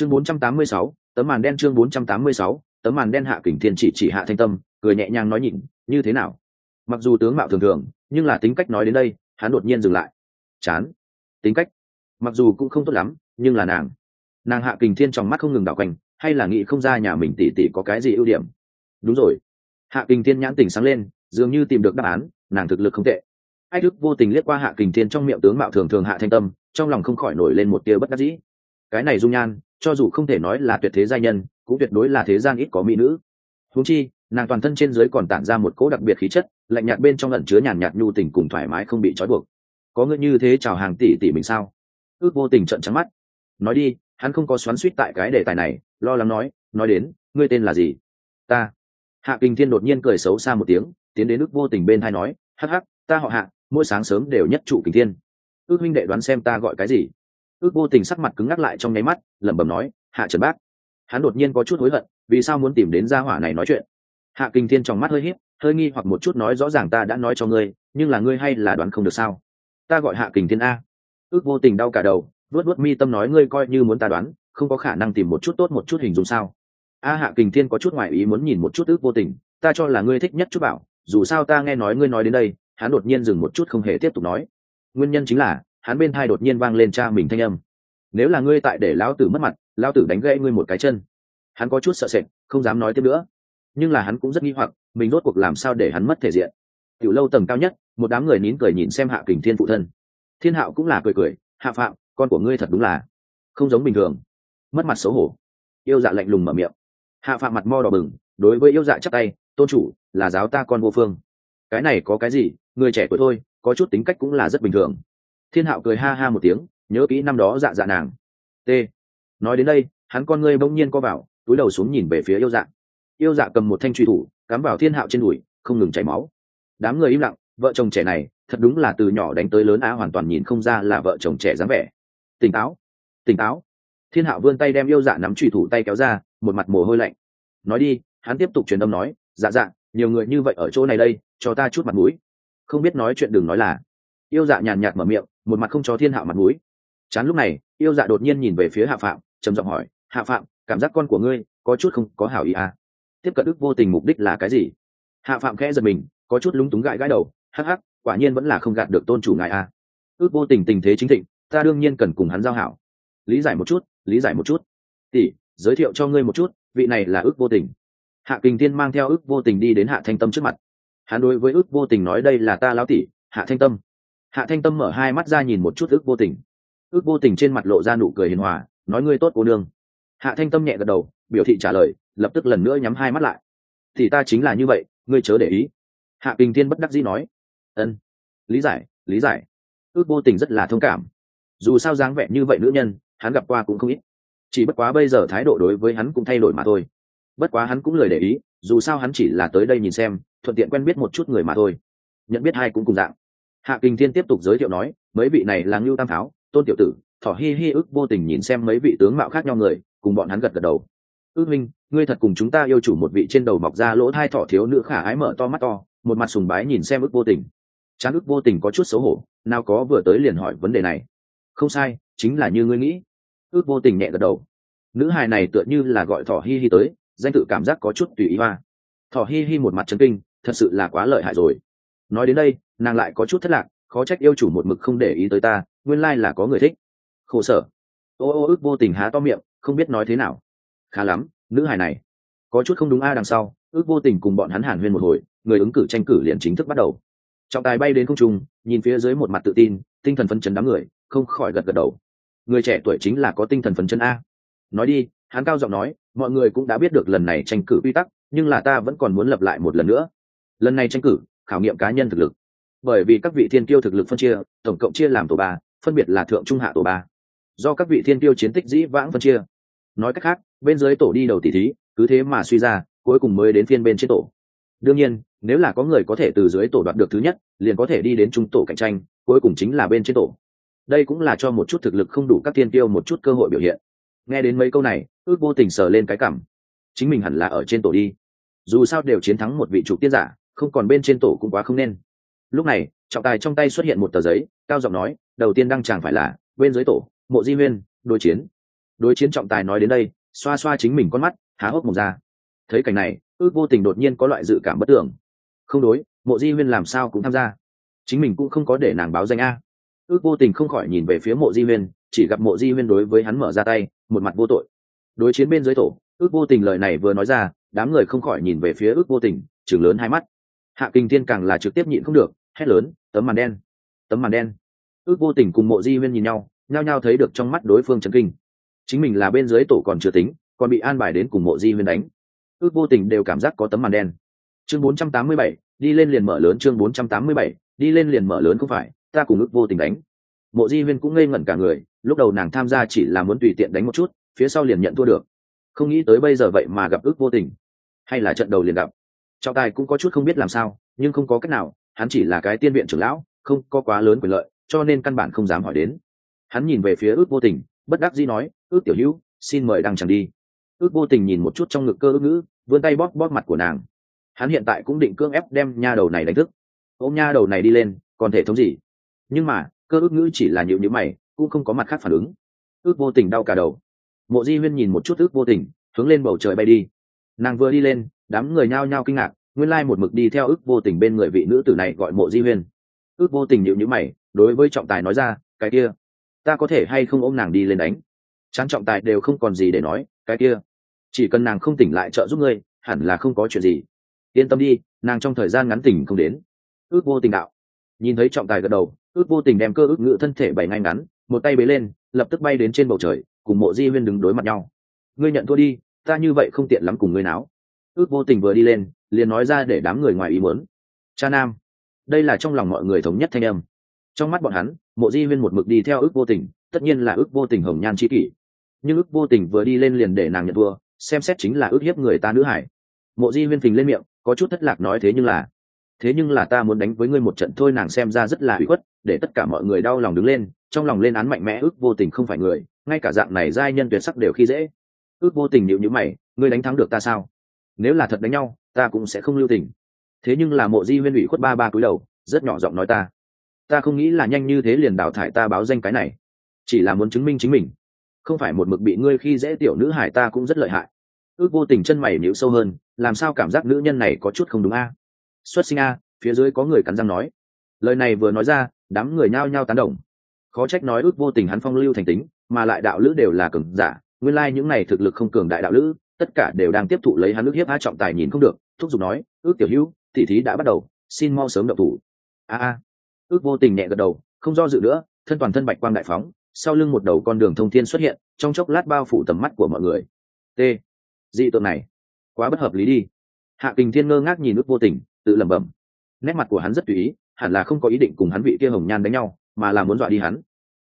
chương 486, tấm màn đen chương 486, tấm màn đen hạ kình thiên chỉ chỉ hạ thanh tâm cười nhẹ nhàng nói nhịn như thế nào? Mặc dù tướng mạo thường thường nhưng là tính cách nói đến đây hắn đột nhiên dừng lại. Chán. Tính cách? Mặc dù cũng không tốt lắm nhưng là nàng. Nàng hạ kình thiên trong mắt không ngừng đảo quanh hay là nghĩ không ra nhà mình tỉ tỉ có cái gì ưu điểm. Đúng rồi. Hạ kình thiên nhãn tình sáng lên dường như tìm được đáp án nàng thực lực không tệ. Ách đức vô tình liếc qua hạ kình thiên trong miệng tướng mạo thường thường hạ thanh tâm trong lòng không khỏi nổi lên một tia bất đắc dĩ. Cái này dung nhan cho dù không thể nói là tuyệt thế gia nhân, cũng tuyệt đối là thế gian ít có mỹ nữ. Húng chi, nàng toàn thân trên dưới còn tản ra một cỗ đặc biệt khí chất, lạnh nhạt bên trong lẩn chứa nhàn nhạt nhu tình cùng thoải mái không bị trói buộc. Có ngươi như thế chào hàng tỷ tỷ mình sao? Ước vô tình trận trắng mắt. Nói đi, hắn không có xoắn suýt tại cái đề tài này, lo lắng nói nói đến, ngươi tên là gì? Ta. Hạ kinh thiên đột nhiên cười xấu xa một tiếng, tiến đến ước vô tình bên hai nói, hắc hắc, ta họ hạ, mỗi sáng sớm đều nhất trụ kinh thiên. Ước huynh đệ đoán xem ta gọi cái gì? Ước vô tình sắc mặt cứng ngắc lại trong nháy mắt, lẩm bẩm nói, hạ trần bác. Hắn đột nhiên có chút hối hận, vì sao muốn tìm đến gia hỏa này nói chuyện. Hạ kinh thiên trong mắt hơi hít hơi nghi hoặc một chút nói, rõ ràng ta đã nói cho ngươi, nhưng là ngươi hay là đoán không được sao? Ta gọi hạ kình thiên a. Ước vô tình đau cả đầu luốt luốt mi tâm nói, ngươi coi như muốn ta đoán, không có khả năng tìm một chút tốt một chút hình dung sao? A hạ kình thiên có chút ngoại ý muốn nhìn một chút ước vô tình, ta cho là ngươi thích nhất chút bảo, dù sao ta nghe nói ngươi nói đến đây. Hắn đột nhiên dừng một chút không hề tiếp tục nói, nguyên nhân chính là hắn bên thai đột nhiên vang lên cha mình thanh âm. Nếu là ngươi tại để lão tử mất mặt, lão tử đánh gãy ngươi một cái chân. Hắn có chút sợ sệt, không dám nói tiếp nữa. Nhưng là hắn cũng rất nghi hoặc, mình rốt cuộc làm sao để hắn mất thể diện? Tiểu lâu tầng cao nhất, một đám người nín cười nhìn xem hạ kình thiên phụ thân. Thiên hạo cũng là cười cười, hạ phạm, con của ngươi thật đúng là không giống bình thường. Mất mặt xấu hổ. Yêu dạ lạnh lùng mở miệng. Hạ phạm mặt mo đỏ bừng, đối với yêu dạ chắc tay, tôn chủ, là giáo ta con vô phương. Cái này có cái gì? Người trẻ tuổi thôi, có chút tính cách cũng là rất bình thường thiên hạo cười ha ha một tiếng, nhớ kỹ năm đó dạ dạ nàng. T. Nói đến đây, hắn con ngươi bỗng nhiên co vào, túi đầu xuống nhìn về phía yêu dạ. Yêu dạ cầm một thanh truy thủ, cắm vào thiên hạo trên đùi, không ngừng chảy máu. Đám người im lặng, vợ chồng trẻ này, thật đúng là từ nhỏ đánh tới lớn á, hoàn toàn nhìn không ra là vợ chồng trẻ dáng vẻ. Tỉnh táo tỉnh táo. Thiên hạo vươn tay đem yêu dạ nắm truy thủ tay kéo ra, một mặt mồ hôi lạnh. Nói đi, hắn tiếp tục truyền âm nói dạ dạ nhiều người như vậy ở chỗ này đây, cho ta chút mặt mũi. Không biết nói chuyện đừng nói là yêu dạ nhàn nhạt mở miệng, một mặt không cho thiên hạo mặt mũi. Chán lúc này, yêu dạ đột nhiên nhìn về phía hạ phạm, trầm giọng hỏi, hạ phạm, cảm giác con của ngươi có chút không có hảo ý à? Tiếp cận ức vô tình mục đích là cái gì? Hạ phạm khẽ giật mình, có chút lúng túng gãi gãi đầu, hắc hắc, quả nhiên vẫn là không gạt được tôn chủ ngài à. Ước vô tình tình thế chính thịnh, ta đương nhiên cần cùng hắn giao hảo. Lý giải một chút, lý giải một chút. Tỷ, giới thiệu cho ngươi một chút, vị này là ước vô tình. Hạ kình tiên mang theo ước vô tình đi đến hạ thanh tâm trước mặt. Hắn đối với ước vô tình nói, đây là ta lão tỷ, hạ thanh tâm hạ thanh tâm mở hai mắt ra nhìn một chút ước vô tình. Ước vô tình trên mặt lộ ra nụ cười hiền hòa, nói ngươi tốt cô nương. Hạ thanh tâm nhẹ gật đầu, biểu thị trả lời, lập tức lần nữa nhắm hai mắt lại. Thì ta chính là như vậy, ngươi chớ để ý. Hạ Bình thiên bất đắc dĩ nói. Ân, lý giải lý giải. Ước vô tình rất là thông cảm. Dù sao dáng vẻ như vậy nữ nhân, hắn gặp qua cũng không ít. Chỉ bất quá bây giờ thái độ đối với hắn cũng thay đổi mà thôi. Bất quá hắn cũng lời để ý, dù sao hắn chỉ là tới đây nhìn xem, thuận tiện quen biết một chút người mà thôi. Nhận biết hai cũng cùng dạng hạ kinh thiên tiếp tục giới thiệu nói, mấy vị này là ngưu tam tháo, tôn tiểu tử, thỏ hi hi ức vô tình nhìn xem mấy vị tướng mạo khác nhau người, cùng bọn hắn gật gật đầu. Ước minh, ngươi thật cùng chúng ta yêu chủ một vị trên đầu mọc ra lỗ thai thỏ thiếu nữ khả ái mở to mắt to, một mặt sùng bái nhìn xem ước vô tình. Chán ước vô tình có chút xấu hổ, nào có vừa tới liền hỏi vấn đề này. Không sai, chính là như ngươi nghĩ. Ước vô tình nhẹ gật đầu. Nữ hài này tựa như là gọi thỏ hi hi tới, danh tự cảm giác có chút tùy ý hoa. Thỏ hi hi một mặt chân kinh, thật sự là quá lợi hại rồi nói đến đây, nàng lại có chút thất lạc, khó trách yêu chủ một mực không để ý tới ta, nguyên lai là có người thích. Khổ sở. Ô ô ước vô tình há to miệng, không biết nói thế nào. Khá lắm, nữ hài này. Có chút không đúng a à đằng sau, ước vô tình cùng bọn hắn hàn huyên một hồi, người ứng cử tranh cử liền chính thức bắt đầu. Trọng tài bay đến không trung, nhìn phía dưới một mặt tự tin, tinh thần phấn chấn đám người, không khỏi gật gật đầu. Người trẻ tuổi chính là có tinh thần phấn chấn a. Nói đi, hắn cao giọng nói, mọi người cũng đã biết được lần này tranh cử quy tắc, nhưng là ta vẫn còn muốn lập lại một lần nữa. Lần này tranh cử khảo nghiệm cá nhân thực lực. Bởi vì các vị thiên kiêu thực lực phân chia, tổng cộng chia làm tổ ba, phân biệt là thượng trung hạ tổ ba. Do các vị thiên kiêu chiến tích dĩ vãng phân chia. Nói cách khác, bên dưới tổ đi đầu tỷ thí, cứ thế mà suy ra, cuối cùng mới đến phiên bên trên tổ. Đương nhiên, nếu là có người có thể từ dưới tổ đoạt được thứ nhất, liền có thể đi đến trung tổ cạnh tranh, cuối cùng chính là bên trên tổ. Đây cũng là cho một chút thực lực không đủ các tiên tiêu một chút cơ hội biểu hiện. Nghe đến mấy câu này, ước vô tình sờ lên cái cảm. Chính mình hẳn là ở trên tổ đi. Dù sao đều chiến thắng một vị chủ tiên giả không còn bên trên tổ cũng quá không nên. Lúc này, trọng tài trong tay xuất hiện một tờ giấy, cao giọng nói, đầu tiên đăng tràng phải là, bên dưới tổ, mộ di huyên đối chiến. Đối chiến trọng tài nói đến đây, xoa xoa chính mình con mắt, há hốc mồm ra. Thấy cảnh này, ước vô tình đột nhiên có loại dự cảm bất tưởng. Không đối, mộ di huyên làm sao cũng tham gia. Chính mình cũng không có để nàng báo danh a. Ước vô tình không khỏi nhìn về phía mộ di huyên chỉ gặp mộ di huyên đối với hắn mở ra tay, một mặt vô tội. Đối chiến bên dưới tổ, ước vô tình lời này vừa nói ra, đám người không khỏi nhìn về phía ước vô tình chừng lớn hai mắt hạ kinh thiên càng là trực tiếp nhịn không được hét lớn tấm màn đen tấm màn đen. Ước vô tình cùng mộ di huyên nhìn nhau nhao nhao thấy được trong mắt đối phương trấn kinh. Chính mình là bên dưới tổ còn chưa tính còn bị an bài đến cùng mộ di huyên đánh. Ước vô tình đều cảm giác có tấm màn đen. Chương 487, đi lên liền mở lớn chương 487, đi lên liền mở lớn không phải ta cùng ước vô tình đánh. Mộ di huyên cũng ngây ngẩn cả người lúc đầu nàng tham gia chỉ là muốn tùy tiện đánh một chút phía sau liền nhận thua được. Không nghĩ tới bây giờ vậy mà gặp ước vô tình. Hay là trận đầu liền gặp trọng tài cũng có chút không biết làm sao, nhưng không có cách nào, hắn chỉ là cái tiên viện trưởng lão, không có quá lớn quyền lợi, cho nên căn bản không dám hỏi đến. Hắn nhìn về phía ước vô tình, bất đắc dĩ nói, ước tiểu hữu, xin mời đăng chẳng đi. Ước vô tình nhìn một chút trong ngực cơ ước ngữ, vươn tay bóp bóp mặt của nàng. Hắn hiện tại cũng định cưỡng ép đem nha đầu này đánh thức. Ôm nha đầu này đi lên, còn thể thống gì? Nhưng mà, cơ ước ngữ chỉ là nhịu nhữ mày, cũng không có mặt khác phản ứng. Ước vô tình đau cả đầu. Mộ di huyên nhìn một chút ước vô tình, hướng lên bầu trời bay đi. Nàng vừa đi lên đám người nhao nhao kinh ngạc, nguyên lai một mực đi theo ước vô tình bên người vị nữ tử này gọi mộ di huyên. Ước vô tình nhịu nhữ mày, đối với trọng tài nói ra, cái kia, ta có thể hay không ôm nàng đi lên đánh? Chán trọng tài đều không còn gì để nói, cái kia, chỉ cần nàng không tỉnh lại trợ giúp ngươi, hẳn là không có chuyện gì. Yên tâm đi, nàng trong thời gian ngắn tỉnh không đến. Ước vô tình đạo. Nhìn thấy trọng tài gật đầu, ước vô tình đem cơ ước ngự thân thể bày ngay ngắn, một tay bế lên, lập tức bay đến trên bầu trời, cùng mộ di huyên đứng đối mặt nhau. Ngươi nhận thua đi, ta như vậy không tiện lắm cùng ngươi náo ước vô tình vừa đi lên, liền nói ra để đám người ngoài ý muốn. Cha nam, đây là trong lòng mọi người thống nhất thanh âm. Trong mắt bọn hắn, mộ di huyên một mực đi theo ước vô tình, tất nhiên là ước vô tình hồng nhan c kỷ. Nhưng ước vô tình vừa đi lên liền để nàng nhận thua, xem xét chính là ước hiếp người ta nữ hải. Mộ di huyên phình lên miệng, có chút thất lạc nói thế nhưng là, thế nhưng là ta muốn đánh với ngươi một trận thôi nàng xem ra rất là hủy khuất, để tất cả mọi người đau lòng đứng lên, trong lòng lên án mạnh mẽ ước vô tình không phải người, ngay cả dạng này giai nhân tuyệt sắc đều khi dễ. Ước vô tình nhịu nhữ mày, ngươi đánh thắng được ta sao? Nếu là thật đánh nhau, ta cũng sẽ không lưu tình. Thế nhưng là mộ di huyên ủy khuất ba ba cúi đầu, rất nhỏ giọng nói ta ta không nghĩ là nhanh như thế liền đào thải ta báo danh cái này, chỉ là muốn chứng minh chính mình. Không phải một mực bị ngươi khi dễ tiểu nữ hải ta cũng rất lợi hại. Ước vô tình chân mày nhíu sâu hơn, làm sao cảm giác nữ nhân này có chút không đúng a? Xuất sinh a, phía dưới có người cắn răng nói. Lời này vừa nói ra, đám người nhao nhao tán đồng. Khó trách nói ước vô tình hắn phong lưu thành tính, mà lại đạo lữ đều là cường giả, nguyên lai những này thực lực không cường đại đạo lữ tất cả đều đang tiếp thụ lấy hắn ước hiếp a trọng tài nhìn không được, thúc giục nói, ước tiểu hữu, tỷ thí đã bắt đầu, xin mau sớm đậu thủ. A a, ước vô tình nhẹ gật đầu, không do dự nữa, thân toàn thân bạch quang đại phóng, sau lưng một đầu con đường thông thiên xuất hiện, trong chốc lát bao phủ tầm mắt của mọi người. T. Dị tượng này, quá bất hợp lý đi. Hạ kình thiên ngơ ngác nhìn ước vô tình, tự lẩm bẩm. Nét mặt của hắn rất tùy ý, hẳn là không có ý định cùng hắn vị kia hồng nhan đánh nhau, mà là muốn dọa đi hắn.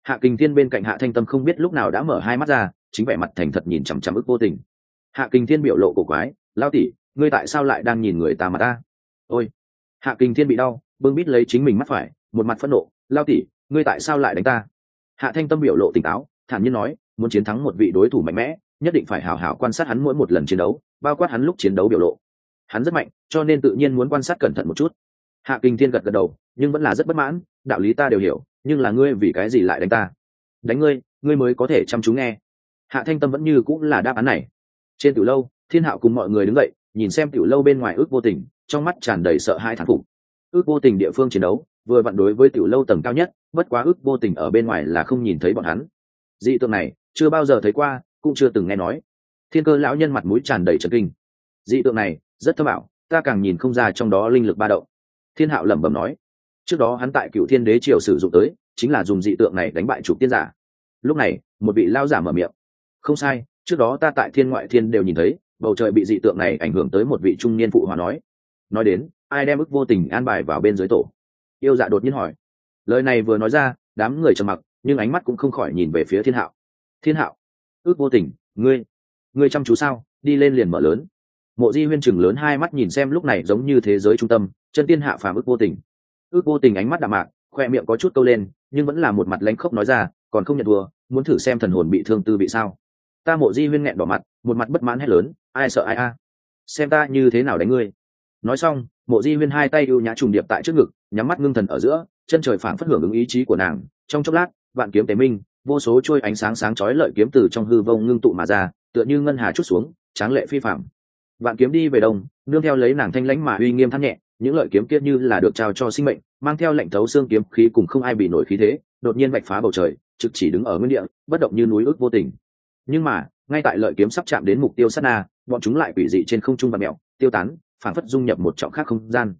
Hạ kình thiên bên cạnh hạ thanh tâm không biết lúc nào đã mở hai mắt ra, chính vẻ mặt thành thật nhìn chằm chằm ước vô tình hạ kình thiên biểu lộ cổ quái lao tỉ ngươi tại sao lại đang nhìn người ta mà ta? Ôi. Hạ kình thiên bị đau, bưng bít lấy chính mình mắt phải, một mặt phẫn nộ lao tỉ ngươi tại sao lại đánh ta? Hạ thanh tâm biểu lộ tỉnh táo, thản nhiên nói, muốn chiến thắng một vị đối thủ mạnh mẽ, nhất định phải hào hào quan sát hắn mỗi một lần chiến đấu, bao quát hắn lúc chiến đấu biểu lộ. Hắn rất mạnh, cho nên tự nhiên muốn quan sát cẩn thận một chút. Hạ kinh thiên gật gật đầu, nhưng vẫn là rất bất mãn, đạo lý ta đều hiểu, nhưng là ngươi vì cái gì lại đánh ta? Đánh ngươi ngươi mới có thể chăm chú nghe. Hạ thanh tâm vẫn như cũng là đáp án này trên tiểu lâu, thiên hạo cùng mọi người đứng dậy, nhìn xem tiểu lâu bên ngoài ước vô tình, trong mắt tràn đầy sợ hai thán phục. Ước vô tình địa phương chiến đấu, vừa vặn đối với tiểu lâu tầng cao nhất, bất quá ước vô tình ở bên ngoài là không nhìn thấy bọn hắn. Dị tượng này, chưa bao giờ thấy qua, cũng chưa từng nghe nói. Thiên cơ lão nhân mặt mũi tràn đầy trần kinh. Dị tượng này, rất thâm ảo, ta càng nhìn không ra trong đó linh lực ba động. Thiên hạo lẩm bẩm nói. Trước đó hắn tại cựu thiên đế triều sử dụng tới, chính là dùng dị tượng này đánh bại chủ tiên giả. Lúc này, một vị lao giả mở miệng. Không sai trước đó ta tại thiên ngoại thiên đều nhìn thấy, bầu trời bị dị tượng này ảnh hưởng tới một vị trung niên phụ hòa nói. Nói đến, ai đem ức vô tình an bài vào bên dưới tổ? Yêu dạ đột nhiên hỏi. Lời này vừa nói ra, đám người trầm mặc, nhưng ánh mắt cũng không khỏi nhìn về phía thiên hạo. Thiên hạo ước vô tình, ngươi ngươi chăm chú sao? Đi lên liền mở lớn. Mộ di huyên chừng lớn hai mắt nhìn xem lúc này giống như thế giới trung tâm, chân tiên hạ phàm ước vô tình. Ước vô tình ánh mắt đạm mạc, khoe miệng có chút câu lên, nhưng vẫn là một mặt lánh khóc nói ra, còn không nhận thua muốn thử xem thần hồn bị thương tư bị sao? Ta mộ di huyên nghẹn đỏ mặt, một mặt bất mãn hét lớn, ai sợ ai a? Xem ta như thế nào đánh ngươi. Nói xong, mộ di huyên hai tay ưu nhã trùng điệp tại trước ngực, nhắm mắt ngưng thần ở giữa, chân trời phảng phất hưởng ứng ý chí của nàng. Trong chốc lát, vạn kiếm tế minh, vô số trôi ánh sáng sáng chói lợi kiếm từ trong hư vông ngưng tụ mà ra, tựa như ngân hà chút xuống, tráng lệ phi phạm vạn kiếm đi về đông, nương theo lấy nàng thanh lãnh mà uy nghiêm thắt nhẹ, những lợi kiếm kia như là được trao cho sinh mệnh, mang theo lệnh thấu xương kiếm khí cùng không ai bị nổi khí thế, đột nhiên vạch phá bầu trời, trực chỉ đứng ở nguyên địa, bất động như núi ước vô tình nhưng mà, ngay tại lợi kiếm sắp chạm đến mục tiêu sát na, bọn chúng lại quỷ dị trên không trung và mẹo, tiêu tán phản phất dung nhập một trọng khác không gian.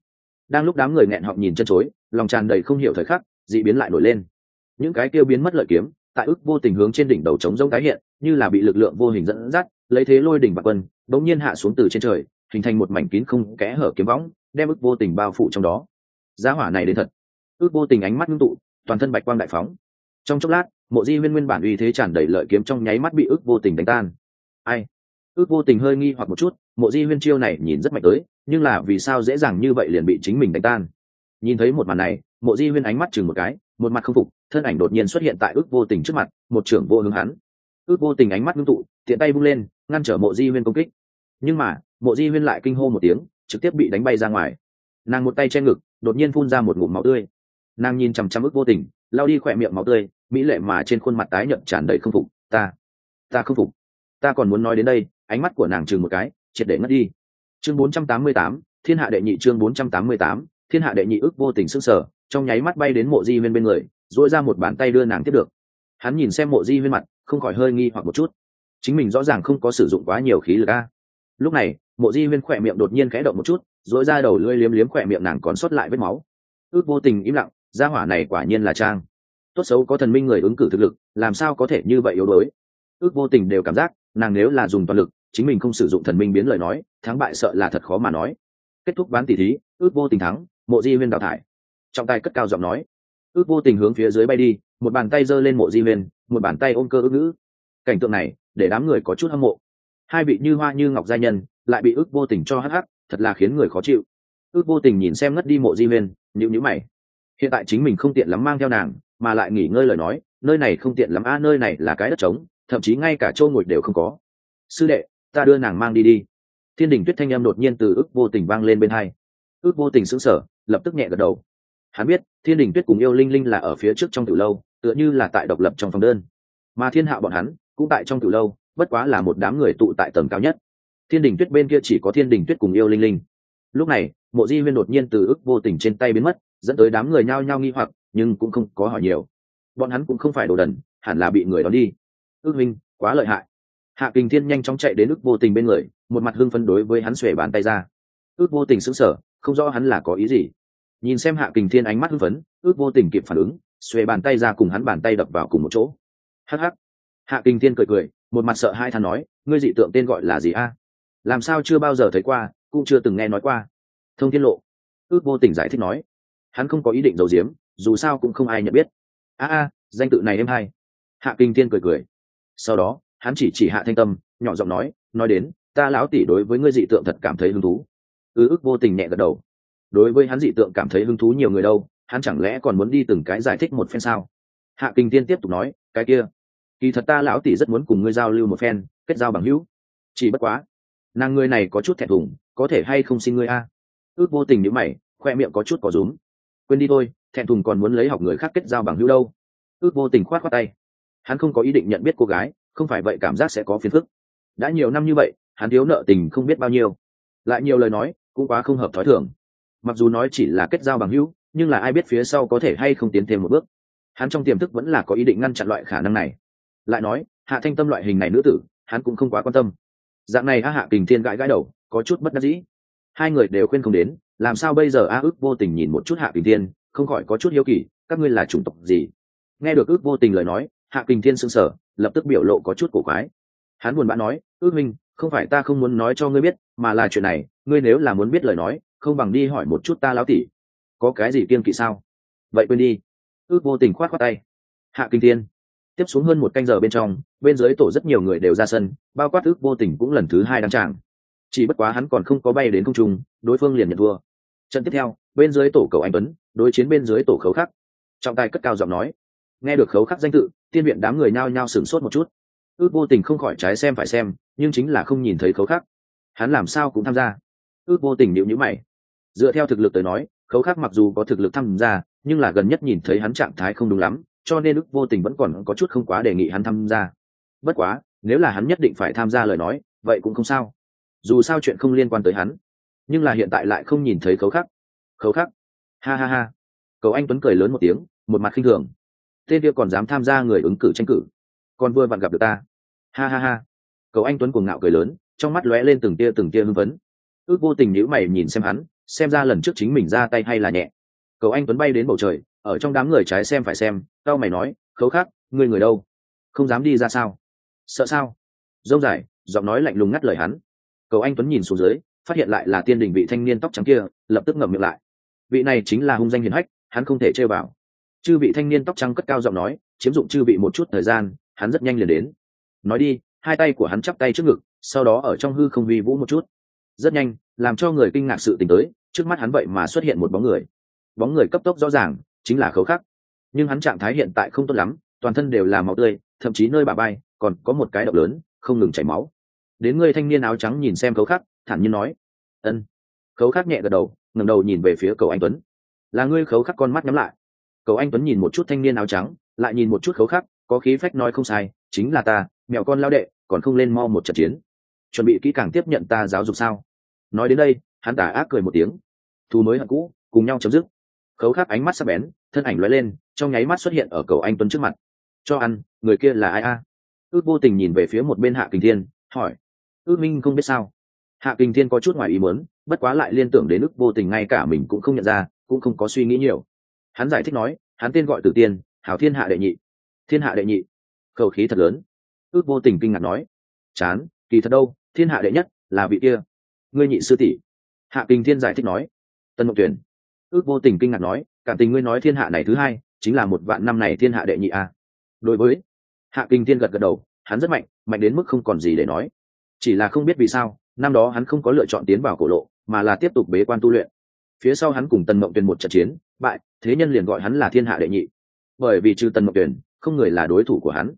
Đang lúc đám người nghẹn họng nhìn chân chối, lòng tràn đầy không hiểu thời khắc, dị biến lại nổi lên. Những cái tiêu biến mất lợi kiếm, tại ước vô tình hướng trên đỉnh đầu trống rông tái hiện, như là bị lực lượng vô hình dẫn dắt, lấy thế lôi đỉnh bạc quân, bỗng nhiên hạ xuống từ trên trời, hình thành một mảnh kín không kẽ hở kiếm võng, đem ước vô tình bao phủ trong đó. Giá hỏa này đến thật. Ước vô tình ánh mắt ngưng tụ, toàn thân bạch quang đại phóng trong chốc lát, mộ di huyên nguyên bản uy thế tràn đầy lợi kiếm trong nháy mắt bị ước vô tình đánh tan. Ai? Ước vô tình hơi nghi hoặc một chút, mộ di huyên chiêu này nhìn rất mạnh tới, nhưng là vì sao dễ dàng như vậy liền bị chính mình đánh tan? Nhìn thấy một màn này, mộ di huyên ánh mắt chừng một cái, một mặt không phục, thân ảnh đột nhiên xuất hiện tại ước vô tình trước mặt, một trưởng vô hướng hắn. Ước vô tình ánh mắt ngưng tụ, tiện tay bung lên, ngăn trở mộ di huyên công kích. Nhưng mà, mộ di huyên lại kinh hô một tiếng, trực tiếp bị đánh bay ra ngoài. Nàng một tay che ngực, đột nhiên phun ra một ngụm máu tươi. Nàng nhìn chằm chằm ước vô tình lao đi khỏe miệng máu tươi mỹ lệ mà trên khuôn mặt tái nhợt tràn đầy không phục ta ta không phục. Ta còn muốn nói đến đây. Ánh mắt của nàng chừng một cái triệt để ngất đi. Chương 488, thiên hạ đệ nhị chương 488, thiên hạ đệ nhị ước vô tình sức sở trong nháy mắt bay đến mộ di huyên bên người dỗi ra một bàn tay đưa nàng tiếp được. Hắn nhìn xem mộ di huyên mặt không khỏi hơi nghi hoặc một chút. Chính mình rõ ràng không có sử dụng quá nhiều khí lực a. Lúc này mộ di huyên khỏe miệng đột nhiên khẽ động một chút dỗi ra đầu lưỡi liếm liếm khỏe miệng nàng còn sót lại vết máu. Ước vô tình im lặng gia hỏa này quả nhiên là trang. Tốt xấu có thần minh người ứng cử thực lực, làm sao có thể như vậy yếu đuối? Ước vô tình đều cảm giác, nàng nếu là dùng toàn lực, chính mình không sử dụng thần minh biến lời nói, thắng bại sợ là thật khó mà nói. Kết thúc ván tỷ thí, ước vô tình thắng, mộ di huyên đào thải. Trọng tài cất cao giọng nói. Ước vô tình hướng phía dưới bay đi, một bàn tay giơ lên mộ di huyên, một bàn tay ôm cơ ước ngữ. Cảnh tượng này, để đám người có chút hâm mộ. Hai vị như hoa như ngọc gia nhân, lại bị ước vô tình cho hắc hắc, thật là khiến người khó chịu. Ước vô tình nhìn xem ngất đi mộ di huyên nhữ nhữ mày hiện tại chính mình không tiện lắm mang theo nàng, mà lại nghỉ ngơi lời nói, nơi này không tiện lắm a nơi này là cái đất trống, thậm chí ngay cả châu ngồi đều không có. Sư đệ, ta đưa nàng mang đi đi. Thiên đình tuyết thanh em đột nhiên từ ước vô tình vang lên bên hai. Ước vô tình sững sờ, lập tức nhẹ gật đầu. Hắn biết, thiên đình tuyết cùng yêu linh linh là ở phía trước trong từ lâu, tựa như là tại độc lập trong phòng đơn. Mà thiên hạ bọn hắn, cũng tại trong từ lâu, bất quá là một đám người tụ tại tầng cao nhất. Thiên đình tuyết bên kia chỉ có thiên đình tuyết cùng yêu linh linh. Lúc này, mộ di huyên đột nhiên từ ước vô tình trên tay biến mất dẫn tới đám người nhao nhao nghi hoặc, nhưng cũng không có hỏi nhiều. Bọn hắn cũng không phải đồ đần, hẳn là bị người đón đi. Ước minh quá lợi hại. Hạ kình thiên nhanh chóng chạy đến ước vô tình bên người, một mặt hưng phân đối với hắn xuể bàn tay ra. Ước vô tình sững sờ, không rõ hắn là có ý gì. Nhìn xem hạ kình thiên ánh mắt hưng phấn, ước vô tình kịp phản ứng, xuề bàn tay ra cùng hắn bàn tay đập vào cùng một chỗ. Hắc hắc. Hạ kình thiên cười cười, một mặt sợ hai thằng nói, ngươi dị tượng tên gọi là gì a? Làm sao chưa bao giờ thấy qua, cũng chưa từng nghe nói qua. Thông thiên lộ. Ước vô tình giải thích nói hắn không có ý định giấu giếm, dù sao cũng không ai nhận biết. A a, danh tự này em hay. Hạ kinh thiên cười cười. Sau đó, hắn chỉ chỉ hạ thanh tâm, nhỏ giọng nói nói đến, ta lão tỷ đối với ngươi dị tượng thật cảm thấy hứng thú. Ư ức vô tình nhẹ gật đầu. Đối với hắn dị tượng cảm thấy hứng thú nhiều người đâu, hắn chẳng lẽ còn muốn đi từng cái giải thích một phen sao? Hạ kinh tiên tiếp tục nói, cái kia, kỳ thật ta lão tỷ rất muốn cùng ngươi giao lưu một phen, kết giao bằng hữu. Chỉ bất quá, nàng ngươi này có chút thẹn thùng, có thể hay không xin ngươi a? Ước vô tình nhữ mày, khoe miệng có chút có rúm quên đi thôi, thẹn thùng còn muốn lấy học người khác kết giao bằng hữu đâu. Ước vô tình khoát khoát tay. Hắn không có ý định nhận biết cô gái, không phải vậy cảm giác sẽ có phiền phức. Đã nhiều năm như vậy, hắn thiếu nợ tình không biết bao nhiêu. Lại nhiều lời nói, cũng quá không hợp thói thường. Mặc dù nói chỉ là kết giao bằng hữu, nhưng là ai biết phía sau có thể hay không tiến thêm một bước. Hắn trong tiềm thức vẫn là có ý định ngăn chặn loại khả năng này. Lại nói, hạ thanh tâm loại hình này nữ tử, hắn cũng không quá quan tâm. Dạng này a hạ kình thiên gãi gãi đầu, có chút bất đắc dĩ. Hai người đều khuyên không đến làm sao bây giờ a ước vô tình nhìn một chút hạ kình thiên, không khỏi có chút hiếu kỳ, các ngươi là chủng tộc gì? Nghe được ước vô tình lời nói, hạ kình thiên sững sờ, lập tức biểu lộ có chút cổ quái. Hắn buồn bã nói, ước minh không phải ta không muốn nói cho ngươi biết, mà là chuyện này, ngươi nếu là muốn biết lời nói, không bằng đi hỏi một chút ta lão tỉ có cái gì kiên kỵ sao? Vậy quên đi. Ước vô tình khoát khoát tay. Hạ kinh thiên tiếp xuống hơn một canh giờ bên trong, bên dưới tổ rất nhiều người đều ra sân, bao quát ước vô tình cũng lần thứ hai đăng tràng chỉ bất quá hắn còn không có bay đến không trung, đối phương liền nhận thua. Trận tiếp theo, bên dưới tổ cầu anh tuấn, đối chiến bên dưới tổ khấu khắc. Trọng tài cất cao giọng nói. Nghe được khấu khắc danh tự, tiên viện đám người nhao nhao sửng sốt một chút. Ước vô tình không khỏi trái xem phải xem, nhưng chính là không nhìn thấy khấu khắc. Hắn làm sao cũng tham gia. Ước vô tình nhịu nhữ mày. Dựa theo thực lực tới nói, khấu khắc mặc dù có thực lực tham gia, nhưng là gần nhất nhìn thấy hắn trạng thái không đúng lắm, cho nên ước vô tình vẫn còn có chút không quá đề nghị hắn tham gia. Bất quá, nếu là hắn nhất định phải tham gia lời nói, vậy cũng không sao dù sao chuyện không liên quan tới hắn, nhưng là hiện tại lại không nhìn thấy khấu khắc. Khấu khắc? Ha ha ha. Cầu anh tuấn cười lớn một tiếng, một mặt khinh thường. Tên kia còn dám tham gia người ứng cử tranh cử? Còn vừa vặn gặp được ta. Ha ha ha. Cầu anh tuấn cuồng ngạo cười lớn, trong mắt lóe lên từng tia từng tia hưng phấn. Ước vô tình nhữ mày nhìn xem hắn, xem ra lần trước chính mình ra tay hay là nhẹ. Cầu anh tuấn bay đến bầu trời, ở trong đám người trái xem phải xem tao mày nói, khấu khác ngươi người đâu? Không dám đi ra sao? Sợ sao? Dông dài, giọng nói lạnh lùng ngắt lời hắn cầu anh tuấn nhìn xuống dưới, phát hiện lại là tiên đình vị thanh niên tóc trắng kia, lập tức ngậm miệng lại. Vị này chính là hung danh hiền hách, hắn không thể chơi vào. Chư vị thanh niên tóc trắng cất cao giọng nói, chiếm dụng chư vị một chút thời gian, hắn rất nhanh liền đến. Nói đi, hai tay của hắn chắp tay trước ngực, sau đó ở trong hư không vi vũ một chút. Rất nhanh, làm cho người kinh ngạc sự tình tới, trước mắt hắn vậy mà xuất hiện một bóng người. Bóng người cấp tốc rõ ràng, chính là khấu khắc. Nhưng hắn trạng thái hiện tại không tốt lắm, toàn thân đều là máu tươi, thậm chí nơi bà bay, còn có một cái động lớn, không ngừng chảy máu đến người thanh niên áo trắng nhìn xem khấu khắc, thản nhiên nói. Ân. Khấu khắc nhẹ gật đầu, ngẩng đầu nhìn về phía cầu anh tuấn. Là ngươi khấu khắc con mắt nhắm lại. Cầu anh tuấn nhìn một chút thanh niên áo trắng, lại nhìn một chút khấu khắc, có khí phách nói không sai, chính là ta, mẹo con lao đệ, còn không lên mo một trận chiến. Chuẩn bị kỹ càng tiếp nhận ta giáo dục sao? Nói đến đây, hắn tả ác cười một tiếng. Thu mới hận cũ, cùng nhau chấm dứt. Khấu khắc ánh mắt sắc bén, thân ảnh lóe lên, trong nháy mắt xuất hiện ở cầu anh tuấn trước mặt. Cho ăn, người kia là ai a? Ước vô tình nhìn về phía một bên hạ kình thiên, hỏi ước minh không biết sao. Hạ kình thiên có chút ngoài ý muốn, bất quá lại liên tưởng đến ước vô tình ngay cả mình cũng không nhận ra, cũng không có suy nghĩ nhiều. Hắn giải thích nói, hắn tên gọi tử tiên, hảo thiên hạ đệ nhị. Thiên hạ đệ nhị. Khẩu khí thật lớn. Ước vô tình kinh ngạc nói, chán, kỳ thật đâu, thiên hạ đệ nhất là vị kia. Ngươi nhị sư tỷ. Hạ kinh thiên giải thích nói, tân mộng tuyển. Ước vô tình kinh ngạc nói, cảm tình ngươi nói thiên hạ này thứ hai, chính là một vạn năm này thiên hạ đệ nhị à? đối với hạ kinh thiên gật gật đầu, hắn rất mạnh mạnh đến mức không còn gì để nói chỉ là không biết vì sao, năm đó hắn không có lựa chọn tiến vào cổ lộ, mà là tiếp tục bế quan tu luyện. Phía sau hắn cùng tần mộng tuyền một trận chiến, bại, thế nhân liền gọi hắn là thiên hạ đệ nhị. Bởi vì trừ tần mộng tuyền, không người là đối thủ của hắn.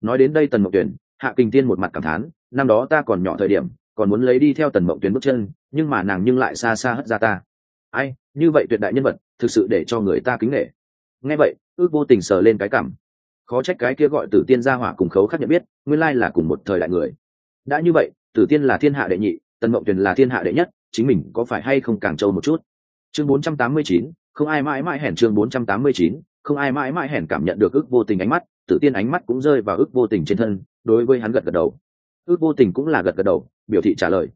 Nói đến đây tần mộng tuyền, hạ kinh tiên một mặt cảm thán, năm đó ta còn nhỏ thời điểm, còn muốn lấy đi theo tần mộng tuyền bước chân, nhưng mà nàng nhưng lại xa xa hất ra ta. Ai, như vậy tuyệt đại nhân vật, thực sự để cho người ta kính nghệ nghe vậy, ước vô tình sờ lên cái cảm. Khó trách cái kia gọi tử tiên gia hỏa cùng khấu khác nhận biết, nguyên lai là cùng một thời đại người đã như vậy tử tiên là thiên hạ đệ nhị tần mộng tuyền là thiên hạ đệ nhất chính mình có phải hay không càng trâu một chút? Chương 489, không ai mãi mãi hẻn chương 489, không ai mãi mãi hẻn cảm nhận được ước vô tình ánh mắt tử tiên ánh mắt cũng rơi vào ước vô tình trên thân đối với hắn gật gật đầu. Ước vô tình cũng là gật gật đầu biểu thị trả lời.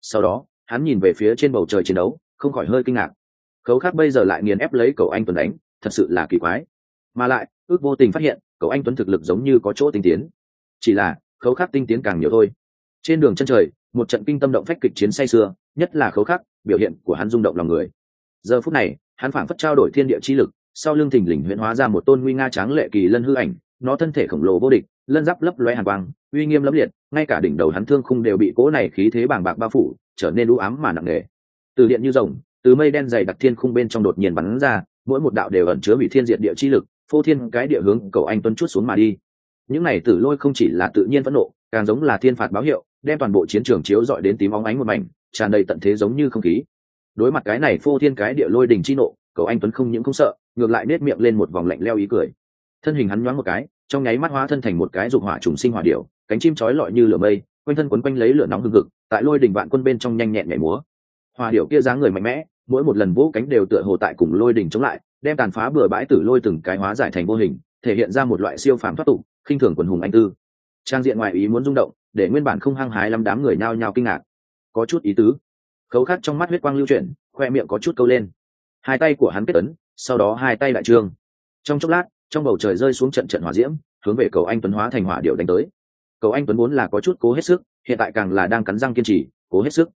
Sau đó hắn nhìn về phía trên bầu trời chiến đấu không khỏi hơi kinh ngạc. Khấu khác bây giờ lại nghiền ép lấy cậu anh tuấn đánh thật sự là kỳ quái. Mà lại ước vô tình phát hiện cậu anh tuấn thực lực giống như có chỗ tinh tiến. Chỉ là khấu khác tinh tiến càng nhiều thôi trên đường chân trời, một trận kinh tâm động phách kịch chiến say sưa, nhất là khấu khắc, biểu hiện của hắn rung động lòng người. Giờ phút này, hắn phảng phất trao đổi thiên địa chi lực, sau lưng thình lình huyễn hóa ra một tôn nguy nga tráng lệ kỳ lân hư ảnh, nó thân thể khổng lồ vô địch, lân giáp lấp loe hàn quang, uy nghiêm lẫm liệt, ngay cả đỉnh đầu hắn thương khung đều bị cỗ này khí thế bàng bạc bao phủ, trở nên u ám mà nặng nề. Từ điện như rồng, từ mây đen dày đặc thiên khung bên trong đột nhiên bắn ra, mỗi một đạo đều ẩn chứa bị thiên diệt địa chi lực, phô thiên cái địa hướng cầu anh tuân chút xuống mà đi. Những này tử lôi không chỉ là tự nhiên phẫn nộ, càng giống là thiên phạt báo hiệu đem toàn bộ chiến trường chiếu dọi đến tím óng ánh một mảnh tràn đầy tận thế giống như không khí. Đối mặt cái này phô thiên cái địa lôi đình chi nộ cậu anh tuấn không những không sợ ngược lại nết miệng lên một vòng lạnh leo ý cười. Thân hình hắn nhoáng một cái trong nháy mắt hóa thân thành một cái dục hỏa trùng sinh hỏa điểu, cánh chim chói lọi như lửa mây quanh thân quấn quanh lấy lửa nóng hừng hực tại lôi đình vạn quân bên trong nhanh nhẹn nhảy múa. Hỏa điểu kia dáng người mạnh mẽ mỗi một lần vỗ cánh đều tựa hồ tại cùng lôi đình chống lại đem tàn phá bừa bãi tử lôi từng cái hóa giải thành vô hình thể hiện ra một loại siêu phàm thoát tục khinh thường quần hùng anh tư. Trang diện ngoại ý muốn rung động để nguyên bản không hăng hái lắm đám người nhao nhao kinh ngạc. Có chút ý tứ. Khấu khắc trong mắt huyết quang lưu chuyển, khoe miệng có chút câu lên. Hai tay của hắn kết ấn, sau đó hai tay đại trương. Trong chốc lát, trong bầu trời rơi xuống trận trận hỏa diễm, hướng về cầu anh tuấn hóa thành hỏa điệu đánh tới. Cầu anh tuấn vốn là có chút cố hết sức, hiện tại càng là đang cắn răng kiên trì, cố hết sức.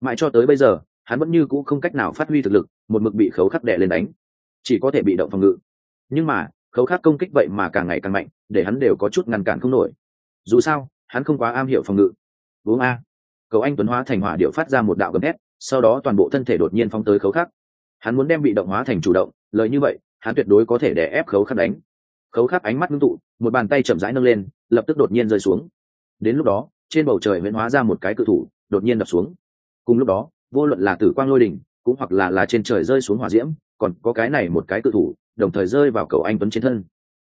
Mãi cho tới bây giờ, hắn vẫn như cũ không cách nào phát huy thực lực, một mực bị khấu khắc đè lên đánh. Chỉ có thể bị động phòng ngự. Nhưng mà, khấu khắc công kích vậy mà càng ngày càng mạnh, để hắn đều có chút ngăn cản không nổi. Dù sao hắn không quá am hiểu phòng ngự. Uống a. Cầu anh tuấn hóa thành hỏa điệu phát ra một đạo gầm hét sau đó toàn bộ thân thể đột nhiên phóng tới khấu khắc. Hắn muốn đem bị động hóa thành chủ động, lời như vậy, hắn tuyệt đối có thể đè ép khấu khắc đánh. Khấu khắc ánh mắt ngưng tụ, một bàn tay chậm rãi nâng lên, lập tức đột nhiên rơi xuống. Đến lúc đó, trên bầu trời huyễn hóa ra một cái cự thủ, đột nhiên đập xuống. Cùng lúc đó, vô luận là tử quang lôi đỉnh, cũng hoặc là là trên trời rơi xuống hỏa diễm, còn có cái này một cái cự thủ, đồng thời rơi vào cầu anh tuấn trên thân.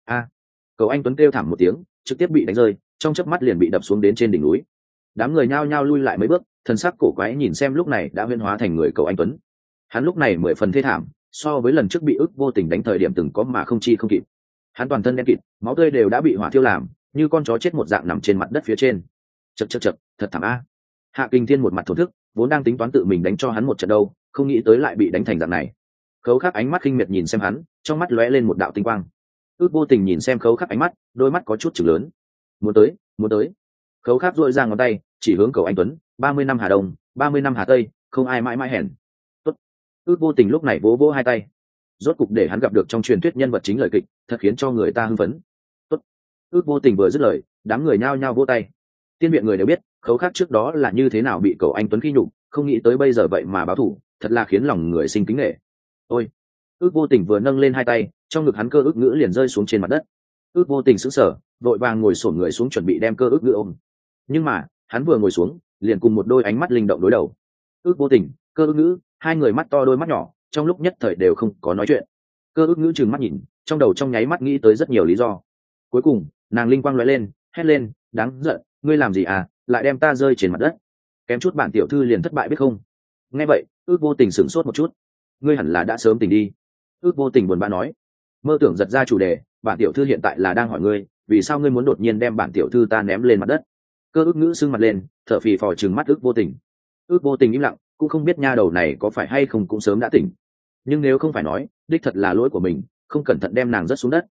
A. Cầu anh tuấn kêu thảm một tiếng, trực tiếp bị đánh rơi trong chớp mắt liền bị đập xuống đến trên đỉnh núi. Đám người nhao nhao lui lại mấy bước thân sắc cổ quái nhìn xem lúc này đã huyên hóa thành người cậu anh tuấn. Hắn lúc này mười phần thê thảm, so với lần trước bị ức vô tình đánh thời điểm từng có mà không chi không kịp. Hắn toàn thân đen kịt, máu tươi đều đã bị hỏa thiêu làm, như con chó chết một dạng nằm trên mặt đất phía trên. Chật chật chật thật thảm a. Hạ kinh thiên một mặt thổ thức, vốn đang tính toán tự mình đánh cho hắn một trận đâu, không nghĩ tới lại bị đánh thành dạng này. Khấu khắc ánh mắt khinh miệt nhìn xem hắn, trong mắt lóe lên một đạo tinh quang. Ước vô tình nhìn xem khấu khắc ánh mắt, đôi mắt có chút chừng lớn muốn tới muốn tới. Khấu khắc dội ra ngón tay, chỉ hướng cầu anh tuấn, ba mươi năm hà đông, ba mươi năm hà tây, không ai mãi mãi hèn. Tốt. ước vô tình lúc này vỗ vỗ hai tay. Rốt cục để hắn gặp được trong truyền thuyết nhân vật chính lời kịch, thật khiến cho người ta hưng phấn. Tốt. ước vô tình vừa dứt lời, đám người nhao nhao vỗ tay. Tiên viện người đều biết, khấu khắc trước đó là như thế nào bị cầu anh tuấn khi nhục, không nghĩ tới bây giờ vậy mà báo thủ, thật là khiến lòng người sinh kính nghệ ôi. Ước vô tình vừa nâng lên hai tay, trong ngực hắn cơ ước ngữ liền rơi xuống trên mặt đất ước vô tình sững sờ, vội vàng ngồi sổn người xuống chuẩn bị đem cơ ước ngữ ôm. Nhưng mà, hắn vừa ngồi xuống, liền cùng một đôi ánh mắt linh động đối đầu. Ước vô tình, cơ ước ngữ, hai người mắt to đôi mắt nhỏ, trong lúc nhất thời đều không có nói chuyện. Cơ ước ngữ trừng mắt nhìn, trong đầu trong nháy mắt nghĩ tới rất nhiều lý do. Cuối cùng, nàng linh quang nói lên, hét lên, đáng giận, ngươi làm gì à lại đem ta rơi trên mặt đất? Kém chút bản tiểu thư liền thất bại biết không? Nghe vậy, ước vô tình sửng sốt một chút. Ngươi hẳn là đã sớm tỉnh đi. Ước vô tình buồn bã nói. Mơ tưởng giật ra chủ đề bản tiểu thư hiện tại là đang hỏi ngươi, vì sao ngươi muốn đột nhiên đem bản tiểu thư ta ném lên mặt đất? Cơ ước ngữ sưng mặt lên, thở phì phò chừng mắt ước vô tình. Ước vô tình im lặng, cũng không biết nha đầu này có phải hay không cũng sớm đã tỉnh. Nhưng nếu không phải nói, đích thật là lỗi của mình, không cẩn thận đem nàng rớt xuống đất.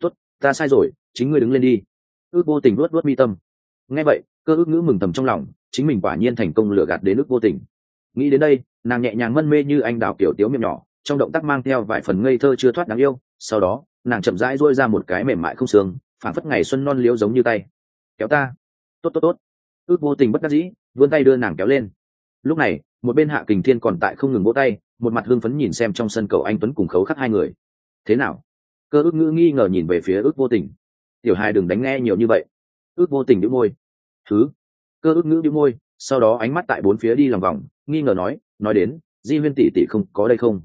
Tốt, ta sai rồi, chính ngươi đứng lên đi. Ước vô tình luốt luốt mi tâm. Nghe vậy, cơ ước ngữ mừng thầm trong lòng, chính mình quả nhiên thành công lừa gạt đến ước vô tình. Nghĩ đến đây, nàng nhẹ nhàng mân mê như anh đào kiểu tiếu miệng nhỏ, trong động tác mang theo vài phần ngây thơ chưa thoát đáng yêu, sau đó nàng chậm rãi dôi ra một cái mềm mại không xương phản phất ngày xuân non liếu giống như tay. Kéo ta. Tốt tốt tốt. Ước vô tình bất đắc dĩ, vươn tay đưa nàng kéo lên. Lúc này, một bên hạ kình thiên còn tại không ngừng vỗ tay, một mặt hưng phấn nhìn xem trong sân cầu anh tuấn cùng khấu khắc hai người. Thế nào? Cơ ước ngữ nghi ngờ nhìn về phía ước vô tình. Tiểu hai đừng đánh nghe nhiều như vậy. Ước vô tình đĩu môi. Thứ. Cơ ước ngữ đĩu môi, sau đó ánh mắt tại bốn phía đi lòng vòng, nghi ngờ nói nói đến, di huyên tỷ tỷ không có đây không?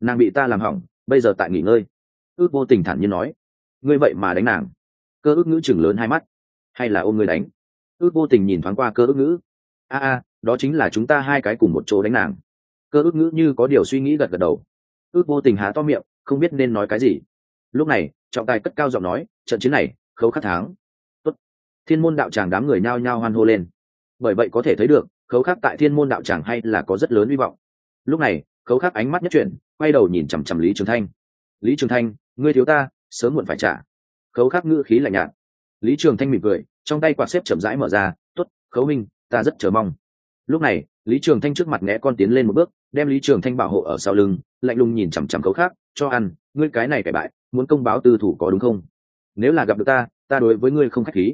Nàng bị ta làm hỏng, bây giờ tại nghỉ ngơi ước vô tình thản nhiên nói, ngươi vậy mà đánh nàng. Cơ ước ngữ chừng lớn hai mắt. Hay là ôm ngươi đánh? Ước vô tình nhìn thoáng qua cơ ước ngữ. A a, đó chính là chúng ta hai cái cùng một chỗ đánh nàng. Cơ ước ngữ như có điều suy nghĩ gật gật đầu. Ước vô tình há to miệng, không biết nên nói cái gì. Lúc này, trọng tài cất cao giọng nói, trận chiến này, khấu khắc tháng. Tốt. thiên môn đạo tràng đám người nhao nhao hoan hô lên. Bởi vậy có thể thấy được, khấu khắc tại thiên môn đạo tràng hay là có rất lớn hy vọng. Lúc này, khấu khắc ánh mắt nhất chuyển, quay đầu nhìn chằm chằm lý trường thanh. Lý trường thanh ngươi thiếu ta, sớm muộn phải trả. Khấu khắc ngữ khí lạnh nhạt. Lý trường thanh mỉm cười, trong tay quạt xếp chậm rãi mở ra t ố t khấu minh, ta rất chờ mong. Lúc này, lý trường thanh trước mặt né con tiến lên một bước, đem lý trường thanh bảo hộ ở sau lưng, lạnh lùng nhìn chằm chằm khấu khắc, cho ăn, ngươi cái này cải bại, muốn công báo tư thủ có đúng không? Nếu là gặp được ta ta đối với ngươi không k h á c h khí.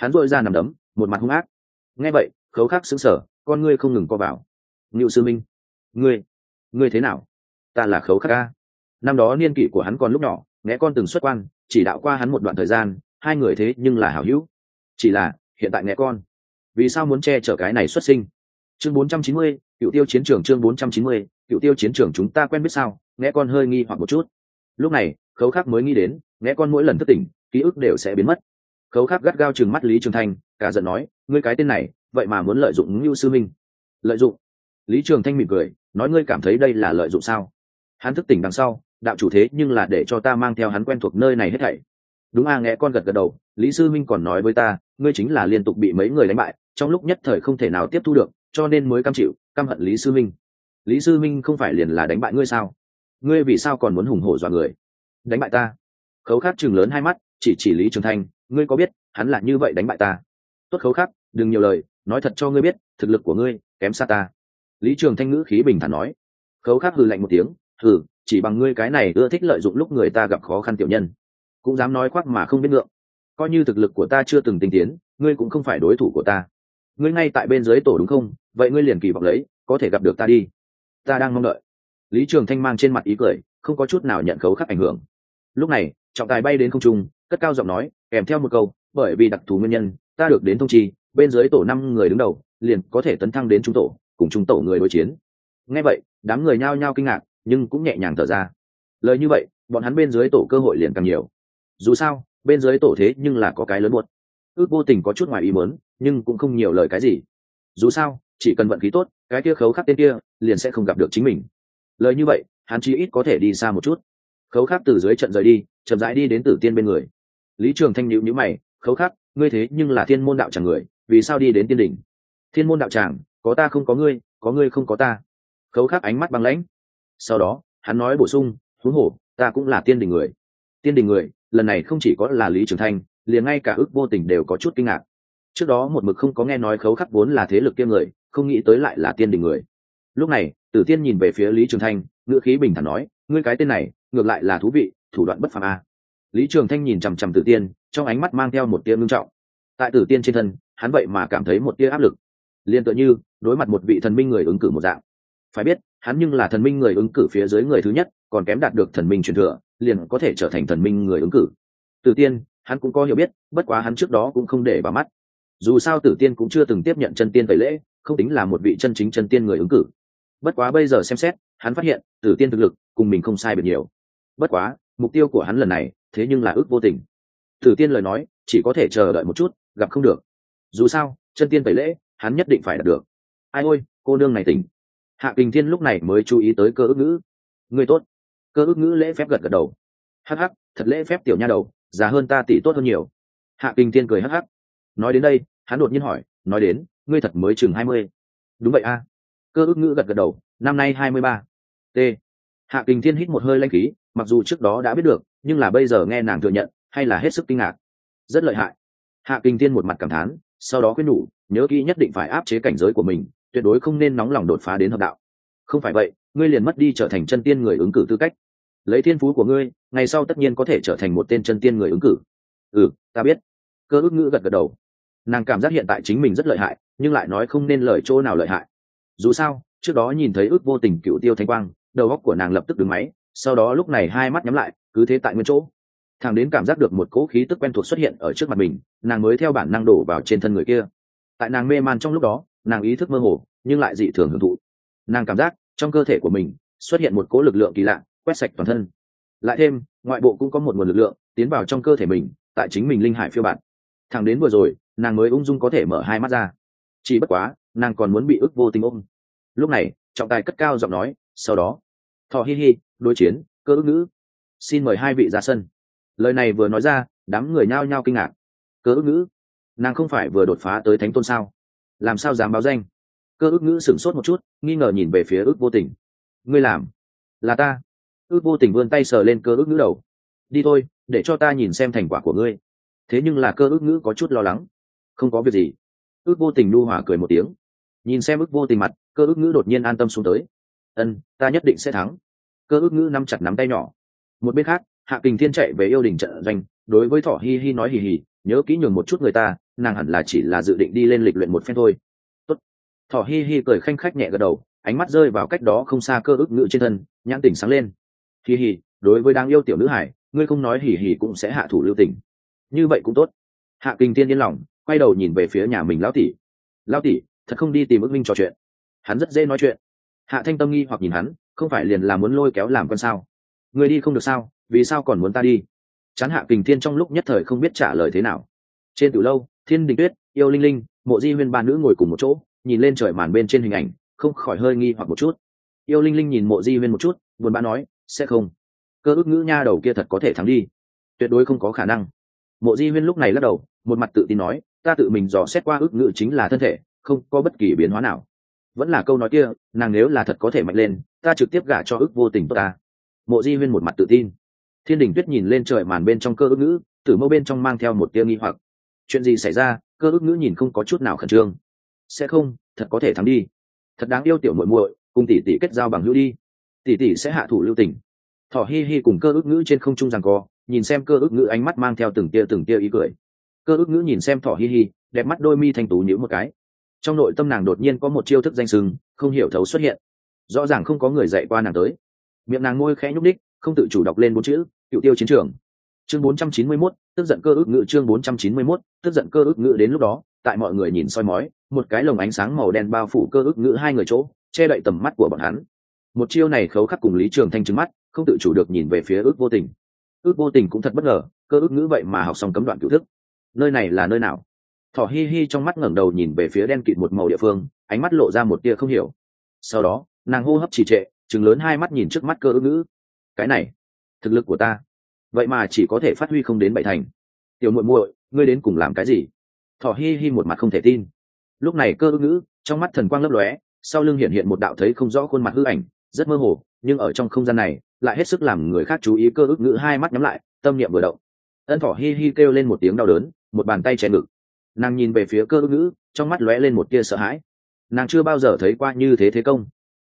Hắn dội ra nằm đấm, một mặt hung ác. Nghe vậy, khấu khắc xứng sở con ngươi không ngừng co vào. Ngự sư minh, ngươi ngươi thế nào? Ta là khấu khắc ca năm đó niên kỷ của hắn còn lúc nhỏ nghe con từng xuất quan chỉ đạo qua hắn một đoạn thời gian hai người thế nhưng là hảo hữu. Chỉ là hiện tại nghe con. Vì sao muốn che chở cái này xuất sinh? Chương 490, cựu tiêu chiến trường chương 490, cựu tiêu chiến trường chúng ta quen biết sao? Nghe con hơi nghi hoặc một chút. Lúc này khấu khắc mới nghĩ đến nghe con mỗi lần thức tỉnh ký ức đều sẽ biến mất. Khấu khắc gắt gao chừng mắt lý trường thanh cả giận nói ngươi cái tên này vậy mà muốn lợi dụng ngưu sư minh. Lợi dụng? Lý trường thanh mỉm cười nói ngươi cảm thấy đây là lợi dụng sao? Hắn thức tỉnh đằng sau đạo chủ thế nhưng là để cho ta mang theo hắn quen thuộc nơi này hết thảy. Đúng a à, nghe con gật gật đầu lý sư minh còn nói với ta ngươi chính là liên tục bị mấy người đánh bại trong lúc nhất thời không thể nào tiếp thu được cho nên mới cam chịu căm hận lý sư minh. Lý sư minh không phải liền là đánh bại ngươi sao? Ngươi vì sao còn muốn hùng hổ dọa người? Đánh bại ta? Khấu khắc chừng lớn hai mắt chỉ chỉ lý trường thanh ngươi có biết hắn là như vậy đánh bại ta? Tốt khấu khắc đừng nhiều lời nói thật cho ngươi biết thực lực của ngươi kém xa ta. Lý trường thanh ngữ khí bình thản nói. Khấu khắc hừ lạnh một tiếng hừ chỉ bằng ngươi cái này ưa thích lợi dụng lúc người ta gặp khó khăn tiểu nhân. Cũng dám nói khoác mà không biết ngượng. Coi như thực lực của ta chưa từng tinh tiến, ngươi cũng không phải đối thủ của ta. Ngươi ngay tại bên dưới tổ đúng không? Vậy ngươi liền kỳ vọng lấy, có thể gặp được ta đi. Ta đang mong đợi. Lý trường thanh mang trên mặt ý cười, không có chút nào nhận khấu khắc ảnh hưởng. Lúc này, trọng tài bay đến không trung, cất cao giọng nói, kèm theo một câu, bởi vì đặc thù nguyên nhân, ta được đến thông chi, bên dưới tổ năm người đứng đầu, liền có thể tấn thăng đến trung tổ, cùng trung tổ người đối chiến. Nghe vậy, đám người nhao nhao kinh ngạc nhưng cũng nhẹ nhàng thở ra. Lời như vậy bọn hắn bên dưới tổ cơ hội liền càng nhiều. Dù sao bên dưới tổ thế nhưng là có cái lớn buốt ước vô tình có chút ngoài ý muốn, nhưng cũng không nhiều lời cái gì. Dù sao chỉ cần vận khí tốt cái kia khấu khắc tên kia liền sẽ không gặp được chính mình. Lời như vậy hắn chí ít có thể đi xa một chút. Khấu khắc từ dưới trận rời đi chậm rãi đi đến tử tiên bên người. Lý trường thanh nhịu nhữ mày khấu khắc ngươi thế nhưng là thiên môn đạo tràng người vì sao đi đến tiên đỉnh? Thiên môn đạo tràng có ta không có ngươi có ngươi không có ta. Khấu khắc ánh mắt băng lãnh sau đó, hắn nói bổ sung, huống hồ, ta cũng là tiên đình người. Tiên đình người, lần này không chỉ có là lý trường thanh, liền ngay cả ước vô tình đều có chút kinh ngạc. Trước đó một mực không có nghe nói khấu khắc vốn là thế lực kiêm người, không nghĩ tới lại là tiên đình người. Lúc này, tử tiên nhìn về phía lý trường thanh, ngữ khí bình thản nói, ngươi cái tên này, ngược lại là thú vị, thủ đoạn bất phàm a. Lý trường thanh nhìn chằm chằm tử tiên, trong ánh mắt mang theo một tia ngưng trọng. Tại tử tiên trên thân, hắn vậy mà cảm thấy một tia áp lực. Liền tựa như đối mặt một vị thần minh người ứng cử một dạng. Phải biết hắn nhưng là thần minh người ứng cử phía dưới người thứ nhất, còn kém đạt được thần minh truyền thừa, liền có thể trở thành thần minh người ứng cử. Tử tiên, hắn cũng có hiểu biết, bất quá hắn trước đó cũng không để vào mắt. Dù sao tử tiên cũng chưa từng tiếp nhận chân tiên tẩy lễ, không tính là một vị chân chính chân tiên người ứng cử. Bất quá bây giờ xem xét, hắn phát hiện, tử tiên thực lực cùng mình không sai biệt nhiều. Bất quá, mục tiêu của hắn lần này, thế nhưng là ước vô tình. Tử tiên lời nói, chỉ có thể chờ đợi một chút, gặp không được. Dù sao, chân tiên tẩy lễ, hắn nhất định phải đạt được. Ai ôi, cô nương này tỉnh hạ kinh thiên lúc này mới chú ý tới cơ ước ngữ. Người tốt. Cơ ước ngữ lễ phép gật gật đầu. Hắc hắc, thật lễ phép tiểu nha đầu, già hơn ta tỷ tốt hơn nhiều. Hạ kinh thiên cười hắc hắc. Nói đến đây, hắn đột nhiên hỏi, nói đến, ngươi thật mới chừng hai mươi. Đúng vậy a. Cơ ước ngữ gật gật đầu, năm nay hai mươi ba. T. Hạ kinh thiên hít một hơi lanh khí, mặc dù trước đó đã biết được, nhưng là bây giờ nghe nàng thừa nhận, hay là hết sức kinh ngạc. Rất lợi hại. Hạ kinh thiên một mặt cảm thán, sau đó khuyên nhủ, nhớ kỹ nhất định phải áp chế cảnh giới của mình tuyệt đối không nên nóng lòng đột phá đến hợp đạo. Không phải vậy, ngươi liền mất đi trở thành chân tiên người ứng cử tư cách. Lấy thiên phú của ngươi, ngày sau tất nhiên có thể trở thành một tên chân tiên người ứng cử. Ừ ta biết. Cơ ước ngữ gật gật đầu. Nàng cảm giác hiện tại chính mình rất lợi hại, nhưng lại nói không nên lời chỗ nào lợi hại. Dù sao, trước đó nhìn thấy ước vô tình cựu tiêu thanh quang, đầu góc của nàng lập tức đứng máy, sau đó lúc này hai mắt nhắm lại, cứ thế tại nguyên chỗ. Thằng đến cảm giác được một cỗ khí tức quen thuộc xuất hiện ở trước mặt mình, nàng mới theo bản năng đổ vào trên thân người kia. Tại nàng mê man trong lúc đó nàng ý thức mơ hồ, nhưng lại dị thường hưởng thụ. Nàng cảm giác, trong cơ thể của mình, xuất hiện một cỗ lực lượng kỳ lạ, quét sạch toàn thân. Lại thêm, ngoại bộ cũng có một nguồn lực lượng, tiến vào trong cơ thể mình, tại chính mình linh hải phiêu bản thẳng đến vừa rồi, nàng mới ung dung có thể mở hai mắt ra. Chỉ bất quá, nàng còn muốn bị ức vô tình ôm. Lúc này, trọng tài cất cao giọng nói, sau đó. Thọ hi hi, đối chiến, cơ ức ngữ. Xin mời hai vị ra sân. Lời này vừa nói ra, đám người nhao nhao kinh ngạc. Cơ ức ngữ. Nàng không phải vừa đột phá tới thánh tôn sao? Làm sao dám báo danh? Cơ ước ngữ sửng sốt một chút, nghi ngờ nhìn về phía ước vô tình. Ngươi làm? Là ta. Ước vô tình vươn tay sờ lên cơ ước ngữ đầu. Đi thôi, để cho ta nhìn xem thành quả của ngươi. Thế nhưng là cơ ước ngữ có chút lo lắng. Không có việc gì. Ước vô tình nu hỏa cười một tiếng. Nhìn xem ước vô tình mặt, cơ ước ngữ đột nhiên an tâm xuống tới. Ân, ta nhất định sẽ thắng. Cơ ước ngữ nắm chặt nắm tay nhỏ. Một bên khác, hạ kình thiên chạy về yêu đình trận doanh, đối với thỏ hi hi nói hì hì nhớ kỹ nhường một chút người ta, nàng hẳn là chỉ là dự định đi lên lịch luyện một phen thôi. Tốt. thỏ hi hi cười khanh khách nhẹ gật đầu, ánh mắt rơi vào cách đó không xa cơ ức ngự trên thân, nhãn tỉnh sáng lên. Hi hi, đối với đáng yêu tiểu nữ hải, ngươi không nói hỉ hỉ cũng sẽ hạ thủ lưu tình. Như vậy cũng tốt. Hạ kinh thiên yên lòng, quay đầu nhìn về phía nhà mình lão tỷ. Lão tỷ, thật không đi tìm ước minh trò chuyện. Hắn rất dễ nói chuyện. Hạ thanh tâm nghi hoặc nhìn hắn, không phải liền là muốn lôi kéo làm con sao? Người đi không được sao? Vì sao còn muốn ta đi? Chán hạ kình thiên trong lúc nhất thời không biết trả lời thế nào. Trên từ lâu, thiên đình tuyết, yêu linh linh, mộ di huyên ba nữ ngồi cùng một chỗ, nhìn lên trời màn bên trên hình ảnh, không khỏi hơi nghi hoặc một chút. Yêu linh linh nhìn mộ di huyên một chút, buồn bã nói, sẽ không. Cơ ước ngữ nha đầu kia thật có thể thắng đi. Tuyệt đối không có khả năng. Mộ di huyên lúc này lắc đầu, một mặt tự tin nói, ta tự mình dò xét qua ước ngữ chính là thân thể, không có bất kỳ biến hóa nào. Vẫn là câu nói kia, nàng nếu là thật có thể mạnh lên, ta trực tiếp gả cho ước vô tình tốt ta. Mộ di huyên một mặt tự tin thiên đình tuyết nhìn lên trời màn bên trong cơ ước ngữ, tử mâu bên trong mang theo một tia nghi hoặc. Chuyện gì xảy ra, cơ ước ngữ nhìn không có chút nào khẩn trương. Sẽ không, thật có thể thắng đi. Thật đáng yêu tiểu muội muội, cùng tỷ tỷ kết giao bằng hữu đi. Tỷ tỷ sẽ hạ thủ lưu tình. Thỏ hi hi cùng cơ ước ngữ trên không trung rằng co, nhìn xem cơ ước ngữ ánh mắt mang theo từng tia từng tia ý cười. Cơ ước ngữ nhìn xem thỏ hi hi, đẹp mắt đôi mi thanh tú nhữ một cái. Trong nội tâm nàng đột nhiên có một chiêu thức danh sừng, không hiểu thấu xuất hiện. Rõ ràng không có người dạy qua nàng tới. Miệng nàng môi khẽ nhúc đích không tự chủ đọc lên bốn chữ cựu tiêu chiến trường. Chương 491, tức giận cơ ước ngự chương 491, tức giận cơ ước ngự đến lúc đó tại mọi người nhìn soi mói một cái lồng ánh sáng màu đen bao phủ cơ ước ngự hai người chỗ che đậy tầm mắt của bọn hắn. Một chiêu này khấu khắc cùng lý trường thanh trứng mắt không tự chủ được nhìn về phía ước vô tình. Ước vô tình cũng thật bất ngờ cơ ước ngữ vậy mà học xong cấm đoạn cựu thức. Nơi này là nơi nào? Thỏ hi hi trong mắt ngẩng đầu nhìn về phía đen kịt một màu địa phương ánh mắt lộ ra một tia không hiểu. Sau đó nàng hô hấp trì trệ chừng lớn hai mắt nhìn trước mắt cơ ước ngữ cái này, thực lực của ta, vậy mà chỉ có thể phát huy không đến bảy thành. Tiểu muội muội, ngươi đến cùng làm cái gì? Thỏ hi hi một mặt không thể tin. Lúc này cơ ước ngữ, trong mắt thần quang lấp lóe, sau lưng hiện hiện một đạo thấy không rõ khuôn mặt hư ảnh, rất mơ hồ, nhưng ở trong không gian này, lại hết sức làm người khác chú ý cơ ước ngữ hai mắt nhắm lại, tâm niệm vừa động. Ân thỏ hi hi kêu lên một tiếng đau đớn, một bàn tay che ngực. Nàng nhìn về phía cơ ước ngữ, trong mắt lóe lên một tia sợ hãi. Nàng chưa bao giờ thấy qua như thế thế công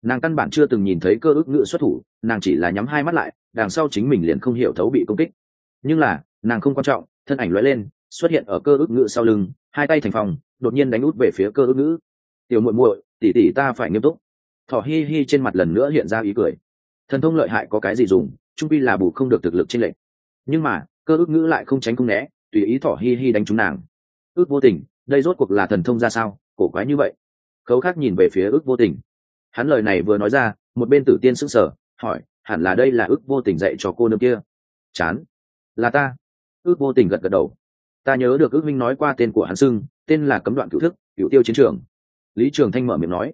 nàng căn bản chưa từng nhìn thấy cơ ước ngự xuất thủ, nàng chỉ là nhắm hai mắt lại, đằng sau chính mình liền không hiểu thấu bị công kích. Nhưng là, nàng không quan trọng, thân ảnh lóe lên, xuất hiện ở cơ ước ngự sau lưng, hai tay thành phòng, đột nhiên đánh út về phía cơ ước ngữ. Tiểu muội muội tỉ tỉ ta phải nghiêm túc. Thỏ hi hi trên mặt lần nữa hiện ra ý cười. Thần thông lợi hại có cái gì dùng, trung pi là bù không được thực lực trên lệnh. Nhưng mà, cơ ước ngữ lại không tránh không né, tùy ý thỏ hi hi đánh trúng nàng. Ước vô tình, đây rốt cuộc là thần thông ra sao? Cổ quái như vậy. Khấu khác nhìn về phía ước vô tình hắn lời này vừa nói ra, một bên tử tiên sững sờ, hỏi, hẳn là đây là ước vô tình dạy cho cô nương kia? Chán. Là ta. Ước vô tình gật gật đầu. Ta nhớ được ước minh nói qua tên của hắn xưng, tên là cấm đoạn cựu thức cựu tiêu chiến trường. Lý trường thanh mở miệng nói.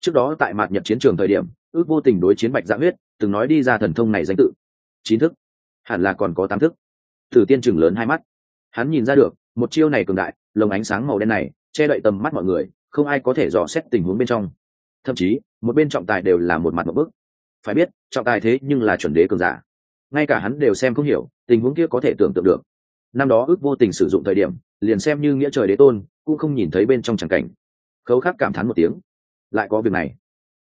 Trước đó tại mạt nhật chiến trường thời điểm, ước vô tình đối chiến bạch dạ huyết, từng nói đi ra thần thông này danh tự. Chín thức. Hẳn là còn có tám thức. Tử tiên chừng lớn hai mắt. Hắn nhìn ra được, một chiêu này cường đại, lồng ánh sáng màu đen này, che đậy tầm mắt mọi người, không ai có thể dò xét tình huống bên trong. Thậm chí một bên trọng tài đều là một mặt một bức. Phải biết, trọng tài thế nhưng là chuẩn đế cường giả. Ngay cả hắn đều xem không hiểu, tình huống kia có thể tưởng tượng được. Năm đó ước vô tình sử dụng thời điểm, liền xem như nghĩa trời đế tôn, cũng không nhìn thấy bên trong tràng cảnh. Khấu khắc cảm thán một tiếng. Lại có việc này.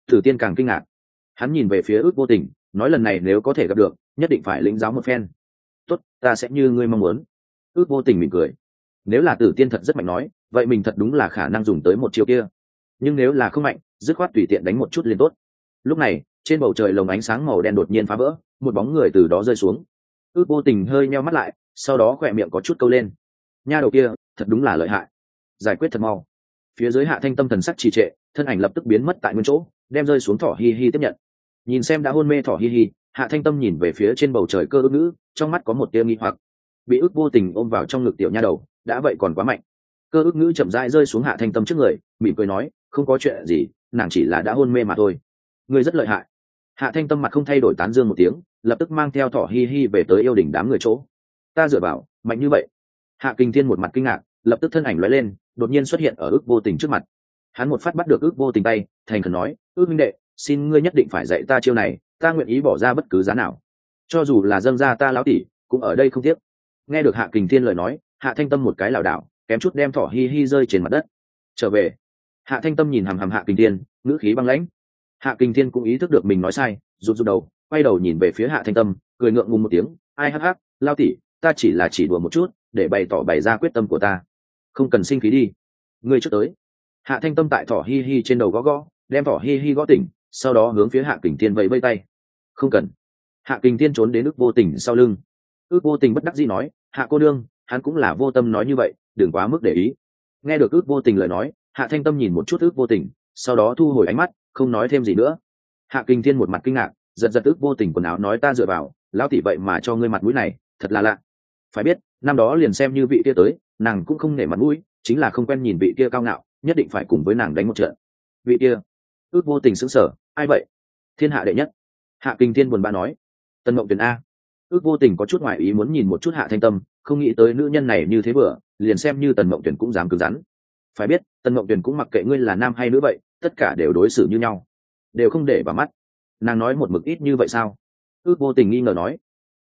Thử tiên càng kinh ngạc. Hắn nhìn về phía ước vô tình, nói lần này nếu có thể gặp được, nhất định phải lĩnh giáo một phen. Tốt, ta sẽ như ngươi mong muốn. Ước vô tình mỉm cười. Nếu là tử tiên thật rất mạnh nói, vậy mình thật đúng là khả năng dùng tới một chiêu kia. Nhưng nếu là không mạnh dứt khoát tùy tiện đánh một chút liền tốt. Lúc này, trên bầu trời lồng ánh sáng màu đen đột nhiên phá vỡ, một bóng người từ đó rơi xuống. Ước vô tình hơi meo mắt lại, sau đó khỏe miệng có chút câu lên. Nha đầu kia, thật đúng là lợi hại. Giải quyết thật mau. Phía dưới hạ thanh tâm thần sắc trì trệ, thân ảnh lập tức biến mất tại nguyên chỗ, đem rơi xuống thỏ hi hi tiếp nhận. Nhìn xem đã hôn mê thỏ hi hi, hạ thanh tâm nhìn về phía trên bầu trời cơ ước ngữ trong mắt có một tia nghi hoặc. Bị ước vô tình ôm vào trong ngực tiểu nha đầu, đã vậy còn quá mạnh. Cơ ước ngữ chậm rãi rơi xuống hạ thanh tâm trước người, mỉm cười nói, không có chuyện gì nàng chỉ là đã hôn mê mà thôi. Ngươi rất lợi hại. Hạ thanh tâm mặt không thay đổi tán dương một tiếng, lập tức mang theo thỏ hi hi về tới yêu đỉnh đám người chỗ. Ta dựa vào, mạnh như vậy. Hạ kinh thiên một mặt kinh ngạc, lập tức thân ảnh lóe lên, đột nhiên xuất hiện ở ước vô tình trước mặt. Hắn một phát bắt được ước vô tình tay, thành khẩn nói, ước minh đệ, xin ngươi nhất định phải dạy ta chiêu này, ta nguyện ý bỏ ra bất cứ giá nào. Cho dù là dâng ra ta lão tỷ, cũng ở đây không tiếc. Nghe được hạ kình thiên lời nói, hạ thanh tâm một cái lảo đảo, kém chút đem thỏ hi hi rơi trên mặt đất. Trở về hạ thanh tâm nhìn hằm hằm hạ kình thiên, ngữ khí băng lãnh. Hạ kình thiên cũng ý thức được mình nói sai, rụt rụt đầu, quay đầu nhìn về phía hạ thanh tâm, cười ngượng ngùng một tiếng, ai hắc hắc, lao tỉ ta chỉ là chỉ đùa một chút, để bày tỏ bày ra quyết tâm của ta. Không cần sinh khí đi. Ngươi trước tới. Hạ thanh tâm tại thỏ hi hi trên đầu gõ gõ, đem thỏ hi hi gõ tỉnh, sau đó hướng phía hạ kình thiên vẫy vây tay. Không cần. Hạ kình thiên trốn đến ước vô tình sau lưng. Ước vô tình bất đắc dĩ nói, hạ cô đương hắn cũng là vô tâm nói như vậy, đừng quá mức để ý. Nghe được ước vô tình lời nói hạ thanh tâm nhìn một chút ước vô tình, sau đó thu hồi ánh mắt, không nói thêm gì nữa. Hạ kinh thiên một mặt kinh ngạc, giật giật ước vô tình quần áo nói ta dựa vào, lão tỷ vậy mà cho ngươi mặt mũi này, thật là lạ. Phải biết, năm đó liền xem như vị kia tới, nàng cũng không nể mặt mũi, chính là không quen nhìn vị kia cao ngạo, nhất định phải cùng với nàng đánh một trận. Vị kia, ước vô tình sững sờ, ai vậy? Thiên hạ đệ nhất. Hạ kinh thiên buồn bã nói. Tân mộng tuyền a. Ước vô tình có chút ngoại ý muốn nhìn một chút hạ thanh tâm, không nghĩ tới nữ nhân này như thế vừa, liền xem như tần mộng tuyển cũng dám cứng rắn phải biết, tần mộng tuyền cũng mặc kệ ngươi là nam hay nữ vậy, tất cả đều đối xử như nhau. Đều không để vào mắt. Nàng nói một mực ít như vậy sao? Ước vô tình nghi ngờ nói.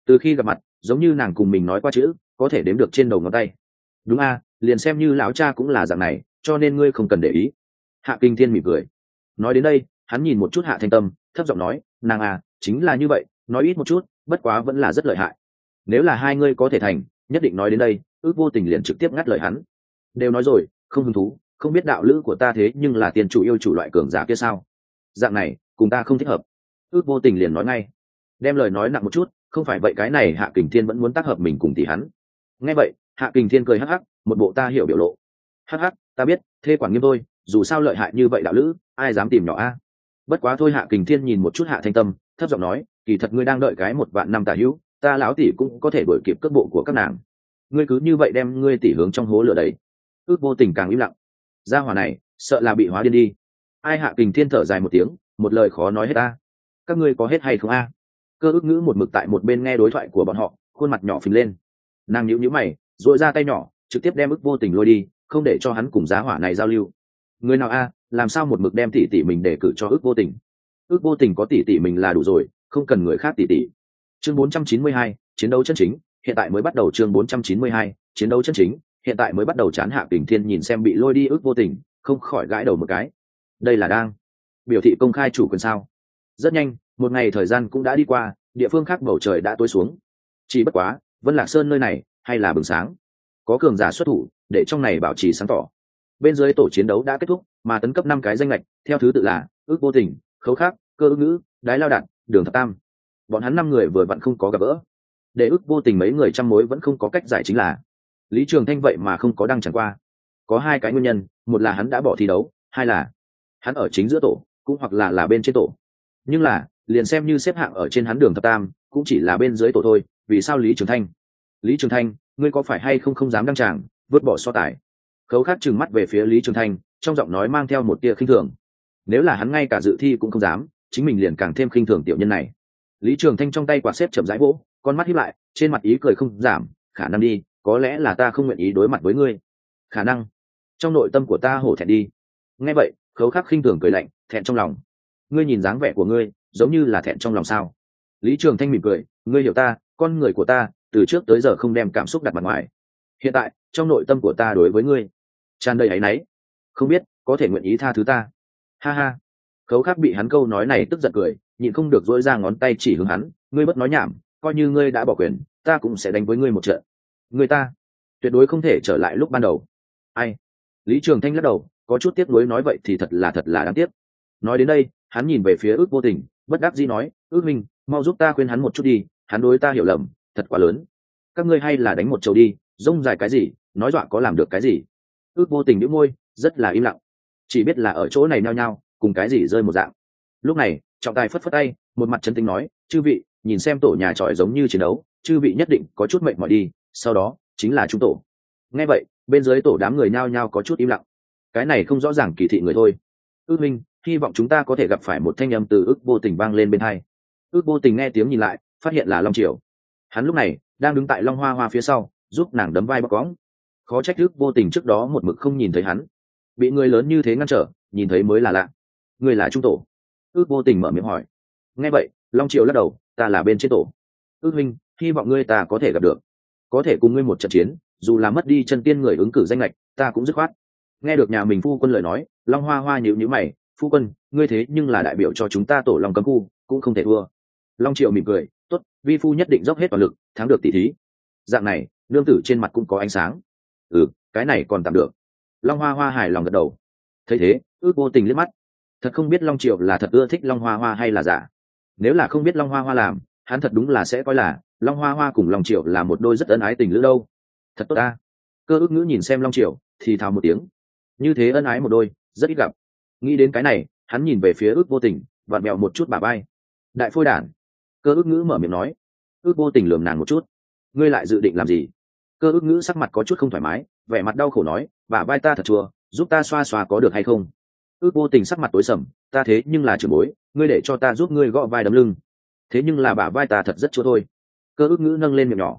Từ khi gặp mặt, giống như nàng cùng mình nói qua chữ, có thể đếm được trên đầu ngón tay. Đúng a, liền xem như lão cha cũng là dạng này, cho nên ngươi không cần để ý. Hạ kinh thiên mỉm cười. Nói đến đây, hắn nhìn một chút hạ thanh tâm, thấp giọng nói, nàng à chính là như vậy, nói ít một chút, bất quá vẫn là rất lợi hại. Nếu là hai ngươi có thể thành, nhất định nói đến đây, ước vô tình liền trực tiếp ngắt lời hắn. Đều nói rồi không hứng thú, không biết đạo lữ của ta thế nhưng là tiền chủ yêu chủ loại cường giả kia sao? Dạng này, cùng ta không thích hợp. Ước vô tình liền nói ngay. Đem lời nói nặng một chút, không phải vậy cái này hạ kình thiên vẫn muốn tác hợp mình cùng tỷ hắn. Nghe vậy, hạ kình thiên cười hắc hắc, một bộ ta hiểu biểu lộ. Hắc hắc, ta biết, thê quản nghiêm tôi dù sao lợi hại như vậy đạo lữ, ai dám tìm nhỏ a? Bất quá thôi hạ kình thiên nhìn một chút hạ thanh tâm, thấp giọng nói, kỳ thật ngươi đang đợi cái một vạn năm tả hữu, ta lão tỷ cũng có thể đổi kịp cước bộ của các nàng. Ngươi cứ như vậy đem ngươi tỷ hướng trong hố lửa đấy ước vô tình càng im lặng. Gia hỏa này sợ là bị hóa điên đi. Ai hạ kình thiên thở dài một tiếng một lời khó nói hết ta. Các ngươi có hết hay không a? Cơ ước ngữ một mực tại một bên nghe đối thoại của bọn họ khuôn mặt nhỏ phình lên. Nàng nhíu nhíu mày dội ra tay nhỏ trực tiếp đem ước vô tình lôi đi không để cho hắn cùng giá hỏa này giao lưu. Người nào a làm sao một mực đem tỷ tỷ mình để cử cho ước vô tình? Ước vô tình có tỷ tỷ mình là đủ rồi không cần người khác tỷ tỷ. Chương 492, chiến đấu chân chính hiện tại mới bắt đầu chương 492, chiến đấu chân chính hiện tại mới bắt đầu chán hạ kình thiên nhìn xem bị lôi đi ước vô tình, không khỏi gãi đầu một cái. Đây là đang biểu thị công khai chủ quyền sao? Rất nhanh, một ngày thời gian cũng đã đi qua, địa phương khác bầu trời đã tối xuống. Chỉ bất quá, vân lạc sơn nơi này hay là bừng sáng. Có cường giả xuất thủ, để trong này bảo trì sáng tỏ. Bên dưới tổ chiến đấu đã kết thúc, mà tấn cấp năm cái danh lệch, theo thứ tự là ước vô tình, khấu khác cơ ước ngữ, đái lao đạn, đường thập tam. Bọn hắn năm người vừa vặn không có gặp gỡ. Để ước vô tình mấy người trăm mối vẫn không có cách giải chính là lý trường thanh vậy mà không có đăng chẳng qua. Có hai cái nguyên nhân, một là hắn đã bỏ thi đấu, hai là hắn ở chính giữa tổ, cũng hoặc là là bên trên tổ. Nhưng là, liền xem như xếp hạng ở trên hắn đường thập tam, cũng chỉ là bên dưới tổ thôi, vì sao lý trường thanh? Lý trường thanh, ngươi có phải hay không không dám đăng tràng, vứt bỏ so tài? Khấu khát trừng mắt về phía lý trường thanh, trong giọng nói mang theo một tia khinh thường. Nếu là hắn ngay cả dự thi cũng không dám, chính mình liền càng thêm khinh thường tiểu nhân này. Lý trường thanh trong tay quạt xếp chậm rãi vỗ, con mắt hiếp lại, trên mặt ý cười không giảm, khả năng đi có lẽ là ta không nguyện ý đối mặt với ngươi. Khả năng. Trong nội tâm của ta hổ thẹn đi. Nghe vậy, khấu khắc khinh thường cười lạnh, thẹn trong lòng. Ngươi nhìn dáng vẻ của ngươi, giống như là thẹn trong lòng sao? Lý trường thanh mỉm cười, ngươi hiểu ta, con người của ta, từ trước tới giờ không đem cảm xúc đặt mặt ngoài. Hiện tại, trong nội tâm của ta đối với ngươi, tràn đầy áy náy. Không biết, có thể nguyện ý tha thứ ta? Ha ha. Khấu khắc bị hắn câu nói này tức giận cười, nhịn không được dỗi ra ngón tay chỉ hướng hắn, ngươi bất nói nhảm, coi như ngươi đã bỏ quyền, ta cũng sẽ đánh với ngươi một trận người ta tuyệt đối không thể trở lại lúc ban đầu. Ai? Lý trường thanh lắc đầu, có chút tiếc nuối nói vậy thì thật là thật là đáng tiếc. Nói đến đây, hắn nhìn về phía ước vô tình, bất đắc dĩ nói, ước minh, mau giúp ta khuyên hắn một chút đi, hắn đối ta hiểu lầm, thật quá lớn. Các ngươi hay là đánh một chầu đi, rông dài cái gì, nói dọa có làm được cái gì? Ước vô tình đĩu môi, rất là im lặng. Chỉ biết là ở chỗ này nao nhao, cùng cái gì rơi một dạng. Lúc này, trọng tài phất phất tay, một mặt chân tính nói, chư vị, nhìn xem tổ nhà tròi giống như chiến đấu, chư vị nhất định có chút mệnh mỏi đi sau đó chính là trung tổ. Nghe vậy, bên dưới tổ đám người nhao nhao có chút im lặng. Cái này không rõ ràng kỳ thị người thôi. Ước minh, hy vọng chúng ta có thể gặp phải một thanh âm từ ước vô tình vang lên bên hai. Ước vô tình nghe tiếng nhìn lại, phát hiện là long triều. Hắn lúc này đang đứng tại long hoa hoa phía sau, giúp nàng đấm vai bọc cóng khó trách ước vô tình trước đó một mực không nhìn thấy hắn. Bị người lớn như thế ngăn trở, nhìn thấy mới là lạ. Người là trung tổ. Ước vô tình mở miệng hỏi. Nghe vậy, long triều lắc đầu, ta là bên trên tổ. Ước minh, hy vọng ngươi ta có thể gặp được có thể cùng ngươi một trận chiến, dù là mất đi chân tiên người ứng cử danh lệch ta cũng dứt khoát. Nghe được nhà mình phu quân lời nói, long hoa hoa nhịu nhữ mày, phu quân, ngươi thế nhưng là đại biểu cho chúng ta tổ long cấm khu, cũng không thể thua. Long triệu mỉm cười t ố t vi phu nhất định dốc hết toàn lực, thắng được tỷ thí. Dạng này, nương tử trên mặt cũng có ánh sáng. Ừ cái này còn tạm được. Long hoa hoa hài lòng gật đầu. Thấy thế, ước vô tình liếc mắt. Thật không biết long triệu là thật ưa thích long hoa hoa hay là giả. Nếu là không biết long hoa hoa làm hắn thật đúng là sẽ coi là long hoa hoa cùng long triệu là một đôi rất ân ái tình lữ đâu. Thật tốt ta. Cơ ước ngữ nhìn xem long triệu thì thào một tiếng. Như thế ân ái một đôi, rất ít gặp. Nghĩ đến cái này, hắn nhìn về phía ước vô tình, vặn mẹo một chút bà bay đại phôi đản. Cơ ước ngữ mở miệng nói. Ước vô tình lườm nàng một chút. Ngươi lại dự định làm gì? Cơ ước ngữ sắc mặt có chút không thoải mái, vẻ mặt đau khổ nói, bà vai ta thật chua, giúp ta xoa xoa có được hay không? Ước vô tình sắc mặt tối sầm, ta thế nhưng là trưởng bối, ngươi để cho ta giúp ngươi gõ vai đấm lưng thế nhưng là bà vai ta thật rất chua thôi. Cơ ước ngữ nâng lên miệng nhỏ.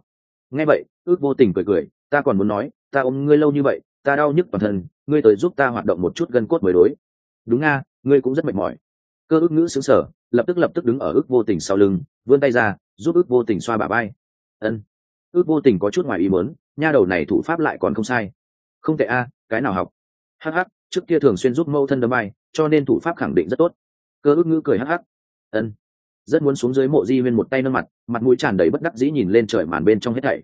Nghe vậy, ước vô tình cười cười, ta còn muốn nói, ta ôm ngươi lâu như vậy, ta đau nhức toàn thân, ngươi tới giúp ta hoạt động một chút gân cốt mới đối. Đúng nga, ngươi cũng rất mệt mỏi. Cơ ước ngữ xứng sở lập tức lập tức đứng ở ước vô tình sau lưng, vươn tay ra, giúp ước vô tình xoa bà vai. ân. Ước vô tình có chút ngoài ý mớn nha đầu này thủ pháp lại còn không sai. Không tệ a, cái nào học? Hh trước kia thường xuyên giúp mâu thân đấm bay cho nên thủ pháp khẳng định rất tốt. Cơ ước ngữ cười hh ân rất muốn xuống dưới mộ di huyên một tay nâng mặt mặt mũi tràn đầy bất đắc dĩ nhìn lên trời màn bên trong hết thảy.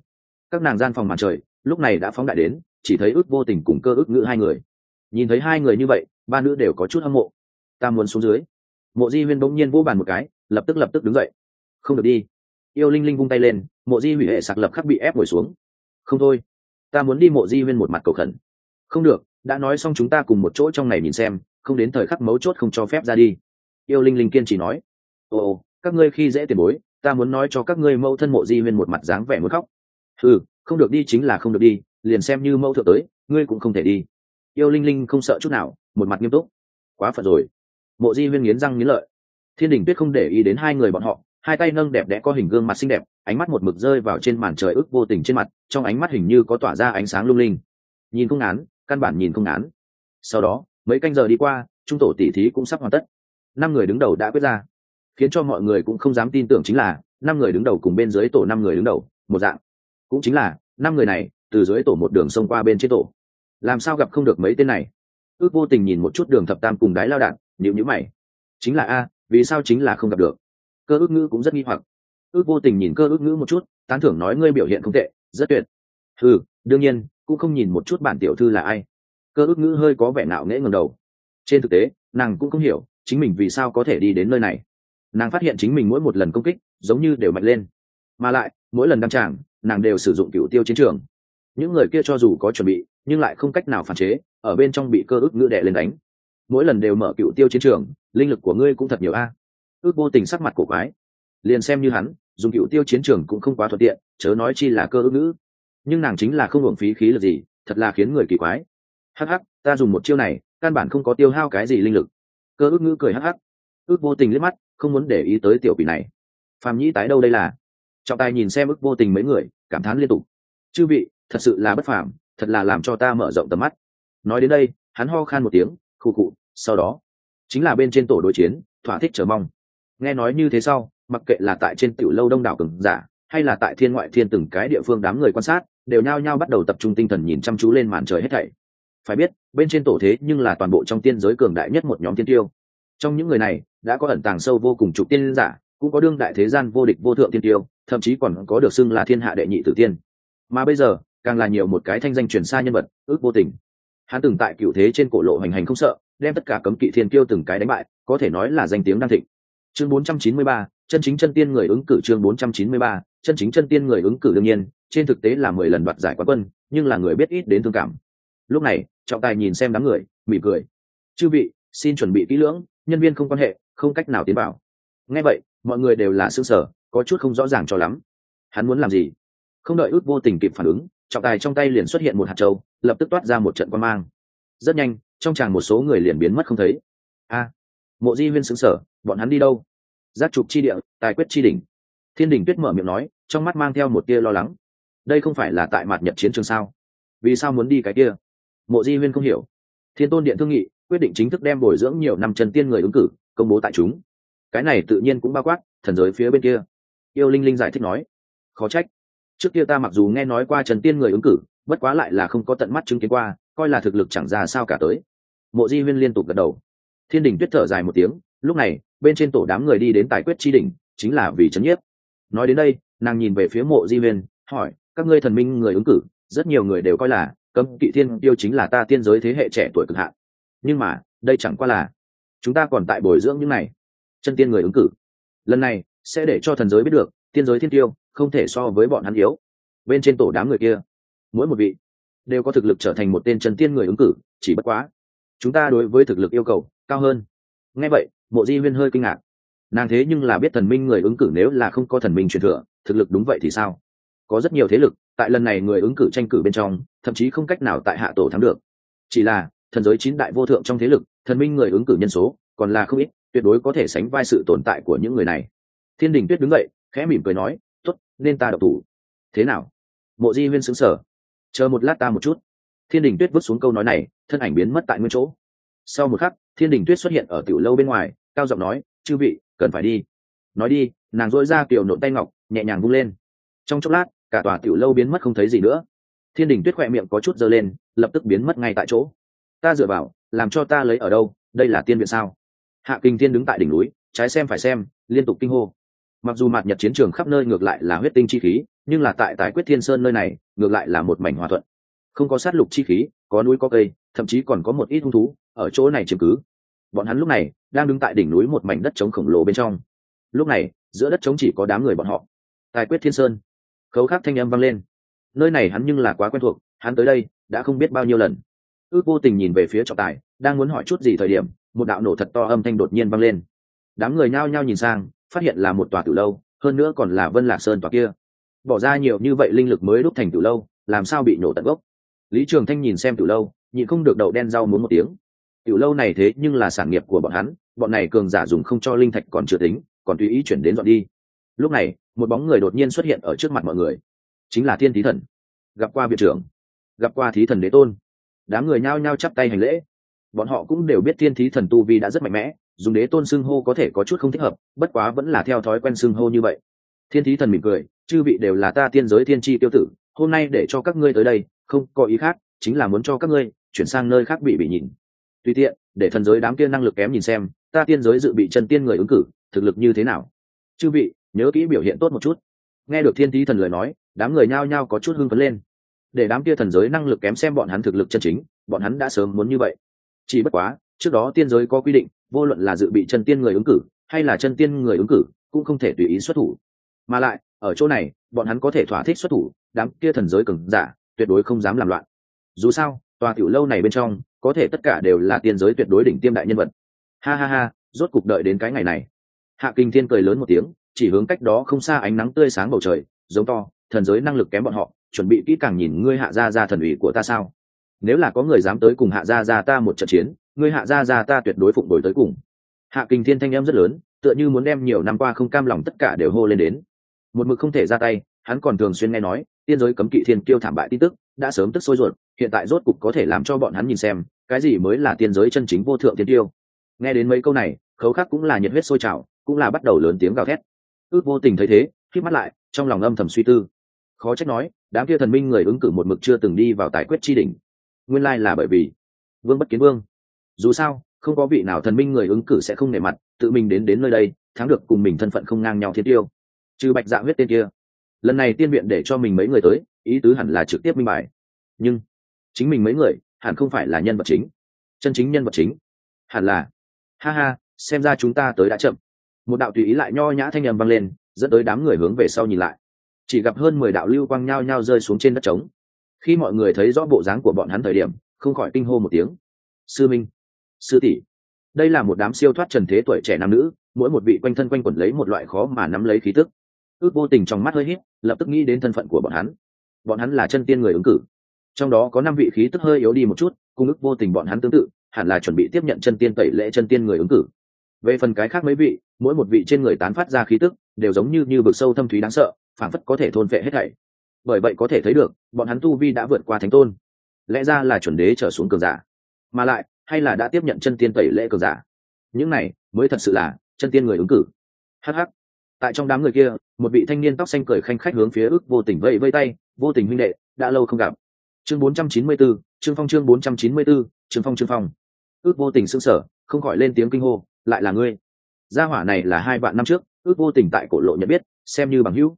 Các nàng gian phòng màn trời, lúc này đã phóng đại đến, chỉ thấy ước vô tình cùng cơ ước ngữ hai người. Nhìn thấy hai người như vậy, ba nữ đều có chút hâm mộ. Ta muốn xuống dưới. Mộ di huyên bỗng nhiên vỗ bàn một cái, lập tức lập tức đứng dậy. Không được đi. Yêu linh linh vung tay lên, mộ di hủy hệ sạc lập khắc bị ép ngồi xuống. Không thôi. Ta muốn đi mộ di huyên một mặt cầu khẩn. Không được, đã nói xong chúng ta cùng một chỗ trong này nhìn xem, không đến thời khắc mấu chốt không cho phép ra đi. Yêu linh linh kiên trì nói. Ồ các ngươi khi dễ tiền bối, ta muốn nói cho các ngươi mẫu thân mộ di huyên một mặt dáng vẻ muốn khóc. Ừ không được đi chính là không được đi, liền xem như mẫu thượng tới, ngươi cũng không thể đi. Yêu linh linh không sợ chút nào, một mặt nghiêm túc. Quá phận rồi. Mộ di huyên nghiến răng nghiến lợi. Thiên đình tuyết không để ý đến hai người bọn họ, hai tay nâng đẹp đẽ có hình gương mặt xinh đẹp, ánh mắt một mực rơi vào trên màn trời ức vô tình trên mặt, trong ánh mắt hình như có tỏa ra ánh sáng lung linh. Nhìn không án, căn bản nhìn không án. Sau đó, mấy canh giờ đi qua, trung tổ tỷ thí cũng sắp hoàn tất. Năm người đứng đầu đã quyết ra khiến cho mọi người cũng không dám tin tưởng chính là năm người đứng đầu cùng bên dưới tổ năm người đứng đầu, một dạng. Cũng chính là, năm người này, từ dưới tổ một đường xông qua bên trên tổ. Làm sao gặp không được mấy tên này? Ước vô tình nhìn một chút đường thập tam cùng đái lao đạn nhịu nhữ mày. Chính là a, vì sao chính là không gặp được? Cơ ước ngữ cũng rất nghi hoặc. Ước vô tình nhìn cơ ước ngữ một chút, tán thưởng nói ngươi biểu hiện không tệ, rất tuyệt. Ừ đương nhiên, cũng không nhìn một chút bản tiểu thư là ai. Cơ ước ngữ hơi có vẻ nạo nghễ ngầm đầu. Trên thực tế, nàng cũng không hiểu, chính mình vì sao có thể đi đến nơi này nàng phát hiện chính mình mỗi một lần công kích giống như đều mạnh lên mà lại mỗi lần đăng tràng nàng đều sử dụng cựu tiêu chiến trường những người kia cho dù có chuẩn bị nhưng lại không cách nào phản chế ở bên trong bị cơ ước ngữ đệ lên đánh mỗi lần đều mở cựu tiêu chiến trường linh lực của ngươi cũng thật nhiều a ước vô tình sắc mặt cổ quái liền xem như hắn dùng cựu tiêu chiến trường cũng không quá thuận tiện chớ nói chi là cơ ước ngữ nhưng nàng chính là không hưởng phí khí lực gì thật là khiến người kỳ quái hắc hắc ta dùng một chiêu này căn bản không có tiêu hao cái gì linh lực cơ ước ngữ cười hắc hắc ước vô tình liếc mắt không muốn để ý tới tiểu quỷ này. Phạm nhĩ tái đâu đây là? Trọng tài nhìn xem ức vô tình mấy người, cảm thán liên tục. Chư vị, thật sự là bất phàm, thật là làm cho ta mở rộng tầm mắt. Nói đến đây, hắn ho khan một tiếng, khụ khụ, sau đó, chính là bên trên tổ đối chiến, thỏa thích chờ mong. Nghe nói như thế sau, mặc kệ là tại trên tiểu lâu đông đảo cường giả, hay là tại thiên ngoại thiên từng cái địa phương đám người quan sát, đều nhao nhao bắt đầu tập trung tinh thần nhìn chăm chú lên màn trời hết thảy. Phải biết, bên trên tổ thế nhưng là toàn bộ trong tiên giới cường đại nhất một nhóm tiên tiêu. Trong những người này đã có ẩn tàng sâu vô cùng trục tiên giả cũng có đương đại thế gian vô địch vô thượng tiên tiêu thậm chí còn có được xưng là thiên hạ đệ nhị tử tiên. Mà bây giờ càng là nhiều một cái thanh danh truyền xa nhân vật ước vô tình. Hắn từng tại cựu thế trên cổ lộ hành hành không sợ đem tất cả cấm kỵ thiên kiêu từng cái đánh bại có thể nói là danh tiếng đang thịnh. Chương 493, chân chính chân tiên người ứng cử chương 493, chân chính chân tiên người ứng cử đương nhiên trên thực tế là mười lần đoạt giải quán quân nhưng là người biết ít đến thương cảm. Lúc này trọng tài nhìn xem đám người mỉm cười. Chư vị xin chuẩn bị kỹ lưỡng nhân viên không quan hệ không cách nào tiến vào. Nghe vậy, mọi người đều là xương sở có chút không rõ ràng cho lắm. Hắn muốn làm gì? Không đợi út vô tình kịp phản ứng, trọng tài trong tay liền xuất hiện một hạt trâu lập tức toát ra một trận quan mang. Rất nhanh, trong chàng một số người liền biến mất không thấy. A, mộ di huyên xứng sở bọn hắn đi đâu? Giác trục chi địa, tài quyết chi đỉnh. Thiên đình tuyết mở miệng nói, trong mắt mang theo một tia lo lắng. Đây không phải là tại mặt nhật chiến trường sao? Vì sao muốn đi cái kia? Mộ di huyên không hiểu. Thiên tôn điện thương nghị, quyết định chính thức đem bồi dưỡng nhiều năm trần tiên người ứng cử công bố tại chúng. Cái này tự nhiên cũng bao quát thần giới phía bên kia. Yêu linh linh giải thích nói, khó trách. Trước kia ta mặc dù nghe nói qua trần tiên người ứng cử, bất quá lại là không có tận mắt chứng kiến qua, coi là thực lực chẳng ra sao cả tới. Mộ di huyên liên tục gật đầu. Thiên đình tuyết thở dài một tiếng, lúc này, bên trên tổ đám người đi đến tài quyết chi đỉnh, chính là vì trấn nhiếp. Nói đến đây, nàng nhìn về phía mộ di huyên, hỏi, các ngươi thần minh người ứng cử, rất nhiều người đều coi là, cấm kỵ thiên tiêu chính là ta tiên giới thế hệ trẻ tuổi cực hạn. Nhưng mà, đây chẳng qua là chúng ta còn tại bồi dưỡng những này. Chân tiên người ứng cử. Lần này, sẽ để cho thần giới biết được, tiên giới thiên tiêu, không thể so với bọn hắn yếu. Bên trên tổ đám người kia, mỗi một vị đều có thực lực trở thành một tên chân tiên người ứng cử, chỉ bất quá, chúng ta đối với thực lực yêu cầu cao hơn. Ngay vậy, mộ di huyên hơi kinh ngạc. Nàng thế nhưng là biết thần minh người ứng cử nếu là không có thần minh truyền thừa, thực lực đúng vậy thì sao? Có rất nhiều thế lực, tại lần này người ứng cử tranh cử bên trong, thậm chí không cách nào tại hạ tổ thắng được. Chỉ là thần giới chín đại vô thượng trong thế lực, thần minh người ứng cử nhân số, còn là không ít, tuyệt đối có thể sánh vai sự tồn tại của những người này. Thiên đình tuyết đứng dậy, khẽ mỉm cười nói t ố t nên ta độc thủ. Thế nào? Mộ di huyên xứng sở chờ một lát ta một chút. Thiên đình tuyết vứt xuống câu nói này, thân ảnh biến mất tại nguyên chỗ. Sau một khắc, thiên đình tuyết xuất hiện ở tiểu lâu bên ngoài, cao giọng nói, chư vị, cần phải đi. Nói đi, nàng dỗi ra kiểu nộn tay ngọc, nhẹ nhàng vung lên. Trong chốc lát, cả tòa tiểu lâu biến mất không thấy gì nữa. Thiên đình tuyết khoe miệng có chút dơ lên, lập tức biến mất ngay tại chỗ ta dựa vào, làm cho ta lấy ở đâu, đây là tiên viện sao? Hạ kinh thiên đứng tại đỉnh núi, trái xem phải xem, liên tục kinh hô. Mặc dù mặt nhật chiến trường khắp nơi ngược lại là huyết tinh chi khí, nhưng là tại tài quyết thiên sơn nơi này, ngược lại là một mảnh hòa thuận. Không có sát lục chi khí, có núi có cây, thậm chí còn có một ít hung thú, ở chỗ này chiếm cứ. Bọn hắn lúc này, đang đứng tại đỉnh núi một mảnh đất trống khổng lồ bên trong. Lúc này, giữa đất trống chỉ có đám người bọn họ. Tài quyết thiên sơn. Khấu khắc thanh âm vang lên. Nơi này hắn nhưng là quá quen thuộc, hắn tới đây, đã không biết bao nhiêu lần ước vô tình nhìn về phía trọng tài, đang muốn hỏi chút gì thời điểm, một đạo nổ thật to âm thanh đột nhiên vang lên. Đám người nhao nhao nhìn sang, phát hiện là một tòa tử lâu, hơn nữa còn là vân lạc sơn tòa kia. Bỏ ra nhiều như vậy linh lực mới đúc thành từ lâu, làm sao bị nổ tận gốc? Lý trường thanh nhìn xem từ lâu, nhịn không được đậu đen rau muốn một tiếng. Từ lâu này thế nhưng là sản nghiệp của bọn hắn, bọn này cường giả dùng không cho linh thạch còn chưa tính, còn tùy ý chuyển đến dọn đi. Lúc này, một bóng người đột nhiên xuất hiện ở trước mặt mọi người. Chính là thiên thí thần. Gặp qua viện trưởng. Gặp qua thí thần đế tôn đám người nhao nhao chắp tay hành lễ. Bọn họ cũng đều biết thiên thí thần tu vi đã rất mạnh mẽ, dùng đế tôn xưng hô có thể có chút không thích hợp, bất quá vẫn là theo thói quen xưng hô như vậy. Thiên thí thần mỉm cười, chư vị đều là ta tiên giới thiên tri tiêu tử, hôm nay để cho các ngươi tới đây, không có ý khác, chính là muốn cho các ngươi chuyển sang nơi khác bị bị nhìn. Tùy tiện, để thần giới đám kia năng lực kém nhìn xem, ta tiên giới dự bị chân tiên người ứng cử, thực lực như thế nào? Chư vị, nhớ kỹ biểu hiện tốt một chút. Nghe được thiên thí thần lời nói, đám người nhao nhao có chút hưng phấn lên để đám kia thần giới năng lực kém xem bọn hắn thực lực chân chính, bọn hắn đã sớm muốn như vậy. Chỉ bất quá, trước đó tiên giới có quy định, vô luận là dự bị chân tiên người ứng cử, hay là chân tiên người ứng cử, cũng không thể tùy ý xuất thủ. Mà lại, ở chỗ này, bọn hắn có thể thỏa thích xuất thủ, đám kia thần giới cường giả, tuyệt đối không dám làm loạn. Dù sao, tòa tiểu lâu này bên trong, có thể tất cả đều là tiên giới tuyệt đối đỉnh tiêm đại nhân vật. Ha ha ha, rốt cục đợi đến cái ngày này. Hạ kinh thiên cười lớn một tiếng, chỉ hướng cách đó không xa ánh nắng tươi sáng bầu trời, giống to, thần giới năng lực kém bọn họ chuẩn bị kỹ càng nhìn ngươi hạ gia gia thần ủy của ta sao? Nếu là có người dám tới cùng hạ gia gia ta một trận chiến, ngươi hạ gia gia ta tuyệt đối phụng đổi tới cùng. Hạ kinh thiên thanh âm rất lớn, tựa như muốn đem nhiều năm qua không cam lòng tất cả đều hô lên đến. Một mực không thể ra tay, hắn còn thường xuyên nghe nói, tiên giới cấm kỵ thiên kiêu thảm bại tin tức, đã sớm tức sôi ruột, hiện tại rốt cục có thể làm cho bọn hắn nhìn xem, cái gì mới là tiên giới chân chính vô thượng tiên tiêu nghe đến mấy câu này, khấu khắc cũng là nhiệt huyết sôi trào, cũng là bắt đầu lớn tiếng gào thét. Ước vô tình thấy thế khi mắt lại, trong lòng âm thầm suy tư. Khó trách nói đám kia thần minh người ứng cử một mực chưa từng đi vào tài quyết chi đỉnh. Nguyên lai là bởi vì vương bất kiến vương. Dù sao, không có vị nào thần minh người ứng cử sẽ không nể mặt, tự mình đến đến nơi đây, thắng được cùng mình thân phận không ngang nhau thiên tiêu. Trừ bạch dạ huyết tên kia. Lần này tiên viện để cho mình mấy người tới, ý tứ hẳn là trực tiếp minh bài. Nhưng chính mình mấy người, hẳn không phải là nhân vật chính. Chân chính nhân vật chính, hẳn là ha ha, xem ra chúng ta tới đã chậm. Một đạo tùy ý lại nho nhã thanh â m vang lên, dẫn tới đám người hướng về sau nhìn lại chỉ gặp hơn mười đạo lưu quang nhao nhao rơi xuống trên đất trống. Khi mọi người thấy rõ bộ dáng của bọn hắn thời điểm, không khỏi kinh hô một tiếng. Sư minh, sư tỷ, đây là một đám siêu thoát trần thế tuổi trẻ nam nữ, mỗi một vị quanh thân quanh quẩn lấy một loại khó mà nắm lấy khí tức. Ước vô tình trong mắt hơi hít, lập tức nghĩ đến thân phận của bọn hắn. Bọn hắn là chân tiên người ứng cử. Trong đó có năm vị khí tức hơi yếu đi một chút cung ước vô tình bọn hắn tương tự, hẳn là chuẩn bị tiếp nhận chân tiên tẩy lễ chân tiên người ứng cử. Về phần cái khác mấy vị, mỗi một vị trên người tán phát ra khí tức, đều giống như như vực sâu thâm thúy đáng sợ phản phất có thể thôn vệ hết thảy. Bởi vậy có thể thấy được bọn hắn tu vi đã vượt qua thánh tôn. Lẽ ra là chuẩn đế trở xuống cường giả mà lại hay là đã tiếp nhận chân tiên tẩy lễ cường giả. Những này mới thật sự là chân tiên người ứng cử. Hh tại trong đám người kia một vị thanh niên tóc xanh cười khanh khách hướng phía ước vô tình vẫy vây tay vô tình huynh đệ đã lâu không gặp. Chương 494, trương phong chương 494, trương phong trương phong. Ước vô tình sững sở, không khỏi lên tiếng kinh hô lại là ngươi. Gia hỏa này là hai vạn năm trước ước vô tình tại cổ lộ nhận biết xem như bằng hữu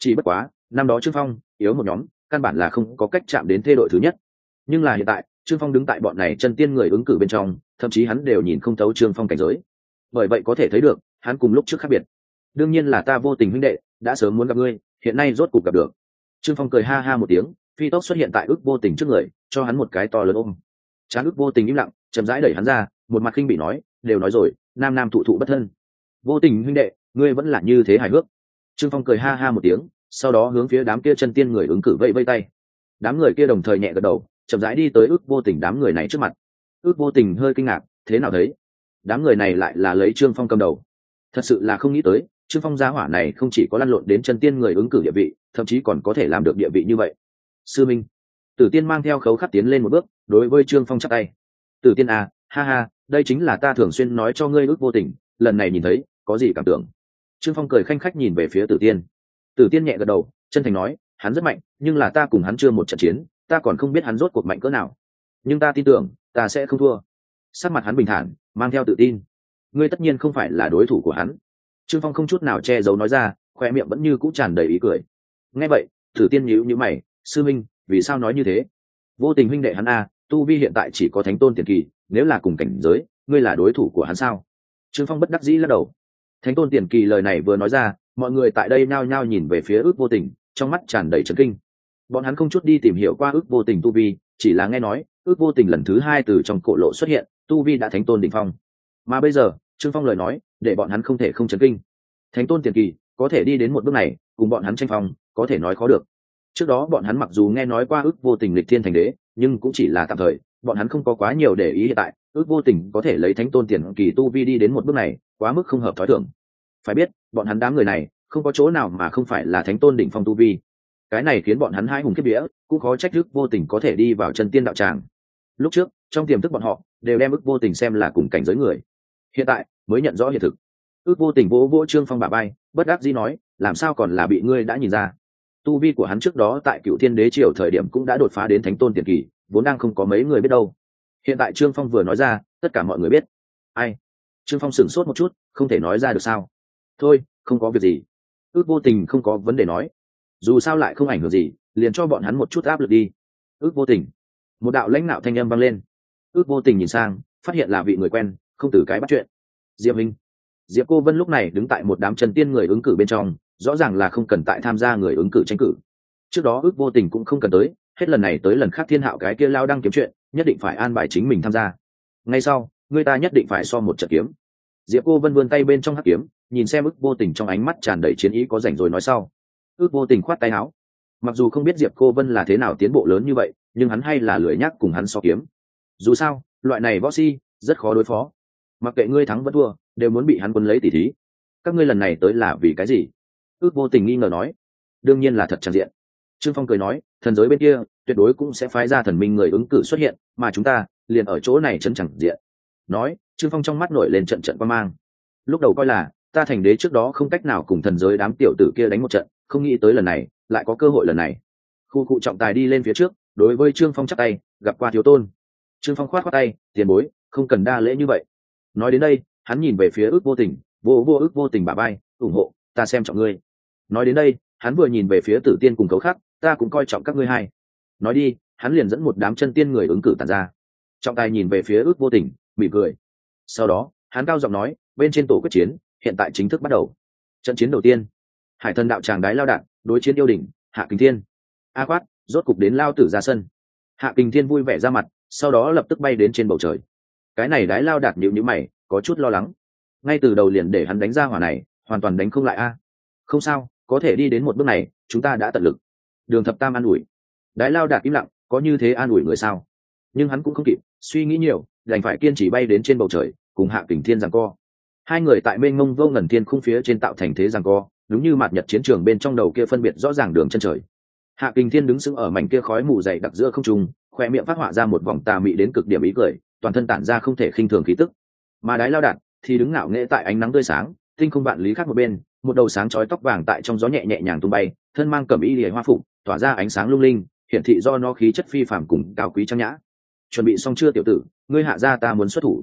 chỉ bất quá, năm đó trương phong yếu một nhóm, căn bản là không có cách chạm đến thê đội thứ nhất. Nhưng là hiện tại, trương phong đứng tại bọn này chân tiên người ứng cử bên trong, thậm chí hắn đều nhìn không thấu trương phong cảnh giới. Bởi vậy có thể thấy được, hắn cùng lúc trước khác biệt. Đương nhiên là ta vô tình huynh đệ, đã sớm muốn gặp ngươi, hiện nay rốt cuộc gặp được. Trương phong cười ha ha một tiếng, phi tốc xuất hiện tại ước vô tình trước người, cho hắn một cái to lớn ôm. Chán ước vô tình im lặng, chậm rãi đẩy hắn ra, một mặt khinh bị nói, đều nói rồi, nam nam thụ thụ bất thân. Vô tình huynh đệ, ngươi vẫn là như thế hài hước trương phong cười ha ha một tiếng, sau đó hướng phía đám kia chân tiên người ứng cử vẫy vây tay. Đám người kia đồng thời nhẹ gật đầu, chậm rãi đi tới ước vô tình đám người này trước mặt. Ước vô tình hơi kinh ngạc, thế nào thấy đám người này lại là lấy trương phong cầm đầu. Thật sự là không nghĩ tới, trương phong gia hỏa này không chỉ có lăn lộn đến chân tiên người ứng cử địa vị, thậm chí còn có thể làm được địa vị như vậy. Sư minh, tử tiên mang theo khấu khắc tiến lên một bước, đối với trương phong chắc tay. Tử tiên à ha ha, đây chính là ta thường xuyên nói cho ngươi ước vô tình, lần này nhìn thấy, có gì cảm tưởng? Trương phong cười khanh khách nhìn về phía tử tiên. Tử tiên nhẹ gật đầu, chân thành nói, hắn rất mạnh, nhưng là ta cùng hắn chưa một trận chiến, ta còn không biết hắn rốt cuộc mạnh cỡ nào. Nhưng ta tin tưởng, ta sẽ không thua. Sắc mặt hắn bình thản, mang theo tự tin. Ngươi tất nhiên không phải là đối thủ của hắn. Trương phong không chút nào che giấu nói ra khoe miệng vẫn như cũ tràn đầy ý cười. Nghe vậy thử tiên nhíu nhữ mày, sư minh, vì sao nói như thế? Vô tình huynh đệ hắn a, tu vi hiện tại chỉ có thánh tôn tiền kỳ, nếu là cùng cảnh giới, ngươi là đối thủ của hắn sao? Trương phong bất đắc dĩ lắc đầu thánh tôn tiền kỳ lời này vừa nói ra, mọi người tại đây nao nhao nhìn về phía ước vô tình, trong mắt tràn đầy trấn kinh. Bọn hắn không chút đi tìm hiểu qua ước vô tình tu vi, chỉ là nghe nói, ước vô tình lần thứ hai từ trong cổ lộ xuất hiện, tu vi đã thánh tôn đ ỉ n h phong. Mà bây giờ, trương phong lời nói, để bọn hắn không thể không chấn kinh. Thánh tôn tiền kỳ, có thể đi đến một bước này, cùng bọn hắn tranh phong, có thể nói khó được. Trước đó bọn hắn mặc dù nghe nói qua ước vô tình lịch thiên thành đế, nhưng cũng chỉ là tạm thời, bọn hắn không có quá nhiều để ý hiện tại, ước vô tình có thể lấy thánh tôn tiền kỳ tu vi đi đến một bước này quá mức không hợp thói thường phải biết, bọn hắn đám người này, không có chỗ nào mà không phải là thánh tôn đỉnh phong tu vi. Cái này khiến bọn hắn hai hùng kiếp đĩa cũng khó trách ước vô tình có thể đi vào chân tiên đạo tràng. Lúc trước, trong tiềm thức bọn họ, đều đem ức vô tình xem là cùng cảnh giới người. Hiện tại, mới nhận rõ hiện thực. Ước vô tình vỗ vỗ trương phong bà bay bất đắc dĩ nói, làm sao còn là bị ngươi đã nhìn ra? Tu vi của hắn trước đó tại cựu thiên đế triều thời điểm cũng đã đột phá đến thánh tôn tiền kỳ, vốn đang không có mấy người biết đâu. Hiện tại trương phong vừa nói ra, tất cả mọi người biết. Ai trương phong sửng sốt một chút, không thể nói ra được sao? Thôi, không có việc gì. Ước vô tình không có vấn đề nói. Dù sao lại không ảnh hưởng gì, liền cho bọn hắn một chút áp lực đi. Ước vô tình. Một đạo lãnh đạo thanh âm vang lên. Ước vô tình nhìn sang, phát hiện là vị người quen, không từ cái bắt chuyện. Diệp minh. Diệp cô vân lúc này đứng tại một đám trần tiên người ứng cử bên trong, rõ ràng là không cần tại tham gia người ứng cử tranh cử. Trước đó ước vô tình cũng không cần tới, hết lần này tới lần khác thiên hạo cái kia lao đang kiếm chuyện, nhất định phải an bài chính mình tham gia. Ngay sau người ta nhất định phải so một trận kiếm. Diệp cô vân vươn tay bên trong hắc kiếm, nhìn xem ước vô tình trong ánh mắt tràn đầy chiến ý có rảnh rồi nói sau. Ước vô tình khoát tay áo. Mặc dù không biết diệp cô vân là thế nào tiến bộ lớn như vậy, nhưng hắn hay là lười nhắc cùng hắn so kiếm. Dù sao, loại này võ si, rất khó đối phó. Mặc kệ ngươi thắng vẫn thua, đều muốn bị hắn quân lấy tỉ thí. Các ngươi lần này tới là vì cái gì? Ước vô tình nghi ngờ nói. Đương nhiên là thật trang diện. Trương phong cười nói, thần giới bên kia, tuyệt đối cũng sẽ phái ra thần minh người ứng cử xuất hiện, mà chúng ta liền ở chỗ này chân chẳng diện nói, trương phong trong mắt nổi lên trận trận quan mang. Lúc đầu coi là, ta thành đế trước đó không cách nào cùng thần giới đám tiểu tử kia đánh một trận, không nghĩ tới lần này, lại có cơ hội lần này. Khu cụ trọng tài đi lên phía trước, đối với trương phong chắc tay, gặp qua thiếu tôn. Trương phong khoát khoát tay, tiền bối, không cần đa lễ như vậy. Nói đến đây, hắn nhìn về phía ước vô tình, vô vô ước vô tình bà bay ủng hộ, ta xem trọng ngươi. Nói đến đây, hắn vừa nhìn về phía tử tiên cùng cấu khắc, ta cũng coi trọng các ngươi hai. Nói đi, hắn liền dẫn một đám chân tiên người ứng cử tàn ra. Trọng tài nhìn về phía ước vô tình mỉm cười. Sau đó, hắn cao giọng nói, bên trên tổ quyết chiến, hiện tại chính thức bắt đầu. Trận chiến đầu tiên. Hải thần đạo tràng đái lao đạn, đối chiến yêu đỉnh, hạ kính thiên. A quát, rốt cục đến lao tử ra sân. Hạ kính thiên vui vẻ ra mặt, sau đó lập tức bay đến trên bầu trời. Cái này đái lao đạt nhịu nhữ mày, có chút lo lắng. Ngay từ đầu liền để hắn đánh ra hỏa này, hoàn toàn đánh không lại a. Không sao, có thể đi đến một bước này, chúng ta đã tận lực. Đường thập tam an ủi. Đái lao đạt im lặng, có như thế an ủi người sao? Nhưng hắn cũng không kịp, suy nghĩ nhiều đành phải kiên trì bay đến trên bầu trời, cùng hạ kình thiên rằng co. Hai người tại mênh mông vô ngần thiên khung phía trên tạo thành thế rằng co, đúng như mạt nhật chiến trường bên trong đầu kia phân biệt rõ ràng đường chân trời. Hạ kình thiên đứng sững ở mảnh kia khói mù dày đặc giữa không trung, khoe miệng phát họa ra một vòng tà mị đến cực điểm ý cười, toàn thân tản ra không thể khinh thường khí tức. Mà đái lao đạn thì đứng ngạo nghễ tại ánh nắng tươi sáng, tinh không vạn lý khác một bên, một đầu sáng chói tóc vàng tại trong gió nhẹ nhẹ nhàng tung bay, thân mang cẩm y lìa hoa phục, tỏa ra ánh sáng lung linh, hiển thị do nó khí chất phi phàm cùng cao quý trang nhã. Chuẩn bị xong chưa, tiểu tử? Ngươi hạ ra ta muốn xuất thủ.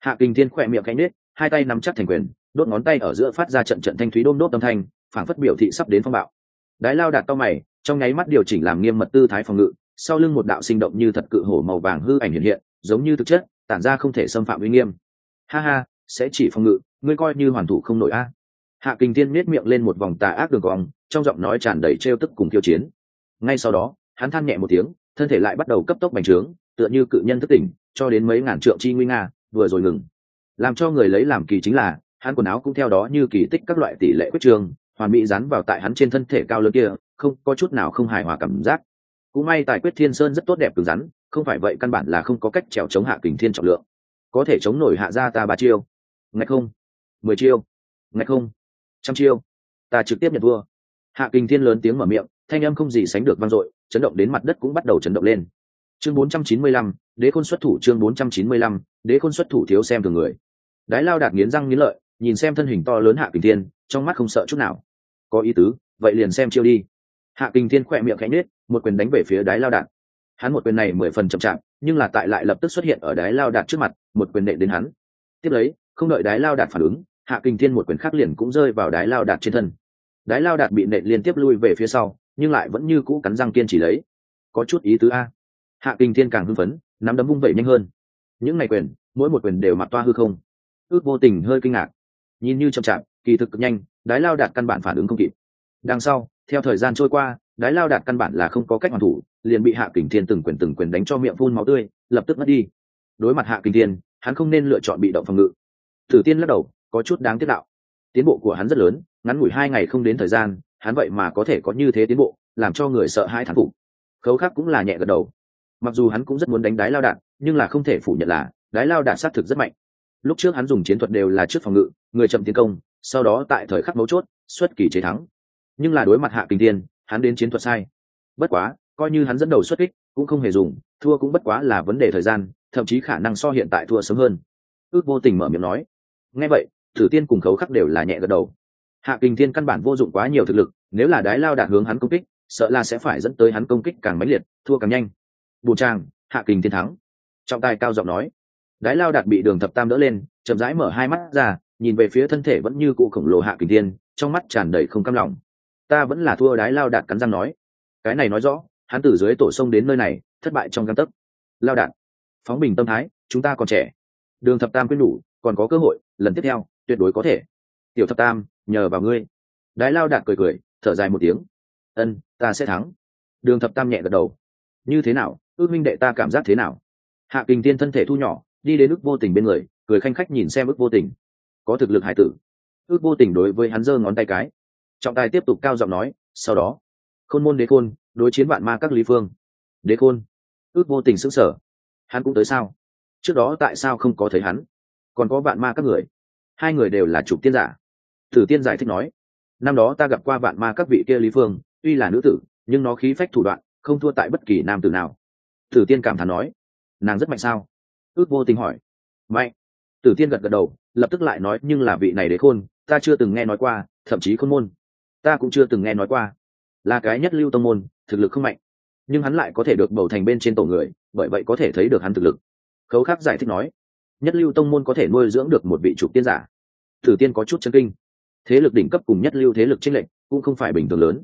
Hạ kinh thiên khỏe miệng cánh nết, hai tay nắm chắc thành quyền, đốt ngón tay ở giữa phát ra trận trận thanh thúy đôm đốt âm thanh, phảng phất biểu thị sắp đến phong bạo. Đái lao đạt to mày, trong nháy mắt điều chỉnh làm nghiêm mật tư thái phòng ngự, sau lưng một đạo sinh động như thật cự hổ màu vàng hư ảnh hiện hiện, giống như thực chất, tản ra không thể xâm phạm uy nghiêm. Ha ha, sẽ chỉ phòng ngự, ngươi coi như hoàn thủ không nổi a. Hạ kinh thiên nết miệng lên một vòng tà ác đường cong, trong giọng nói tràn đầy trêu tức cùng kiêu chiến. Ngay sau đó, hắn than nhẹ một tiếng, thân thể lại bắt đầu cấp tốc bành trướng, tựa như cự nhân thức tỉnh cho đến mấy ngàn trượng chi nguy nga, vừa rồi ngừng. Làm cho người lấy làm kỳ chính là, hắn quần áo cũng theo đó như kỳ tích các loại tỷ lệ quyết trường, hoàn mỹ dán vào tại hắn trên thân thể cao lớn kia, không, có chút nào không hài hòa cảm giác. Cũng may tài quyết thiên sơn rất tốt đẹp cứng rắn, không phải vậy căn bản là không có cách trèo chống hạ kình thiên trọng lượng. Có thể chống nổi hạ ra ta ba chiêu. Ngạch không. Mười chiêu. Ngạch không. Trăm chiêu. Ta trực tiếp nhận vua hạ kình thiên lớn tiếng mở miệng, thanh âm không gì sánh được vang dội, chấn động đến mặt đất cũng bắt đầu chấn động lên chương 495, đế khôn xuất thủ chương 495, đế khôn xuất thủ thiếu xem thường người. Đái lao đạt nghiến răng nghiến lợi nhìn xem thân hình to lớn hạ kình thiên trong mắt không sợ chút nào. Có ý tứ vậy liền xem chiêu đi. Hạ kình thiên khỏe miệng khẽ nhếch một quyền đánh về phía đái lao đạt. Hắn một quyền này mười phần chậm chạp nhưng là tại lại lập tức xuất hiện ở đái lao đạt trước mặt một quyền nện đến hắn. Tiếp lấy không đợi đái lao đạt phản ứng hạ kình thiên một quyền khác liền cũng rơi vào đái lao đạt trên thân. Đái lao đạt bị nện liên tiếp lui về phía sau nhưng lại vẫn như cũ cắn răng kiên trì lấy. Có chút ý tứ a hạ kinh thiên càng hưng phấn, nắm đấm vung vẩy nhanh hơn. Những ngày quyền, mỗi một quyền đều mặt toa hư không. Ước vô tình hơi kinh ngạc. Nhìn như chậm chạp, kỳ thực cực nhanh, đái lao đạt căn bản phản ứng không kịp. Đằng sau, theo thời gian trôi qua, đái lao đạt căn bản là không có cách hoàn thủ, liền bị hạ kình thiên từng quyền từng quyền đánh cho miệng phun máu tươi, lập tức mất đi. Đối mặt hạ kình thiên, hắn không nên lựa chọn bị động phòng ngự. Thử tiên lắc đầu, có chút đáng tiếc đạo. Tiến bộ của hắn rất lớn, ngắn ngủi hai ngày không đến thời gian, hắn vậy mà có thể có như thế tiến bộ, làm cho người sợ hai thán phục. Khấu khắc cũng là nhẹ gật đầu mặc dù hắn cũng rất muốn đánh đái lao đạn nhưng là không thể phủ nhận là đái lao đạn xác thực rất mạnh. Lúc trước hắn dùng chiến thuật đều là trước phòng ngự, người chậm tiến công, sau đó tại thời khắc mấu chốt, xuất kỳ chế thắng. Nhưng là đối mặt hạ kinh tiên hắn đến chiến thuật sai. Bất quá, coi như hắn dẫn đầu xuất kích, cũng không hề dùng, thua cũng bất quá là vấn đề thời gian, thậm chí khả năng so hiện tại thua sớm hơn. Ước vô tình mở miệng nói. Nghe vậy, thử tiên cùng khấu khắc đều là nhẹ gật đầu. Hạ kinh thiên căn bản vô dụng quá nhiều thực lực, nếu là đái lao đạt hướng hắn công kích, sợ là sẽ phải dẫn tới hắn công kích càng mãnh liệt, thua càng nhanh bùn trang, hạ kình thiên thắng. Trọng tài cao giọng nói. Đái lao đạt bị đường thập tam đỡ lên, chậm rãi mở hai mắt ra, nhìn về phía thân thể vẫn như cụ khổng lồ hạ kình thiên, trong mắt tràn đầy không cam lòng. Ta vẫn là thua đái lao đạt cắn răng nói. Cái này nói rõ, hắn từ dưới tổ sông đến nơi này, thất bại trong găng tấc. Lao đạt, phóng bình tâm thái, chúng ta còn trẻ. Đường thập tam quyết nhủ, còn có cơ hội, lần tiếp theo, tuyệt đối có thể. Tiểu thập tam, nhờ vào ngươi. Đái lao đạt cười cười, thở dài một tiếng. Ân, ta sẽ thắng. Đường thập tam nhẹ gật đầu. Như thế nào? Ước minh đệ ta cảm giác thế nào? Hạ kinh tiên thân thể thu nhỏ, đi đến ước vô tình bên người, cười khanh khách nhìn xem ước vô tình. Có thực lực hải tử. Ước vô tình đối với hắn giơ ngón tay cái. Trọng tài tiếp tục cao giọng nói, sau đó, khôn môn đế khôn, đối chiến bạn ma các lý phương. Đế khôn? Ước vô tình sững sở hắn cũng tới sao? Trước đó tại sao không có thấy hắn? Còn có bạn ma các người? Hai người đều là chủ tiên giả. Thử tiên giải thích nói, năm đó ta gặp qua bạn ma các vị kia lý phương, tuy là nữ tử, nhưng nó khí phách thủ đoạn, không thua tại bất kỳ nam tử nào tử tiên cảm thán nói, nàng rất mạnh sao? Ước vô tình hỏi. Mạnh. Tử tiên gật gật đầu, lập tức lại nói, nhưng là vị này đế khôn, ta chưa từng nghe nói qua, thậm chí khôn môn. Ta cũng chưa từng nghe nói qua. Là cái nhất lưu tông môn, thực lực không mạnh. Nhưng hắn lại có thể được bầu thành bên trên tổ người, bởi vậy có thể thấy được hắn thực lực. Khấu khắc giải thích nói, nhất lưu tông môn có thể nuôi dưỡng được một vị trục tiên giả. Thử tiên có chút chân kinh. Thế lực đỉnh cấp cùng nhất lưu thế lực tranh lệch cũng không phải bình thường lớn.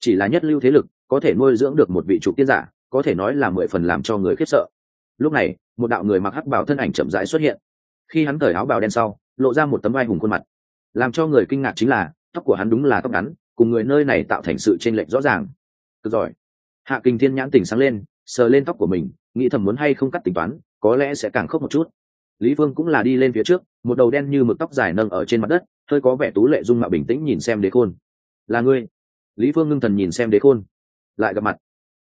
Chỉ là nhất lưu thế lực có thể nuôi dưỡng được một vị trục tiên giả có thể nói là mười phần làm cho người khiếp sợ. Lúc này, một đạo người mặc hắc bào thân ảnh chậm rãi xuất hiện. Khi hắn cởi áo bào đen sau, lộ ra một tấm vai hùng khuôn mặt. Làm cho người kinh ngạc chính là, tóc của hắn đúng là tóc ngắn, cùng người nơi này tạo thành sự chênh lệch rõ ràng. Cực giỏi. Hạ kinh thiên nhãn tỉnh sáng lên, sờ lên tóc của mình, nghĩ thầm muốn hay không cắt tính toán, có lẽ sẽ càng khốc một chút. Lý phương cũng là đi lên phía trước, một đầu đen như mực tóc dài nâng ở trên mặt đất, hơi có vẻ tú lệ dung mạo bình tĩnh nhìn xem đế khôn. Là ngươi. Lý phương ngưng thần nhìn xem đế khôn, lại gặp mặt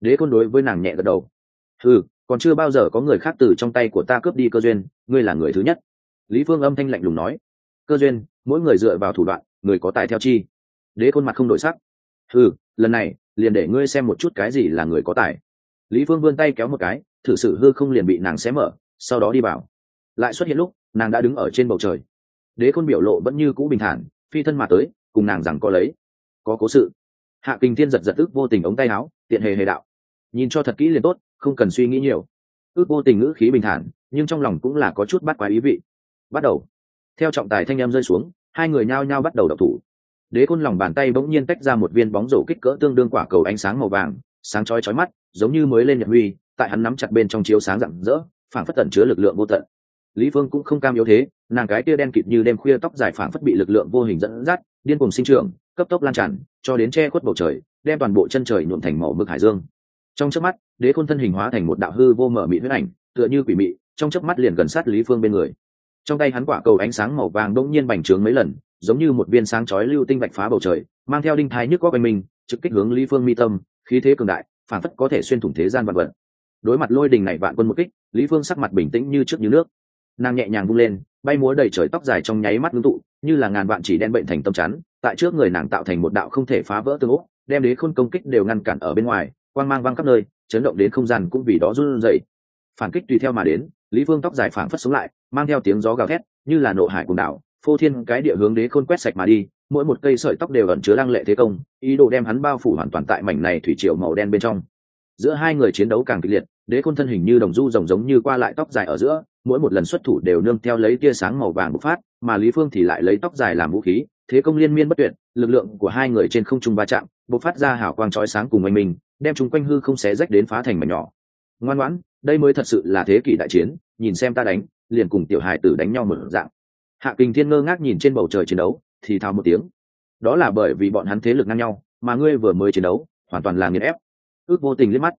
đế côn đối với nàng nhẹ gật đầu. Ừ còn chưa bao giờ có người khác từ trong tay của ta cướp đi cơ duyên, ngươi là người thứ nhất. Lý phương âm thanh lạnh lùng nói. Cơ duyên, mỗi người dựa vào thủ đoạn, người có tài theo chi. Đế côn mặt không đổi sắc. Ừ lần này, liền để ngươi xem một chút cái gì là người có tài. Lý phương vươn tay kéo một cái, thử sự hư không liền bị nàng xé mở, sau đó đi vào. Lại xuất hiện lúc, nàng đã đứng ở trên bầu trời. Đế khôn biểu lộ vẫn như cũ bình thản, phi thân mà tới, cùng nàng rằng có lấy. Có cố sự. Hạ kinh thiên giật giật tức vô tình ống tay áo, tiện hề hề đạo nhìn cho thật kỹ liền tốt, không cần suy nghĩ nhiều. Ước vô tình ngữ khí bình thản, nhưng trong lòng cũng là có chút bắt quá ý vị. Bắt đầu. Theo trọng tài thanh em rơi xuống, hai người nhao nhao bắt đầu đập thủ. Đế côn lòng bàn tay bỗng nhiên tách ra một viên bóng rổ kích cỡ tương đương quả cầu ánh sáng màu vàng, sáng chói chói mắt, giống như mới lên nhật huy, tại hắn nắm chặt bên trong chiếu sáng rạng rỡ, phảng phất tẩn chứa lực lượng vô tận. Lý phương cũng không cam yếu thế, nàng cái tia đen kịt như đêm khuya tóc dài phảng phất bị lực lượng vô hình dẫn dắt, điên cùng sinh trưởng, cấp tốc lan tràn, cho đến che khuất bầu trời, đem toàn bộ chân trời nhuộm thành màu mực hải dương trong chớp mắt, đế khôn thân hình hóa thành một đạo hư vô mở mị huyết ảnh, tựa như quỷ mị, trong chớp mắt liền gần sát lý phương bên người. Trong tay hắn quả cầu ánh sáng màu vàng đỗng nhiên bành trướng mấy lần, giống như một viên sáng chói lưu tinh bạch phá bầu trời, mang theo đinh thái nhức có quanh mình, trực kích hướng lý phương mi tâm, khí thế cường đại, phản phất có thể xuyên thủng thế gian vật vật. Đối mặt lôi đình này vạn quân một kích, lý phương sắc mặt bình tĩnh như trước như nước. Nàng nhẹ nhàng vung lên, bay múa đầy trời tóc dài trong nháy mắt ngưng tụ, như là ngàn vạn chỉ đen bệnh thành tâm chắn, tại trước người nàng tạo thành một đạo không thể phá vỡ tương ố, đem đế khôn công kích đều ngăn cản ở bên ngoài quang mang văng khắp nơi, chấn động đến không gian cũng vì đó run rẩy. Phản kích tùy theo mà đến, lý vương tóc dài phảng phất xuống lại, mang theo tiếng gió gào thét, như là nộ hải cùng đảo, phô thiên cái địa hướng đế khôn quét sạch mà đi, mỗi một cây sợi tóc đều ẩn chứa lăng lệ thế công, ý đồ đem hắn bao phủ hoàn toàn tại mảnh này thủy triều màu đen bên trong. Giữa hai người chiến đấu càng kịch liệt, đế khôn thân hình như đồng du rồng giống như qua lại tóc dài ở giữa, mỗi một lần xuất thủ đều nương theo lấy tia sáng màu vàng bộc phát, mà lý phương thì lại lấy tóc dài làm vũ khí, thế công liên miên bất tuyệt, lực lượng của hai người trên không trung va chạm, bộc phát ra hào quang chói sáng cùng oanh mình đem chúng quanh hư không xé rách đến phá thành mảnh nhỏ. Ngoan ngoãn đây mới thật sự là thế kỷ đại chiến nhìn xem ta đánh liền cùng tiểu hài tử đánh nhau một dạng. Hạ kình thiên ngơ ngác nhìn trên bầu trời chiến đấu thì thào một tiếng. Đó là bởi vì bọn hắn thế lực ngang nhau mà ngươi vừa mới chiến đấu hoàn toàn là nghiền ép. Ước vô tình liếc mắt.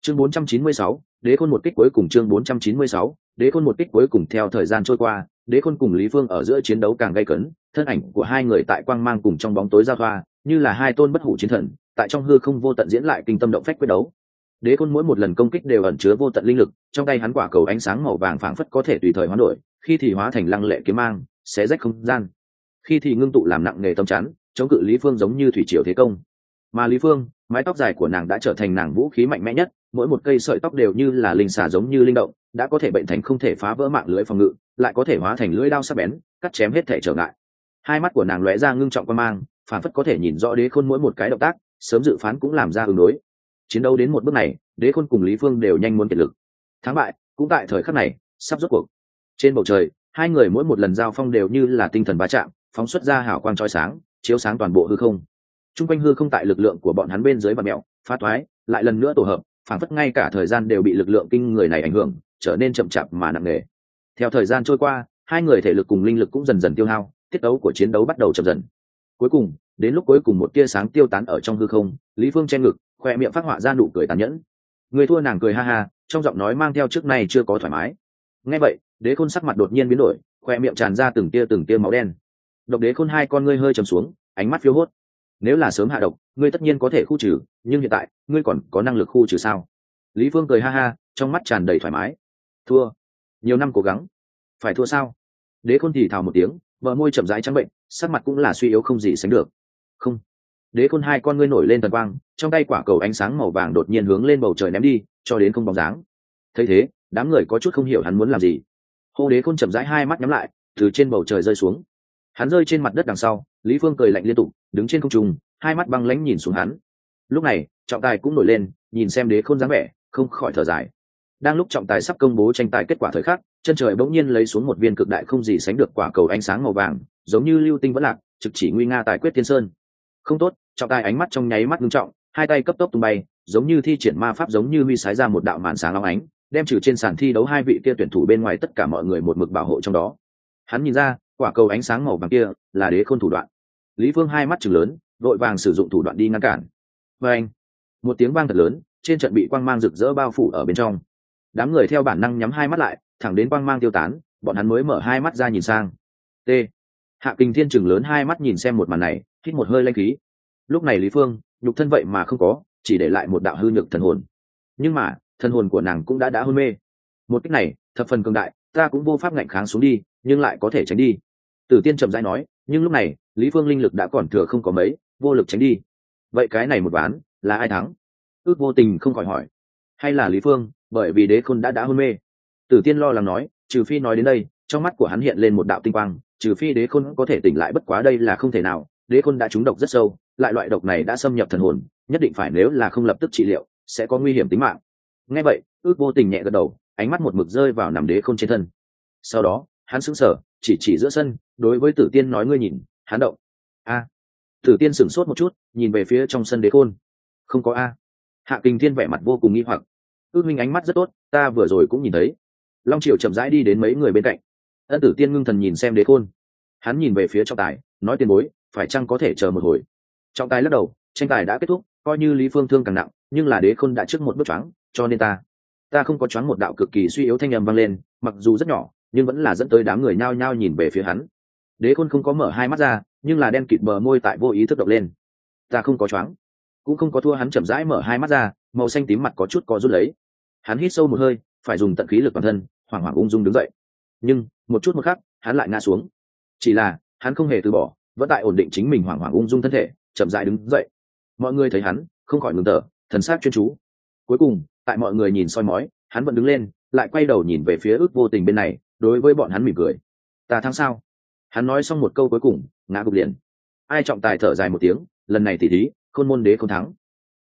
Chương 496, đế khôn một kích cuối cùng chương 496, đế khôn một kích cuối cùng theo thời gian trôi qua đế khôn cùng lý phương ở giữa chiến đấu càng gay cấn thân ảnh của hai người tại quang mang cùng trong bóng tối giao thoa như là hai tôn bất hủ chiến thần tại trong hư không vô tận diễn lại kinh tâm động phách quyết đấu. Đế khôn mỗi một lần công kích đều ẩn chứa vô tận linh lực, trong tay hắn quả cầu ánh sáng màu vàng phảng phất có thể tùy thời hoán đổi, khi thì hóa thành lăng lệ kiếm mang, xé rách không gian. Khi thì ngưng tụ làm nặng nghề tâm chắn, chống cự lý phương giống như thủy triều thế công. Mà lý phương, mái tóc dài của nàng đã trở thành nàng vũ khí mạnh mẽ nhất, mỗi một cây sợi tóc đều như là linh xà giống như linh động, đã có thể bệnh thành không thể phá vỡ mạng lưới phòng ngự, lại có thể hóa thành lưỡi đao sắc bén, cắt chém hết thể trở ngại. Hai mắt của nàng lóe ra ngưng trọng quan mang phản phất có thể nhìn rõ đế khôn mỗi một cái động tác sớm dự phán cũng làm ra ứng đối. Chiến đấu đến một bước này, đế khôn cùng lý phương đều nhanh muốn kiệt lực. Thắng bại, cũng tại thời khắc này, sắp rốt cuộc. Trên bầu trời, hai người mỗi một lần giao phong đều như là tinh thần va chạm, phóng xuất ra hào quang trói sáng, chiếu sáng toàn bộ hư không. T r u n g quanh hư không tại lực lượng của bọn hắn bên dưới và mẹo, phá thoái lại lần nữa tổ hợp phản phất ngay cả thời gian đều bị lực lượng kinh người này ảnh hưởng, trở nên chậm chạp mà nặng nề. Theo thời gian trôi qua, hai người thể lực cùng linh lực cũng dần dần tiêu hao, tiết đấu của chiến đấu bắt đầu chậm dần cuối cùng, đến lúc cuối cùng một tia sáng tiêu tán ở trong hư không, lý phương che ngực, khoe miệng phát họa ra nụ cười tàn nhẫn. Người thua nàng cười ha ha, trong giọng nói mang theo trước nay chưa có thoải mái. Nghe vậy, đế khôn sắc mặt đột nhiên biến đổi, khoe miệng tràn ra từng tia từng tia máu đen. Độc đế khôn hai con ngươi hơi trầm xuống, ánh mắt phiêu hốt. Nếu là sớm hạ độc, ngươi tất nhiên có thể khu trừ, nhưng hiện tại, ngươi còn có năng lực khu trừ sao? Lý phương cười ha ha, trong mắt tràn đầy thoải mái. Thua. Nhiều năm cố gắng. Phải thua sao? Đế khôn thì thào một tiếng bờ môi chậm rãi trắng bệnh, sắc mặt cũng là suy yếu không gì sánh được. Không. Đế khôn hai con ngươi nổi lên tần quang, trong tay quả cầu ánh sáng màu vàng đột nhiên hướng lên bầu trời ném đi, cho đến không bóng dáng. Thấy thế, đám người có chút không hiểu hắn muốn làm gì. Hô đế khôn chậm rãi hai mắt nhắm lại, từ trên bầu trời rơi xuống. Hắn rơi trên mặt đất đằng sau, lý phương cười lạnh liên tục, đứng trên không trung, hai mắt băng lãnh nhìn xuống hắn. Lúc này, trọng tài cũng nổi lên, nhìn xem đế khôn dáng vẻ, không khỏi thở dài đang lúc trọng tài sắp công bố tranh tài kết quả thời khắc, chân trời bỗng nhiên lấy xuống một viên cực đại không gì sánh được quả cầu ánh sáng màu vàng, giống như lưu tinh vẫn lạc, trực chỉ nguy nga tại quyết thiên sơn. Không tốt, trọng tài ánh mắt trong nháy mắt ngưng trọng, hai tay cấp tốc tung bay, giống như thi triển ma pháp giống như huy sái ra một đạo màn sáng long ánh, đem trừ trên sàn thi đấu hai vị kia tuyển thủ bên ngoài tất cả mọi người một mực bảo hộ trong đó. Hắn nhìn ra, quả cầu ánh sáng màu vàng kia là đế khôn thủ đoạn. Lý phương hai mắt chừng lớn, vội vàng sử dụng thủ đoạn đi ngăn cản. Và anh, một tiếng vang thật lớn, trên trận bị quang mang rực rỡ bao phủ ở bên trong đám người theo bản năng nhắm hai mắt lại, thẳng đến quang mang tiêu tán, bọn hắn mới mở hai mắt ra nhìn sang. T. Hạ kinh thiên chừng lớn hai mắt nhìn xem một màn này, hít một hơi lanh khí. Lúc này lý phương, nhục thân vậy mà không có, chỉ để lại một đạo hư nhược thần hồn. Nhưng mà, thần hồn của nàng cũng đã đã hôn mê. Một cách này, thập phần cường đại, ta cũng vô pháp ngạnh kháng xuống đi, nhưng lại có thể tránh đi. Tử tiên trầm rãi nói, nhưng lúc này, lý phương linh lực đã còn thừa không có mấy, vô lực tránh đi. Vậy cái này một ván, là ai thắng? Ước vô tình không khỏi hỏi. Hay là lý phương bởi vì đế khôn đã đã hôn mê. Tử tiên lo lắng nói, trừ phi nói đến đây, trong mắt của hắn hiện lên một đạo tinh quang, trừ phi đế khôn có thể tỉnh lại bất quá đây là không thể nào, đế khôn đã trúng độc rất sâu, lại loại độc này đã xâm nhập thần hồn, nhất định phải nếu là không lập tức trị liệu, sẽ có nguy hiểm tính mạng. Nghe vậy, ước vô tình nhẹ gật đầu, ánh mắt một mực rơi vào nằm đế khôn trên thân. Sau đó, hắn sững sờ, chỉ chỉ giữa sân, đối với tử tiên nói ngươi nhìn, hắn động. A. Tử tiên sửng sốt một chút, nhìn về phía trong sân đế khôn. Không có a. Hạ kinh thiên vẻ mặt vô cùng nghi hoặc ước minh ánh mắt rất tốt, ta vừa rồi cũng nhìn thấy. Long triều chậm rãi đi đến mấy người bên cạnh. Ân tử tiên ngưng thần nhìn xem đế khôn. Hắn nhìn về phía trọng tài, nói tiền bối, phải chăng có thể chờ một hồi? Trọng tài lắc đầu, tranh tài đã kết thúc, coi như lý phương thương càng nặng, nhưng là đế khôn đã trước một bước choáng, cho nên ta ta không có choáng một đạo cực kỳ suy yếu thanh âm vang lên, mặc dù rất nhỏ, nhưng vẫn là dẫn tới đám người nhao nhao nhìn về phía hắn. Đế khôn không có mở hai mắt ra, nhưng là đen kịt bờ môi tại vô ý thức động lên. Ta không có choáng, cũng không có thua hắn chậm rãi mở hai mắt ra, màu xanh tím mặt có chút co rút lấy hắn hít sâu một hơi, phải dùng tận khí lực bản thân, hoảng hoảng ung dung đứng dậy. Nhưng, một chút một khắc, hắn lại ngã xuống. Chỉ là, hắn không hề từ bỏ, vẫn tại ổn định chính mình hoảng hoảng ung dung thân thể, chậm rãi đứng dậy. Mọi người thấy hắn, không khỏi ngừng thở thần sắc chuyên chú. Cuối cùng, tại mọi người nhìn soi mói, hắn vẫn đứng lên, lại quay đầu nhìn về phía ước vô tình bên này, đối với bọn hắn mỉm cười. Ta thắng sao? Hắn nói xong một câu cuối cùng, ngã gục liền. Ai trọng tài thở dài một tiếng, lần này tỉ thí, khôn môn đế không thắng.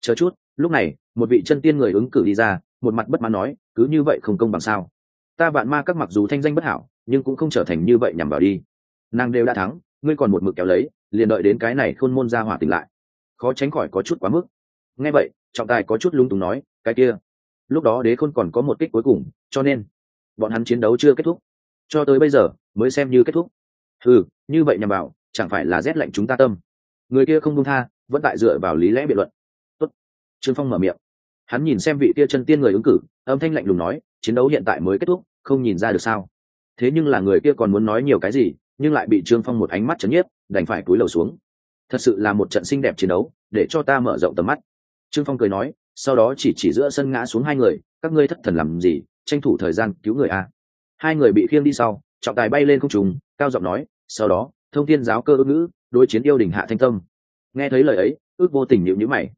Chờ chút, lúc này, một vị chân tiên người ứng cử đi ra một mặt bất mãn nói, cứ như vậy không công bằng sao? Ta vạn ma các mặc dù thanh danh bất hảo, nhưng cũng không trở thành như vậy nhằm vào đi. Nàng đều đã thắng, ngươi còn một mực kéo lấy, liền đợi đến cái này khôn môn ra hỏa tỉnh lại. Khó tránh khỏi có chút quá mức. Nghe vậy, trọng tài có chút lung túng nói, cái kia. Lúc đó đế khôn còn có một kích cuối cùng, cho nên bọn hắn chiến đấu chưa kết thúc. Cho tới bây giờ mới xem như kết thúc. Ừ như vậy nhằm vào, chẳng phải là rét lạnh chúng ta tâm? Người kia không công tha, vẫn tại dựa vào lý lẽ biện luận. Tốt. trương phong mở miệng hắn nhìn xem vị kia chân tiên người ứng cử, âm thanh lạnh lùng nói, chiến đấu hiện tại mới kết thúc, không nhìn ra được sao? Thế nhưng là người kia còn muốn nói nhiều cái gì, nhưng lại bị trương phong một ánh mắt chấn nhiếp, đành phải cúi đầu xuống. Thật sự là một trận xinh đẹp chiến đấu, để cho ta mở rộng tầm mắt. Trương phong cười nói, sau đó chỉ chỉ giữa sân ngã xuống hai người, các ngươi thất thần làm gì, tranh thủ thời gian cứu người a. Hai người bị khiêng đi sau, trọng tài bay lên không trùng cao giọng nói, sau đó, thông thiên giáo cơ ước ngữ, đối chiến yêu đình hạ thanh tâm. Nghe thấy lời ấy, ước vô tình nhịu nhữ mày.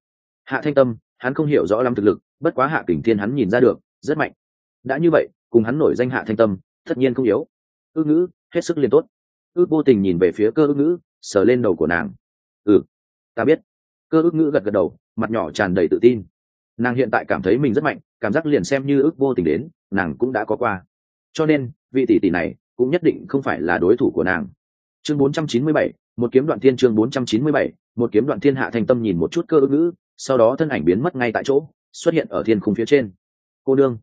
Hạ thanh tâm hắn không hiểu rõ lắm thực lực bất quá hạ kình thiên hắn nhìn ra được rất mạnh. Đã như vậy cùng hắn nổi danh hạ thanh tâm tất nhiên không yếu. Ước ngữ hết sức liên tốt. Ước vô tình nhìn về phía cơ ước ngữ sờ lên đầu của nàng. Ừ ta biết. Cơ ước ngữ gật gật đầu mặt nhỏ tràn đầy tự tin. Nàng hiện tại cảm thấy mình rất mạnh cảm giác liền xem như ước vô tình đến nàng cũng đã có qua. Cho nên vị tỷ tỷ này cũng nhất định không phải là đối thủ của nàng. Chương 497, một kiếm đoạn thiên chương 497, một kiếm đoạn thiên hạ thành tâm nhìn một chút cơ ước ngữ sau đó thân ảnh biến mất ngay tại chỗ, xuất hiện ở thiên khung phía trên. Cô đương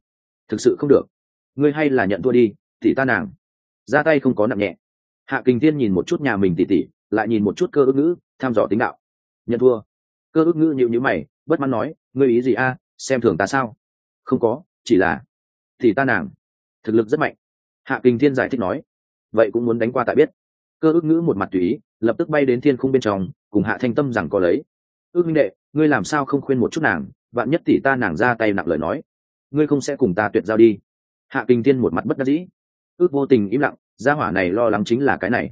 thực sự không được. Ngươi hay là nhận thua đi tỷ ta nàng. Ra tay không có nặng nhẹ. Hạ kình tiên nhìn một chút nhà mình tỷ tỷ lại nhìn một chút cơ ước ngữ, tham dò tính đạo. Nhận thua. Cơ ước ngữ nhịu nhữ mày, bất mãn nói, ngươi ý gì a, xem thường ta sao? Không có, chỉ là tỷ ta nàng. Thực lực rất mạnh. Hạ kình thiên giải thích nói. Vậy cũng muốn đánh qua tại biết. Cơ ước ngữ một mặt tùy ý, lập tức bay đến thiên khung bên trong, cùng hạ thanh tâm rằng có lấy. Ước minh đệ ngươi làm sao không khuyên một chút nàng, vạn nhất tỷ ta nàng ra tay nặng lời nói, ngươi không sẽ cùng ta tuyệt giao đi. Hạ kinh thiên một mặt bất đắc dĩ. Ước vô tình im lặng, gia hỏa này lo lắng chính là cái này.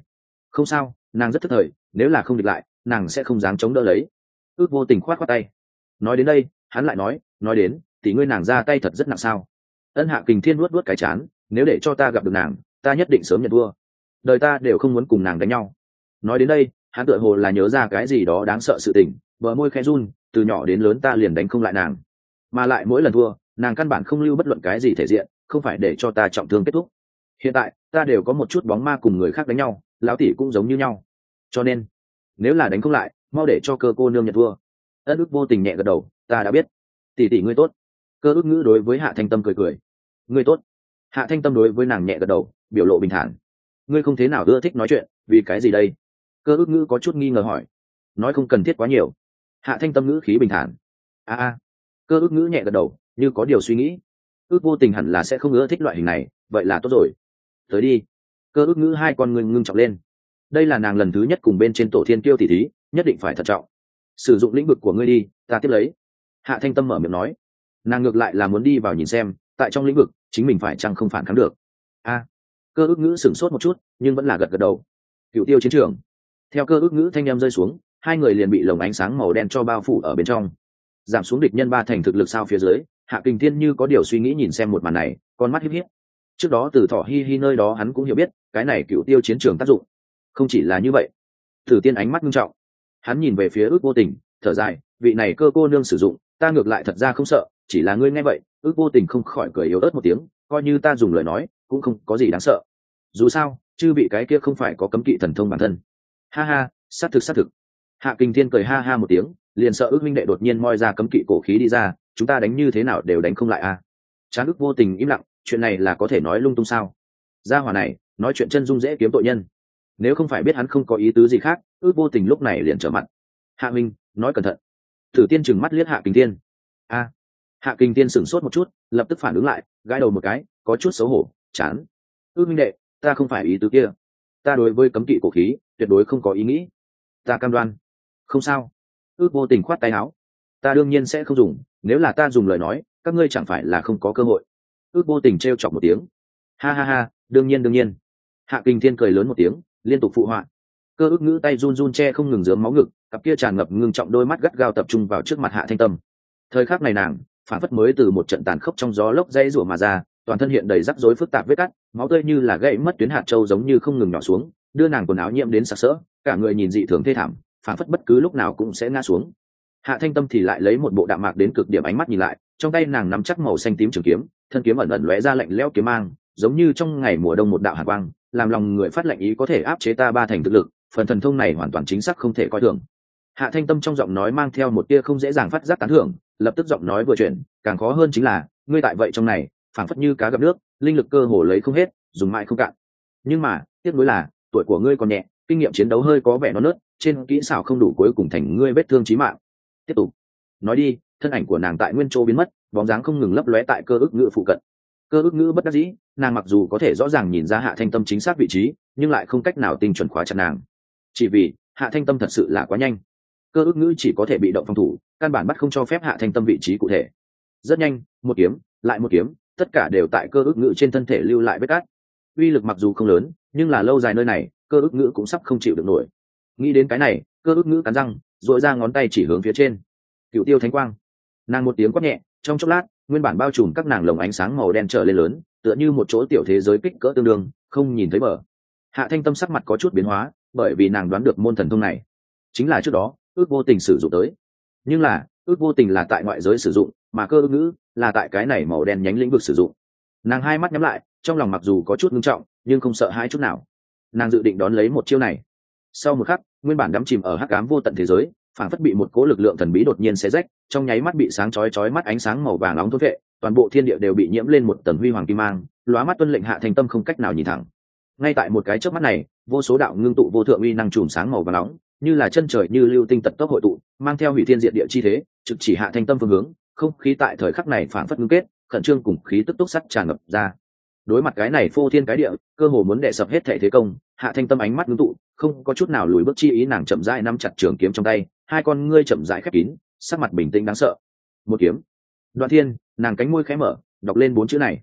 Không sao, nàng rất thất thời, nếu là không địch lại, nàng sẽ không dám chống đỡ lấy. Ước vô tình khoát khoát tay. Nói đến đây, hắn lại nói nói đến, tỷ ngươi nàng ra tay thật rất nặng sao. Ân hạ kình thiên nuốt nuốt cái chán, nếu để cho ta gặp được nàng, ta nhất định sớm nhận vua đời ta đều không muốn cùng nàng đánh nhau. Nói đến đây, hắn tựa hồ là nhớ ra cái gì đó đáng sợ sự tình bờ môi khe run, từ nhỏ đến lớn ta liền đánh không lại nàng. Mà lại mỗi lần thua, nàng căn bản không lưu bất luận cái gì thể diện, không phải để cho ta trọng thương kết thúc. Hiện tại, ta đều có một chút bóng ma cùng người khác đánh nhau, lão tỷ cũng giống như nhau. Cho nên, nếu là đánh không lại, mau để cho cơ cô nương nhận thua. Ân ức vô tình nhẹ gật đầu, ta đã biết. Tỷ tỷ ngươi tốt. Cơ ức ngữ đối với hạ thanh tâm cười cười. Ngươi tốt. Hạ thanh tâm đối với nàng nhẹ gật đầu, biểu lộ bình thản. Ngươi không thế nào ưa thích nói chuyện, vì cái gì đây? Cơ ức ngữ có chút nghi ngờ hỏi. Nói không cần thiết quá nhiều hạ thanh tâm ngữ khí bình thản. A a, cơ ước ngữ nhẹ gật đầu, như có điều suy nghĩ. Ước vô tình hẳn là sẽ không ưa thích loại hình này, vậy là tốt rồi. Tới đi. Cơ ước ngữ hai con ngưng ngưng trọng lên. Đây là nàng lần thứ nhất cùng bên trên tổ thiên kiêu tỷ thí, nhất định phải thận trọng. Sử dụng lĩnh vực của ngươi đi, ta tiếp lấy. Hạ thanh tâm mở miệng nói. Nàng ngược lại là muốn đi vào nhìn xem, tại trong lĩnh vực, chính mình phải chăng không phản kháng được. A, cơ ước ngữ sửng sốt một chút, nhưng vẫn là gật gật đầu. Cựu tiêu chiến trường. Theo cơ ước ngữ thanh em rơi xuống hai người liền bị lồng ánh sáng màu đen cho bao phủ ở bên trong. Giảm xuống địch nhân ba thành thực lực sao phía dưới, hạ kình thiên như có điều suy nghĩ nhìn xem một màn này, con mắt híp híp. Trước đó từ thọ hi hi nơi đó hắn cũng hiểu biết, cái này cựu tiêu chiến trường tác dụng. Không chỉ là như vậy thử tiên ánh mắt nghiêm trọng. Hắn nhìn về phía ước vô tình, thở dài, vị này cơ cô nương sử dụng, ta ngược lại thật ra không sợ, chỉ là ngươi nghe vậy, ước vô tình không khỏi cười yếu ớt một tiếng, coi như ta dùng lời nói, cũng không có gì đáng sợ. Dù sao, chư bị cái kia không phải có cấm kỵ thần thông bản thân. Ha ha, xác thực xác thực hạ kinh thiên cười ha ha một tiếng, liền sợ ước minh đệ đột nhiên moi ra cấm kỵ cổ khí đi ra, chúng ta đánh như thế nào đều đánh không lại a à. tráng ước vô tình im lặng, chuyện này là có thể nói lung tung sao? Gia hỏa này, nói chuyện chân dung dễ kiếm tội nhân. Nếu không phải biết hắn không có ý tứ gì khác, ước vô tình lúc này liền trở mặt. Hạ minh, nói cẩn thận. Thử tiên trừng mắt liếc hạ kinh thiên. A. Hạ kinh thiên sửng sốt một chút, lập tức phản ứng lại, gãi đầu một cái, có chút xấu hổ, chán. Ước minh đệ, ta không phải ý tứ kia. Ta đối với cấm kỵ cổ khí, tuyệt đối không có ý nghĩ. Ta cam đoan không sao. Ước vô tình khoát tay áo. Ta đương nhiên sẽ không dùng, nếu là ta dùng lời nói, các ngươi chẳng phải là không có cơ hội. Ước vô tình t r e o chọc một tiếng. Ha ha ha, đương nhiên đương nhiên. Hạ kinh thiên cười lớn một tiếng, liên tục phụ họa. Cơ ước ngữ tay run run che không ngừng dướng máu ngực, cặp kia tràn ngập ngưng trọng đôi mắt gắt gao tập trung vào trước mặt hạ thanh tâm. Thời khắc này nàng, phản phất mới từ một trận tàn khốc trong gió lốc dây rủa mà ra, toàn thân hiện đầy rắc rối phức tạp vết cắt, máu tươi như là gãy mất tuyến hạt trâu giống như không ngừng nhỏ xuống, đưa nàng quần áo nhiễm đến sặc sỡ, cả người nhìn dị thường thê thảm phản phất bất cứ lúc nào cũng sẽ ngã xuống. Hạ thanh tâm thì lại lấy một bộ đạm mạc đến cực điểm ánh mắt nhìn lại, trong tay nàng nắm chắc màu xanh tím trường kiếm, thân kiếm ẩn ẩn lóe ra lạnh lẽo kiếm mang, giống như trong ngày mùa đông một đạo hạ quang, làm lòng người phát lệnh ý có thể áp chế ta ba thành thực lực, phần thần thông này hoàn toàn chính xác không thể coi thường. Hạ thanh tâm trong giọng nói mang theo một tia không dễ dàng phát giác tán thưởng, lập tức giọng nói vừa chuyển, càng khó hơn chính là, ngươi tại vậy trong này, phảng phất như cá gặp nước, linh lực cơ hồ lấy không hết, dùng mãi không cạn. Nhưng mà, tiếc nuối là, tuổi của ngươi còn nhẹ, kinh nghiệm chiến đấu hơi có vẻ non nớt trên kỹ xảo không đủ cuối cùng thành ngươi vết thương chí mạng. Tiếp tục. Nói đi, thân ảnh của nàng tại nguyên chỗ biến mất, bóng dáng không ngừng lấp lóe tại cơ ức ngữ phụ cận. Cơ ước ngữ bất đắc dĩ, nàng mặc dù có thể rõ ràng nhìn ra hạ thanh tâm chính xác vị trí, nhưng lại không cách nào tinh chuẩn khóa chặt nàng. Chỉ vì, hạ thanh tâm thật sự là quá nhanh. Cơ ước ngữ chỉ có thể bị động phòng thủ, căn bản bắt không cho phép hạ thanh tâm vị trí cụ thể. Rất nhanh, một kiếm, lại một kiếm, tất cả đều tại cơ ước ngữ trên thân thể lưu lại vết cát. Uy lực mặc dù không lớn, nhưng là lâu dài nơi này, cơ ước ngữ cũng sắp không chịu được nổi nghĩ đến cái này, cơ ước ngữ cắn răng dội ra ngón tay chỉ hướng phía trên. Cựu tiêu thánh quang. Nàng một tiếng quát nhẹ, trong chốc lát, nguyên bản bao trùm các nàng lồng ánh sáng màu đen trở lên lớn, tựa như một chỗ tiểu thế giới kích cỡ tương đương, không nhìn thấy bờ. Hạ thanh tâm sắc mặt có chút biến hóa, bởi vì nàng đoán được môn thần thông này. Chính là trước đó, ước vô tình sử dụng tới. Nhưng là, ước vô tình là tại ngoại giới sử dụng, mà cơ ước ngữ là tại cái này màu đen nhánh lĩnh vực sử dụng. Nàng hai mắt nhắm lại, trong lòng mặc dù có chút ngưng trọng, nhưng không sợ hai chút nào. Nàng dự định đón lấy một chiêu này sau một khắc, nguyên bản đắm chìm ở hắc cám vô tận thế giới phản phất bị một cố lực lượng thần bí đột nhiên xé rách, trong nháy mắt bị sáng chói chói mắt ánh sáng màu vàng nóng thốt vệ toàn bộ thiên địa đều bị nhiễm lên một tầng huy hoàng kim mang, lóa mắt tuân lệnh hạ thành tâm không cách nào nhìn thẳng. Ngay tại một cái chớp mắt này, vô số đạo ngưng tụ vô thượng uy năng chùm sáng màu vàng nóng, như là chân trời như lưu tinh tật tốc hội tụ, mang theo hủy thiên diện địa chi thế, trực chỉ hạ thanh tâm phương hướng, không khí tại thời khắc này phản phất ngưng kết, khẩn trương cùng khí tức tốc sắc tràn ngập ra đối mặt cái này phô thiên cái địa, cơ hồ muốn đệ sập hết thể thế công, hạ thanh tâm ánh mắt ngưng tụ, không có chút nào lùi bước chi ý nàng chậm rãi nắm chặt trường kiếm trong tay, hai con ngươi chậm rãi khép kín, sắc mặt bình tĩnh đáng sợ. Một kiếm. Đoạn thiên, nàng cánh môi khẽ mở, đọc lên bốn chữ này.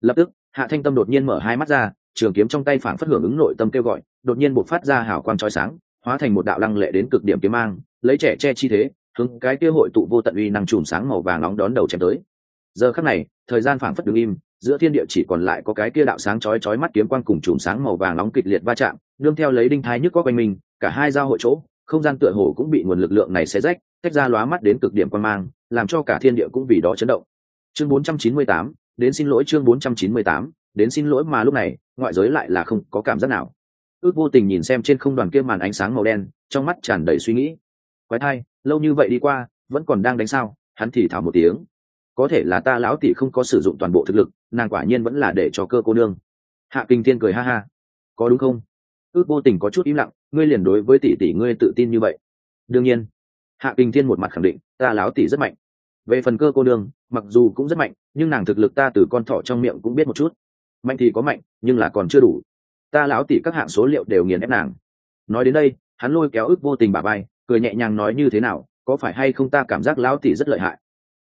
Lập tức, hạ thanh tâm đột nhiên mở hai mắt ra, trường kiếm trong tay phản phất hưởng ứng nội tâm kêu gọi, đột nhiên bộc phát ra hào quang trói sáng, hóa thành một đạo lăng lệ đến cực điểm kiếm mang, lấy trẻ che chi thế, hướng cái kia hội tụ vô tận uy năng chùm sáng màu vàng nóng đón đầu chém tới. Giờ khắc này, thời gian phảng phất đứng im giữa thiên địa chỉ còn lại có cái kia đạo sáng chói chói mắt kiếm quang cùng chùm sáng màu vàng nóng kịch liệt va chạm đương theo lấy đinh thai nhức có quanh mình cả hai giao hội chỗ không gian tựa hồ cũng bị nguồn lực lượng này xé rách tách ra lóa mắt đến cực điểm quan mang làm cho cả thiên địa cũng vì đó chấn động. Chương 498, đến xin lỗi chương 498, đến xin lỗi mà lúc này ngoại giới lại là không có cảm giác nào. Ước vô tình nhìn xem trên không đoàn kia màn ánh sáng màu đen trong mắt tràn đầy suy nghĩ. Quái thai lâu như vậy đi qua vẫn còn đang đánh sao? Hắn thì thảo một tiếng. Có thể là ta lão tỷ không có sử dụng toàn bộ thực lực nàng quả nhiên vẫn là để cho cơ cô nương. Hạ kinh thiên cười ha ha. Có đúng không? Ước vô tình có chút im lặng, ngươi liền đối với tỷ tỷ ngươi tự tin như vậy. Đương nhiên. Hạ kinh thiên một mặt khẳng định, ta lão tỷ rất mạnh. Về phần cơ cô nương, mặc dù cũng rất mạnh, nhưng nàng thực lực ta từ con thỏ trong miệng cũng biết một chút. Mạnh thì có mạnh, nhưng là còn chưa đủ. Ta lão tỷ các hạng số liệu đều nghiền ép nàng. Nói đến đây, hắn lôi kéo ước vô tình bà bay cười nhẹ nhàng nói như thế nào, có phải hay không ta cảm giác lão tỷ rất lợi hại.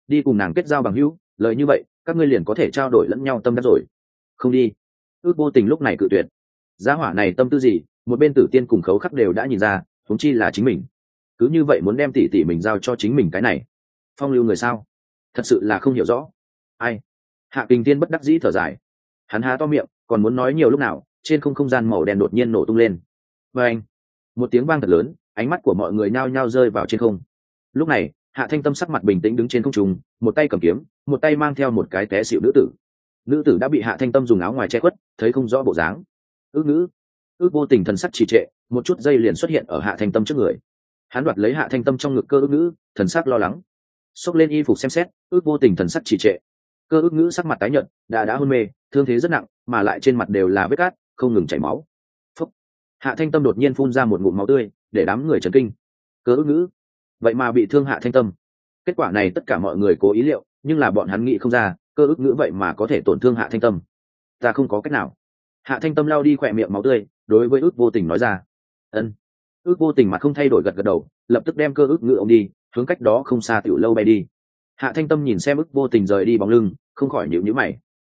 Đi cùng nàng kết giao bằng hữu, lời như vậy các ngươi liền có thể trao đổi lẫn nhau tâm đắc rồi. Không đi. Ước vô tình lúc này cự tuyệt. Giá hỏa này tâm tư gì, một bên tử tiên cùng khấu khắc đều đã nhìn ra thúng chi là chính mình. Cứ như vậy muốn đem tỷ tỷ mình giao cho chính mình cái này. Phong lưu người sao? Thật sự là không hiểu rõ. Ai? Hạ kinh tiên bất đắc dĩ thở dài. Hắn há to miệng, còn muốn nói nhiều lúc nào, trên không không gian màu đen đột nhiên nổ tung lên. Và anh một tiếng vang thật lớn, ánh mắt của mọi người nhao nhao rơi vào trên không. Lúc này hạ thanh tâm sắc mặt bình tĩnh đứng trên không trung một tay cầm kiếm một tay mang theo một cái té xịu nữ tử. Nữ tử đã bị hạ thanh tâm dùng áo ngoài che khuất thấy không rõ bộ dáng. Ước nữ, ước vô tình thần sắc trì trệ một chút dây liền xuất hiện ở hạ thanh tâm trước người. Hắn đoạt lấy hạ thanh tâm trong ngực cơ ước nữ, thần sắc lo lắng. Xốc lên y phục xem xét ước vô tình thần sắc trì trệ. Cơ ước nữ sắc mặt tái nhợt đã đã hôn mê thương thế rất nặng mà lại trên mặt đều là vết cát không ngừng chảy máu. Phúc. hạ thanh tâm đột nhiên phun ra một ngụm máu tươi để đám người chấn kinh. Cơ ước nữ vậy mà bị thương hạ thanh tâm. Kết quả này tất cả mọi người cố ý liệu, nhưng là bọn hắn nghĩ không ra, cơ ước ngữ vậy mà có thể tổn thương hạ thanh tâm. Ta không có cách nào. Hạ thanh tâm lao đi khỏe miệng máu tươi, đối với ước vô tình nói ra. Ân. Ước vô tình mặt không thay đổi gật gật đầu, lập tức đem cơ ước ngữ ông đi, hướng cách đó không xa tiểu lâu bay đi. Hạ thanh tâm nhìn xem ước vô tình rời đi bóng lưng, không khỏi nhịu nhữ mày.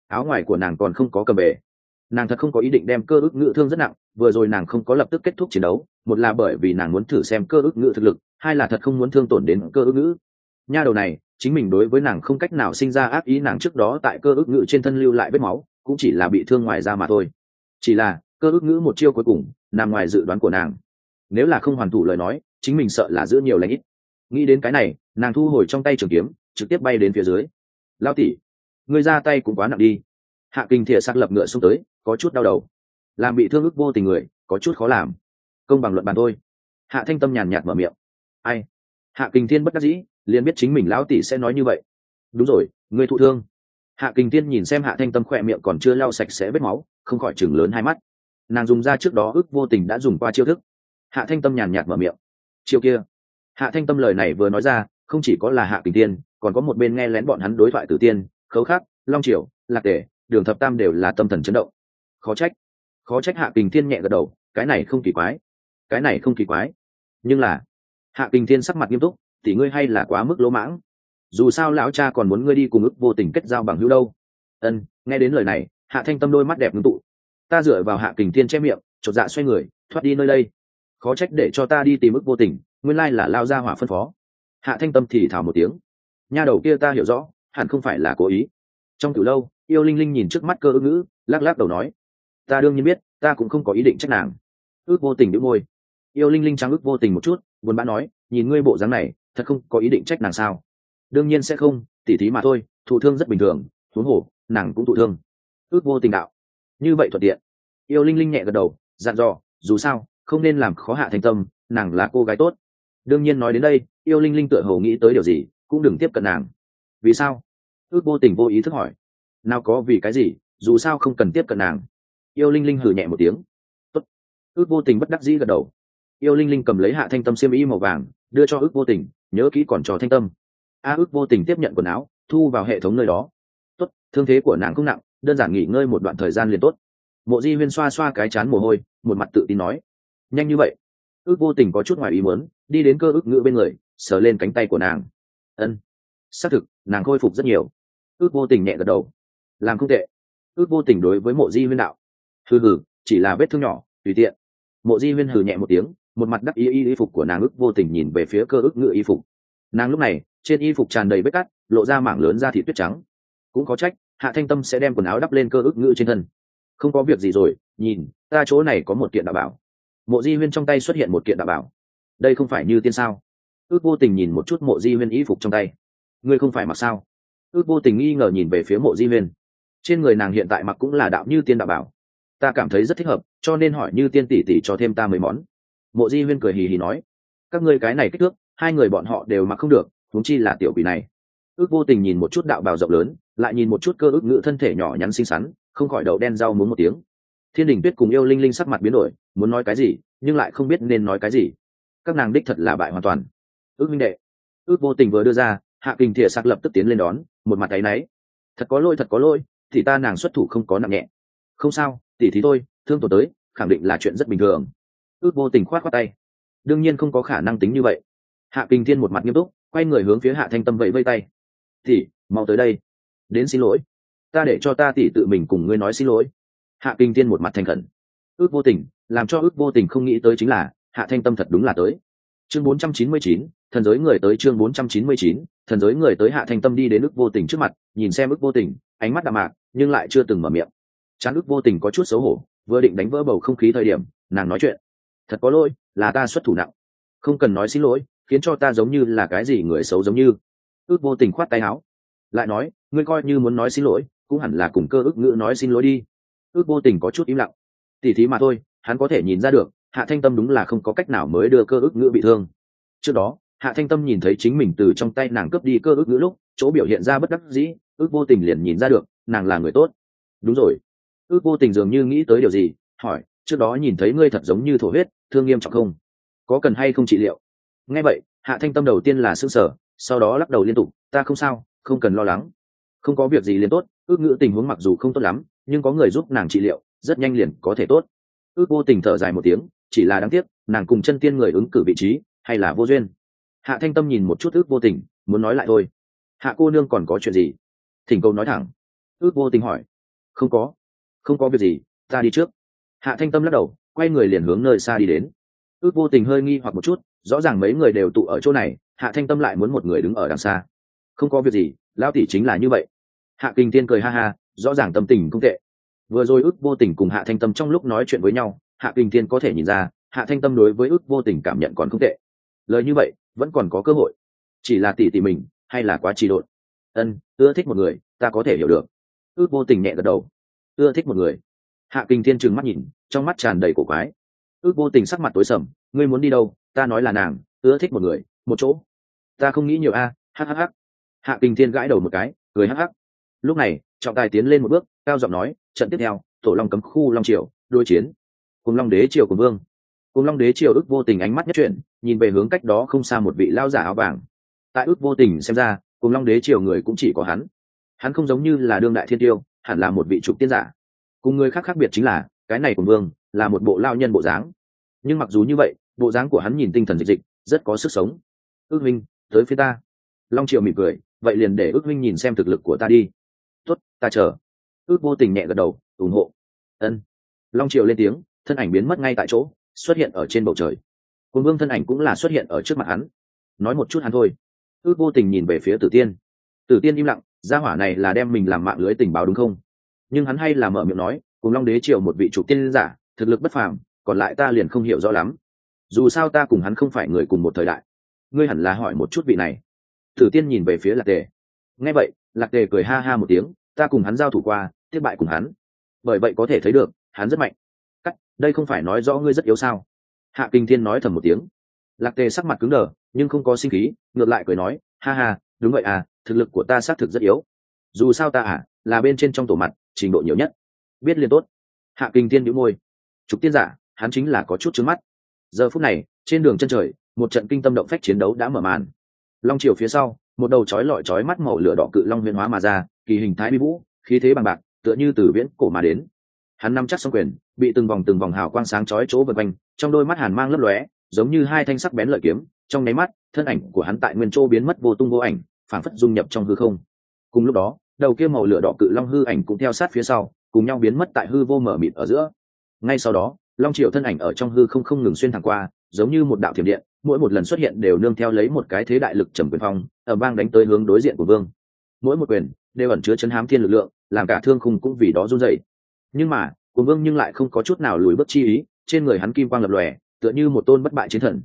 Áo ngoài của nàng còn không có cầm bể. Nàng thật không có ý định đem cơ ước ngữ thương rất nặng, vừa rồi nàng không có lập tức kết thúc chiến đấu, một là bởi vì nàng muốn thử xem cơ ước ngữ thực lực hai là thật không muốn thương tổn đến cơ ước ngữ. Nha đầu này, chính mình đối với nàng không cách nào sinh ra ác ý, nàng trước đó tại cơ ước ngữ trên thân lưu lại vết máu, cũng chỉ là bị thương ngoài ra mà thôi. Chỉ là, cơ ước ngữ một chiêu cuối cùng, nằm ngoài dự đoán của nàng. Nếu là không hoàn thủ lời nói, chính mình sợ là giữ nhiều lãnh ít. Nghĩ đến cái này, nàng thu hồi trong tay trường kiếm, trực tiếp bay đến phía dưới. Lao tỉ ngươi ra tay cũng quá nặng đi. Hạ kinh thiện xác lập ngựa xuống tới, có chút đau đầu. Làm bị thương ức vô tình người, có chút khó làm. Công bằng luận bàn thôi. Hạ thanh tâm nhàn nhạt mở miệng ai? Hạ kinh thiên bất đắc dĩ, liền biết chính mình lão tỷ sẽ nói như vậy. Đúng rồi, ngươi thụ thương. Hạ kinh thiên nhìn xem hạ thanh tâm khỏe miệng còn chưa lau sạch sẽ vết máu, không khỏi chừng lớn hai mắt. Nàng dùng ra trước đó ước vô tình đã dùng qua chiêu thức. Hạ thanh tâm nhàn nhạt mở miệng. Chiêu kia. Hạ thanh tâm lời này vừa nói ra, không chỉ có là hạ kinh tiên còn có một bên nghe lén bọn hắn đối thoại tử tiên, khấu khắc, long triều, lạc tể đường thập tam đều là tâm thần chấn động. Khó trách. Khó trách hạ kình thiên nhẹ gật đầu, cái này không kỳ quái. Cái này không kỳ quái. Nhưng là hạ kinh thiên sắc mặt nghiêm túc thì ngươi hay là quá mức lỗ mãng. Dù sao lão cha còn muốn ngươi đi cùng ức vô tình kết giao bằng hữu đâu. Ân, nghe đến lời này, hạ thanh tâm đôi mắt đẹp ngưng tụ. Ta dựa vào hạ kình thiên che miệng, chột dạ xoay người, thoát đi nơi đây. Khó trách để cho ta đi tìm ức vô tình, nguyên lai là lao ra hỏa phân phó. Hạ thanh tâm thì thảo một tiếng. Nha đầu kia ta hiểu rõ, hẳn không phải là cố ý. Trong từ lâu, yêu linh linh nhìn trước mắt cơ ứng ngữ, lắc lắc đầu nói, ta đương nhiên biết, ta cũng không có ý định trách nàng. Ước vô tình đĩu môi. Yêu linh linh trắng ước vô tình một chút buồn bã nói, nhìn ngươi bộ dáng này, thật không có ý định trách nàng sao? Đương nhiên sẽ không, tỉ thí mà thôi, thụ thương rất bình thường, huống hồ, nàng cũng thụ thương. Ước vô tình đạo. Như vậy thuận tiện. Yêu linh linh nhẹ gật đầu, dặn dò, dù sao, không nên làm khó hạ thành tâm, nàng là cô gái tốt. Đương nhiên nói đến đây, yêu linh linh tựa hồ nghĩ tới điều gì, cũng đừng tiếp cận nàng. Vì sao? Ước vô tình vô ý thức hỏi. Nào có vì cái gì, dù sao không cần tiếp cận nàng. Yêu linh linh hừ nhẹ một tiếng. Tốt. ước vô tình bất đắc dĩ gật đầu yêu linh linh cầm lấy hạ thanh tâm xiêm y màu vàng, đưa cho ước vô tình, nhớ kỹ còn cho thanh tâm. A ước vô tình tiếp nhận quần áo, thu vào hệ thống nơi đó. Tốt, thương thế của nàng không nặng, đơn giản nghỉ ngơi một đoạn thời gian liền tốt. Mộ di huyên xoa xoa cái chán mồ hôi, một mặt tự tin nói. Nhanh như vậy. Ước vô tình có chút ngoài ý muốn, đi đến cơ ước ngữ bên người, sờ lên cánh tay của nàng. Ân. Xác thực, nàng khôi phục rất nhiều. Ước vô tình nhẹ gật đầu. Làm không tệ. Ước vô tình đối với mộ di huyên đạo. Hừ hừ, chỉ là vết thương nhỏ, tùy tiện. Mộ di huyên hừ nhẹ một tiếng một mặt đắc ý y y phục của nàng ước vô tình nhìn về phía cơ ước ngự y phục. Nàng lúc này, trên y phục tràn đầy vết cắt, lộ ra mảng lớn da thị tuyết trắng. Cũng có trách, hạ thanh tâm sẽ đem quần áo đắp lên cơ ước ngự trên thân. Không có việc gì rồi, nhìn, ta chỗ này có một kiện đạo bảo. Mộ di huyên trong tay xuất hiện một kiện đạo bảo. Đây không phải như tiên sao? Ước vô tình nhìn một chút mộ di huyên y phục trong tay. Ngươi không phải mặc sao? Ước vô tình nghi ngờ nhìn về phía mộ di huyên. Trên người nàng hiện tại mặc cũng là đạo như tiên đạo bảo. Ta cảm thấy rất thích hợp, cho nên hỏi như tiên tỷ tỷ cho thêm ta mấy món mộ di huyên cười hì hì nói, các ngươi cái này kích thước, hai người bọn họ đều mặc không được thúng chi là tiểu quỷ này. Ước vô tình nhìn một chút đạo bào rộng lớn, lại nhìn một chút cơ ước ngữ thân thể nhỏ nhắn xinh xắn, không khỏi đậu đen rau muốn một tiếng. Thiên đình tuyết cùng yêu linh linh sắc mặt biến đổi, muốn nói cái gì, nhưng lại không biết nên nói cái gì. Các nàng đích thật là bại hoàn toàn. Ước minh đệ, ước vô tình vừa đưa ra, hạ kình thìa sạc lập tức tiến lên đón, một mặt tay náy. Thật có lỗi, thật có lỗi, thì ta nàng xuất thủ không có nặng nhẹ. Không sao tỉ thí tôi, thương tổ tới, khẳng định là chuyện rất bình thường ước vô tình khoát khoát tay. Đương nhiên không có khả năng tính như vậy. Hạ kinh thiên một mặt nghiêm túc quay người hướng phía hạ thanh tâm vẫy vây tay. Thì mau tới đây. Đến xin lỗi. Ta để cho ta tỉ tự mình cùng ngươi nói xin lỗi. Hạ kinh thiên một mặt thành khẩn. Ước vô tình làm cho ước vô tình không nghĩ tới chính là hạ thanh tâm thật đúng là tới. Chương 499, thần giới người tới chương 499, thần giới người tới hạ thanh tâm đi đến ước vô tình trước mặt nhìn xem ước vô tình ánh mắt đạm mạc nhưng lại chưa từng mở miệng. Chán ước vô tình có chút xấu hổ vừa định đánh vỡ bầu không khí thời điểm nàng nói chuyện thật có lỗi, là ta xuất thủ nặng. Không cần nói xin lỗi, khiến cho ta giống như là cái gì người xấu giống như. Ước vô tình khoát tay áo. Lại nói, ngươi coi như muốn nói xin lỗi, cũng hẳn là cùng cơ ước ngữ nói xin lỗi đi. Ước vô tình có chút im lặng. Tỉ thí mà thôi, hắn có thể nhìn ra được, hạ thanh tâm đúng là không có cách nào mới đưa cơ ước ngữ bị thương. Trước đó, hạ thanh tâm nhìn thấy chính mình từ trong tay nàng cướp đi cơ ước ngữ lúc, chỗ biểu hiện ra bất đắc dĩ, ước vô tình liền nhìn ra được, nàng là người tốt. Đúng rồi. Ước vô tình dường như nghĩ tới điều gì, hỏi trước đó nhìn thấy ngươi thật giống như thổ huyết, thương nghiêm trọng không? Có cần hay không trị liệu? Nghe vậy, hạ thanh tâm đầu tiên là s ư n g sở sau đó lắc đầu liên tục, ta không sao, không cần lo lắng. Không có việc gì liền tốt, ước ngữ tình huống mặc dù không tốt lắm, nhưng có người giúp nàng trị liệu, rất nhanh liền có thể tốt. Ước vô tình thở dài một tiếng, chỉ là đáng tiếc, nàng cùng chân tiên người ứng cử vị trí, hay là vô duyên. Hạ thanh tâm nhìn một chút ước vô tình, muốn nói lại thôi. Hạ cô nương còn có chuyện gì? Thỉnh cầu nói thẳng. Ước vô tình hỏi. Không có không có việc gì, ta đi trước hạ thanh tâm lắc đầu, quay người liền hướng nơi xa đi đến. Ước vô tình hơi nghi hoặc một chút, rõ ràng mấy người đều tụ ở chỗ này, hạ thanh tâm lại muốn một người đứng ở đằng xa. Không có việc gì lao tỷ chính là như vậy. Hạ kinh tiên cười ha ha, rõ ràng tâm tình không tệ. Vừa rồi ước vô tình cùng hạ thanh tâm trong lúc nói chuyện với nhau, hạ kinh tiên có thể nhìn ra, hạ thanh tâm đối với ước vô tình cảm nhận còn không tệ. Lời như vậy, vẫn còn có cơ hội. Chỉ là tỷ tỷ mình, hay là quá trì độn? Ân, ưa thích một người, ta có thể hiểu được. Ước vô tình nhẹ gật đầu. Ưa thích một người hạ kinh thiên trừng mắt nhìn trong mắt tràn đầy cổ quái. Ước vô tình sắc mặt tối sầm ngươi muốn đi đâu? Ta nói là nàng ưa thích một người một chỗ. Ta không nghĩ nhiều a à, hhh hạ kinh thiên gãi đầu một cái cười hh lúc này trọng tài tiến lên một bước cao giọng nói trận tiếp theo tổ long cấm khu long triều đôi chiến. Cùng long đế triều của vương. Cùng long đế triều ước vô tình ánh mắt nhất chuyển nhìn về hướng cách đó không xa một vị lao giả áo vàng. Tại ước vô tình xem ra cùng long đế triều người cũng chỉ có hắn. Hắn không giống như là đương đại thiên tiêu hẳn là một vị trục tiên giả cùng người khác khác biệt chính là, cái này của vương là một bộ lao nhân bộ dáng. Nhưng mặc dù như vậy, bộ dáng của hắn nhìn tinh thần dịch dịch, rất có sức sống. Ước minh, tới phía ta. Long triều mỉm cười, vậy liền để ước minh nhìn xem thực lực của ta đi. Tốt, ta chờ. Ước vô tình nhẹ gật đầu, ủng hộ. Ân. Long triều lên tiếng, thân ảnh biến mất ngay tại chỗ, xuất hiện ở trên bầu trời. Quân vương thân ảnh cũng là xuất hiện ở trước mặt hắn. Nói một chút hắn thôi. Ước vô tình nhìn về phía tử tiên. Tử tiên im lặng, gia hỏa này là đem mình làm mạng lưới tình báo đúng không? Nhưng hắn hay là mở miệng nói, cùng long đế triều một vị chủ tiên giả, thực lực bất phàm, còn lại ta liền không hiểu rõ lắm. Dù sao ta cùng hắn không phải người cùng một thời đại. Ngươi hẳn là hỏi một chút vị này. Tử tiên nhìn về phía lạc tề. Nghe vậy, lạc tề cười ha ha một tiếng, ta cùng hắn giao thủ qua tiếp bại cùng hắn. Bởi vậy có thể thấy được, hắn rất mạnh. Cắt, đây không phải nói rõ ngươi rất yếu sao? Hạ kinh thiên nói thầm một tiếng. Lạc tề sắc mặt cứng đờ, nhưng không có sinh khí, ngược lại cười nói, ha ha, đúng vậy à thực lực của ta xác thực rất yếu. Dù sao ta à là bên trên trong tổ mặt trình độ nhiều nhất. Biết liền tốt. Hạ kinh thiên đĩu môi. Trục tiên giả, hắn chính là có chút trứng mắt. Giờ phút này, trên đường chân trời, một trận kinh tâm động phách chiến đấu đã mở màn. Long triều phía sau, một đầu chói lọi chói mắt màu lửa đỏ cự long huyền hóa mà ra, kỳ hình thái bi vũ, khí thế bằng bạc, tựa như từ viễn cổ mà đến. Hắn nắm chắc xong quyền, bị từng vòng từng vòng hào quang sáng chói chỗ vật quanh, trong đôi mắt hàn mang lấp lóe, giống như hai thanh sắc bén lợi kiếm, trong nháy mắt, thân ảnh của hắn tại nguyên chỗ biến mất vô tung vô ảnh phản phất dung nhập trong hư không. Cùng lúc đó đầu kia màu lửa đỏ cự long hư ảnh cũng theo sát phía sau, cùng nhau biến mất tại hư vô mở mịt ở giữa. Ngay sau đó, long triều thân ảnh ở trong hư không không ngừng xuyên thẳng qua, giống như một đạo thiểm điện, mỗi một lần xuất hiện đều nương theo lấy một cái thế đại lực trầm quyền phong ở bang đánh tới hướng đối diện của vương. Mỗi một quyền đều ẩn chứa chấn hám thiên lực lượng, làm cả thương khung cũng vì đó run dậy nhưng mà, của vương nhưng lại không có chút nào lùi bước chi ý, trên người hắn kim quang lập lòe, tựa như một tôn bất bại chiến thần.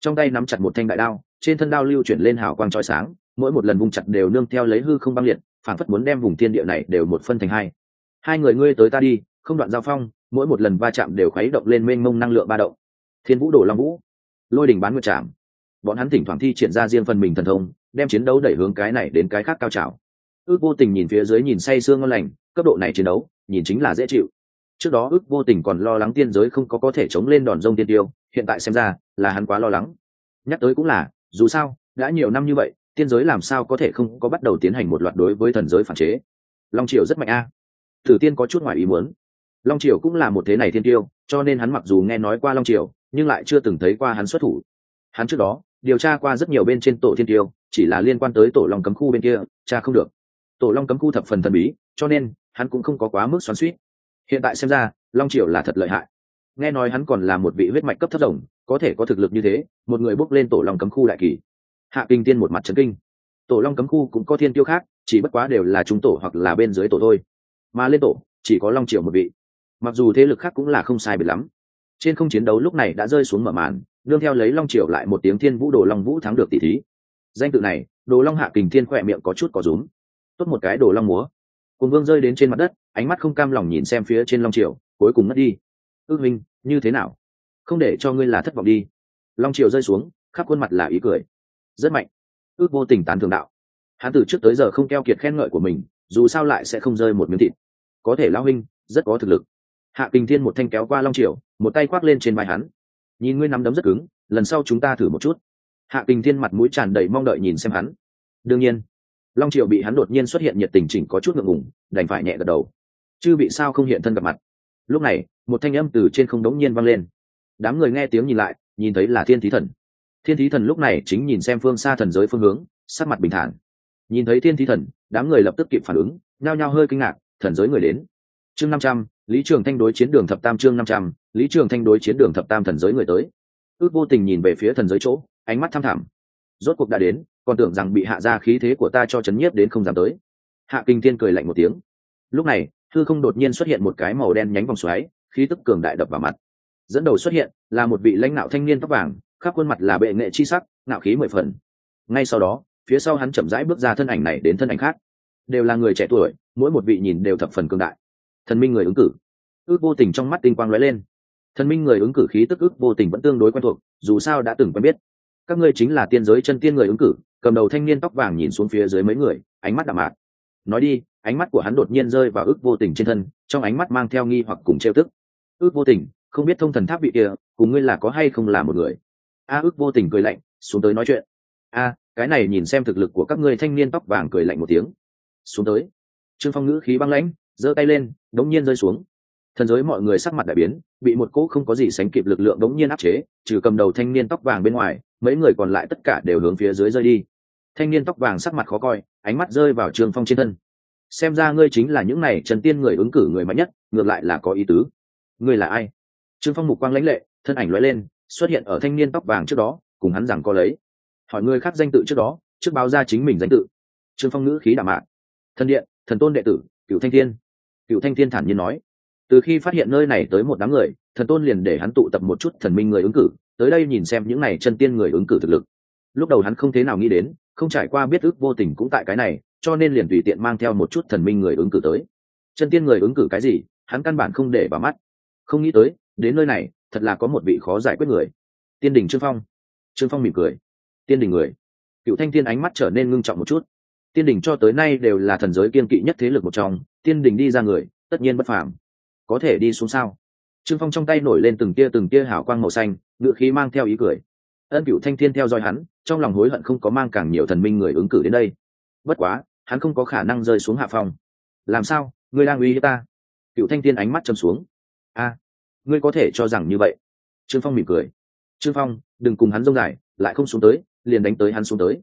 Trong tay nắm chặt một thanh đại đao, trên thân đao lưu chuyển lên hào quang trói sáng, mỗi một lần vung chặt đều nương theo lấy hư không băng liệt phản phất muốn đem vùng thiên địa này đều một phân thành hai. Hai người ngươi tới ta đi, không đoạn giao phong, mỗi một lần va chạm đều khuấy động lên mênh mông năng lượng ba động. Thiên vũ đổ long vũ. Lôi đình bán nguyệt chạm bọn hắn thỉnh thoảng thi triển ra riêng phần mình thần thông, đem chiến đấu đẩy hướng cái này đến cái khác cao trào. Ước vô tình nhìn phía dưới nhìn say sương ngon lành, cấp độ này chiến đấu, nhìn chính là dễ chịu. Trước đó ước vô tình còn lo lắng tiên giới không có có thể chống lên đòn rông tiên tiêu, hiện tại xem ra là hắn quá lo lắng. Nhắc tới cũng là, dù sao, đã nhiều năm như vậy tiên giới làm sao có thể không có bắt đầu tiến hành một loạt đối với thần giới phản chế? Long triều rất mạnh a. À. thử tiên có chút ngoài ý muốn. Long triều cũng là một thế này thiên tiêu, cho nên hắn mặc dù nghe nói qua long triều, nhưng lại chưa từng thấy qua hắn xuất thủ. Hắn trước đó, điều tra qua rất nhiều bên trên tổ thiên tiêu, chỉ là liên quan tới tổ long cấm khu bên kia, cha không được. Tổ long cấm khu thập phần thần bí, cho nên, hắn cũng không có quá mức xoắn suýt hiện tại xem ra, long triều là thật lợi hại. Nghe nói hắn còn là một vị huyết mạch cấp thấp rồng, có thể có thực lực như thế, một người bước lên tổ long cấm khu đại kỳ hạ kinh tiên một mặt trấn kinh. Tổ long cấm khu cũng có thiên tiêu khác, chỉ bất quá đều là trung tổ hoặc là bên dưới tổ thôi. Mà lên tổ, chỉ có long triều một vị. Mặc dù thế lực khác cũng là không sai biệt lắm. Trên không chiến đấu lúc này đã rơi xuống mở màn, đương theo lấy long triều lại một tiếng thiên vũ đồ long vũ thắng được tỷ thí. Danh tự này, đồ long hạ kình thiên khỏe miệng có chút có rúm. Tốt một cái đồ long múa. Cùng vương rơi đến trên mặt đất, ánh mắt không cam lòng nhìn xem phía trên long triều, cuối cùng mất đi. Ước minh, như thế nào? Không để cho ngươi là thất vọng đi. Long triều rơi xuống, khắp khuôn mặt là ý cười rất mạnh. Ước vô tình tán thường đạo. Hắn từ trước tới giờ không keo kiệt khen ngợi của mình, dù sao lại sẽ không rơi một miếng thịt. Có thể lao huynh, rất có thực lực. Hạ kinh thiên một thanh kéo qua long triều, một tay khoác lên trên vai hắn. Nhìn ngươi nắm đấm rất cứng, lần sau chúng ta thử một chút. Hạ kinh thiên mặt mũi tràn đầy mong đợi nhìn xem hắn. Đương nhiên, long triều bị hắn đột nhiên xuất hiện nhiệt tình chỉnh có chút ngượng ngùng, đành phải nhẹ gật đầu. Chứ bị sao không hiện thân gặp mặt? Lúc này, một thanh âm từ trên không đống nhiên vang lên. Đám người nghe tiếng nhìn lại, nhìn thấy là thiên thí thần thiên thí thần lúc này chính nhìn xem phương xa thần giới phương hướng, sắc mặt bình thản. Nhìn thấy thiên thí thần, đám người lập tức kịp phản ứng, nhao nhao hơi kinh ngạc, thần giới người đến. Chương năm trăm, lý trường thanh đối chiến đường thập tam chương năm trăm, lý trường thanh đối chiến đường thập tam thần giới người tới. Ước vô tình nhìn về phía thần giới chỗ, ánh mắt tham thẳm. Rốt cuộc đã đến, còn tưởng rằng bị hạ ra khí thế của ta cho chấn nhiếp đến không dám tới. Hạ kinh thiên cười lạnh một tiếng. Lúc này thư không đột nhiên xuất hiện một cái màu đen nhánh vòng xoáy, khí tức cường đại đập vào mặt. Dẫn đầu xuất hiện là một vị lãnh đạo thanh niên tóc vàng khắp khuôn mặt là bệ nghệ chi sắc, ngạo khí mười phần. Ngay sau đó, phía sau hắn chậm rãi bước ra thân ảnh này đến thân ảnh khác. Đều là người trẻ tuổi, mỗi một vị nhìn đều thập phần cường đại. Thần minh người ứng cử. Ước vô tình trong mắt tinh quang lóe lên. Thần minh người ứng cử khí tức ước vô tình vẫn tương đối quen thuộc, dù sao đã từng quen biết. Các ngươi chính là tiên giới chân tiên người ứng cử, cầm đầu thanh niên tóc vàng nhìn xuống phía dưới mấy người, ánh mắt đạm mạc. Nói đi, ánh mắt của hắn đột nhiên rơi vào ước vô tình trên thân, trong ánh mắt mang theo nghi hoặc cùng trêu tức. Ước vô tình, không biết thông thần tháp vị kia, cùng ngươi là có hay không là một người a ước vô tình cười lạnh, xuống tới nói chuyện. A, cái này nhìn xem thực lực của các ngươi thanh niên tóc vàng cười lạnh một tiếng. Xuống tới. Trương phong ngữ khí băng lãnh, giơ tay lên, đống nhiên rơi xuống. Thần giới mọi người sắc mặt đại biến, bị một cỗ không có gì sánh kịp lực lượng đống nhiên áp chế, trừ cầm đầu thanh niên tóc vàng bên ngoài, mấy người còn lại tất cả đều hướng phía dưới rơi đi. Thanh niên tóc vàng sắc mặt khó coi, ánh mắt rơi vào Trương phong trên thân. Xem ra ngươi chính là những này trần tiên người ứng cử người mạnh nhất, ngược lại là có ý tứ. Ngươi là ai? Trương phong mục quang lãnh lệ, thân ảnh lóe lên xuất hiện ở thanh niên tóc vàng trước đó, cùng hắn rằng có lấy. Hỏi người khác danh tự trước đó, trước báo ra chính mình danh tự. Trương phong ngữ khí đạm mạc. Thần điện, thần tôn đệ tử cựu thanh thiên. Cựu thanh thiên thản nhiên nói. Từ khi phát hiện nơi này tới một đám người, thần tôn liền để hắn tụ tập một chút thần minh người ứng cử, tới đây nhìn xem những này chân tiên người ứng cử thực lực. Lúc đầu hắn không thế nào nghĩ đến, không trải qua biết ước vô tình cũng tại cái này, cho nên liền tùy tiện mang theo một chút thần minh người ứng cử tới. Chân tiên người ứng cử cái gì, hắn căn bản không để vào mắt. Không nghĩ tới, đến nơi này thật là có một vị khó giải quyết người. Tiên đình trương phong. Trương phong mỉm cười. Tiên đình người. Cựu thanh tiên ánh mắt trở nên ngưng trọng một chút. Tiên đình cho tới nay đều là thần giới kiên kỵ nhất thế lực một trong, tiên đình đi ra người, tất nhiên bất phàm. Có thể đi xuống sao? Trương phong trong tay nổi lên từng tia từng tia hảo quang màu xanh, ngựa khí mang theo ý cười. Ân cựu thanh thiên theo dõi hắn, trong lòng hối hận không có mang càng nhiều thần minh người ứng cử đến đây. Bất quá, hắn không có khả năng rơi xuống hạ phong. Làm sao? Ngươi đang uy hiếp ta? Cựu thanh thiên ánh mắt châm xuống. A ngươi có thể cho rằng như vậy. Trương phong mỉm cười. Trương phong, đừng cùng hắn rông dài, lại không xuống tới, liền đánh tới hắn xuống tới.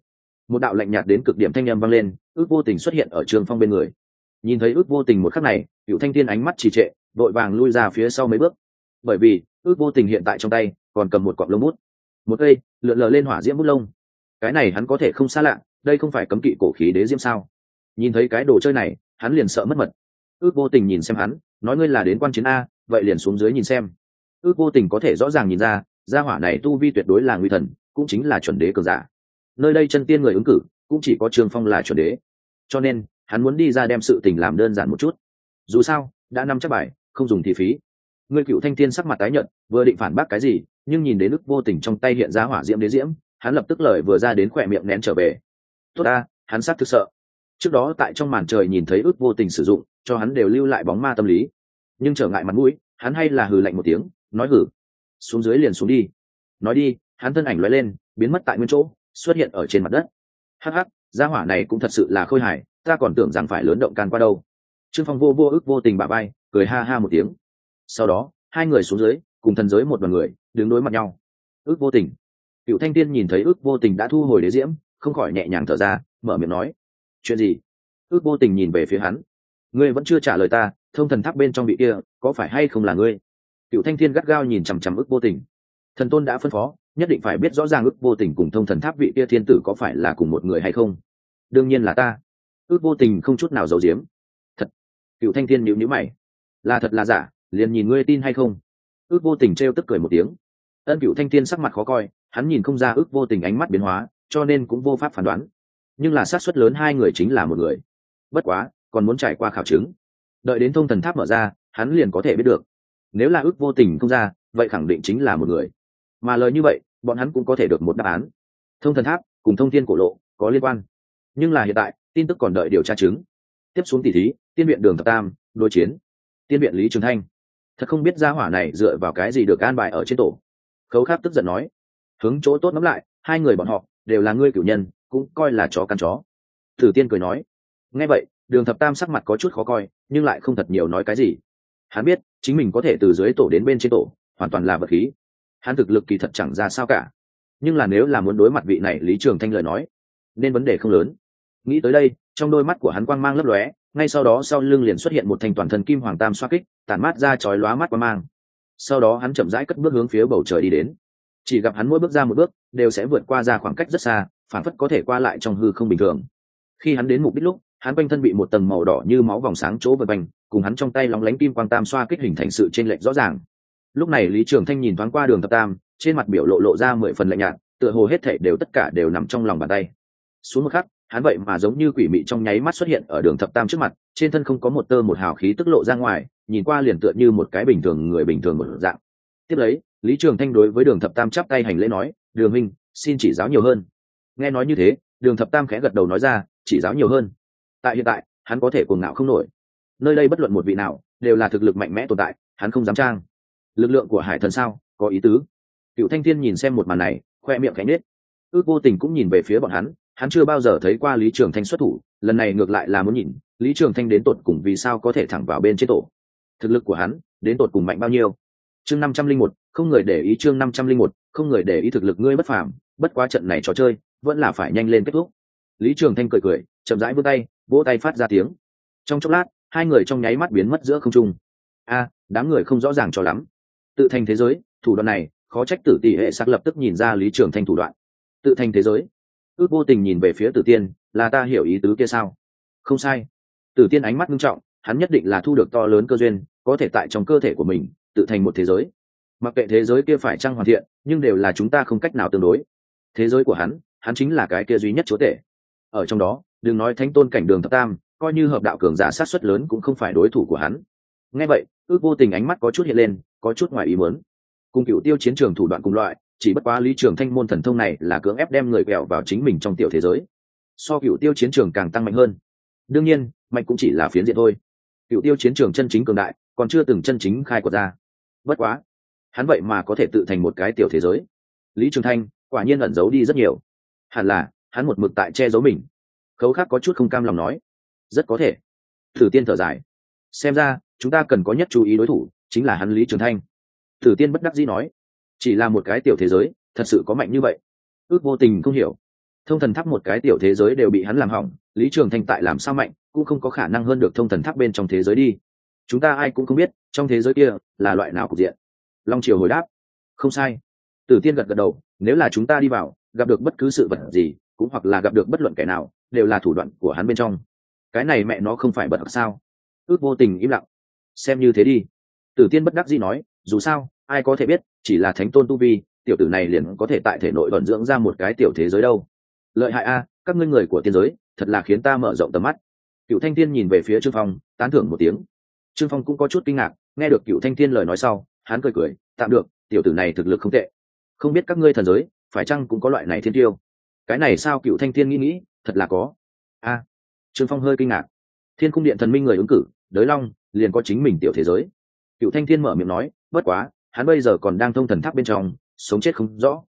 Một đạo lạnh nhạt đến cực điểm thanh â m vang lên, ước vô tình xuất hiện ở trương phong bên người. Nhìn thấy ước vô tình một khắc này, cựu thanh thiên ánh mắt trì trệ, vội vàng lui ra phía sau mấy bước. Bởi vì, ước vô tình hiện tại trong tay, còn cầm một cọng lông bút. Một cây, lượn lờ lên hỏa diễm bút lông. Cái này hắn có thể không xa lạ, đây không phải cấm kỵ cổ khí đế diễm sao? Nhìn thấy cái đồ chơi này, hắn liền sợ mất mật. Ước vô tình nhìn xem hắn, nói ngươi là đến quan chiến a vậy liền xuống dưới nhìn xem. Ước vô tình có thể rõ ràng nhìn ra, gia hỏa này tu vi tuyệt đối là nguy thần, cũng chính là chuẩn đế cường giả. Nơi đây chân tiên người ứng cử, cũng chỉ có trường phong là chuẩn đế. Cho nên, hắn muốn đi ra đem sự tình làm đơn giản một chút. Dù sao, đã nắm chắc bài, không dùng thì phí. Người cựu thanh thiên sắc mặt tái nhận vừa định phản bác cái gì, nhưng nhìn đến ức vô tình trong tay hiện ra hỏa diễm đế diễm, hắn lập tức lời vừa ra đến khỏe miệng nén trở về. Tốt ta, hắn sát thực sợ. Trước đó tại trong màn trời nhìn thấy ước vô tình sử dụng, cho hắn đều lưu lại bóng ma tâm lý nhưng trở ngại mặt mũi, hắn hay là hừ lạnh một tiếng, nói hử xuống dưới liền xuống đi. Nói đi, hắn thân ảnh loay lên, biến mất tại nguyên chỗ, xuất hiện ở trên mặt đất. Hắc hắc, gia hỏa này cũng thật sự là khôi hài, ta còn tưởng rằng phải lớn động can qua đâu. Trương phong vô vô ước vô tình bà bay cười ha ha một tiếng. Sau đó, hai người xuống dưới, cùng thần giới một đoàn người, đứng đối mặt nhau. Ước vô tình. Cựu thanh tiên nhìn thấy ước vô tình đã thu hồi đế diễm, không khỏi nhẹ nhàng thở ra, mở miệng nói. Chuyện gì? Ước vô tình nhìn về phía hắn ngươi vẫn chưa trả lời ta, thông thần tháp bên trong vị kia, có phải hay không là ngươi? Cựu thanh thiên gắt gao nhìn chằm chằm ước vô tình. Thần tôn đã phân phó, nhất định phải biết rõ ràng ước vô tình cùng thông thần tháp vị kia thiên tử có phải là cùng một người hay không. Đương nhiên là ta. Ước vô tình không chút nào giấu giếm. Thật. Cựu thanh thiên nhịu nhữ mày. Là thật là giả, liền nhìn ngươi tin hay không? Ước vô tình trêu tức cười một tiếng. Ân cựu thanh thiên sắc mặt khó coi, hắn nhìn không ra ước vô tình ánh mắt biến hóa, cho nên cũng vô pháp phán đoán. Nhưng là xác suất lớn hai người chính là một người. Bất quá còn muốn trải qua khảo chứng. Đợi đến thông thần tháp mở ra, hắn liền có thể biết được. Nếu là ước vô tình không ra, vậy khẳng định chính là một người. Mà lời như vậy, bọn hắn cũng có thể được một đáp án. Thông thần tháp cùng thông thiên cổ lộ có liên quan. Nhưng là hiện tại, tin tức còn đợi điều tra chứng. Tiếp xuống tỷ thí, tiên viện đường thập tam, đối chiến. Tiên viện lý trường thanh. Thật không biết gia hỏa này dựa vào cái gì được an bài ở trên tổ. Khấu kháp tức giận nói. Hướng chỗ tốt lắm lại, hai người bọn họ đều là ngươi cử nhân, cũng coi là chó căn chó. Thử tiên cười nói. Nghe vậy đường thập tam sắc mặt có chút khó coi, nhưng lại không thật nhiều nói cái gì. Hắn biết, chính mình có thể từ dưới tổ đến bên trên tổ, hoàn toàn là vật khí. Hắn thực lực kỳ thật chẳng ra sao cả. Nhưng là nếu là muốn đối mặt vị này lý trường thanh lời nói, nên vấn đề không lớn. Nghĩ tới đây, trong đôi mắt của hắn quang mang lấp lóe, ngay sau đó sau lưng liền xuất hiện một thành toàn thân kim hoàng tam xoa kích, tản mát ra chói lóa mắt quang mang. Sau đó hắn chậm rãi cất bước hướng phía bầu trời đi đến. Chỉ gặp hắn mỗi bước ra một bước, đều sẽ vượt qua ra khoảng cách rất xa, phản phất có thể qua lại trong hư không bình thường. Khi hắn đến mục đích lúc hắn quanh thân bị một tầng màu đỏ như máu vòng sáng chỗ vật bành cùng hắn trong tay lóng lánh kim quang tam xoa kích hình thành sự trên lệch rõ ràng. Lúc này lý trường thanh nhìn thoáng qua đường thập tam, trên mặt biểu lộ lộ ra mười phần lạnh nhạt, tựa hồ hết thảy đều tất cả đều nằm trong lòng bàn tay. Xuống một khắc, hắn vậy mà giống như quỷ mị trong nháy mắt xuất hiện ở đường thập tam trước mặt, trên thân không có một tơ một hào khí tức lộ ra ngoài, nhìn qua liền tựa như một cái bình thường người bình thường một dạng. Tiếp lấy, lý trường thanh đối với đường thập tam chắp tay hành lễ nói, đường minh xin chỉ giáo nhiều hơn. Nghe nói như thế, đường thập tam khẽ gật đầu nói ra, chỉ giáo nhiều hơn tại hiện tại, hắn có thể cuồng ngạo không nổi. Nơi đây bất luận một vị nào đều là thực lực mạnh mẽ tồn tại, hắn không dám trang. Lực lượng của hải thần sao? Có ý tứ. Cựu thanh thiên nhìn xem một màn này, khoe miệng cánh nết ước vô tình cũng nhìn về phía bọn hắn hắn chưa bao giờ thấy qua lý trường thanh xuất thủ, lần này ngược lại là muốn nhìn, lý trường thanh đến tột cùng vì sao có thể thẳng vào bên chế tổ. Thực lực của hắn, đến tột cùng mạnh bao nhiêu? Chương năm trăm linh một, không người để ý chương năm trăm linh một, không người để ý thực lực ngươi bất phàm, bất quá trận này trò chơi, vẫn là phải nhanh lên kết thúc. Lý trường thanh cười cười, chậm rãi vươn tay vỗ tay phát ra tiếng. Trong chốc lát, hai người trong nháy mắt biến mất giữa không trung. A, đám người không rõ ràng cho lắm. Tự thành thế giới, thủ đoạn này, khó trách tử tỷ hệ sắc lập tức nhìn ra lý trường thanh thủ đoạn. Tự thành thế giới. Ước vô tình nhìn về phía tử tiên, là ta hiểu ý tứ kia sao? Không sai. Tử tiên ánh mắt nghiêm trọng, hắn nhất định là thu được to lớn cơ duyên, có thể tại trong cơ thể của mình, tự thành một thế giới. Mặc kệ thế giới kia phải trăng hoàn thiện, nhưng đều là chúng ta không cách nào tương đối. Thế giới của hắn hắn chính là cái kia duy nhất chúa tể. Ở trong đó đừng nói thánh tôn cảnh đường thập tam, coi như hợp đạo cường giả sát xuất lớn cũng không phải đối thủ của hắn. Ngay vậy, ước vô tình ánh mắt có chút hiện lên, có chút ngoài ý muốn. Cùng cựu tiêu chiến trường thủ đoạn cùng loại, chỉ bất quá lý trường thanh môn thần thông này là cưỡng ép đem người quẹo vào chính mình trong tiểu thế giới. So cựu tiêu chiến trường càng tăng mạnh hơn. Đương nhiên, mạnh cũng chỉ là phiến diện thôi. Cựu tiêu chiến trường chân chính cường đại, còn chưa từng chân chính khai quật ra. Bất quá, hắn vậy mà có thể tự thành một cái tiểu thế giới. Lý trường thanh, quả nhiên ẩn giấu đi rất nhiều. Hẳn là, hắn một mực tại che giấu mình khấu khác có chút không cam lòng nói. Rất có thể. Thử tiên thở dài. Xem ra, chúng ta cần có nhất chú ý đối thủ, chính là hắn lý trường thanh. Thử tiên bất đắc dĩ nói. Chỉ là một cái tiểu thế giới, thật sự có mạnh như vậy. Ước vô tình không hiểu. Thông thần tháp một cái tiểu thế giới đều bị hắn làm hỏng, lý trường thanh tại làm sao mạnh, cũng không có khả năng hơn được thông thần tháp bên trong thế giới đi. Chúng ta ai cũng không biết, trong thế giới kia, là loại nào cục diện. Long triều hồi đáp. Không sai. Tử tiên gật gật đầu, nếu là chúng ta đi vào, gặp được bất cứ sự vật gì, cũng hoặc là gặp được bất luận kẻ nào đều là thủ đoạn của hắn bên trong. Cái này mẹ nó không phải bật sao? Ước vô tình im lặng. Xem như thế đi. Tử tiên bất đắc dĩ nói, dù sao, ai có thể biết, chỉ là thánh tôn tu vi, tiểu tử này liền có thể tại thể nội vận dưỡng ra một cái tiểu thế giới đâu. Lợi hại a, các ngươi người của tiên giới, thật là khiến ta mở rộng tầm mắt. Cựu thanh Thiên nhìn về phía trương phong, tán thưởng một tiếng. Trương phong cũng có chút kinh ngạc, nghe được cựu thanh Thiên lời nói sau, hắn cười cười, tạm được, tiểu tử này thực lực không tệ. Không biết các ngươi thần giới, phải chăng cũng có loại này thiên tiêu? Cái này sao cựu thanh thiên nghĩ nghĩ thật là có. A, trương phong hơi kinh ngạc. Thiên cung điện thần minh người ứng cử, đới long, liền có chính mình tiểu thế giới. Cựu thanh thiên mở miệng nói, bất quá, hắn bây giờ còn đang thông thần tháp bên trong, sống chết không rõ.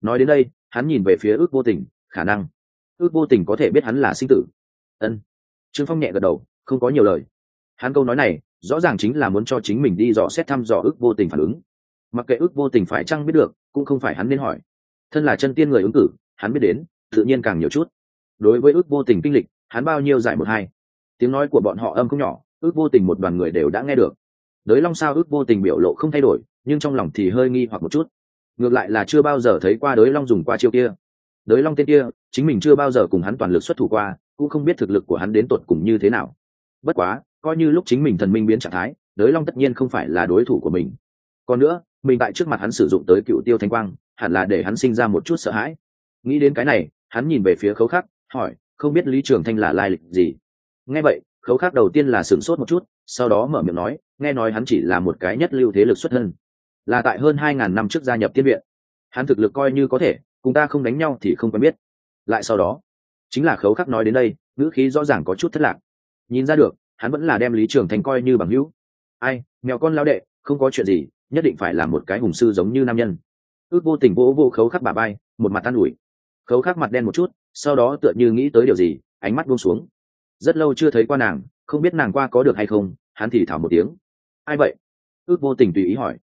Nói đến đây, hắn nhìn về phía ước vô tình, khả năng. Ước vô tình có thể biết hắn là sinh tử. Ân. Trương phong nhẹ gật đầu, không có nhiều lời. Hắn câu nói này, rõ ràng chính là muốn cho chính mình đi dò xét thăm dò ước vô tình phản ứng. Mặc kệ ước vô tình phải chăng biết được, cũng không phải hắn nên hỏi. Thân là chân tiên người ứng cử, hắn biết đến, tự nhiên càng nhiều chút đối với ước vô tình kinh lịch, hắn bao nhiêu giải một hai. Tiếng nói của bọn họ âm không nhỏ, ước vô tình một đoàn người đều đã nghe được. Đới long sao ước vô tình biểu lộ không thay đổi, nhưng trong lòng thì hơi nghi hoặc một chút. Ngược lại là chưa bao giờ thấy qua đới long dùng qua chiêu kia. Đới long tên kia, chính mình chưa bao giờ cùng hắn toàn lực xuất thủ qua, cũng không biết thực lực của hắn đến tột cùng như thế nào. Bất quá, coi như lúc chính mình thần minh biến trạng thái, đới long tất nhiên không phải là đối thủ của mình. Còn nữa, mình tại trước mặt hắn sử dụng tới cựu tiêu thanh quang, hẳn là để hắn sinh ra một chút sợ hãi. Nghĩ đến cái này, hắn nhìn về phía khấu khắc hỏi, không biết lý trường thanh là lai lịch gì? Nghe vậy, khấu khắc đầu tiên là sửng sốt một chút, sau đó mở miệng nói, nghe nói hắn chỉ là một cái nhất lưu thế lực xuất thân. Là tại hơn hai ngàn năm trước gia nhập tiên viện. Hắn thực lực coi như có thể, cùng ta không đánh nhau thì không quen biết. Lại sau đó, chính là khấu khắc nói đến đây, ngữ khí rõ ràng có chút thất lạc. Nhìn ra được, hắn vẫn là đem lý trường thành coi như bằng hữu. Ai, mèo con lao đệ, không có chuyện gì, nhất định phải là một cái hùng sư giống như nam nhân. Ước vô tình vỗ vô khấu khắc bà bay một mặt tan ủi. Khấu khắc mặt đen một chút sau đó tựa như nghĩ tới điều gì, ánh mắt buông xuống. Rất lâu chưa thấy qua nàng, không biết nàng qua có được hay không, hắn thì thảo một tiếng. Ai vậy? Ước vô tình tùy ý hỏi.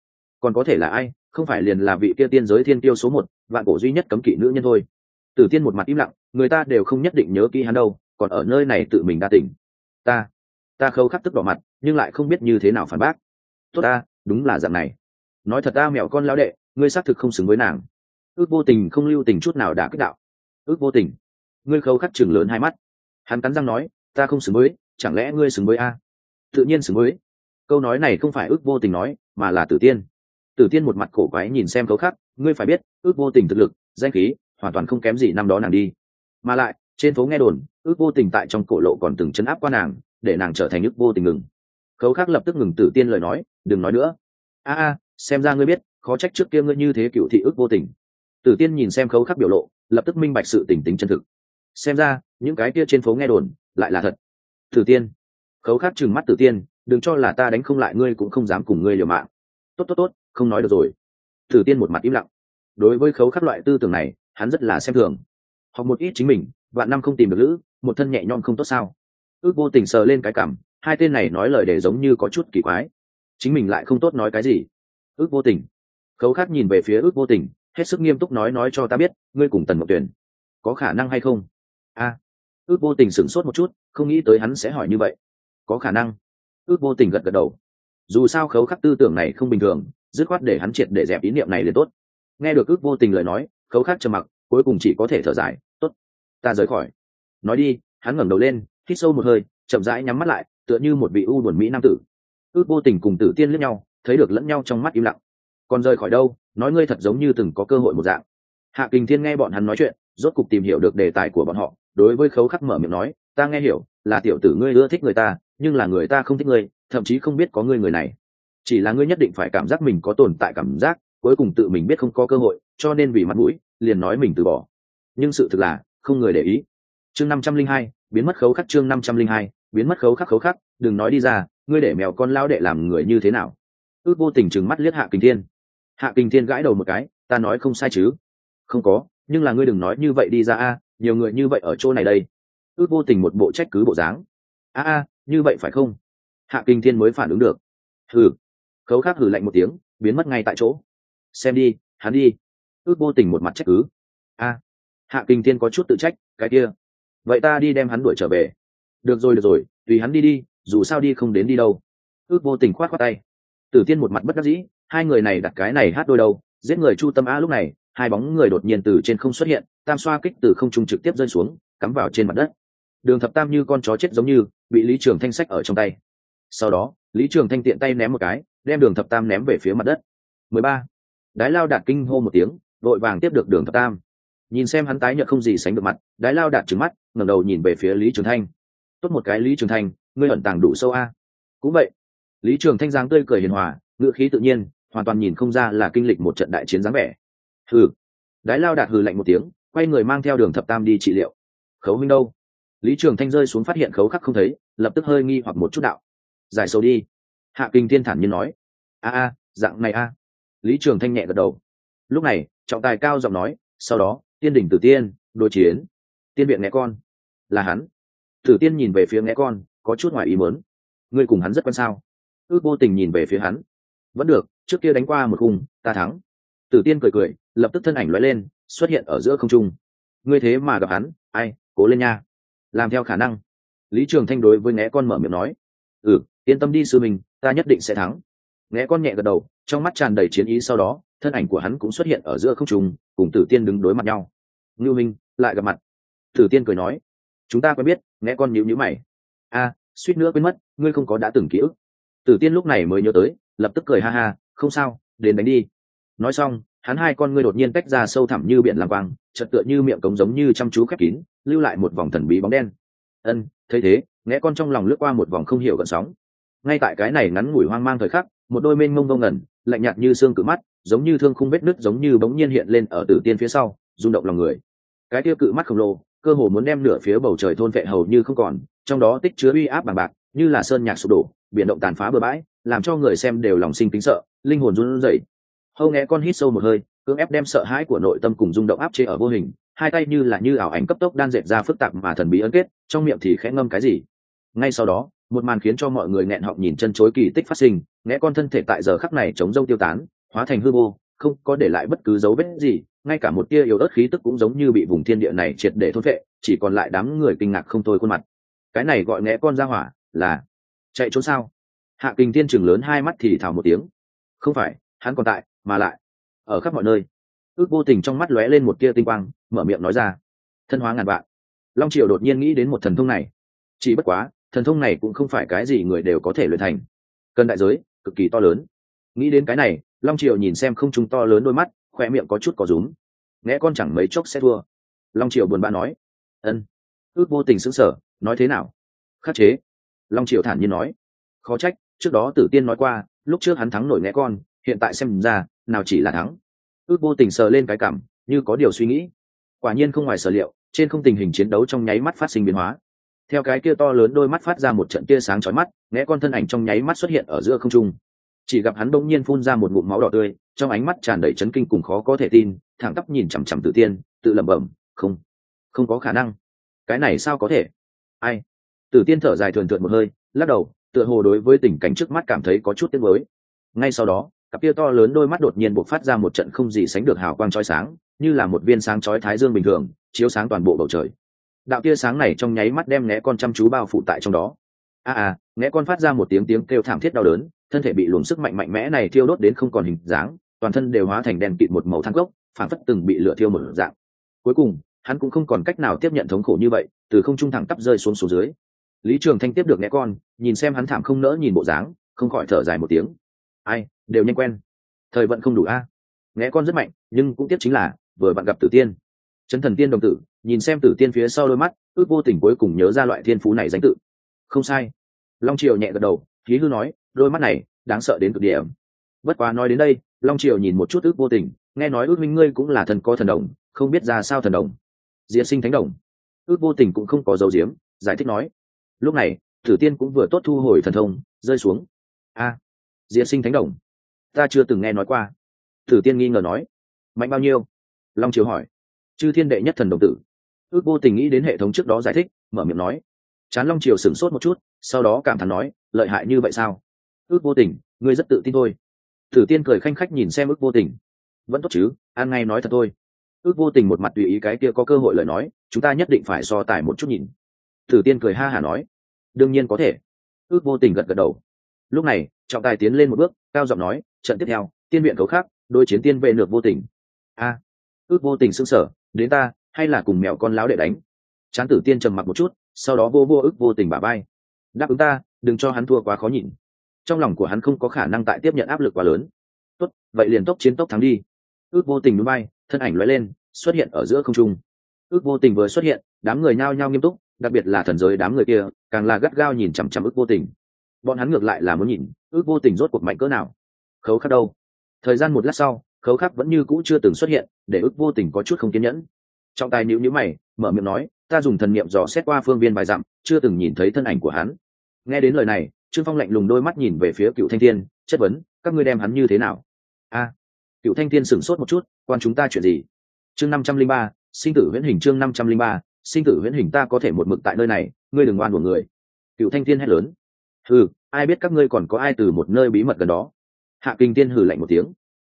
Còn có thể là ai, không phải liền là vị kia tiên giới thiên tiêu số một, vạn cổ duy nhất cấm kỵ nữ nhân thôi. Tử tiên một mặt im lặng, người ta đều không nhất định nhớ kỹ hắn đâu, còn ở nơi này tự mình đa tỉnh ta ta khâu khắc tức đỏ mặt, nhưng lại không biết như thế nào phản bác. Tốt ta, đúng là dạng này. Nói thật ta mẹo con lão đệ, ngươi xác thực không xứng với nàng. Ước vô tình không lưu tình chút nào đã kích đạo ước vô tình. Ngươi khâu khắc chừng lớn hai mắt. Hắn cắn răng nói, ta không xứng với, chẳng lẽ ngươi xứng với a? Tự nhiên xứng với. Câu nói này không phải ước vô tình nói, mà là tử tiên. Tử tiên một mặt cổ quái nhìn xem khâu khắc, ngươi phải biết, ước vô tình thực lực, danh khí, hoàn toàn không kém gì năm đó nàng đi. Mà lại, trên phố nghe đồn, ước vô tình tại trong cổ lộ còn từng chấn áp qua nàng, để nàng trở thành ước vô tình ngừng. Khấu khắc lập tức ngừng tử tiên lời nói, đừng nói nữa. A a, xem ra ngươi biết, khó trách trước kia ngươi như thế cựu thị ước vô tình. Tử tiên nhìn xem khấu khắc biểu lộ lập tức minh bạch sự tình tính chân thực. Xem ra, những cái kia trên phố nghe đồn, lại là thật. Tử tiên, khấu khắc trừng mắt tử tiên, đừng cho là ta đánh không lại ngươi cũng không dám cùng ngươi liều mạng. Tốt tốt tốt, không nói được rồi. Tử tiên một mặt im lặng. Đối với khấu khắc loại tư tưởng này, hắn rất là xem thường. Học một ít chính mình, vạn năm không tìm được lữ, một thân nhẹ nhõm không tốt sao? Ước vô tình sờ lên cái cảm, hai tên này nói lời để giống như có chút kỳ quái. Chính mình lại không tốt nói cái gì. Ước vô tình. Khấu khát nhìn về phía ước vô tình hết sức nghiêm túc nói nói cho ta biết, ngươi cùng tần mộng tuyển có khả năng hay không? A, ước vô tình sửng sốt một chút, không nghĩ tới hắn sẽ hỏi như vậy. Có khả năng. Ước vô tình gật gật đầu. Dù sao khấu khắc tư tưởng này không bình thường, dứt khoát để hắn triệt để dẹp ý niệm này liền tốt. Nghe được ước vô tình lời nói, khấu khắc trầm mặc, cuối cùng chỉ có thể thở dài, tốt, ta rời khỏi. Nói đi, hắn ngẩng đầu lên, hít sâu một hơi, chậm rãi nhắm mắt lại, tựa như một vị u buồn mỹ nam tử. Ước vô tình cùng tử tiên lẫn nhau, thấy được lẫn nhau trong mắt im lặng. Còn rời khỏi đâu? Nói ngươi thật giống như từng có cơ hội một dạng. Hạ kình thiên nghe bọn hắn nói chuyện, rốt cục tìm hiểu được đề tài của bọn họ, đối với khấu khắc mở miệng nói, ta nghe hiểu, là tiểu tử ngươi ưa thích người ta, nhưng là người ta không thích ngươi, thậm chí không biết có ngươi người này. Chỉ là ngươi nhất định phải cảm giác mình có tồn tại cảm giác, cuối cùng tự mình biết không có cơ hội, cho nên vì mặt mũi, liền nói mình từ bỏ. Nhưng sự thực là, không người để ý. Chương năm trăm linh hai, biến mất khấu khắc, chương năm trăm linh hai, biến mất khấu khắc khấu khắc, đừng nói đi ra, ngươi để mèo con lao đệ làm người như thế nào? Ước vô tình chừng mắt liếc hạ kinh thiên hạ kinh thiên gãi đầu một cái, ta nói không sai chứ? Không có, nhưng là ngươi đừng nói như vậy đi ra a, nhiều người như vậy ở chỗ này đây. Ước vô tình một bộ trách cứ bộ dáng. A a, như vậy phải không? Hạ kinh thiên mới phản ứng được. Hừ. Khấu khắc hử lạnh một tiếng, biến mất ngay tại chỗ. Xem đi, hắn đi. Ước vô tình một mặt trách cứ. A. Hạ kinh thiên có chút tự trách, cái kia, vậy ta đi đem hắn đuổi trở về. Được rồi được rồi, tùy hắn đi đi, dù sao đi không đến đi đâu. Ước vô tình khoát khoát tay. Tử tiên một mặt bất đắc dĩ hai người này đặt cái này hát đôi đâu, giết người chu tâm a lúc này, hai bóng người đột nhiên từ trên không xuất hiện, tam xoa kích từ không trung trực tiếp rơi xuống, cắm vào trên mặt đất. Đường thập tam như con chó chết giống như, bị lý trường thanh sách ở trong tay. Sau đó, lý trường thanh tiện tay ném một cái, đem đường thập tam ném về phía mặt đất. Mười ba. Đái lao đạt kinh hô một tiếng vội vàng tiếp được đường thập tam. Nhìn xem hắn tái nhợt không gì sánh được mặt, đái lao đạt trứng mắt, ngẩng đầu nhìn về phía lý trường thanh. Tốt một cái lý trường thanh, ngươi ẩn tàng đủ sâu a. Cũng vậy, lý trường thanh giang tươi cười hiền hòa ngựa khí tự nhiên hoàn toàn nhìn không ra là kinh lịch một trận đại chiến dáng vẻ. Hừ. Đái lao đạt hừ lạnh một tiếng, quay người mang theo đường thập tam đi trị liệu. Khấu minh đâu? Lý trường thanh rơi xuống phát hiện khấu khắc không thấy, lập tức hơi nghi hoặc một chút đạo. Giải sâu đi. Hạ kinh thiên thản nhiên nói. A a, dạng này a. Lý trường thanh nhẹ gật đầu. Lúc này, trọng tài cao giọng nói, sau đó, tiên đỉnh tử tiên, đối chiến. Tiên viện nghe con. Là hắn. Tử tiên nhìn về phía nghe con, có chút ngoài ý mớn ngươi cùng hắn rất quan sao? Ước vô tình nhìn về phía hắn. Vẫn được trước kia đánh qua một khung, ta thắng. Tử tiên cười cười, lập tức thân ảnh loại lên, xuất hiện ở giữa không trung. Ngươi thế mà gặp hắn, ai, cố lên nha. Làm theo khả năng. Lý trường thanh đối với né con mở miệng nói ừ yên tâm đi sư mình ta nhất định sẽ thắng. Né con nhẹ gật đầu, trong mắt tràn đầy chiến ý sau đó, thân ảnh của hắn cũng xuất hiện ở giữa không trung, cùng tử tiên đứng đối mặt nhau. Ngưu minh, lại gặp mặt. Tử tiên cười nói, chúng ta quen biết. Nghe con nhíu nhíu mày. A, suýt nữa quên mất, ngươi không có đã từng ký ức. Tử tiên lúc này mới nhớ tới, lập tức cười ha ha không sao, đến đánh đi. Nói xong, hắn hai con ngươi đột nhiên tách ra sâu thẳm như biển làm quang chật tựa như miệng cống giống như chăm chú khép kín, lưu lại một vòng thần bí bóng đen. Ân, thấy thế, nghe con trong lòng lướt qua một vòng không hiểu gợn sóng. Ngay tại cái này ngắn ngủi hoang mang thời khắc, một đôi mênh mông vông ngẩn, lạnh nhạt như xương cự mắt, giống như thương khung vết nứt giống như bỗng nhiên hiện lên ở tử tiên phía sau, rung động lòng người. Cái tiêu cự mắt khổng lồ, cơ hồ muốn đem nửa phía bầu trời thôn vệ hầu như không còn, trong đó tích chứa uy áp bằng bạc, như là sơn nhạc sụp đổ, biển động tàn phá bừa bãi làm cho người xem đều lòng sinh kính sợ, linh hồn run rẩy. Hâu nghe con hít sâu một hơi, cưỡng ép đem sợ hãi của nội tâm cùng rung động áp chế ở vô hình, hai tay như là như ảo ảnh cấp tốc đan dệt ra phức tạp mà thần bí ấn kết, trong miệng thì khẽ ngâm cái gì. Ngay sau đó, một màn khiến cho mọi người nghẹn họng nhìn chân chối kỳ tích phát sinh, nghe con thân thể tại giờ khắc này chống rông tiêu tán, hóa thành hư vô, không có để lại bất cứ dấu vết gì, ngay cả một tia yếu ớt khí tức cũng giống như bị vùng thiên địa này triệt để thôn vệ chỉ còn lại đám người kinh ngạc không thôi khuôn mặt. Cái này gọi nghe con ra hỏa là chạy trốn sao? Hạ kinh thiên chừng lớn hai mắt thì thào một tiếng. Không phải, hắn còn tại, mà lại, ở khắp mọi nơi. Ước vô tình trong mắt lóe lên một tia tinh quang, mở miệng nói ra. Thân hóa ngàn vạn. Long triều đột nhiên nghĩ đến một thần thông này. Chỉ bất quá, thần thông này cũng không phải cái gì người đều có thể luyện thành. Cần đại giới, cực kỳ to lớn. Nghĩ đến cái này, long triều nhìn xem không trung to lớn đôi mắt khoe miệng có chút có rúm. Nghe con chẳng mấy chốc sẽ thua. Long triều buồn bã nói. Ân. Ước vô tình sững sờ, nói thế nào? Khắc chế. Long triều thản nhiên nói. Khó trách trước đó tử tiên nói qua, lúc trước hắn thắng nổi nghe con, hiện tại xem ra, nào chỉ là thắng. Ước vô tình sờ lên cái cảm, như có điều suy nghĩ. Quả nhiên không ngoài sở liệu, trên không tình hình chiến đấu trong nháy mắt phát sinh biến hóa. Theo cái kia to lớn đôi mắt phát ra một trận tia sáng chói mắt, nghe con thân ảnh trong nháy mắt xuất hiện ở giữa không trung. Chỉ gặp hắn đông nhiên phun ra một ngụm máu đỏ tươi, trong ánh mắt tràn đầy chấn kinh cùng khó có thể tin, thẳng tắp nhìn chằm chằm tự tiên, tự lẩm bẩm, không không có khả năng. Cái này sao có thể? Ai? Tử tiên thở dài thường thượt một hơi, lắc đầu tựa hồ đối với tình cảnh trước mắt cảm thấy có chút tiếc mới ngay sau đó cặp kia to lớn đôi mắt đột nhiên buộc phát ra một trận không gì sánh được hào quang trói sáng như là một viên sáng chói thái dương bình thường chiếu sáng toàn bộ bầu trời. Đạo tia sáng này trong nháy mắt đem né con chăm chú bao phủ tại trong đó. A à, à né con phát ra một tiếng tiếng kêu thảm thiết đau đớn thân thể bị luồng sức mạnh mạnh mẽ này thiêu đốt đến không còn hình dáng toàn thân đều hóa thành đèn kịt một màu thang gốc phản phất từng bị lửa thiêu một dạng. Cuối cùng hắn cũng không còn cách nào tiếp nhận thống khổ như vậy từ không trung thẳng tắp rơi xuống số dưới lý trường thanh tiếp được né con, nhìn xem hắn thảm không nỡ nhìn bộ dáng, không khỏi thở dài một tiếng. Ai, đều nhanh quen. Thời vận không đủ a. À? nghe con rất mạnh, nhưng cũng tiếc chính là, vừa bạn gặp tử tiên. Chân thần tiên đồng tử, nhìn xem tử tiên phía sau đôi mắt, ước vô tình cuối cùng nhớ ra loại thiên phú này danh tự. Không sai. Long triều nhẹ gật đầu, khí hư nói, đôi mắt này, đáng sợ đến cực điểm. Bất quá nói đến đây, long triều nhìn một chút ước vô tình, nghe nói ước minh ngươi cũng là thần có thần đồng, không biết ra sao thần đồng. Diễn sinh thánh đồng. Ước vô tình cũng không có dấu diếm, giải thích nói lúc này tử tiên cũng vừa tốt thu hồi thần thông rơi xuống. A à, diễn sinh thánh đồng. Ta chưa từng nghe nói qua. Tử tiên nghi ngờ nói. Mạnh bao nhiêu? Long triều hỏi. Chư thiên đệ nhất thần đồng tử. Ước vô tình nghĩ đến hệ thống trước đó giải thích mở miệng nói. Chán long triều sửng sốt một chút sau đó cảm thán nói lợi hại như vậy sao? Ước vô tình ngươi rất tự tin thôi. Tử tiên cười khanh khách nhìn xem ước vô tình. Vẫn tốt chứ an ngay nói thật thôi. Ước vô tình một mặt tùy ý cái kia có cơ hội lời nói chúng ta nhất định phải so tài một chút nhìn tử tiên cười ha hả nói, đương nhiên có thể. Ước vô tình gật gật đầu. Lúc này, trọng tài tiến lên một bước, cao giọng nói, trận tiếp theo, tiên viện cấu khác đôi chiến tiên vệ nược vô tình. A, ước vô tình sững sở đến ta, hay là cùng mèo con láo đệ đánh? Chán tử tiên trầm mặc một chút, sau đó vô vô ước vô tình bà bay đáp ứng ta, đừng cho hắn thua quá khó nhịn. Trong lòng của hắn không có khả năng tại tiếp nhận áp lực quá lớn. Tốt, vậy liền tốc chiến tốc thắng đi. Ước vô tình núi bay, thân ảnh lóe lên, xuất hiện ở giữa không trung. Ước vô tình vừa xuất hiện, đám người nhao nhao nghiêm túc đặc biệt là thần giới đám người kia, càng là gắt gao nhìn chằm chằm ước vô tình. Bọn hắn ngược lại là muốn nhìn, ước vô tình rốt cuộc mạnh cỡ nào. Khấu khắc đâu? Thời gian một lát sau, khấu khắc vẫn như cũ chưa từng xuất hiện, để ước vô tình có chút không kiên nhẫn. Trọng tài nhữ nhữ mày, mở miệng nói, ta dùng thần niệm dò xét qua phương viên vài dặm, chưa từng nhìn thấy thân ảnh của hắn. Nghe đến lời này, trương phong lạnh lùng đôi mắt nhìn về phía cựu thanh thiên, chất vấn, các ngươi đem hắn như thế nào? A. Cựu thanh thiên sửng sốt một chút, quan chúng ta chuyện gì? Chương năm trăm linh ba, sinh tử huyễn hình chương năm trăm linh ba sinh tử huyễn hình ta có thể một mực tại nơi này, ngươi đừng oan của người. Cựu thanh thiên hét lớn. Hừ, ai biết các ngươi còn có ai từ một nơi bí mật gần đó? Hạ kinh tiên hừ lạnh một tiếng.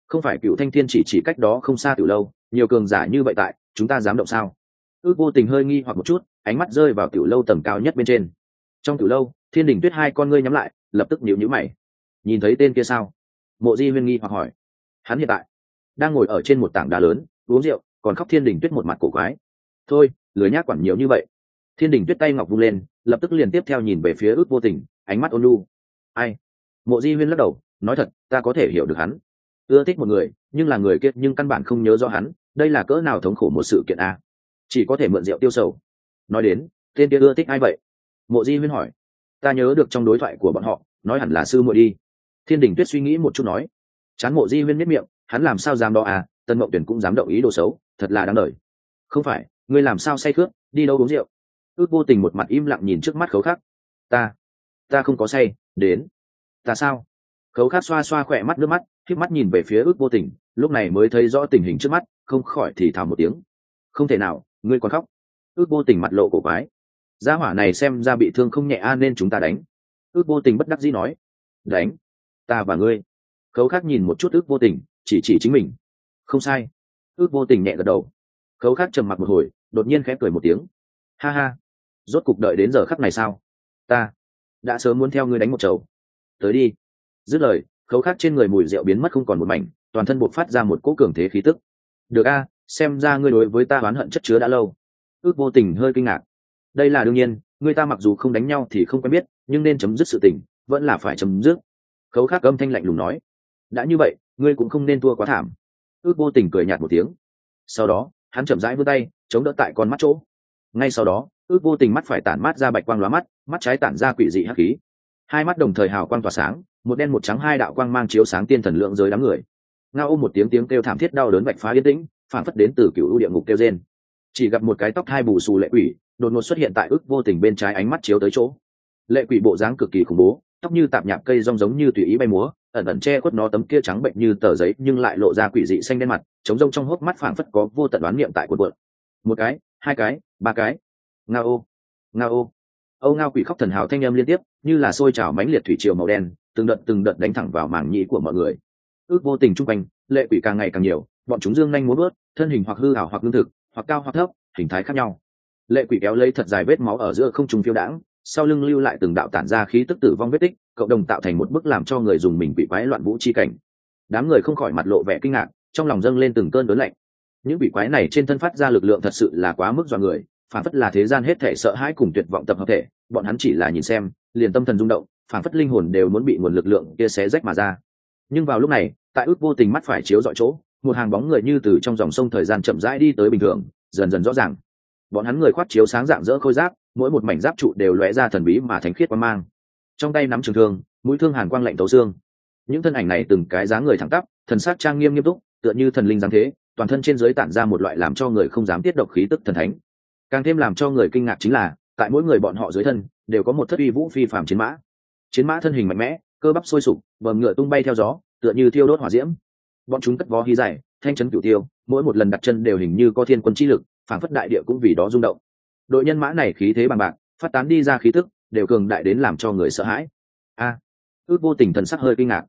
Không phải cựu thanh thiên chỉ chỉ cách đó không xa từ lâu, nhiều cường giả như vậy tại, chúng ta dám động sao? Ước vô tình hơi nghi hoặc một chút, ánh mắt rơi vào tiểu lâu tầng cao nhất bên trên. Trong tiểu lâu, thiên đình tuyết hai con ngươi nhắm lại, lập tức nhịu nhữ mày. Nhìn thấy tên kia sao? Mộ di huyên nghi hoặc hỏi. Hắn hiện tại đang ngồi ở trên một tảng đá lớn, uống rượu, còn khóc thiên đình tuyết một mặt cổ quái. Thôi lười nhác quản nhiều như vậy. Thiên đình tuyết tay ngọc vung lên, lập tức liền tiếp theo nhìn về phía ước vô tình, ánh mắt ôn lu ai? Mộ di huyên lắc đầu, nói thật, ta có thể hiểu được hắn. Ưa thích một người, nhưng là người kết nhưng căn bản không nhớ rõ hắn, đây là cỡ nào thống khổ một sự kiện a? À? chỉ có thể mượn rượu tiêu sầu. Nói đến, tên kia ưa thích ai vậy? Mộ di huyên hỏi. Ta nhớ được trong đối thoại của bọn họ, nói hẳn là sư muội đi. Thiên đình tuyết suy nghĩ một chút nói. Chán mộ di huyên miết miệng, hắn làm sao dám đó à tân mộng tuyển cũng dám động ý đồ xấu, thật là đáng đời. Không phải ngươi làm sao say khướt đi đâu uống rượu? Ước vô tình một mặt im lặng nhìn trước mắt khấu khắc. Ta ta không có say, đến. Ta sao? Khấu khắc xoa xoa khỏe mắt nước mắt k mắt nhìn về phía ước vô tình, lúc này mới thấy rõ tình hình trước mắt, không khỏi thì thào một tiếng. Không thể nào, ngươi còn khóc. Ước vô tình mặt lộ cổ quái. Gia hỏa này xem ra bị thương không nhẹ a nên chúng ta đánh. Ước vô tình bất đắc dĩ nói. Đánh. Ta và ngươi. Khấu khắc nhìn một chút ước vô tình, chỉ chỉ chính mình. Không sai. Ước vô tình nhẹ gật đầu. Khấu khắc trầm mặc một hồi đột nhiên khẽ cười một tiếng. Ha ha, rốt cục đợi đến giờ khắc này sao? Ta đã sớm muốn theo ngươi đánh một chầu. Tới đi. Dứt lời, khấu khắc trên người mùi rượu biến mất không còn một mảnh, toàn thân buộc phát ra một cỗ cường thế khí tức. Được a, xem ra ngươi đối với ta oán hận chất chứa đã lâu. Ước vô tình hơi kinh ngạc. Đây là đương nhiên, người ta mặc dù không đánh nhau thì không quen biết, nhưng nên chấm dứt sự tình, vẫn là phải chấm dứt. Khấu khắc âm thanh lạnh lùng nói. Đã như vậy, ngươi cũng không nên thua quá thảm. Ước vô tình cười nhạt một tiếng. Sau đó, hắn chậm rãi vươn tay chống đỡ tại con mắt chỗ. Ngay sau đó, ước vô tình mắt phải tản mát ra bạch quang lóa mắt mắt trái tản ra quỷ dị hắc khí. Hai mắt đồng thời hào quang tỏa sáng, một đen một trắng hai đạo quang mang chiếu sáng tiên thần lượng giới đám người. Ngao ôm một tiếng tiếng kêu thảm thiết đau đớn bạch phá yên tĩnh phản phất đến từ cựu địa ngục kêu trên chỉ gặp một cái tóc hai bù xù lệ quỷ, đột ngột xuất hiện tại ước vô tình bên trái ánh mắt chiếu tới chỗ. Lệ quỷ bộ dáng cực kỳ khủng bố, tóc như tạp nhạp cây rong giống như tùy ý bay múa, ẩn ẩn che khuất nó tấm kia trắng bệnh như tờ giấy nhưng lại lộ ra quỷ dị xanh đen mặt chống rông trong hốc mắt phảng phất có vô tận đoán niệm tại quần quận một cái, hai cái, ba cái. Nga ô nga ô âu ngao quỷ khóc thần hào thanh âm liên tiếp, như là sôi trào mánh liệt thủy triều màu đen, từng đợt từng đợt đánh thẳng vào mảng nhĩ của mọi người. Ước vô tình chung quanh, lệ quỷ càng ngày càng nhiều, bọn chúng dương nhanh muốn bớt thân hình hoặc hư hảo hoặc lương thực, hoặc cao hoặc thấp, hình thái khác nhau. Lệ quỷ kéo lấy thật dài vết máu ở giữa không trùng phiêu đãng, sau lưng lưu lại từng đạo tản ra khí tức tử vong vết tích, cộng đồng tạo thành một bức làm cho người dùng mình bị quái loạn vũ chi cảnh. Đám người không khỏi mặt lộ vẻ kinh ngạc, trong lòng dâng lên từng cơn đớn lạnh những vị quái này trên thân phát ra lực lượng thật sự là quá mức dọa người, phản phất là thế gian hết thể sợ hãi cùng tuyệt vọng tập hợp thể, bọn hắn chỉ là nhìn xem, liền tâm thần rung động, phản phất linh hồn đều muốn bị nguồn lực lượng kia xé rách mà ra. Nhưng vào lúc này, tại ước vô tình mắt phải chiếu dọi chỗ, một hàng bóng người như từ trong dòng sông thời gian chậm rãi đi tới bình thường, dần dần rõ ràng. Bọn hắn người khoát chiếu sáng dạng dỡ khôi giáp, mỗi một mảnh giáp trụ đều lóe ra thần bí mà thánh khiết quan mang. Trong tay nắm trường thương, mũi thương hàn quang lạnh tấu xương. Những thân ảnh này từng cái dáng người thẳng tắp, thần sát trang nghiêm nghiêm túc, tựa như thần linh giáng thế toàn thân trên giới tản ra một loại làm cho người không dám tiết độc khí tức thần thánh. Càng thêm làm cho người kinh ngạc chính là, tại mỗi người bọn họ dưới thân, đều có một thất uy vũ phi phạm chiến mã. Chiến mã thân hình mạnh mẽ, cơ bắp sôi sục vờm ngựa tung bay theo gió, tựa như thiêu đốt hỏa diễm. Bọn chúng cất vó hí dày thanh chấn cửu tiêu, mỗi một lần đặt chân đều hình như có thiên quân chi lực, phản phất đại địa cũng vì đó rung động. Đội nhân mã này khí thế bằng bạc, phát tán đi ra khí tức, đều cường đại đến làm cho người sợ hãi. A, ước vô tình thần sắc hơi kinh ngạc.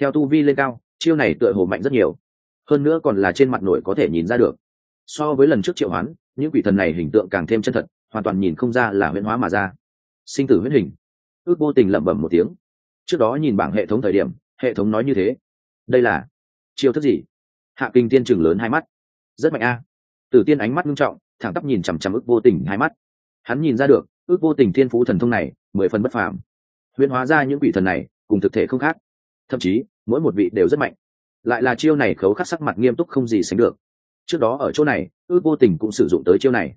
Theo tu vi lên cao, chiêu này tựa hồ mạnh rất nhiều hơn nữa còn là trên mặt nổi có thể nhìn ra được. So với lần trước triệu hoán, những quỷ thần này hình tượng càng thêm chân thật, hoàn toàn nhìn không ra là huyễn hóa mà ra. Sinh tử huyễn hình. Ước vô tình lẩm bẩm một tiếng. Trước đó nhìn bảng hệ thống thời điểm, hệ thống nói như thế. Đây là chiêu thức gì? Hạ kinh tiên trường lớn hai mắt. Rất mạnh a. Tử tiên ánh mắt nghiêm trọng, thẳng tắp nhìn chằm chằm ước vô tình hai mắt. Hắn nhìn ra được, ước vô tình thiên phú thần thông này, mười phần bất phàm. Huyễn hóa ra những quỷ thần này, cùng thực thể không khác. Thậm chí, mỗi một vị đều rất mạnh lại là chiêu này khấu khắc sắc mặt nghiêm túc không gì sánh được. Trước đó ở chỗ này ước vô tình cũng sử dụng tới chiêu này.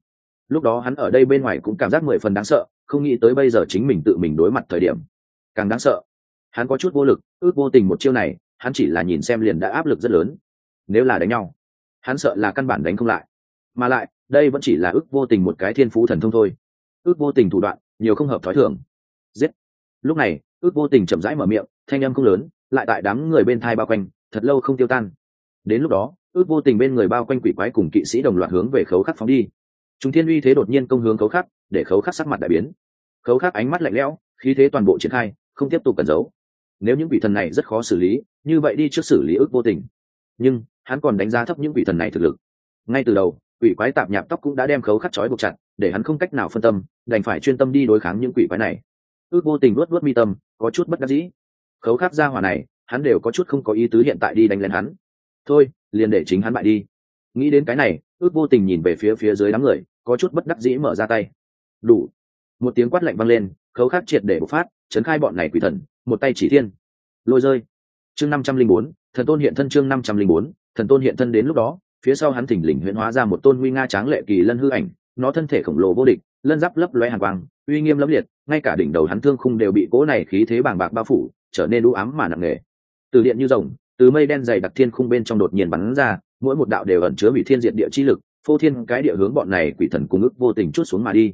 Lúc đó hắn ở đây bên ngoài cũng cảm giác mười phần đáng sợ, không nghĩ tới bây giờ chính mình tự mình đối mặt thời điểm. Càng đáng sợ, hắn có chút vô lực ước vô tình một chiêu này, hắn chỉ là nhìn xem liền đã áp lực rất lớn. Nếu là đánh nhau, hắn sợ là căn bản đánh không lại. Mà lại, đây vẫn chỉ là ước vô tình một cái thiên phú thần thông thôi. Ước vô tình thủ đoạn, nhiều không hợp thói thường. Giết. Lúc này, ước vô tình chậm rãi mở miệng, thanh âm không lớn, lại tại đám người bên thai bao quanh thật lâu không tiêu tan. Đến lúc đó, ước vô tình bên người bao quanh quỷ quái cùng kỵ sĩ đồng loạt hướng về khấu khắc phóng đi. Chúng thiên uy thế đột nhiên công hướng khấu khắc, để khấu khắc sắc mặt đại biến. Khấu khắc ánh mắt lạnh lẽo, khí thế toàn bộ triển khai, không tiếp tục cẩn giấu. Nếu những vị thần này rất khó xử lý, như vậy đi trước xử lý ước vô tình. Nhưng, hắn còn đánh giá thấp những vị thần này thực lực. Ngay từ đầu, quỷ quái tạp nhạp tóc cũng đã đem khấu khắc trói buộc chặt, để hắn không cách nào phân tâm, đành phải chuyên tâm đi đối kháng những quỷ quái này. Ước vô tình luốt luốt mi tâm, có chút bất đắc dĩ. Khấu khắc ra hỏa này hắn đều có chút không có ý tứ hiện tại đi đánh lên hắn. Thôi, liền để chính hắn bại đi. Nghĩ đến cái này, ước vô tình nhìn về phía phía dưới đám người, có chút bất đắc dĩ mở ra tay. Đủ. Một tiếng quát lạnh vang lên, khấu khắc triệt để bộc phát chấn khai bọn này quỷ thần, một tay chỉ thiên. Lôi rơi. Chương năm trăm linh bốn, thần tôn hiện thân chương năm trăm linh bốn, thần tôn hiện thân đến lúc đó, phía sau hắn thỉnh lình huyễn hóa ra một tôn nguy nga tráng lệ kỳ lân hư ảnh, nó thân thể khổng lồ vô địch, lân giáp lấp loe hàn quang, uy nghiêm lẫm liệt, ngay cả đỉnh đầu hắn thương khung đều bị cỗ này khí thế bàng bạc bao phủ, trở nên u ám mà nặng nề từ điện như rồng, từ mây đen dày đặc thiên khung bên trong đột nhiên bắn ra, mỗi một đạo đều ẩn chứa bị thiên diệt địa chi lực, phô thiên cái địa hướng bọn này quỷ thần cùng ước vô tình chút xuống mà đi.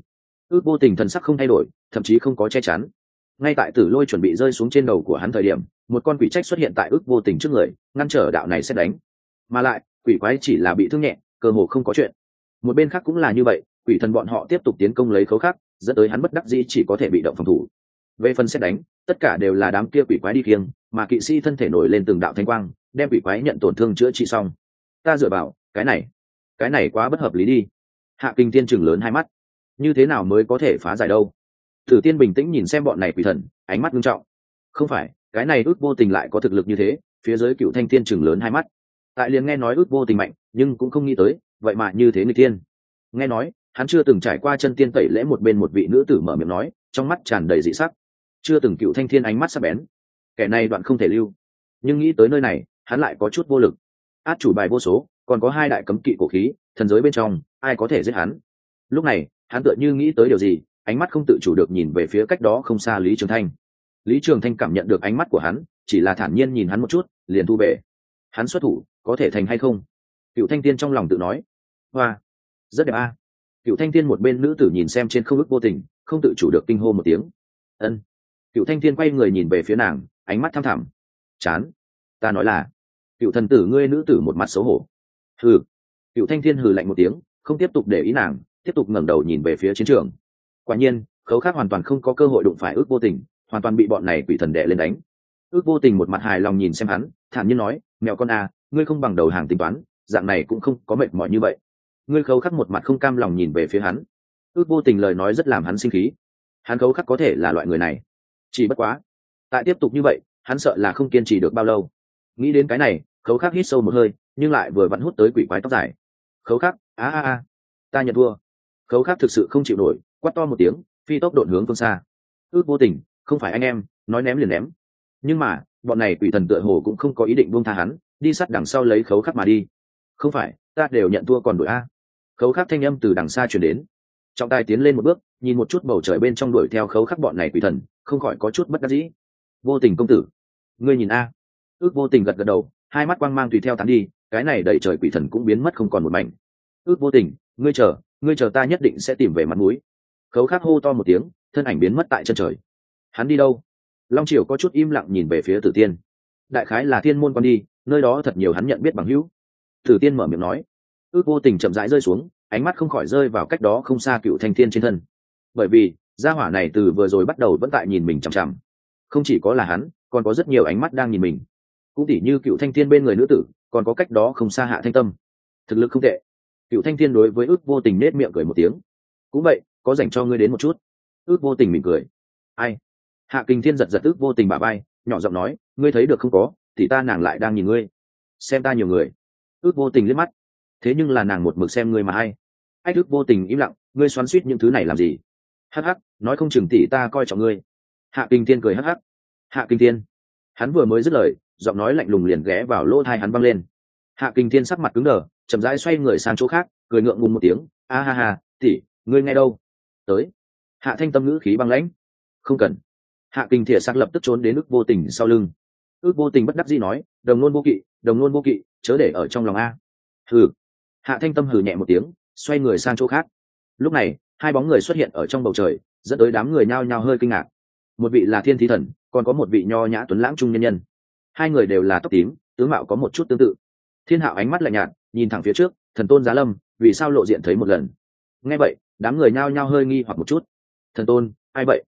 Ước vô tình thần sắc không thay đổi, thậm chí không có che chắn. Ngay tại tử lôi chuẩn bị rơi xuống trên đầu của hắn thời điểm, một con quỷ trách xuất hiện tại ước vô tình trước người, ngăn trở đạo này sẽ đánh. Mà lại, quỷ quái chỉ là bị thương nhẹ, cơ hồ không có chuyện. Một bên khác cũng là như vậy, quỷ thần bọn họ tiếp tục tiến công lấy khấu khắc, dẫn tới hắn bất đắc dĩ chỉ có thể bị động phòng thủ về phần xét đánh, tất cả đều là đám kia quỷ quái đi kiêng mà kỵ sĩ thân thể nổi lên từng đạo thanh quang, đem quỷ quái nhận tổn thương chữa trị xong. Ta dựa vào, cái này cái này quá bất hợp lý đi. Hạ kinh tiên chừng lớn hai mắt. Như thế nào mới có thể phá giải đâu? Thử tiên bình tĩnh nhìn xem bọn này quỷ thần, ánh mắt nghiêm trọng. Không phải, cái này ước vô tình lại có thực lực như thế, phía dưới cựu thanh tiên chừng lớn hai mắt. Tại liền nghe nói ước vô tình mạnh, nhưng cũng không nghĩ tới, vậy mà như thế người tiên nghe nói, hắn chưa từng trải qua chân tiên tẩy lễ một bên một vị nữ tử mở miệng nói, trong mắt tràn đầy dị sắc chưa từng cựu thanh thiên ánh mắt sắc bén. Kẻ này đoạn không thể lưu. Nhưng nghĩ tới nơi này, hắn lại có chút vô lực. Át chủ bài vô số, còn có hai đại cấm kỵ cổ khí, thần giới bên trong, ai có thể giết hắn? Lúc này, hắn tựa như nghĩ tới điều gì, ánh mắt không tự chủ được nhìn về phía cách đó không xa lý trường thanh. Lý trường thanh cảm nhận được ánh mắt của hắn, chỉ là thản nhiên nhìn hắn một chút, liền thu về. Hắn xuất thủ, có thể thành hay không? Cựu thanh tiên trong lòng tự nói. Hoa, rất đẹp a. Cựu thanh tiên một bên nữ tử nhìn xem trên không ức vô tình, không tự chủ được kinh hô một tiếng. Ân cựu thanh Thiên quay người nhìn về phía nàng, ánh mắt thăm thẳm. Chán. Ta nói là, cựu thần tử ngươi nữ tử một mặt xấu hổ. Hừ. Cựu thanh thiên hừ lạnh một tiếng, không tiếp tục để ý nàng, tiếp tục ngẩng đầu nhìn về phía chiến trường. Quả nhiên, khấu khác hoàn toàn không có cơ hội đụng phải ước vô tình, hoàn toàn bị bọn này quỷ thần đệ lên đánh. Ước vô tình một mặt hài lòng nhìn xem hắn, thản nhiên nói mèo con à ngươi không bằng đầu hàng tính toán, dạng này cũng không có mệt mỏi như vậy. Ngươi khấu khắc một mặt không cam lòng nhìn về phía hắn. Ước vô tình lời nói rất làm hắn sinh khí. Hắn khấu khắc có thể là loại người này chỉ bất quá, tại tiếp tục như vậy, hắn sợ là không kiên trì được bao lâu. Nghĩ đến cái này, khấu khắc hít sâu một hơi, nhưng lại vừa vặn hút tới quỷ quái tóc dài. Khấu khắc, a a a, ta nhận thua. Khấu khắc thực sự không chịu nổi quắt to một tiếng, phi tốc độn hướng phương xa. Ước vô tình, không phải anh em, nói ném liền ném. Nhưng mà, bọn này quỷ thần tựa hồ cũng không có ý định buông tha hắn, đi sát đằng sau lấy khấu khắc mà đi. Không phải, ta đều nhận thua còn đội a. Khấu khắc thanh âm từ đằng xa chuyển đến. Trọng tài tiến lên một bước nhìn một chút bầu trời bên trong đuổi theo khấu khắc bọn này quỷ thần, không khỏi có chút bất đắc dĩ. Vô tình công tử, ngươi nhìn a. Ước vô tình gật gật đầu, hai mắt quang mang tùy theo tán đi, cái này đẩy trời quỷ thần cũng biến mất không còn một mảnh. Ước vô tình, ngươi chờ ngươi chờ ta nhất định sẽ tìm về mặt mũi. Khấu khắc hô to một tiếng, thân ảnh biến mất tại chân trời. Hắn đi đâu? Long triều có chút im lặng nhìn về phía tử tiên. Đại khái là thiên môn con đi, nơi đó thật nhiều hắn nhận biết bằng hữu. Tử tiên mở miệng nói. Ước vô tình chậm rãi rơi xuống, ánh mắt không khỏi rơi vào cách đó không xa cựu thanh thiên trên thân bởi vì, gia hỏa này từ vừa rồi bắt đầu vẫn tại nhìn mình chằm chằm. Không chỉ có là hắn, còn có rất nhiều ánh mắt đang nhìn mình. Cũng tỉ như cựu thanh thiên bên người nữ tử, còn có cách đó không xa hạ thanh tâm. Thực lực không tệ. Cựu thanh thiên đối với ước vô tình nết miệng cười một tiếng. Cũng vậy, có dành cho ngươi đến một chút. Ước vô tình mỉm cười. Ai? Hạ kinh thiên giật giật ước vô tình bà bay nhỏ giọng nói, ngươi thấy được không có, thì ta nàng lại đang nhìn ngươi. Xem ta nhiều người. Ước vô tình liếc mắt. Thế nhưng là nàng một mực xem ngươi mà ai ách, ước vô tình im lặng, ngươi xoắn suýt những thứ này làm gì? Hắc hắc, nói không chừng tỷ ta coi trọng ngươi. Hạ kinh thiên cười hắc hắc. Hạ kinh thiên. Hắn vừa mới dứt lời, giọng nói lạnh lùng liền ghé vào lỗ thai hắn văng lên. Hạ kinh thiên sắc mặt cứng đờ, chậm rãi xoay người sang chỗ khác, cười ngượng ngùng một tiếng. A ha ha, tỷ, ngươi nghe đâu? Tới. Hạ thanh tâm ngữ khí băng lãnh. Không cần. Hạ kinh thiệt sắc lập tức trốn đến ức vô tình sau lưng. Ước vô tình bất đắc dĩ nói, đồng nôn vô kỵ, đồng nôn vô kỵ, chớ để ở trong lòng a. Hừ. Hạ thanh tâm hừ nhẹ một tiếng, xoay người sang chỗ khác. Lúc này hai bóng người xuất hiện ở trong bầu trời, dẫn tới đám người nhao nhao hơi kinh ngạc. Một vị là thiên thí thần, còn có một vị nho nhã tuấn lãng trung nhân nhân. Hai người đều là tóc tím, tướng mạo có một chút tương tự. Thiên hạo ánh mắt lạnh nhạt, nhìn thẳng phía trước, thần tôn giá lâm, vì sao lộ diện thấy một lần? Nghe vậy, đám người nhao nhao hơi nghi hoặc một chút. Thần tôn, ai vậy?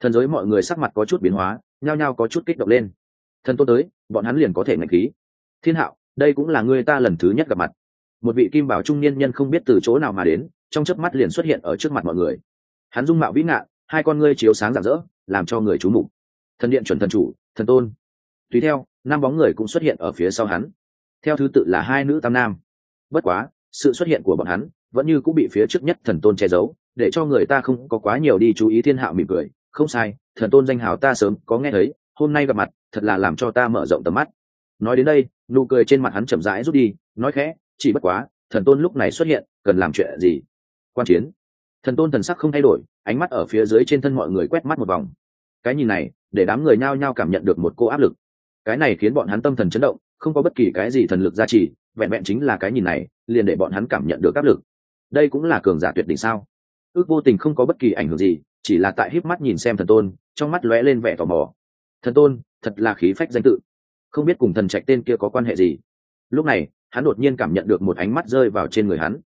Thần giới mọi người sắc mặt có chút biến hóa, nhao nhao có chút kích động lên. Thần tôn tới, bọn hắn liền có thể ngạch khí. Thiên hạo, đây cũng là người ta lần thứ nhất gặp mặt. Một vị kim bảo trung niên nhân không biết từ chỗ nào mà đến trong chớp mắt liền xuất hiện ở trước mặt mọi người. Hắn dung mạo vĩ ngạn, hai con ngươi chiếu sáng rạng rỡ, làm cho người chú mục. Thần điện chuẩn thần chủ, thần tôn. Tùy theo, năm bóng người cũng xuất hiện ở phía sau hắn. Theo thứ tự là hai nữ tam nam. Bất quá, sự xuất hiện của bọn hắn vẫn như cũng bị phía trước nhất thần tôn che giấu, để cho người ta không có quá nhiều đi chú ý thiên hạo mỉm cười. Không sai, thần tôn danh hào ta sớm có nghe thấy, hôm nay gặp mặt, thật là làm cho ta mở rộng tầm mắt. Nói đến đây, nụ cười trên mặt hắn chậm rãi rút đi, nói khẽ, chỉ bất quá, thần tôn lúc này xuất hiện, cần làm chuyện gì? Quan chiến. Thần tôn thần sắc không thay đổi, ánh mắt ở phía dưới trên thân mọi người quét mắt một vòng. Cái nhìn này, để đám người nhao nhao cảm nhận được một cô áp lực. Cái này khiến bọn hắn tâm thần chấn động, không có bất kỳ cái gì thần lực gia trì, vẹn vẹn chính là cái nhìn này, liền để bọn hắn cảm nhận được áp lực. Đây cũng là cường giả tuyệt đỉnh sao? Ước vô tình không có bất kỳ ảnh hưởng gì, chỉ là tại híp mắt nhìn xem thần tôn, trong mắt lóe lên vẻ tò mò. Thần tôn, thật là khí phách danh tự. Không biết cùng thần trạch tên kia có quan hệ gì? Lúc này, hắn đột nhiên cảm nhận được một ánh mắt rơi vào trên người hắn.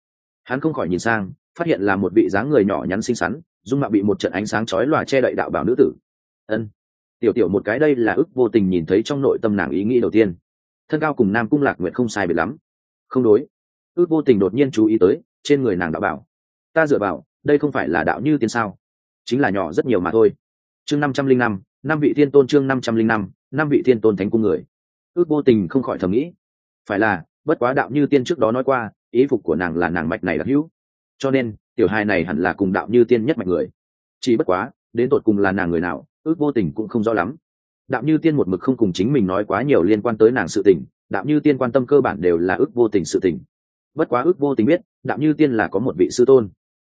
Hắn không khỏi nhìn sang phát hiện là một vị dáng người nhỏ nhắn xinh xắn, dung mạo bị một trận ánh sáng chói lòa che đậy đạo bảo nữ tử. Ân. Tiểu tiểu một cái đây là ức vô tình nhìn thấy trong nội tâm nàng ý nghĩ đầu tiên. Thân cao cùng nam cung lạc nguyện không sai biệt lắm. Không đối. Ước vô tình đột nhiên chú ý tới, trên người nàng đạo bảo. Ta dựa vào, đây không phải là đạo như tiên sao? Chính là nhỏ rất nhiều mà thôi. Chương năm trăm linh năm năm vị thiên tôn chương năm trăm linh năm năm vị thiên tôn thánh cung người. Ước vô tình không khỏi thầm nghĩ. Phải là, bất quá đạo như tiên trước đó nói qua, ý phục của nàng là nàng mạch này đặc hữu cho nên, tiểu hai này hẳn là cùng đạo như tiên nhất mạnh người. Chỉ bất quá, đến tột cùng là nàng người nào, ước vô tình cũng không rõ lắm. Đạo như tiên một mực không cùng chính mình nói quá nhiều liên quan tới nàng sự tình, đạo như tiên quan tâm cơ bản đều là ước vô tình sự tình. Bất quá ước vô tình biết, đạo như tiên là có một vị sư tôn.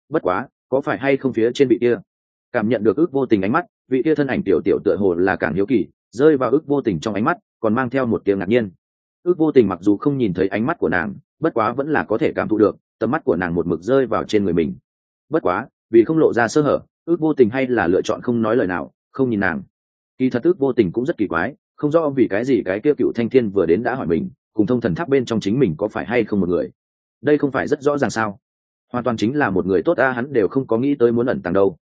Bất quá, có phải hay không phía trên vị kia? Cảm nhận được ước vô tình ánh mắt, vị kia thân ảnh tiểu tiểu tựa hồ là càng hiếu kỳ, rơi vào ước vô tình trong ánh mắt, còn mang theo một tiếng ngạc nhiên. Ước vô tình mặc dù không nhìn thấy ánh mắt của nàng, bất quá vẫn là có thể cảm thụ được tầm mắt của nàng một mực rơi vào trên người mình. Bất quá, vì không lộ ra sơ hở, ước vô tình hay là lựa chọn không nói lời nào, không nhìn nàng. Kỳ thật ước vô tình cũng rất kỳ quái, không rõ vì cái gì cái kia cựu thanh thiên vừa đến đã hỏi mình, cùng thông thần tháp bên trong chính mình có phải hay không một người. Đây không phải rất rõ ràng sao? Hoàn toàn chính là một người tốt a, hắn đều không có nghĩ tới muốn ẩn tàng đâu.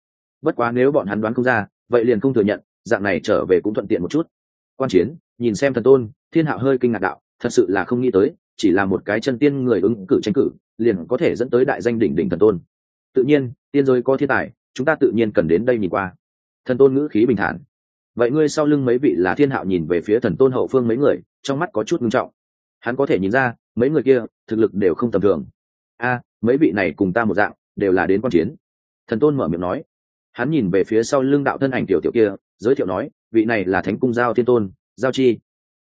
Bất quá nếu bọn hắn đoán không ra, vậy liền không thừa nhận, dạng này trở về cũng thuận tiện một chút. Quan chiến, nhìn xem thần tôn, thiên hạo hơi kinh ngạc đạo, thật sự là không nghĩ tới chỉ là một cái chân tiên người ứng cử tranh cử, liền có thể dẫn tới đại danh đỉnh đỉnh thần tôn. Tự nhiên, tiên giới có thiên tài, chúng ta tự nhiên cần đến đây nhìn qua. Thần tôn ngữ khí bình thản. Vậy ngươi sau lưng mấy vị là thiên hạo nhìn về phía thần tôn hậu phương mấy người, trong mắt có chút ngưng trọng. Hắn có thể nhìn ra, mấy người kia, thực lực đều không tầm thường. A, mấy vị này cùng ta một dạng, đều là đến quan chiến. Thần tôn mở miệng nói. Hắn nhìn về phía sau lưng đạo thân ảnh tiểu tiểu kia, giới thiệu nói, vị này là thánh cung giao thiên tôn, giao chi.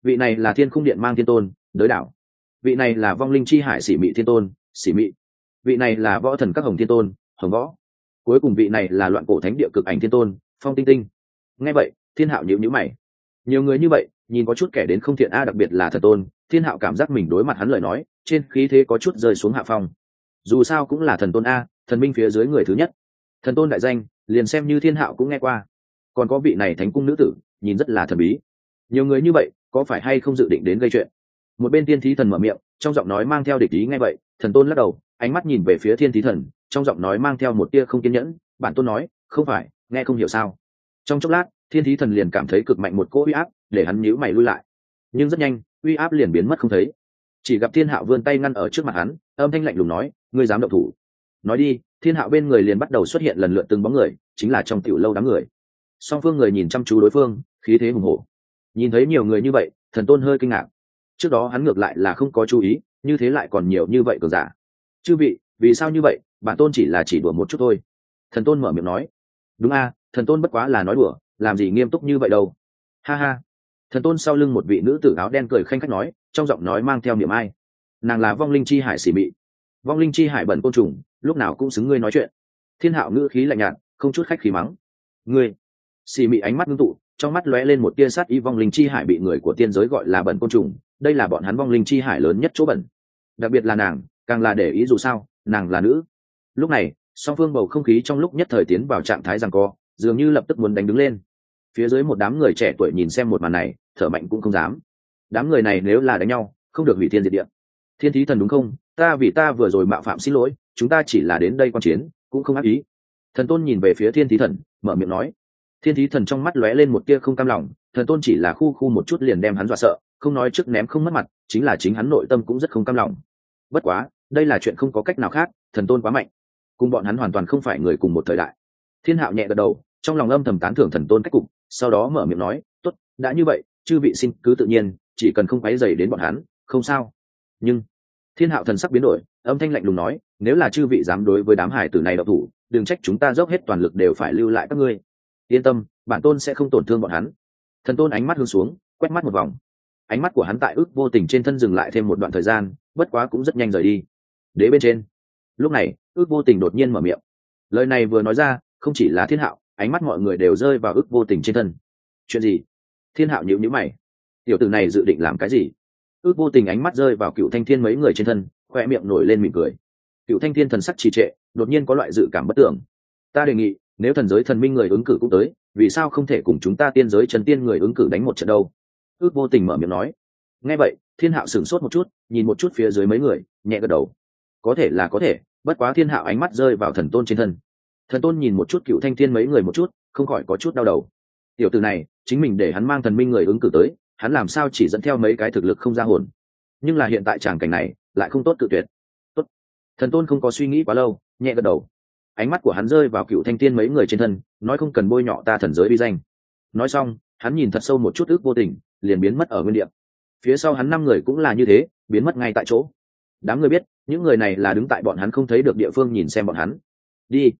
Vị này là thiên cung điện mang thiên tôn, đới đảo vị này là vong linh chi hải sĩ mị thiên tôn sĩ mị. Vị này là võ thần các hồng thiên tôn, hồng võ. Cuối cùng vị này là loạn cổ thánh địa cực ảnh thiên tôn, phong tinh tinh. Nghe vậy, thiên hạo nhịu nhữ mày. Nhiều người như vậy, nhìn có chút kẻ đến không thiện a, đặc biệt là thần tôn, thiên hạo cảm giác mình đối mặt hắn lời nói, trên khí thế có chút rơi xuống hạ phong. Dù sao cũng là thần tôn a, thần minh phía dưới người thứ nhất. Thần tôn đại danh, liền xem như thiên hạo cũng nghe qua. Còn có vị này thánh cung nữ tử, nhìn rất là thần bí. Nhiều người như vậy, có phải hay không dự định đến gây chuyện? Một bên tiên thí thần mở miệng, trong giọng nói mang theo địch ý ngay vậy, thần tôn lắc đầu, ánh mắt nhìn về phía thiên thí thần, trong giọng nói mang theo một tia không kiên nhẫn, bản tôn nói, không phải, nghe không hiểu sao? Trong chốc lát, thiên thí thần liền cảm thấy cực mạnh một cỗ uy áp, để hắn nhíu mày lui lại. Nhưng rất nhanh, uy áp liền biến mất không thấy. Chỉ gặp thiên hạo vươn tay ngăn ở trước mặt hắn, âm thanh lạnh lùng nói, ngươi dám động thủ. Nói đi, thiên hạo bên người liền bắt đầu xuất hiện lần lượt từng bóng người, chính là trong tiểu lâu đám người. Song phương người nhìn chăm chú đối phương, khí thế hùng hổ. Nhìn thấy nhiều người như vậy, thần tôn hơi kinh ngạc trước đó hắn ngược lại là không có chú ý, như thế lại còn nhiều như vậy cường giả. Chư vị, vì sao như vậy? Bản tôn chỉ là chỉ đùa một chút thôi. Thần tôn mở miệng nói. Đúng a thần tôn bất quá là nói đùa, làm gì nghiêm túc như vậy đâu. Ha ha. Thần tôn sau lưng một vị nữ tử áo đen cười khanh khách nói, trong giọng nói mang theo niềm ai. Nàng là vong linh chi hải xỉ mị. Vong linh chi hải bẩn côn trùng, lúc nào cũng xứng ngươi nói chuyện. Thiên hạo ngữ khí lạnh nhạt, không chút khách khí mắng. Ngươi. Xỉ mị ánh mắt ngưng tụ, trong mắt lóe lên một tia sát y vong linh chi hải bị người của tiên giới gọi là bẩn côn trùng đây là bọn hắn vong linh chi hải lớn nhất chỗ bẩn. Đặc biệt là nàng, càng là để ý dù sao, nàng là nữ. Lúc này, song phương bầu không khí trong lúc nhất thời tiến vào trạng thái rằng co, dường như lập tức muốn đánh đứng lên. Phía dưới một đám người trẻ tuổi nhìn xem một màn này, thở mạnh cũng không dám. Đám người này nếu là đánh nhau, không được hủy thiên diệt địa. Thiên thí thần đúng không? Ta vì ta vừa rồi mạo phạm xin lỗi, chúng ta chỉ là đến đây quan chiến, cũng không ác ý. Thần tôn nhìn về phía thiên thí thần, mở miệng nói. Thiên thí thần trong mắt lóe lên một tia không cam lòng, thần tôn chỉ là khu khu một chút liền đem hắn dọa sợ không nói trước ném không mất mặt, chính là chính hắn nội tâm cũng rất không cam lòng. Bất quá, đây là chuyện không có cách nào khác, thần tôn quá mạnh. Cùng bọn hắn hoàn toàn không phải người cùng một thời đại. Thiên hạo nhẹ gật đầu, trong lòng âm thầm tán thưởng thần tôn cách cục, sau đó mở miệng nói, tốt, đã như vậy, chư vị xin cứ tự nhiên, chỉ cần không quáy dày đến bọn hắn, không sao. Nhưng, thiên hạo thần sắc biến đổi, âm thanh lạnh lùng nói, nếu là chư vị dám đối với đám hải tử này độc thủ, đừng trách chúng ta dốc hết toàn lực đều phải lưu lại các ngươi. Yên tâm, bản tôn sẽ không tổn thương bọn hắn. Thần tôn ánh mắt hướng xuống, quét mắt một vòng ánh mắt của hắn tại ước vô tình trên thân dừng lại thêm một đoạn thời gian, bất quá cũng rất nhanh rời đi. Đế bên trên. Lúc này, ước vô tình đột nhiên mở miệng. Lời này vừa nói ra, không chỉ là thiên hạo, ánh mắt mọi người đều rơi vào ước vô tình trên thân. Chuyện gì? Thiên hạo nhịu nhữ mày. Tiểu tử này dự định làm cái gì? Ước vô tình ánh mắt rơi vào cựu thanh thiên mấy người trên thân, khoe miệng nổi lên mỉm cười. Cựu thanh thiên thần sắc trì trệ, đột nhiên có loại dự cảm bất tưởng. Ta đề nghị, nếu thần giới thần minh người ứng cử cũng tới, vì sao không thể cùng chúng ta tiên giới trần tiên người ứng cử đánh một trận đâu? Ước vô tình mở miệng nói. Nghe vậy, thiên hạo sửng sốt một chút, nhìn một chút phía dưới mấy người, nhẹ gật đầu. Có thể là có thể, bất quá thiên hạo ánh mắt rơi vào thần tôn trên thân. Thần tôn nhìn một chút cựu thanh thiên mấy người một chút, không khỏi có chút đau đầu. Tiểu từ này, chính mình để hắn mang thần minh người ứng cử tới, hắn làm sao chỉ dẫn theo mấy cái thực lực không ra hồn. Nhưng là hiện tại tràng cảnh này, lại không tốt cự tuyệt. Tốt. Thần tôn không có suy nghĩ quá lâu, nhẹ gật đầu. Ánh mắt của hắn rơi vào cựu thanh thiên mấy người trên thân, nói không cần bôi nhọ ta thần giới uy danh. Nói xong, hắn nhìn thật sâu một chút ước vô tình liền biến mất ở nguyên địa. Phía sau hắn năm người cũng là như thế, biến mất ngay tại chỗ. Đám người biết, những người này là đứng tại bọn hắn không thấy được địa phương nhìn xem bọn hắn. Đi.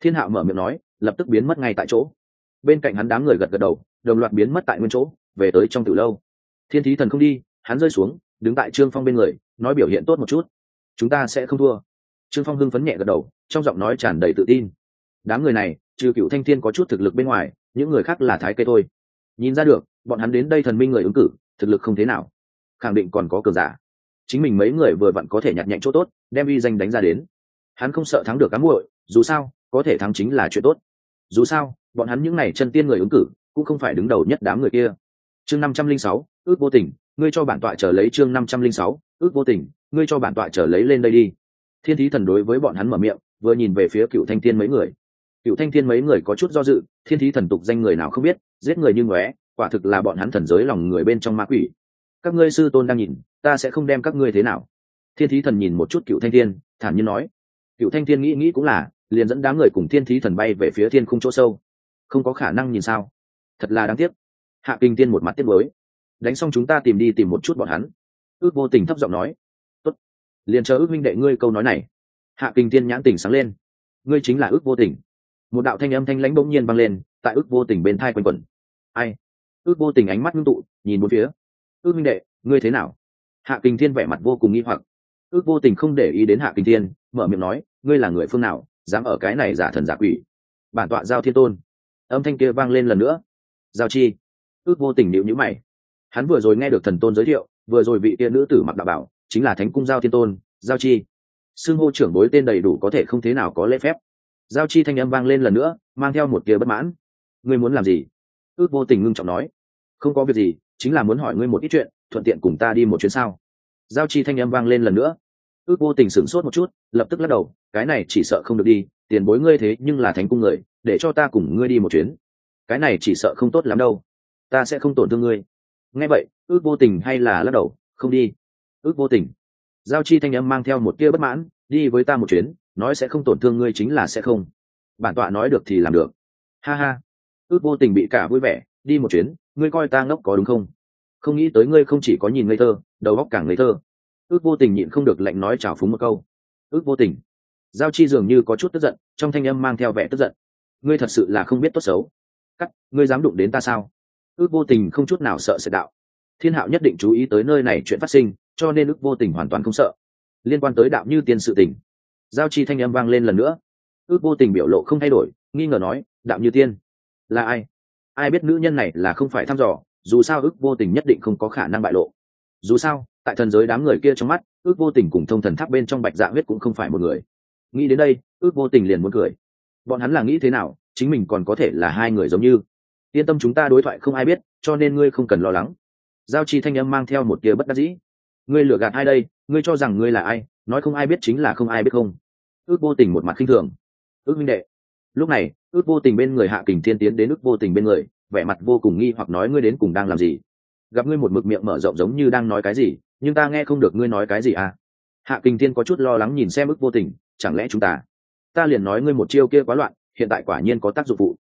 Thiên hạo mở miệng nói, lập tức biến mất ngay tại chỗ. Bên cạnh hắn đám người gật gật đầu, đồng loạt biến mất tại nguyên chỗ, về tới trong từ lâu. Thiên thí thần không đi, hắn rơi xuống, đứng tại trương phong bên người, nói biểu hiện tốt một chút. Chúng ta sẽ không thua. Trương phong hưng phấn nhẹ gật đầu, trong giọng nói tràn đầy tự tin. Đám người này, trừ cựu thanh thiên có chút thực lực bên ngoài, những người khác là thái kê thôi. Nhìn ra được bọn hắn đến đây thần minh người ứng cử, thực lực không thế nào. Khẳng định còn có cờ giả. Chính mình mấy người vừa vặn có thể nhặt nhạnh chỗ tốt, đem uy danh đánh ra đến. Hắn không sợ thắng được cán muội, dù sao, có thể thắng chính là chuyện tốt. Dù sao, bọn hắn những n à y chân tiên người ứng cử, cũng không phải đứng đầu nhất đám người kia. Chương năm trăm linh sáu, ước vô tình, ngươi cho bản tọa trở lấy chương năm trăm linh sáu, ước vô tình, ngươi cho bản tọa trở lấy lên đây đi. Thiên thí thần đối với bọn hắn mở miệng, vừa nhìn về phía cựu thanh tiên mấy người. Cựu thanh thiên mấy người có chút do dự, thiên thí thần tục danh người nào không biết, giết người như ngóe quả thực là bọn hắn thần giới lòng người bên trong ma quỷ. Các ngươi sư tôn đang nhìn, ta sẽ không đem các ngươi thế nào. Thiên thí thần nhìn một chút cựu thanh thiên, thản nhiên nói. Cựu thanh thiên nghĩ nghĩ cũng là, liền dẫn đám người cùng thiên thí thần bay về phía thiên khung chỗ sâu. Không có khả năng nhìn sao. Thật là đáng tiếc. Hạ kinh tiên một mặt tiếc mới đánh xong chúng ta tìm đi tìm một chút bọn hắn. Ước vô tình thấp giọng nói. Tốt. Liền chờ ước minh đệ ngươi câu nói này. Hạ kinh tiên nhãn tỉnh sáng lên. Ngươi chính là ước vô tình. Một đạo thanh âm thanh lãnh bỗng nhiên vang lên, tại ước vô tình bên thai quanh quẩn. Ai? Ước vô tình ánh mắt ngưng tụ, nhìn bốn phía. Ước minh đệ, ngươi thế nào? Hạ kinh thiên vẻ mặt vô cùng nghi hoặc. Ước vô tình không để ý đến hạ kinh thiên, mở miệng nói, ngươi là người phương nào, dám ở cái này giả thần giả quỷ? Bản tọa giao thiên tôn. Âm thanh kia vang lên lần nữa. Giao chi. Ước vô tình nịu nhữ mày. Hắn vừa rồi nghe được thần tôn giới thiệu, vừa rồi vị kia nữ tử mặc đạo bảo, chính là thánh cung giao thiên tôn, giao chi. Xưng hô trưởng bối tên đầy đủ có thể không thế nào có lễ phép. Giao chi thanh âm vang lên lần nữa, mang theo một kia bất mãn. Ngươi muốn làm gì? Ước vô tình ngưng trọng nói không có việc gì, chính là muốn hỏi ngươi một ít chuyện, thuận tiện cùng ta đi một chuyến sao? Giao chi thanh âm vang lên lần nữa. Ước vô tình sửng sốt một chút, lập tức lắc đầu, cái này chỉ sợ không được đi, tiền bối ngươi thế nhưng là thánh cung người, để cho ta cùng ngươi đi một chuyến. Cái này chỉ sợ không tốt lắm đâu. Ta sẽ không tổn thương ngươi. Nghe vậy, ước vô tình hay là lắc đầu, không đi. Ước vô tình. Giao chi thanh âm mang theo một tia bất mãn, đi với ta một chuyến, nói sẽ không tổn thương ngươi chính là sẽ không. Bản tọa nói được thì làm được. Ha ha. Ước vô tình bị cả vui vẻ đi một chuyến, ngươi coi ta ngốc có đúng không? Không nghĩ tới ngươi không chỉ có nhìn ngây thơ, đầu óc càng ngây thơ. Ước vô tình nhịn không được lạnh nói chào phúng một câu. Ước vô tình. Giao chi dường như có chút tức giận, trong thanh âm mang theo vẻ tức giận. Ngươi thật sự là không biết tốt xấu. Cắt, ngươi dám đụng đến ta sao? Ước vô tình không chút nào sợ sẽ đạo. Thiên hạo nhất định chú ý tới nơi này chuyện phát sinh, cho nên ước vô tình hoàn toàn không sợ. Liên quan tới đạo như tiên sự tình. Giao chi thanh âm vang lên lần nữa. Ước vô tình biểu lộ không thay đổi, nghi ngờ nói, đạo như tiên? Là ai? Ai biết nữ nhân này là không phải thăm dò, dù sao ước vô tình nhất định không có khả năng bại lộ. Dù sao, tại thần giới đám người kia trong mắt, ước vô tình cùng thông thần tháp bên trong bạch dạ huyết cũng không phải một người. Nghĩ đến đây, ước vô tình liền muốn cười. Bọn hắn là nghĩ thế nào, chính mình còn có thể là hai người giống như. Yên tâm chúng ta đối thoại không ai biết, cho nên ngươi không cần lo lắng. Giao chi thanh âm mang theo một tia bất đắc dĩ. Ngươi lừa gạt ai đây, ngươi cho rằng ngươi là ai, nói không ai biết chính là không ai biết không. Ước vô tình một mặt khinh thường. Ước minh đệ. Lúc này ước vô tình bên người hạ kình thiên tiến đến ước vô tình bên người, vẻ mặt vô cùng nghi hoặc nói ngươi đến cùng đang làm gì? Gặp ngươi một mực miệng mở rộng giống như đang nói cái gì, nhưng ta nghe không được ngươi nói cái gì à? Hạ kình thiên có chút lo lắng nhìn xem ước vô tình, chẳng lẽ chúng ta ta liền nói ngươi một chiêu kia quá loạn, hiện tại quả nhiên có tác dụng phụ.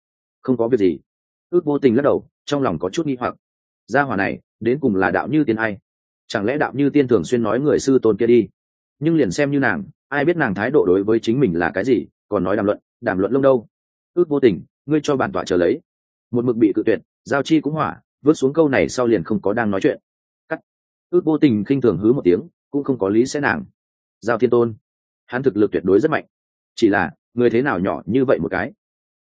Không có việc gì. Ước vô tình lắc đầu, trong lòng có chút nghi hoặc. Gia hỏa này, đến cùng là đạo như tiên ai? Chẳng lẽ đạo như tiên thường xuyên nói người sư tôn kia đi? Nhưng liền xem như nàng, ai biết nàng thái độ đối với chính mình là cái gì, còn nói đàm luận đàm luận lông đâu? Ước vô tình, ngươi cho bản tọa trở lấy. Một mực bị cự tuyệt, giao chi cũng hỏa vớt xuống câu này sau liền không có đang nói chuyện. Cắt. Ước vô tình khinh thường hứ một tiếng, cũng không có lý sẽ nàng. Giao thiên tôn. Hắn thực lực tuyệt đối rất mạnh. Chỉ là, người thế nào nhỏ như vậy một cái?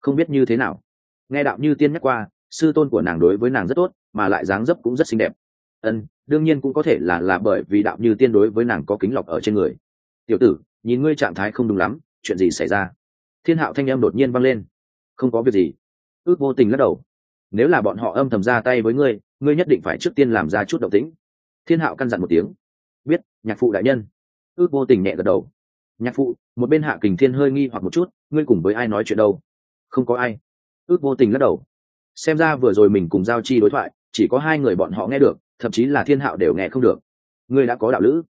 Không biết như thế nào. Nghe đạo như tiên nhắc qua, sư tôn của nàng đối với nàng rất tốt, mà lại dáng dấp cũng rất xinh đẹp. Ân, đương nhiên cũng có thể là là bởi vì đạo như tiên đối với nàng có kính lọc ở trên người. Tiểu tử, nhìn ngươi trạng thái không đúng lắm, chuyện gì xảy ra? Thiên hạo thanh em đột nhiên văng lên không có việc gì. Ước vô tình lắc đầu. Nếu là bọn họ âm thầm ra tay với ngươi ngươi nhất định phải trước tiên làm ra chút động tĩnh. Thiên hạo căn dặn một tiếng. Biết, nhạc phụ đại nhân. Ước vô tình nhẹ gật đầu. Nhạc phụ, một bên hạ kình thiên hơi nghi hoặc một chút, ngươi cùng với ai nói chuyện đâu? Không có ai. Ước vô tình lắc đầu. Xem ra vừa rồi mình cùng giao chi đối thoại, chỉ có hai người bọn họ nghe được, thậm chí là thiên hạo đều nghe không được. Ngươi đã có đạo lữ.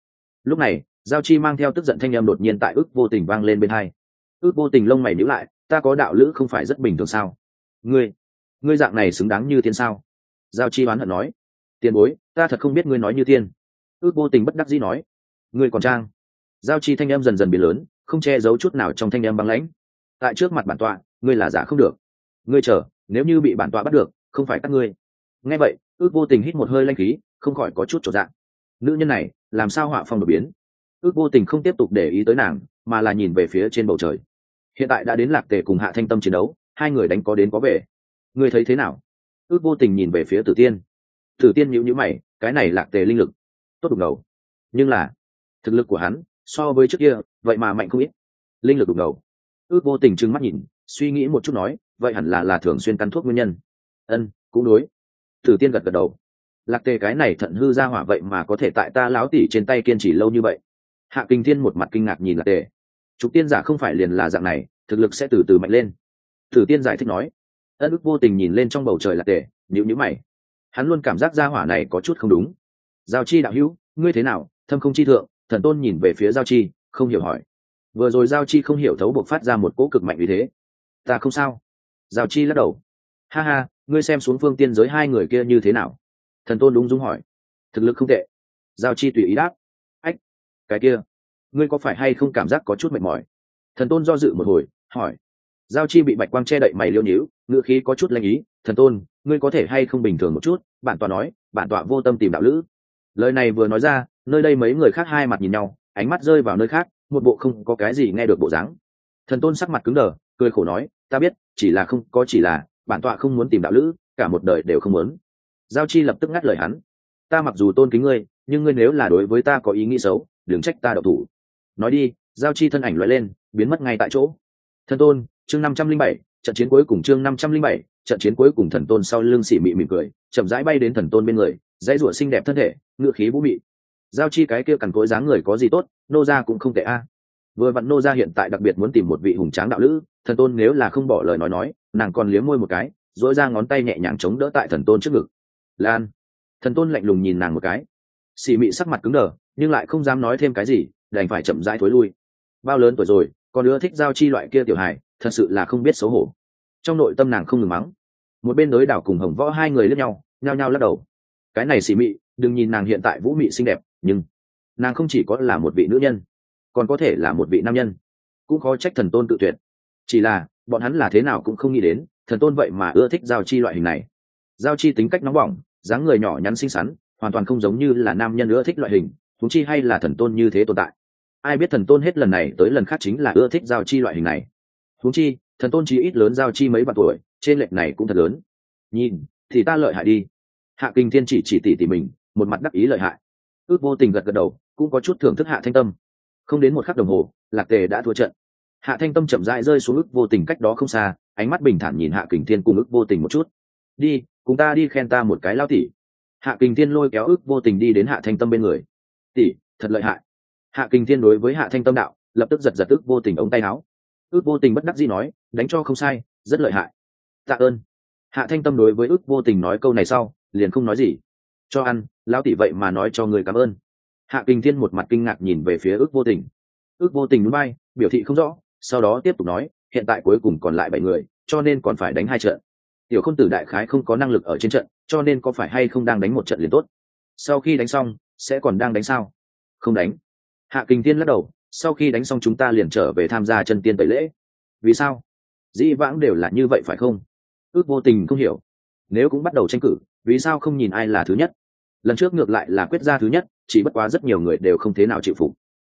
Lúc này, giao chi mang theo tức giận thanh â m đột nhiên tại ước vô tình vang lên bên hai. Ước vô tình lông mày níu lại ta có đạo lữ không phải rất bình thường sao? Ngươi ngươi dạng này xứng đáng như tiên sao? Giao chi oán hận nói. Tiền bối, ta thật không biết ngươi nói như tiên. Ước vô tình bất đắc dĩ nói. Ngươi còn trang. Giao chi thanh em dần dần biến lớn, không che giấu chút nào trong thanh em băng lãnh. Tại trước mặt bản tọa, ngươi là giả không được. Ngươi chờ, nếu như bị bản tọa bắt được, không phải các ngươi. Nghe vậy, ước vô tình hít một hơi lanh khí, không khỏi có chút trọn dạng nữ nhân này, làm sao họa phong đột biến? Ước vô tình không tiếp tục để ý tới nàng, mà là nhìn về phía trên bầu trời hiện tại đã đến lạc tề cùng hạ thanh tâm chiến đấu, hai người đánh có đến có về. Ngươi thấy thế nào? Ước vô tình nhìn về phía tử tiên. Tử tiên nhữ nhữ mày, cái này lạc tề linh lực, tốt đục ngầu nhưng là, thực lực của hắn, so với trước kia, vậy mà mạnh không ít. Linh lực đục ngầu ước vô tình trừng mắt nhìn, suy nghĩ một chút nói, vậy hẳn là là thường xuyên cắn thuốc nguyên nhân. Ân, cũng đối. Tử tiên gật gật đầu. Lạc tề cái này thận hư ra hỏa vậy mà có thể tại ta láo tỉ trên tay kiên trì lâu như vậy. Hạ kinh thiên một mặt kinh ngạc nhìn lạc tề trục tiên giả không phải liền là dạng này, thực lực sẽ từ từ mạnh lên. Tử tiên giải thích nói. Ân ức vô tình nhìn lên trong bầu trời lạc tề nhịu nhữ mày. Hắn luôn cảm giác gia hỏa này có chút không đúng. Giao chi đạo hữu, ngươi thế nào? Thâm không chi thượng, thần tôn nhìn về phía giao chi, không hiểu hỏi. Vừa rồi giao chi không hiểu thấu buộc phát ra một cỗ cực mạnh vì thế. Ta không sao. Giao chi lắc đầu. Ha ha, ngươi xem xuống phương tiên giới hai người kia như thế nào? Thần tôn đúng dung hỏi. Thực lực không tệ. Giao chi tùy ý đáp. Ách, cái kia ngươi có phải hay không cảm giác có chút mệt mỏi? Thần tôn do dự một hồi, hỏi. Giao chi bị bạch quang che đậy mày liêu nhíu, ngữ khí có chút lanh ý. Thần tôn, ngươi có thể hay không bình thường một chút? Bản tọa nói, bản tọa vô tâm tìm đạo lữ. Lời này vừa nói ra, nơi đây mấy người khác hai mặt nhìn nhau, ánh mắt rơi vào nơi khác, một bộ không có cái gì nghe được bộ dáng. Thần tôn sắc mặt cứng đờ, cười khổ nói, ta biết, chỉ là không, có chỉ là, bản tọa không muốn tìm đạo lữ, cả một đời đều không muốn. Giao chi lập tức ngắt lời hắn, ta mặc dù tôn kính ngươi, nhưng ngươi nếu là đối với ta có ý nghĩ xấu, đừng trách ta độc thủ nói đi, giao chi thân ảnh loại lên, biến mất ngay tại chỗ. Thần tôn, chương năm trăm linh bảy, trận chiến cuối cùng chương năm trăm linh bảy, trận chiến cuối cùng thần tôn sau lưng xỉ mị mỉm cười, chậm rãi bay đến thần tôn bên người, dãy rủa xinh đẹp thân thể, ngựa khí vũ mị. Giao chi cái kia cằn cối dáng người có gì tốt, nô gia cũng không tệ a. Vừa vặn nô gia hiện tại đặc biệt muốn tìm một vị hùng tráng đạo lữ, thần tôn nếu là không bỏ lời nói nói, nàng còn liếm môi một cái dỗi ra ngón tay nhẹ nhàng chống đỡ tại thần tôn trước ngực. Lan. Thần tôn lạnh lùng nhìn nàng một cái. Xì mị sắc mặt cứng đờ, nhưng lại không dám nói thêm cái gì đành phải chậm rãi thối lui. Bao lớn tuổi rồi còn ưa thích giao chi loại kia tiểu hài, thật sự là không biết xấu hổ. Trong nội tâm nàng không ngừng mắng. Một bên đối đảo cùng hồng võ hai người lướt nhau, nhao nhao lắc đầu. Cái này xì mị, đừng nhìn nàng hiện tại vũ mị xinh đẹp, nhưng nàng không chỉ có là một vị nữ nhân, còn có thể là một vị nam nhân. Cũng khó trách thần tôn tự tuyệt. Chỉ là, bọn hắn là thế nào cũng không nghĩ đến, thần tôn vậy mà ưa thích giao chi loại hình này. Giao chi tính cách nóng bỏng, dáng người nhỏ nhắn xinh xắn, hoàn toàn không giống như là nam nhân ưa thích loại hình thúng chi hay là thần tôn như thế tồn tại ai biết thần tôn hết lần này tới lần khác chính là ưa thích giao chi loại hình này. Huống chi, thần tôn chi ít lớn giao chi mấy vạn tuổi, trên lệch này cũng thật lớn. Nhìn, thì ta lợi hại đi. Hạ kinh thiên chỉ chỉ tỉ tỉ mình, một mặt đắc ý lợi hại. Ước vô tình gật gật đầu, cũng có chút thưởng thức hạ thanh tâm. Không đến một khắc đồng hồ, lạc tề đã thua trận. Hạ thanh tâm chậm rãi rơi xuống ước vô tình cách đó không xa, ánh mắt bình thản nhìn hạ kình thiên cùng ước vô tình một chút. Đi, cùng ta đi khen ta một cái lao tỉ. Hạ kình thiên lôi kéo ước vô tình đi đến hạ thanh tâm bên người. Tỉ, thật lợi hại hạ Kinh thiên đối với hạ thanh tâm đạo, lập tức giật giật ước vô tình ống tay áo. Ước vô tình bất đắc dĩ nói, đánh cho không sai, rất lợi hại. Tạ ơn. Hạ thanh tâm đối với ước vô tình nói câu này sau, liền không nói gì. Cho ăn, lão tỷ vậy mà nói cho người cảm ơn. Hạ kinh thiên một mặt kinh ngạc nhìn về phía ước vô tình. Ước vô tình núi bay biểu thị không rõ, sau đó tiếp tục nói, hiện tại cuối cùng còn lại bảy người, cho nên còn phải đánh hai trận. Tiểu không tử đại khái không có năng lực ở trên trận, cho nên có phải hay không đang đánh một trận liền tốt. Sau khi đánh xong, sẽ còn đang đánh sao? Không đánh hạ kinh thiên lắc đầu, sau khi đánh xong chúng ta liền trở về tham gia chân tiên tẩy lễ. Vì sao? Dĩ vãng đều là như vậy phải không? Ước vô tình không hiểu. Nếu cũng bắt đầu tranh cử, vì sao không nhìn ai là thứ nhất? Lần trước ngược lại là quyết ra thứ nhất, chỉ bất quá rất nhiều người đều không thế nào chịu phục.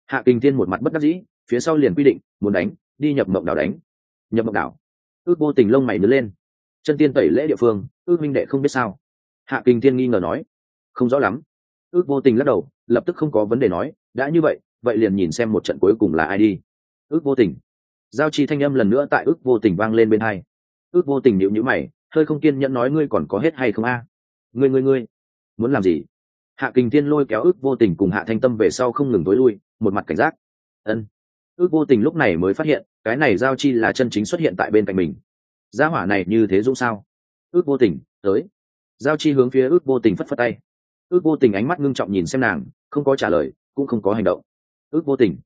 Hạ kinh thiên một mặt bất đắc dĩ, phía sau liền quy định, muốn đánh, đi nhập mộng đảo đánh. Nhập mộng đảo. Ước vô tình lông mày nứa lên. Chân tiên tẩy lễ địa phương, ước minh đệ không biết sao. Hạ kinh thiên nghi ngờ nói. Không rõ lắm. Ước vô tình lắc đầu, lập tức không có vấn đề nói đã như vậy vậy liền nhìn xem một trận cuối cùng là ai đi. Ước vô tình. Giao chi thanh âm lần nữa tại ước vô tình vang lên bên hai. Ước vô tình nhịu nhữ mày, hơi không kiên nhẫn nói ngươi còn có hết hay không a? Ngươi ngươi ngươi. Muốn làm gì? Hạ kình thiên lôi kéo ước vô tình cùng hạ thanh tâm về sau không ngừng tối lui, một mặt cảnh giác. Ân. Ước vô tình lúc này mới phát hiện, cái này giao chi là chân chính xuất hiện tại bên cạnh mình. Gia hỏa này như thế dũng sao? Ước vô tình, tới. Giao chi hướng phía ước vô tình phất phất tay. Ước vô tình ánh mắt ngưng trọng nhìn xem nàng, không có trả lời cũng không có hành động. Ước vô tình.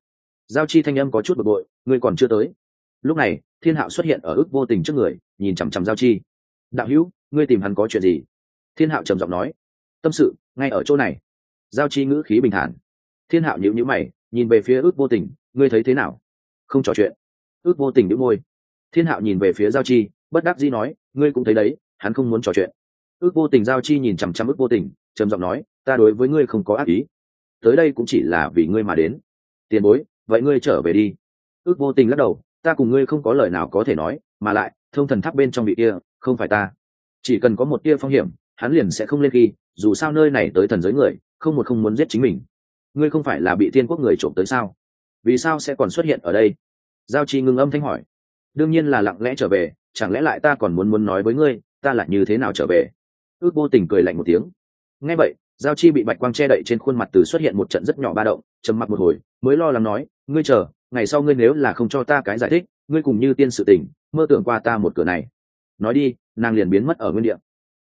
Giao chi thanh âm có chút bực bội, ngươi còn chưa tới. Lúc này, thiên hạo xuất hiện ở ước vô tình trước người, nhìn chằm chằm giao chi. Đạo hữu, ngươi tìm hắn có chuyện gì? Thiên hạo trầm giọng nói. Tâm sự, ngay ở chỗ này. Giao chi ngữ khí bình thản. Thiên hạo nhịu nhữ mày, nhìn về phía ước vô tình, ngươi thấy thế nào? Không trò chuyện. Ước vô tình đĩu môi. Thiên hạo nhìn về phía giao chi, bất đắc dĩ nói, ngươi cũng thấy đấy, hắn không muốn trò chuyện. Ước vô tình giao chi nhìn chằm chằm ước vô tình, trầm giọng nói, ta đối với ngươi không có ác ý tới đây cũng chỉ là vì ngươi mà đến. Tiền bối, vậy ngươi trở về đi. Ước vô tình lắc đầu, ta cùng ngươi không có lời nào có thể nói, mà lại, thông thần tháp bên trong vị kia, không phải ta. Chỉ cần có một tia phong hiểm, hắn liền sẽ không lên khi, dù sao nơi này tới thần giới người, không một không muốn giết chính mình. Ngươi không phải là bị thiên quốc người trộm tới sao? Vì sao sẽ còn xuất hiện ở đây? Giao chi ngưng âm thanh hỏi. Đương nhiên là lặng lẽ trở về, chẳng lẽ lại ta còn muốn muốn nói với ngươi, ta lại như thế nào trở về? Ước vô tình cười lạnh một tiếng. Nghe vậy giao chi bị bạch quang che đậy trên khuôn mặt từ xuất hiện một trận rất nhỏ ba động, trầm mặc một hồi, mới lo lắng nói, ngươi chờ, ngày sau ngươi nếu là không cho ta cái giải thích, ngươi cùng như tiên sự tình, mơ tưởng qua ta một cửa này. Nói đi, nàng liền biến mất ở nguyên địa.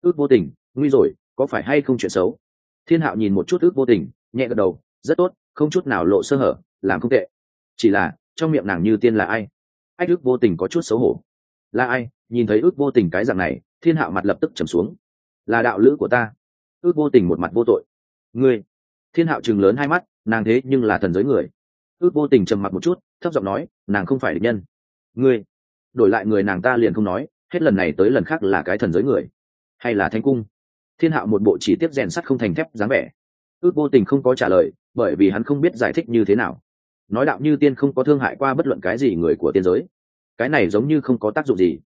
Ước vô tình, nguy rồi, có phải hay không chuyện xấu? Thiên hạo nhìn một chút ước vô tình, nhẹ gật đầu, rất tốt, không chút nào lộ sơ hở, làm không tệ. Chỉ là, trong miệng nàng như tiên là ai? Ách, ước vô tình có chút xấu hổ. Là ai? Nhìn thấy ước vô tình cái dạng này, thiên hạo mặt lập tức trầm xuống. Là đạo lữ của ta ước vô tình một mặt vô tội. Ngươi, thiên hạo chừng lớn hai mắt, nàng thế nhưng là thần giới người. Ước vô tình trầm mặt một chút, thấp giọng nói, nàng không phải địch nhân. Ngươi, đổi lại người nàng ta liền không nói, hết lần này tới lần khác là cái thần giới người. Hay là thanh cung? Thiên hạo một bộ chỉ tiếp rèn sắt không thành thép dáng vẻ. Ước vô tình không có trả lời, bởi vì hắn không biết giải thích như thế nào. Nói đạo như tiên không có thương hại qua bất luận cái gì người của tiên giới. Cái này giống như không có tác dụng gì.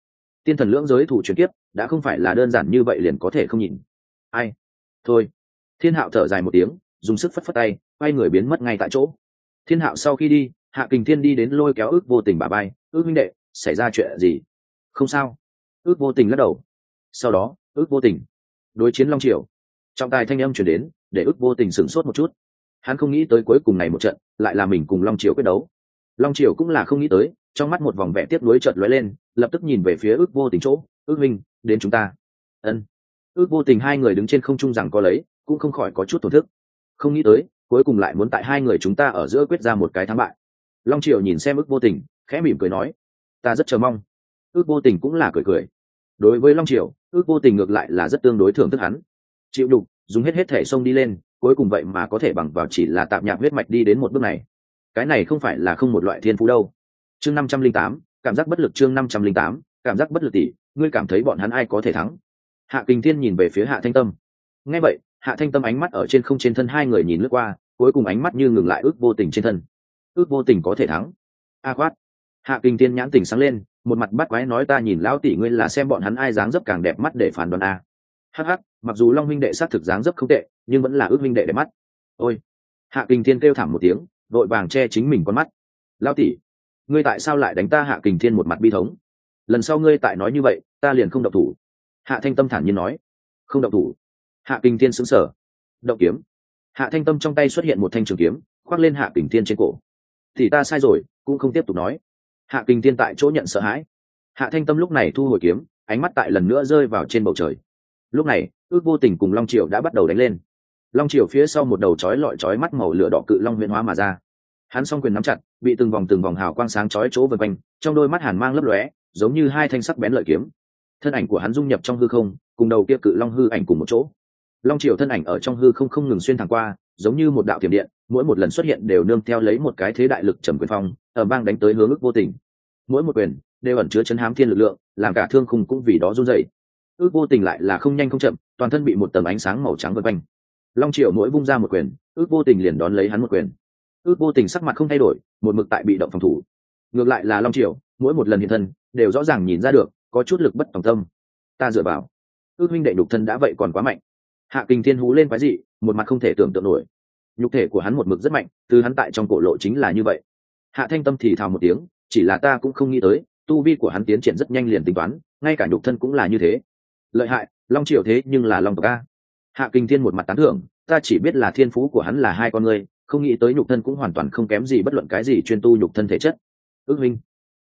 Tiên thần lưỡng giới thủ chuyển kiếp, đã không phải là đơn giản như vậy liền có thể không nhìn. Ai? Thôi. Thiên hạo thở dài một tiếng, dùng sức phất phất tay, quay người biến mất ngay tại chỗ. Thiên hạo sau khi đi, hạ kình thiên đi đến lôi kéo ước vô tình bà bay. Ước minh đệ, xảy ra chuyện gì? Không sao. Ước vô tình lắc đầu. Sau đó, ước vô tình. Đối chiến long triều. Trọng tài thanh âm chuyển đến, để ước vô tình sửng sốt một chút. Hắn không nghĩ tới cuối cùng này một trận, lại là mình cùng long triều quyết đấu. Long triều cũng là không nghĩ tới, trong mắt một vòng vẽ tiếp nối trận lóe lên, lập tức nhìn về phía ước vô tình chỗ. Ước minh đến chúng ta. Ân ước vô tình hai người đứng trên không trung rằng có lấy, cũng không khỏi có chút tổn thức. Không nghĩ tới, cuối cùng lại muốn tại hai người chúng ta ở giữa quyết ra một cái thắng bại. Long triều nhìn xem ước vô tình, khẽ mỉm cười nói, ta rất chờ mong. Ước vô tình cũng là cười cười. Đối với long triều, ước vô tình ngược lại là rất tương đối thưởng thức hắn. Chịu đục, dùng hết hết thể xông đi lên, cuối cùng vậy mà có thể bằng vào chỉ là tạm nhạc huyết mạch đi đến một bước này. Cái này không phải là không một loại thiên phú đâu. Chương năm trăm linh tám, cảm giác bất lực chương năm trăm linh tám, cảm giác bất lực tỷ, ngươi cảm thấy bọn hắn ai có thể thắng? Hạ kinh thiên nhìn về phía hạ thanh tâm. Nghe vậy, hạ thanh tâm ánh mắt ở trên không trên thân hai người nhìn lướt qua, cuối cùng ánh mắt như ngừng lại ước vô tình trên thân. Ước vô tình có thể thắng. A à khoát hạ kinh thiên nhãn tình sáng lên, một mặt bắt quái nói ta nhìn lão tỷ ngươi là xem bọn hắn ai dáng dấp càng đẹp mắt để phản đoán a. Hh mặc dù long minh đệ xác thực dáng dấp không tệ, nhưng vẫn là ước minh đệ đẹp mắt. Ôi. Hạ kinh thiên kêu thảm một tiếng, đội vàng che chính mình con mắt. Lão tỷ, ngươi tại sao lại đánh ta hạ kinh thiên một mặt bi thống? Lần sau ngươi tại nói như vậy, ta liền không độc thủ hạ thanh tâm thản nhiên nói, không động thủ. Hạ kinh thiên xứng sở động kiếm. Hạ thanh tâm trong tay xuất hiện một thanh trường kiếm, khoác lên hạ kinh thiên trên cổ. Thì ta sai rồi, cũng không tiếp tục nói. Hạ kinh thiên tại chỗ nhận sợ hãi. Hạ thanh tâm lúc này thu hồi kiếm, ánh mắt tại lần nữa rơi vào trên bầu trời. Lúc này, ước vô tình cùng long triều đã bắt đầu đánh lên. Long triều phía sau một đầu chói lọi chói mắt màu lửa đỏ cự long huyền hóa mà ra. Hắn s o n g quyền nắm chặt, bị từng vòng từng vòng hào quang sáng chói chỗ vân quanh, trong đôi mắt hàn mang lấp lóe, giống như hai thanh sắc bén lợi kiếm thân ảnh của hắn dung nhập trong hư không cùng đầu kia cự long hư ảnh cùng một chỗ. Long triều thân ảnh ở trong hư không không ngừng xuyên thẳng qua giống như một đạo tiềm điện mỗi một lần xuất hiện đều nương theo lấy một cái thế đại lực trầm quyền phong ở bang đánh tới hướng ức vô tình. Mỗi một quyền đều ẩn chứa chấn hám thiên lực lượng làm cả thương khung cũng vì đó run dậy ước vô tình lại là không nhanh không chậm toàn thân bị một tầm ánh sáng màu trắng vân quanh. Long triều mỗi vung ra một quyền ước vô tình liền đón lấy hắn một quyền. Ước vô tình sắc mặt không thay đổi một mực tại bị động phòng thủ. Ngược lại là long triều, mỗi một lần hiện thân đều rõ ràng nhìn ra được có chút lực bất tòng tâm. Ta dựa vào. Ước minh đệ nhục thân đã vậy còn quá mạnh. Hạ kinh thiên hú lên quái dị, một mặt không thể tưởng tượng nổi. Nhục thể của hắn một mực rất mạnh, từ hắn tại trong cổ lộ chính là như vậy. Hạ thanh tâm thì thào một tiếng, chỉ là ta cũng không nghĩ tới, tu vi của hắn tiến triển rất nhanh liền tính toán, ngay cả nhục thân cũng là như thế. Lợi hại, long triều thế nhưng là long tộc a. Hạ kinh thiên một mặt tán thưởng, ta chỉ biết là thiên phú của hắn là hai con người, không nghĩ tới nhục thân cũng hoàn toàn không kém gì bất luận cái gì chuyên tu nhục thân thể chất. Ước minh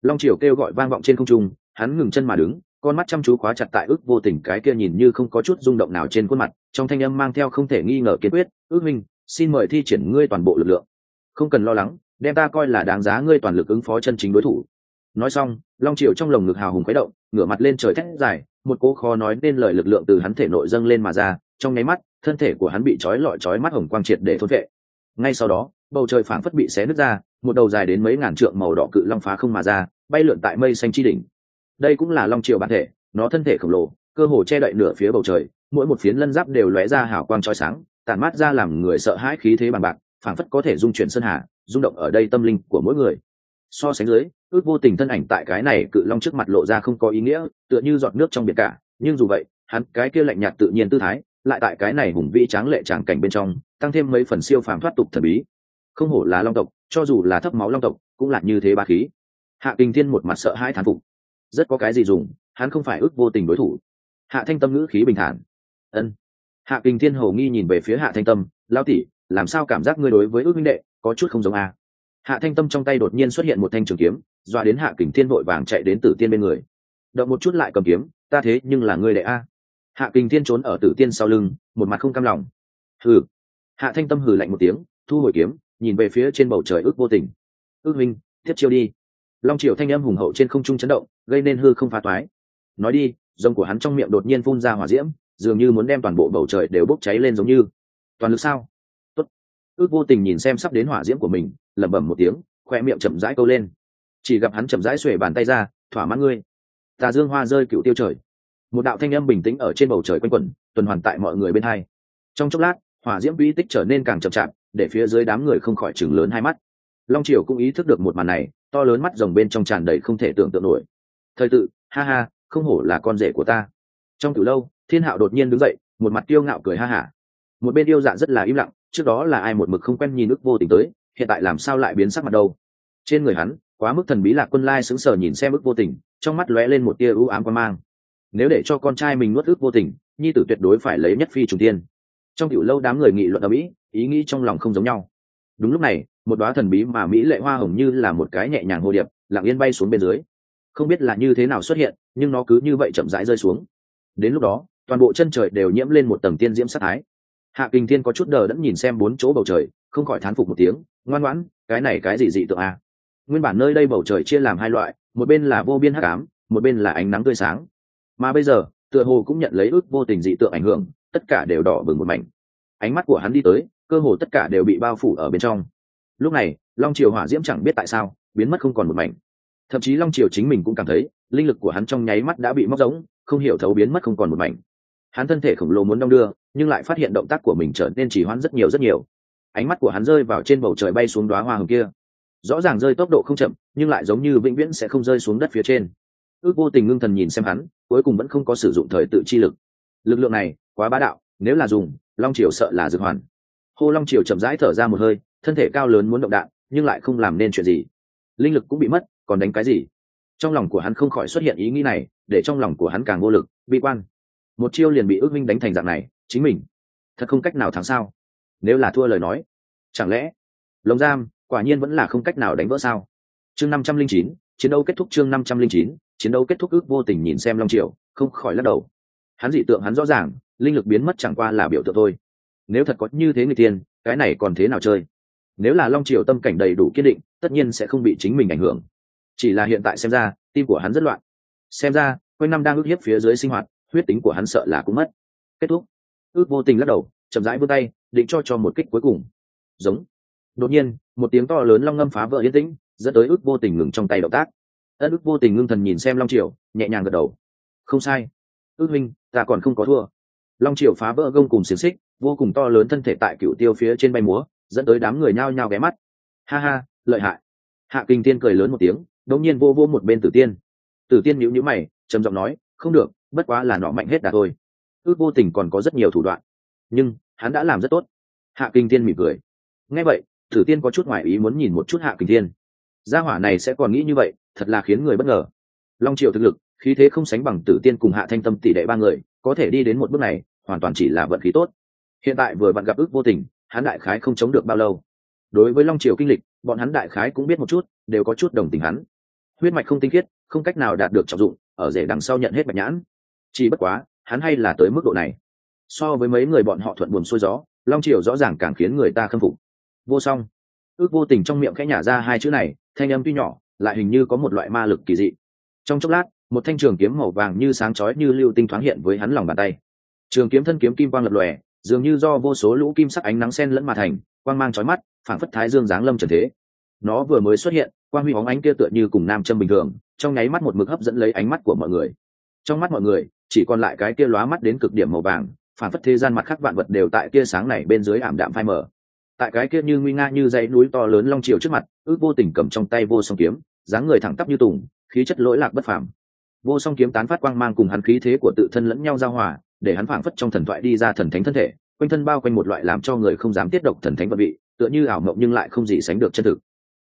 long triều kêu gọi vang vọng trên không trung hắn ngừng chân mà đứng, con mắt chăm chú khóa chặt tại ước vô tình cái kia nhìn như không có chút rung động nào trên khuôn mặt, trong thanh âm mang theo không thể nghi ngờ kiên quyết, ước minh, xin mời thi triển ngươi toàn bộ lực lượng. Không cần lo lắng, đem ta coi là đáng giá ngươi toàn lực ứng phó chân chính đối thủ. Nói xong, long triệu trong lồng ngực hào hùng khuấy động, ngửa mặt lên trời thét dài, một cố khó nói nên lời lực lượng từ hắn thể nội dâng lên mà ra, trong nháy mắt, thân thể của hắn bị trói lọi trói mắt hồng quang triệt để thôn vệ ngay sau đó, bầu trời phảng phất bị xé nứt ra, một đầu dài đến mấy ngàn trượng màu đỏ cự long phá không mà ra, bay lượn tại mây xanh chi đỉnh đây cũng là long triều bản thể, nó thân thể khổng lồ, cơ hồ che đậy nửa phía bầu trời, mỗi một phiến lân giáp đều lóe ra hào quang trói sáng, tản mát ra làm người sợ hãi khí thế bằng bạc, phảng phất có thể dung chuyển sơn hà, rung động ở đây tâm linh của mỗi người. So sánh dưới, ước vô tình thân ảnh tại cái này cự long trước mặt lộ ra không có ý nghĩa, tựa như giọt nước trong biển cả, nhưng dù vậy, hắn, cái kia lạnh nhạt tự nhiên tư thái, lại tại cái này hùng vĩ tráng lệ tràng cảnh bên trong, tăng thêm mấy phần siêu phàm thoát tục thần bí. Không hổ là long tộc, cho dù là thấp máu long tộc, cũng là như thế ba khí. Hạ kinh thiên một mặt sợ hãi thán phục rất có cái gì dùng, hắn không phải ước vô tình đối thủ. Hạ thanh tâm ngữ khí bình thản. Ân. Hạ kinh thiên hầu nghi nhìn về phía hạ thanh tâm lao tỷ, làm sao cảm giác ngươi đối với ước minh đệ có chút không giống a? Hạ thanh tâm trong tay đột nhiên xuất hiện một thanh trường kiếm doa đến hạ kình thiên vội vàng chạy đến tử tiên bên người. Động một chút lại cầm kiếm, ta thế nhưng là ngươi đệ a. Hạ kình thiên trốn ở tử tiên sau lưng, một mặt không cam lòng. Hừ. Hạ thanh tâm hừ lạnh một tiếng, thu hồi kiếm, nhìn về phía trên bầu trời ước vô tình. Ước minh, tiếp chiêu đi long triều thanh âm hùng hậu trên không trung chấn động, gây nên hư không phá toái. Nói đi, rồng của hắn trong miệng đột nhiên phun ra hỏa diễm, dường như muốn đem toàn bộ bầu trời đều bốc cháy lên giống như. Toàn lực sao? Tốt. ước vô tình nhìn xem sắp đến hỏa diễm của mình, lẩm bẩm một tiếng, khoe miệng chậm rãi câu lên. Chỉ gặp hắn chậm rãi xuể bàn tay ra, thỏa mãn ngươi. Tà dương hoa rơi cựu tiêu trời. Một đạo thanh âm bình tĩnh ở trên bầu trời quanh quẩn, tuần hoàn tại mọi người bên hai. Trong chốc lát, hỏa diễm uy tích trở nên càng chậm chạp, để phía dưới đám người không khỏi chừng lớn hai mắt. Long triều cũng ý thức được một màn này to lớn mắt rồng bên trong tràn đầy không thể tưởng tượng nổi. Thời tự, ha ha, không hổ là con rể của ta. Trong từ lâu, thiên hạo đột nhiên đứng dậy, một mặt tiêu ngạo cười ha hả. Một bên yêu dạ rất là im lặng, trước đó là ai một mực không quen nhìn ức vô tình tới, hiện tại làm sao lại biến sắc mặt đâu. Trên người hắn, quá mức thần bí lạc quân lai sững sờ nhìn xem ức vô tình, trong mắt lóe lên một tia ưu ám quan mang. Nếu để cho con trai mình nuốt ức vô tình, nhi tử tuyệt đối phải lấy nhất phi trùng tiên. Trong tiểu lâu đám người nghị luận ở mỹ ý nghĩ trong lòng không giống nhau. Đúng lúc này một đoá thần bí mà mỹ lệ hoa hồng như là một cái nhẹ nhàng hồ điệp, lặng yên bay xuống bên dưới. Không biết là như thế nào xuất hiện, nhưng nó cứ như vậy chậm rãi rơi xuống. Đến lúc đó, toàn bộ chân trời đều nhiễm lên một tầng tiên diễm sát thái. Hạ kinh thiên có chút đờ đẫn nhìn xem bốn chỗ bầu trời, không khỏi thán phục một tiếng, ngoan ngoãn, cái này cái gì dị tượng a? Nguyên bản nơi đây bầu trời chia làm hai loại, một bên là vô biên hắc ám, một bên là ánh nắng tươi sáng. Mà bây giờ, tựa hồ cũng nhận lấy ước vô tình dị tượng ảnh hưởng, tất cả đều đỏ bừng một mảnh. Ánh mắt của hắn đi tới, cơ hồ tất cả đều bị bao phủ ở bên trong lúc này, long triều hỏa diễm chẳng biết tại sao, biến mất không còn một mảnh. Thậm chí long triều chính mình cũng cảm thấy, linh lực của hắn trong nháy mắt đã bị móc giống không hiểu thấu biến mất không còn một mảnh. Hắn thân thể khổng lồ muốn đong đưa, nhưng lại phát hiện động tác của mình trở nên chỉ hoãn rất nhiều rất nhiều. Ánh mắt của hắn rơi vào trên bầu trời bay xuống đoá hoa hồng kia. Rõ ràng rơi tốc độ không chậm, nhưng lại giống như vĩnh viễn sẽ không rơi xuống đất phía trên. Ước vô tình ngưng thần nhìn xem hắn, cuối cùng vẫn không có sử dụng thời tự chi lực. Lực lượng này, quá bá đạo, nếu là dùng, long triều sợ là dược hoàn. Hô long triều chậm rãi thở ra một hơi thân thể cao lớn muốn động đạn, nhưng lại không làm nên chuyện gì. Linh lực cũng bị mất, còn đánh cái gì? Trong lòng của hắn không khỏi xuất hiện ý nghĩ này, để trong lòng của hắn càng vô lực, bi quan. Một chiêu liền bị ước minh đánh thành dạng này, chính mình, thật không cách nào thắng sao? Nếu là thua lời nói, chẳng lẽ, lồng giam, quả nhiên vẫn là không cách nào đánh vỡ sao? Chương năm trăm linh chín, chiến đấu kết thúc chương năm trăm linh chín, chiến đấu kết thúc ước vô tình nhìn xem long triều, không khỏi lắc đầu. Hắn dị tượng hắn rõ ràng, linh lực biến mất chẳng qua là biểu tượng thôi. Nếu thật có như thế người tiên, cái này còn thế nào chơi? Nếu là long triều tâm cảnh đầy đủ kiên định, tất nhiên sẽ không bị chính mình ảnh hưởng. Chỉ là hiện tại xem ra, tim của hắn rất loạn. Xem ra, quanh năm đang ước hiếp phía dưới sinh hoạt, huyết tính của hắn sợ là cũng mất. Kết thúc. Ước vô tình lắc đầu, chậm rãi vươn tay, định cho cho một kích cuối cùng. Giống. Đột nhiên, một tiếng to lớn long ngâm phá vỡ yên tĩnh, dẫn tới ước vô tình ngừng trong tay động tác. Ân ước vô tình ngưng thần nhìn xem long triều, nhẹ nhàng gật đầu. Không sai. Ước minh ta còn không có thua. Long triều phá vỡ gông cùng xiềng xích, vô cùng to lớn thân thể tại cựu tiêu phía trên bay múa dẫn tới đám người nhao nhao ghé mắt. Ha ha, lợi hại. Hạ kinh tiên cười lớn một tiếng, đột nhiên vô vô một bên tử tiên. Tử tiên nhíu nhíu mày, trầm giọng nói, không được, bất quá là nọ mạnh hết đà thôi. Ước vô tình còn có rất nhiều thủ đoạn, nhưng hắn đã làm rất tốt. Hạ kinh tiên mỉm cười. Nghe vậy, tử tiên có chút ngoại ý muốn nhìn một chút hạ kinh tiên gia hỏa này sẽ còn nghĩ như vậy, thật là khiến người bất ngờ. Long triều thực lực, khí thế không sánh bằng tử tiên cùng hạ thanh tâm tỷ đệ ba người, có thể đi đến một bước này, hoàn toàn chỉ là vận khí tốt. Hiện tại vừa vặn gặp ước vô tình hắn đại khái không chống được bao lâu. Đối với long triều kinh lịch, bọn hắn đại khái cũng biết một chút, đều có chút đồng tình hắn. Huyết mạch không tinh khiết, không cách nào đạt được trọng dụng, ở rể đằng sau nhận hết bạch nhãn. Chỉ bất quá, hắn hay là tới mức độ này. So với mấy người bọn họ thuận buồm xuôi gió, long triều rõ ràng càng khiến người ta khâm phục. Vô song. Ước vô tình trong miệng khẽ nhả ra hai chữ này, thanh âm tuy nhỏ, lại hình như có một loại ma lực kỳ dị. Trong chốc lát, một thanh trường kiếm màu vàng như sáng chói như lưu tinh thoáng hiện với hắn lòng bàn tay. Trường kiếm thân kiếm kim quang lập lòe dường như do vô số lũ kim sắc ánh nắng sen lẫn mà thành, quang mang chói mắt, phảng phất thái dương giáng lâm trần thế. Nó vừa mới xuất hiện, quang huy bóng ánh kia tựa như cùng nam châm bình thường, trong nháy mắt một mực hấp dẫn lấy ánh mắt của mọi người. Trong mắt mọi người, chỉ còn lại cái kia lóa mắt đến cực điểm màu vàng, phảng phất thế gian mặt khác vạn vật đều tại kia sáng này bên dưới ảm đạm phai mờ. Tại cái kia như nguy nga như dãy núi to lớn long triều trước mặt ước vô tình cầm trong tay vô song kiếm, dáng người thẳng tắp như tùng, khí chất lỗi lạc bất phàm. Vô song kiếm tán phát quang mang cùng hắn khí thế của tự thân lẫn nhau giao hòa để hắn phảng phất trong thần thoại đi ra thần thánh thân thể quanh thân bao quanh một loại làm cho người không dám tiết độc thần thánh vật vị tựa như ảo mộng nhưng lại không gì sánh được chân thực.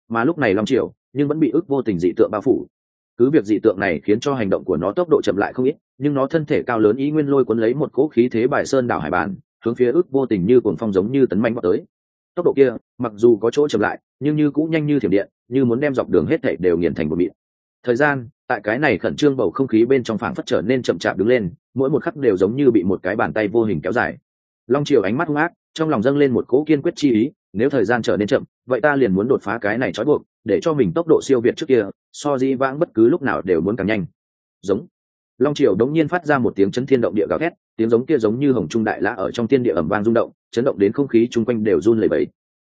Mà lúc này long triều nhưng vẫn bị ước vô tình dị tượng bao phủ. Cứ việc dị tượng này khiến cho hành động của nó tốc độ chậm lại không ít nhưng nó thân thể cao lớn ý nguyên lôi cuốn lấy một cỗ khí thế bài sơn đảo hải bản, hướng phía ước vô tình như cuồng phong giống như tấn mạnh vào tới. Tốc độ kia mặc dù có chỗ chậm lại nhưng như cũng nhanh như thiểm điện như muốn đem dọc đường hết thảy đều nghiền thành một mịn. Thời gian tại cái này khẩn trương bầu không khí bên trong phảng phất trở nên chậm chạp đứng lên, mỗi một khắc đều giống như bị một cái bàn tay vô hình kéo dài. Long triều ánh mắt hung ác, trong lòng dâng lên một cỗ kiên quyết chi ý, nếu thời gian trở nên chậm, vậy ta liền muốn đột phá cái này trói buộc, để cho mình tốc độ siêu việt trước kia, so di vãng bất cứ lúc nào đều muốn càng nhanh. Giống. Long triều đống nhiên phát ra một tiếng chấn thiên động địa gào thét, tiếng giống kia giống như hồng trung đại lã ở trong thiên địa ẩm vang rung động, chấn động đến không khí chung quanh đều run lẩy bẩy.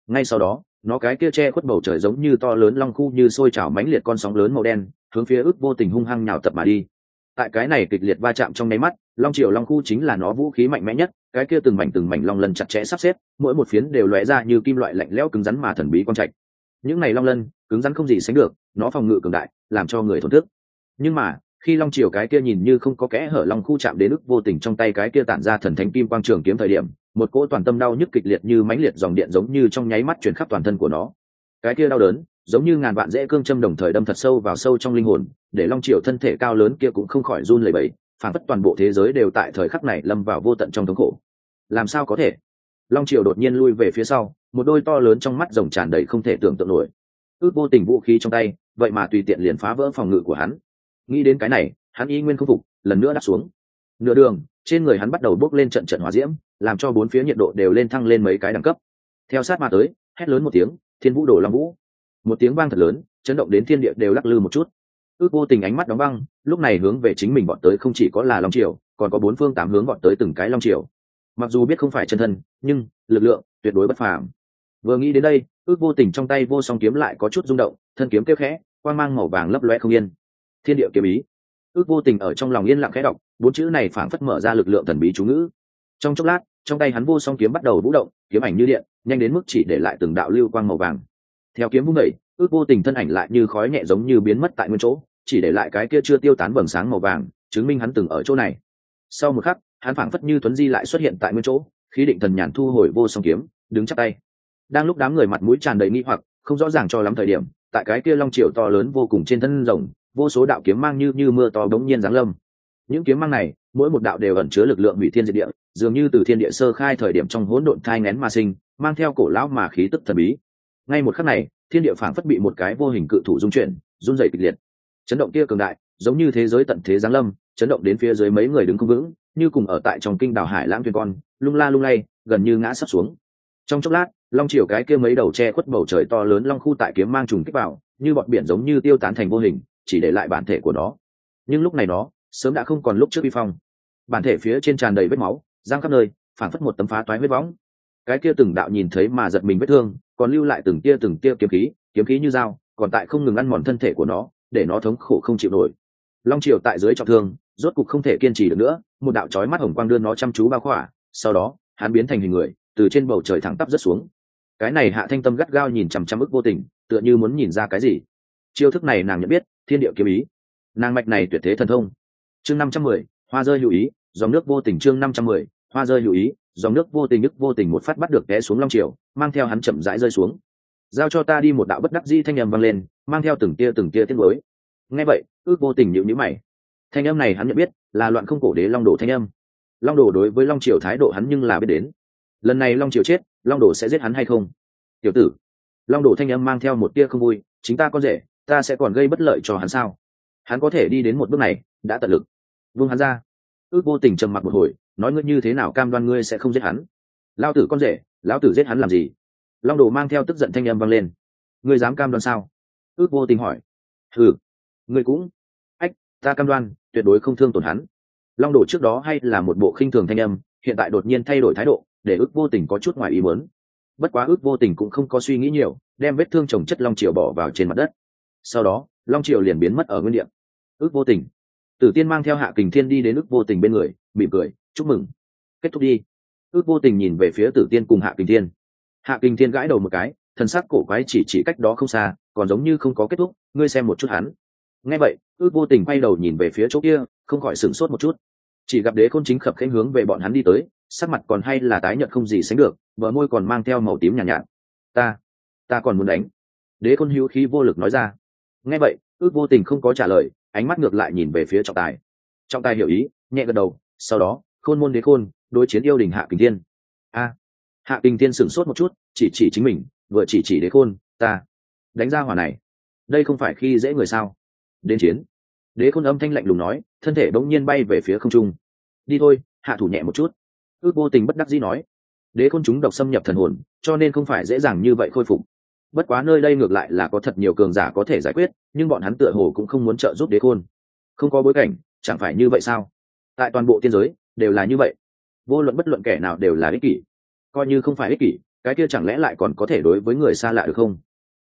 Ngay sau đó nó cái kia che khuất bầu trời giống như to lớn long khu như sôi trào mãnh liệt con sóng lớn màu đen, hướng phía ước vô tình hung hăng nhào tập mà đi. Tại cái này kịch liệt va chạm trong nháy mắt, long triều long khu chính là nó vũ khí mạnh mẽ nhất, cái kia từng mảnh từng mảnh long lân chặt chẽ sắp xếp, mỗi một phiến đều lóe ra như kim loại lạnh lẽo cứng rắn mà thần bí quang trạch. Những này long lân, cứng rắn không gì sánh được, nó phòng ngự cường đại, làm cho người thổn thức. Nhưng mà, khi long triều cái kia nhìn như không có kẽ hở long khu chạm đến ức vô tình trong tay cái kia tản ra thần thánh kim quang trường kiếm thời điểm một cỗ toàn tâm đau nhức kịch liệt như mãnh liệt dòng điện giống như trong nháy mắt chuyển khắp toàn thân của nó. Cái kia đau đớn, giống như ngàn vạn dễ cương châm đồng thời đâm thật sâu vào sâu trong linh hồn, để long triều thân thể cao lớn kia cũng không khỏi run lẩy bẩy, phản phất toàn bộ thế giới đều tại thời khắc này lâm vào vô tận trong thống khổ. Làm sao có thể? Long triều đột nhiên lui về phía sau, một đôi to lớn trong mắt rồng tràn đầy không thể tưởng tượng nổi. Ước vô tình vũ khí trong tay, vậy mà tùy tiện liền phá vỡ phòng ngự của hắn. Nghĩ đến cái này, hắn y nguyên không phục, lần nữa đáp xuống. Nửa đường, trên người hắn bắt đầu bốc lên trận trận hỏa diễm làm cho bốn phía nhiệt độ đều lên thăng lên mấy cái đẳng cấp. Theo sát mà tới, hét lớn một tiếng, thiên vũ đổ long vũ. Một tiếng vang thật lớn, chấn động đến thiên địa đều lắc lư một chút. Ước vô tình ánh mắt đóng băng, lúc này hướng về chính mình bọn tới không chỉ có là long triều, còn có bốn phương tám hướng bọn tới từng cái long triều. Mặc dù biết không phải chân thân, nhưng lực lượng tuyệt đối bất phàm. Vừa nghĩ đến đây, ước vô tình trong tay vô song kiếm lại có chút rung động, thân kiếm kêu khẽ, quang mang màu vàng lấp loe không yên. Thiên địa kiếm ý. Ước vô tình ở trong lòng yên lặng khẽ đọc, bốn chữ này phảng phất mở ra lực lượng thần bí chú ngữ. Trong chốc lát trong tay hắn vô song kiếm bắt đầu vũ động, kiếm ảnh như điện, nhanh đến mức chỉ để lại từng đạo lưu quang màu vàng. Theo kiếm vung đẩy ước vô tình thân ảnh lại như khói nhẹ giống như biến mất tại nguyên chỗ, chỉ để lại cái kia chưa tiêu tán vầng sáng màu vàng, chứng minh hắn từng ở chỗ này. Sau một khắc, hắn phảng phất như tuấn di lại xuất hiện tại nguyên chỗ, khí định thần nhàn thu hồi vô song kiếm, đứng chắc tay. Đang lúc đám người mặt mũi tràn đầy nghi hoặc, không rõ ràng cho lắm thời điểm, tại cái kia long triều to lớn vô cùng trên thân rồng, vô số đạo kiếm mang như như mưa to bỗng nhiên giáng lâm những kiếm mang này, mỗi một đạo đều ẩn chứa lực lượng hủy thiên diệt địa, dường như từ thiên địa sơ khai thời điểm trong hỗn độn thai ngén mà sinh, mang theo cổ lão mà khí tức thần bí. Ngay một khắc này, thiên địa phảng phất bị một cái vô hình cự thủ dung chuyển, run dày kịch liệt. Chấn động kia cường đại, giống như thế giới tận thế giáng lâm, chấn động đến phía dưới mấy người đứng không vững, như cùng ở tại trong kinh đảo hải lãng thuyền con, lung la lung lay, gần như ngã sắp xuống. Trong chốc lát, long triều cái kia mấy đầu che khuất bầu trời to lớn long khu tại kiếm mang trùng kích vào, như bọn biển giống như tiêu tán thành vô hình, chỉ để lại bản thể của nó. Nhưng lúc này nó sớm đã không còn lúc trước vi phong. Bản thể phía trên tràn đầy vết máu, giang khắp nơi phản phất một tấm phá toái vết võng. Cái kia từng đạo nhìn thấy mà giật mình vết thương, còn lưu lại từng tia từng tia kiếm khí kiếm khí như dao, còn tại không ngừng ăn mòn thân thể của nó, để nó thống khổ không chịu nổi. Long triều tại dưới trọng thương, rốt cục không thể kiên trì được nữa, một đạo chói mắt hồng quang đưa nó chăm chú bao khỏa, sau đó, hắn biến thành hình người, từ trên bầu trời thẳng tắp rớt xuống. Cái này hạ thanh tâm gắt gao nhìn chằm chằm ức vô tình, tựa như muốn nhìn ra cái gì. Chiêu thức này nàng nhận biết, thiên địa kiếm ý. Nàng mạch này tuyệt thế thần thông chương năm trăm mười, hoa rơi lưu ý, dòng nước vô tình chương năm trăm mười, hoa rơi lưu ý, dòng nước vô tình ức vô tình một phát bắt được té xuống long triều, mang theo hắn chậm rãi rơi xuống. Giao cho ta đi một đạo bất đắc di thanh âm vang lên, mang theo từng tia từng tia tiết lối. Nghe vậy, ước vô tình nhịu nhữ mày. Thanh âm này hắn nhận biết, là loạn không cổ đế long đồ thanh âm. Long đồ đối với long triều thái độ hắn nhưng là biết đến. Lần này long triều chết, long đồ sẽ giết hắn hay không? Tiểu tử, long đồ thanh âm mang theo một tia không vui, chính ta có rể, ta sẽ còn gây bất lợi cho hắn sao? Hắn có thể đi đến một bước này, đã tận lực. Vương hắn ra. Ước vô tình trầm mặc một hồi, nói ngươi như thế nào cam đoan ngươi sẽ không giết hắn? Lao tử con rể, lão tử giết hắn làm gì? Long đồ mang theo tức giận thanh âm vang lên. Ngươi dám cam đoan sao? Ước vô tình hỏi. Ừ ngươi cũng. Ách, ta cam đoan, tuyệt đối không thương tổn hắn. Long đồ trước đó hay là một bộ khinh thường thanh âm, hiện tại đột nhiên thay đổi thái độ, để ước vô tình có chút ngoài ý muốn. Bất quá ước vô tình cũng không có suy nghĩ nhiều, đem vết thương trồng chất long triều bỏ vào trên mặt đất. Sau đó long triều liền biến mất ở nguyên đ ước vô tình. Tử tiên mang theo hạ kình thiên đi đến ước vô tình bên người mỉm cười chúc mừng. Kết thúc đi. Ước vô tình nhìn về phía tử tiên cùng hạ kình thiên. Hạ kình thiên gãi đầu một cái thần sắc cổ quái chỉ chỉ cách đó không xa còn giống như không có kết thúc ngươi xem một chút hắn. Nghe vậy ước vô tình quay đầu nhìn về phía chỗ kia không khỏi sửng sốt một chút. Chỉ gặp đế khôn chính khập khanh hướng về bọn hắn đi tới sắc mặt còn hay là tái nhợt không gì sánh được vợ môi còn mang theo màu tím nhàn nhạt, nhạt. Ta ta còn muốn đánh. Đế khôn hữu khí vô lực nói ra nghe vậy, ước vô tình không có trả lời, ánh mắt ngược lại nhìn về phía trọng tài. Trọng tài hiểu ý, nhẹ gật đầu, sau đó, khôn môn đế khôn, đối chiến yêu đình hạ kình thiên. A, hạ kinh thiên sửng sốt một chút, chỉ chỉ chính mình, vừa chỉ chỉ đế khôn, ta đánh ra hỏa này. Đây không phải khi dễ người sao? Đến chiến. Đế khôn âm thanh lạnh lùng nói, thân thể bỗng nhiên bay về phía không trung. Đi thôi, hạ thủ nhẹ một chút. Ước vô tình bất đắc dĩ nói. Đế khôn chúng độc xâm nhập thần hồn, cho nên không phải dễ dàng như vậy khôi phục bất quá nơi đây ngược lại là có thật nhiều cường giả có thể giải quyết, nhưng bọn hắn tựa hồ cũng không muốn trợ giúp đế khôn. Không có bối cảnh, chẳng phải như vậy sao? Tại toàn bộ tiên giới, đều là như vậy. Vô luận bất luận kẻ nào đều là ích kỷ. Coi như không phải ích kỷ, cái kia chẳng lẽ lại còn có thể đối với người xa lạ được không?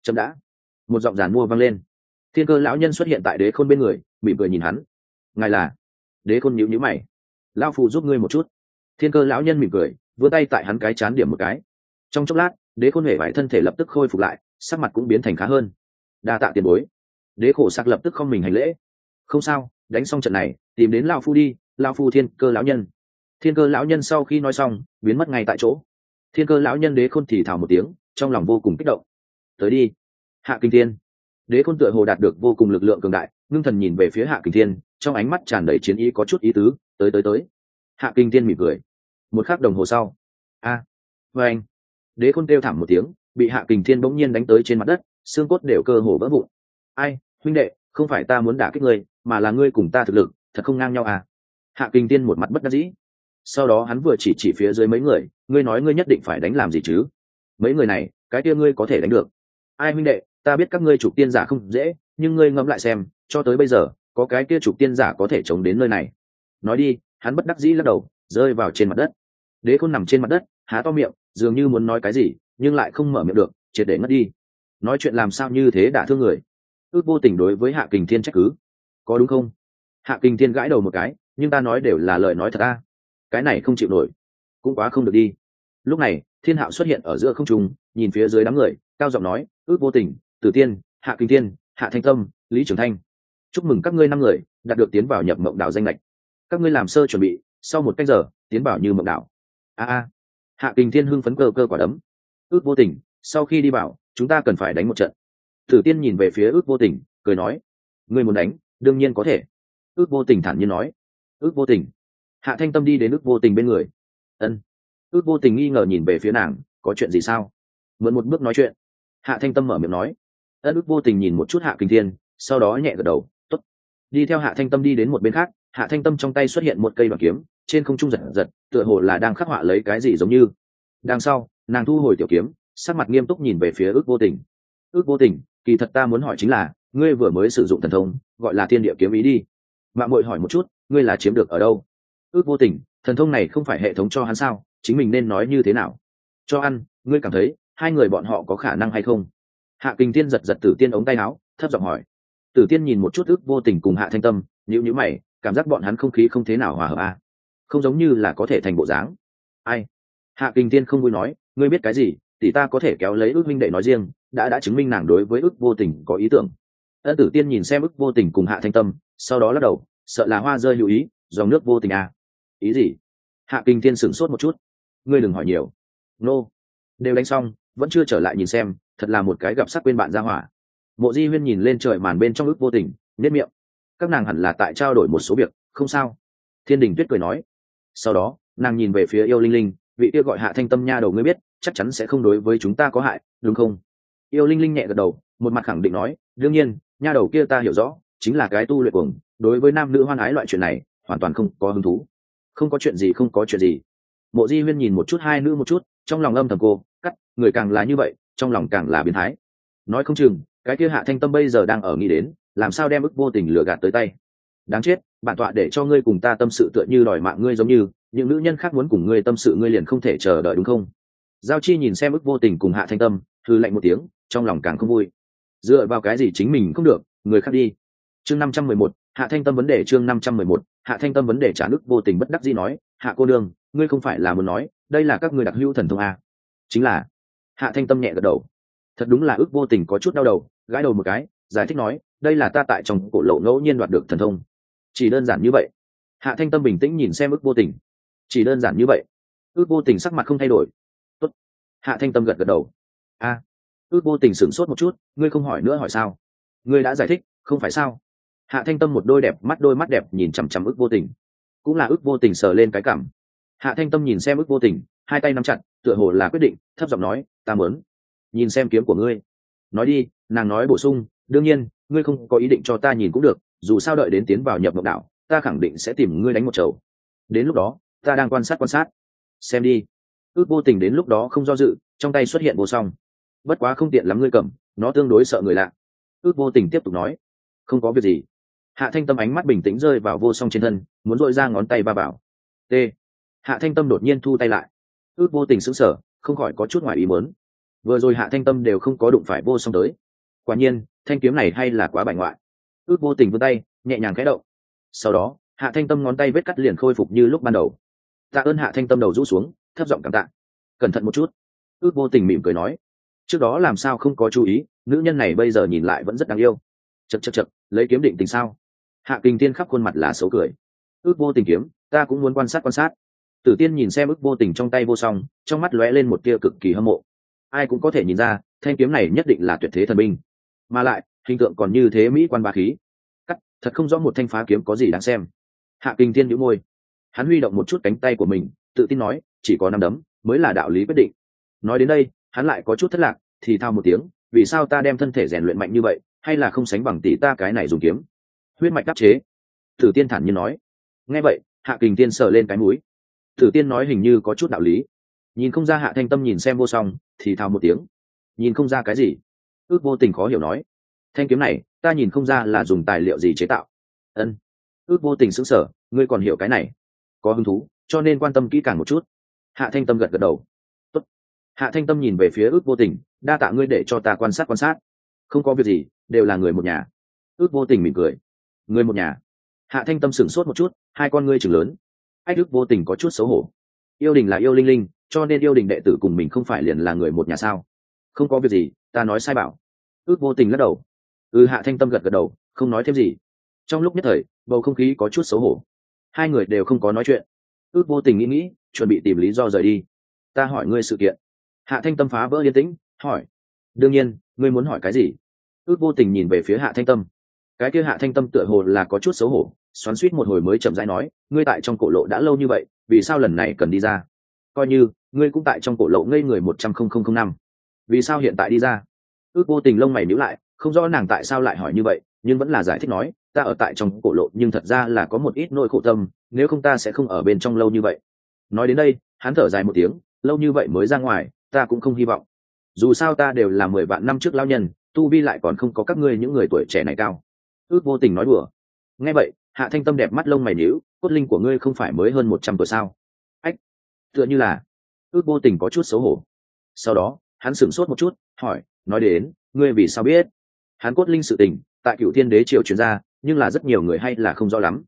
Chậm đã. Một giọng giàn mua vang lên. Thiên cơ lão nhân xuất hiện tại đế khôn bên người, mỉm cười nhìn hắn. Ngài là? Đế khôn nhíu nhíu mày. Lao phù giúp ngươi một chút. Thiên cơ lão nhân mỉm cười, vươn tay tại hắn cái chán điểm một cái. Trong chốc lát đế khôn hề vải thân thể lập tức khôi phục lại sắc mặt cũng biến thành khá hơn. Đa tạ tiền bối. Đế khổ sạc lập tức không mình hành lễ. Không sao đánh xong trận này tìm đến lao phu đi lao phu thiên cơ lão nhân. Thiên cơ lão nhân sau khi nói xong biến mất ngay tại chỗ. Thiên cơ lão nhân đế khôn thì thào một tiếng trong lòng vô cùng kích động. Tới đi hạ kinh thiên. Đế khôn tựa hồ đạt được vô cùng lực lượng cường đại ngưng thần nhìn về phía hạ kinh thiên trong ánh mắt tràn đầy chiến ý có chút ý tứ tới tới tới. Hạ kinh thiên mỉm cười. Một khắc đồng hồ sau. A à, vê anh đế khôn kêu thảm một tiếng, bị hạ Kình thiên bỗng nhiên đánh tới trên mặt đất, xương cốt đều cơ hồ vỡ vụn. Ai, huynh đệ, không phải ta muốn đả kích ngươi, mà là ngươi cùng ta thực lực, thật không ngang nhau à? Hạ Kình thiên một mặt bất đắc dĩ. Sau đó hắn vừa chỉ chỉ phía dưới mấy người, ngươi nói ngươi nhất định phải đánh làm gì chứ? Mấy người này, cái kia ngươi có thể đánh được. Ai huynh đệ, ta biết các ngươi chụp tiên giả không dễ, nhưng ngươi ngẫm lại xem, cho tới bây giờ, có cái kia chụp tiên giả có thể chống đến nơi này? Nói đi, hắn bất đắc dĩ lắc đầu, rơi vào trên mặt đất. Đế khôn nằm trên mặt đất, há to miệng dường như muốn nói cái gì, nhưng lại không mở miệng được, triệt để ngất đi. Nói chuyện làm sao như thế đã thương người. Ước vô tình đối với hạ kình thiên trách cứ. Có đúng không? Hạ kình thiên gãi đầu một cái, nhưng ta nói đều là lời nói thật ta. Cái này không chịu nổi. Cũng quá không được đi. Lúc này, thiên hạo xuất hiện ở giữa không trung, nhìn phía dưới đám người, cao giọng nói, ước vô tình, tử tiên, hạ kinh thiên, hạ thanh tâm, lý trường thanh. Chúc mừng các ngươi năm người, đạt được tiến vào nhập mộng đảo danh lệch. Các ngươi làm sơ chuẩn bị, sau một cách giờ, tiến vào như mộng đảo. A a hạ kinh thiên hưng phấn cơ cơ quả đấm. Ước vô tình sau khi đi bảo, chúng ta cần phải đánh một trận. Tử tiên nhìn về phía ước vô tình cười nói ngươi muốn đánh đương nhiên có thể. Ước vô tình thản nhiên nói ước vô tình. Hạ thanh tâm đi đến ước vô tình bên người. Ân. Ước vô tình nghi ngờ nhìn về phía nàng có chuyện gì sao? Mượn một bước nói chuyện. Hạ thanh tâm mở miệng nói ân. Ước vô tình nhìn một chút hạ kinh thiên sau đó nhẹ gật đầu t ố t đi theo hạ thanh tâm đi đến một bên khác hạ thanh tâm trong tay xuất hiện một cây đoàn kiếm trên không trung giật giật, tựa hồ là đang khắc họa lấy cái gì giống như. Đằng sau, nàng thu hồi tiểu kiếm, sắc mặt nghiêm túc nhìn về phía ước vô tình. Ước vô tình, kỳ thật ta muốn hỏi chính là, ngươi vừa mới sử dụng thần thông, gọi là thiên địa kiếm ý đi. Mạng mội hỏi một chút, ngươi là chiếm được ở đâu? Ước vô tình, thần thông này không phải hệ thống cho hắn sao? Chính mình nên nói như thế nào? Cho ăn, ngươi cảm thấy, hai người bọn họ có khả năng hay không? Hạ kinh tiên giật giật tử tiên ống tay áo, thấp giọng hỏi. Tử tiên nhìn một chút ước vô tình cùng hạ thanh tâm nhữ nhữ mày, cảm giác bọn hắn không khí không thế nào hòa hợp à không giống như là có thể thành bộ dáng. Ai? Hạ kinh tiên không vui nói, ngươi biết cái gì? Thì ta có thể kéo lấy ước minh đệ nói riêng, đã đã chứng minh nàng đối với ước vô tình có ý tưởng. Ân tử tiên nhìn xem ước vô tình cùng hạ thanh tâm, sau đó lắc đầu, sợ là hoa rơi lưu ý, dòng nước vô tình à. Ý gì? Hạ kinh tiên sửng sốt một chút. Ngươi đừng hỏi nhiều. Nô、no. đều đánh xong, vẫn chưa trở lại nhìn xem, thật là một cái gặp sắc quên bạn ra hỏa. Mộ di huyên nhìn lên trời màn bên trong ước vô tình nếp miệng. Các nàng hẳn là tại trao đổi một số việc, không sao. Thiên đình tuyết cười nói sau đó, nàng nhìn về phía yêu linh linh, vị kia gọi hạ thanh tâm nha đầu ngươi biết, chắc chắn sẽ không đối với chúng ta có hại, đúng không? Yêu linh linh nhẹ gật đầu, một mặt khẳng định nói, đương nhiên, nha đầu kia ta hiểu rõ, chính là cái tu luyện cuồng, đối với nam nữ hoan ái loại chuyện này, hoàn toàn không có hứng thú. Không có chuyện gì, không có chuyện gì. Mộ di huyên nhìn một chút hai nữ một chút, trong lòng âm thầm cô, cắt, người càng là như vậy, trong lòng càng là biến thái. Nói không chừng, cái kia hạ thanh tâm bây giờ đang ở nghĩ đến, làm sao đem ức vô tình lừa gạt tới tay đáng chết, bản tọa để cho ngươi cùng ta tâm sự tựa như đòi mạng ngươi giống như, những nữ nhân khác muốn cùng ngươi tâm sự ngươi liền không thể chờ đợi đúng không? Giao chi nhìn xem ức vô tình cùng hạ thanh tâm thư lạnh một tiếng, trong lòng càng không vui. Dựa vào cái gì chính mình không được, người khác đi. Chương năm trăm mười một, hạ thanh tâm vấn đề chương năm trăm mười một, hạ thanh tâm vấn đề trả nước vô tình bất đắc dĩ nói, hạ cô đương ngươi không phải là muốn nói, đây là các ngươi đặc hữu thần thông a. Chính là, hạ thanh tâm nhẹ gật đầu. Thật đúng là ước vô tình có chút đau đầu, gãi đầu một cái, giải thích nói, đây là ta tại trong cổ lộ ngẫu nhiên đoạt được thần thông chỉ đơn giản như vậy. Hạ thanh tâm bình tĩnh nhìn xem ước vô tình. Chỉ đơn giản như vậy. Ước vô tình sắc mặt không thay đổi. Tốt. hạ thanh tâm gật gật đầu. A. Ước vô tình sửng sốt một chút, ngươi không hỏi nữa hỏi sao? Ngươi đã giải thích, không phải sao? Hạ thanh tâm một đôi đẹp mắt đôi mắt đẹp nhìn chằm chằm ước vô tình. Cũng là ước vô tình sờ lên cái cảm. Hạ thanh tâm nhìn xem ước vô tình, hai tay nắm chặt, tựa hồ là quyết định, thấp giọng nói, ta muốn nhìn xem kiếm của ngươi. Nói đi, nàng nói bổ sung, đương nhiên, ngươi không có ý định cho ta nhìn cũng được dù sao đợi đến tiến vào nhập mộng đạo ta khẳng định sẽ tìm ngươi đánh một chầu. Đến lúc đó, ta đang quan sát quan sát. Xem đi. Ước vô tình đến lúc đó không do dự, trong tay xuất hiện vô song. Bất quá không tiện lắm ngươi cầm, nó tương đối sợ người lạ. Ước vô tình tiếp tục nói. Không có việc gì. Hạ thanh tâm ánh mắt bình tĩnh rơi vào vô song trên thân, muốn dội ra ngón tay ba bảo. T. Hạ thanh tâm đột nhiên thu tay lại. Ước vô tình xứng sờ, không khỏi có chút ngoài ý muốn. Vừa rồi hạ thanh tâm đều không có đụng phải vô song tới. Quả nhiên, thanh kiếm này hay là quá bại ngoại ước vô tình vươn tay, nhẹ nhàng khẽ động. Sau đó, hạ thanh tâm ngón tay vết cắt liền khôi phục như lúc ban đầu. Tạ ơn hạ thanh tâm đầu rũ xuống, thấp giọng cảm tạ. Cẩn thận một chút. Ước vô tình mỉm cười nói. Trước đó làm sao không có chú ý, nữ nhân này bây giờ nhìn lại vẫn rất đáng yêu. Chật chật chật lấy kiếm định tình sao? Hạ kinh tiên khắp khuôn mặt là xấu cười. Ước vô tình kiếm, ta cũng muốn quan sát quan sát. Tử tiên nhìn xem ước vô tình trong tay vô song, trong mắt lóe lên một tia cực kỳ hâm mộ. Ai cũng có thể nhìn ra, thanh kiếm này nhất định là tuyệt thế thần binh. Mà lại hình tượng còn như thế mỹ quan ba khí. Cắt, thật không rõ một thanh phá kiếm có gì đáng xem. Hạ kinh tiên nhíu môi. Hắn huy động một chút cánh tay của mình, tự tin nói, chỉ có năm đấm mới là đạo lý quyết định. Nói đến đây, hắn lại có chút thất lạc, thì thao một tiếng, vì sao ta đem thân thể rèn luyện mạnh như vậy, hay là không sánh bằng tỷ ta cái này dùng kiếm? Huyết mạch đắc chế. Tử tiên thản nhiên nói. Nghe vậy, hạ kình tiên sờ lên cái mũi. Tử tiên nói hình như có chút đạo lý. Nhìn không ra hạ thanh tâm nhìn xem vô song, thì thào một tiếng. Nhìn không ra cái gì. Ước vô tình khó hiểu nói thanh kiếm này, ta nhìn không ra là dùng tài liệu gì chế tạo. Ân. Ước vô tình sững sở ngươi còn hiểu cái này. Có hứng thú, cho nên quan tâm kỹ càng một chút. Hạ thanh tâm gật gật đầu. Tốt. hạ thanh tâm nhìn về phía ước vô tình, đa tạ ngươi để cho ta quan sát quan sát. Không có việc gì, đều là người một nhà. Ước vô tình mỉm cười. Người một nhà. Hạ thanh tâm sửng sốt một chút, hai con ngươi chừng lớn. Ách, ước vô tình có chút xấu hổ. Yêu đình là yêu linh linh, cho nên yêu đình đệ tử cùng mình không phải liền là người một nhà sao? Không có việc gì, ta nói sai bảo. Ước vô tình lắc đầu ừ hạ thanh tâm gật gật đầu, không nói thêm gì. Trong lúc nhất thời, bầu không khí có chút xấu hổ. Hai người đều không có nói chuyện. Ước vô tình nghĩ nghĩ, chuẩn bị tìm lý do rời đi. Ta hỏi ngươi sự kiện. Hạ thanh tâm phá vỡ yên tĩnh, hỏi. Đương nhiên, ngươi muốn hỏi cái gì? Ước vô tình nhìn về phía hạ thanh tâm. Cái kia hạ thanh tâm tựa hồ là có chút xấu hổ, xoắn suýt một hồi mới chậm rãi nói, ngươi tại trong cổ lộ đã lâu như vậy, vì sao lần này cần đi ra? Coi như, ngươi cũng tại trong cổ lộ ngây người một trăm không không không năm. Vì sao hiện tại đi ra? Ước vô tình lông mày níu lại không rõ nàng tại sao lại hỏi như vậy, nhưng vẫn là giải thích nói, ta ở tại trong cổ lộ, nhưng thật ra là có một ít nỗi khổ tâm, nếu không ta sẽ không ở bên trong lâu như vậy. Nói đến đây, hắn thở dài một tiếng, lâu như vậy mới ra ngoài, ta cũng không hy vọng. Dù sao ta đều là mười vạn năm trước lao nhân, tu vi lại còn không có các ngươi những người tuổi trẻ này cao. Ước vô tình nói đùa. Nghe vậy, hạ thanh tâm đẹp mắt lông mày níu cốt linh của ngươi không phải mới hơn một trăm tuổi sao? Ách, tựa như là. Ước vô tình có chút xấu hổ. Sau đó, hắn sửng sốt một chút, hỏi, nói đến, ngươi vì sao biết? Hán cốt linh sự tình, tại cựu thiên đế triều chuyên gia nhưng là rất nhiều người hay là không rõ lắm.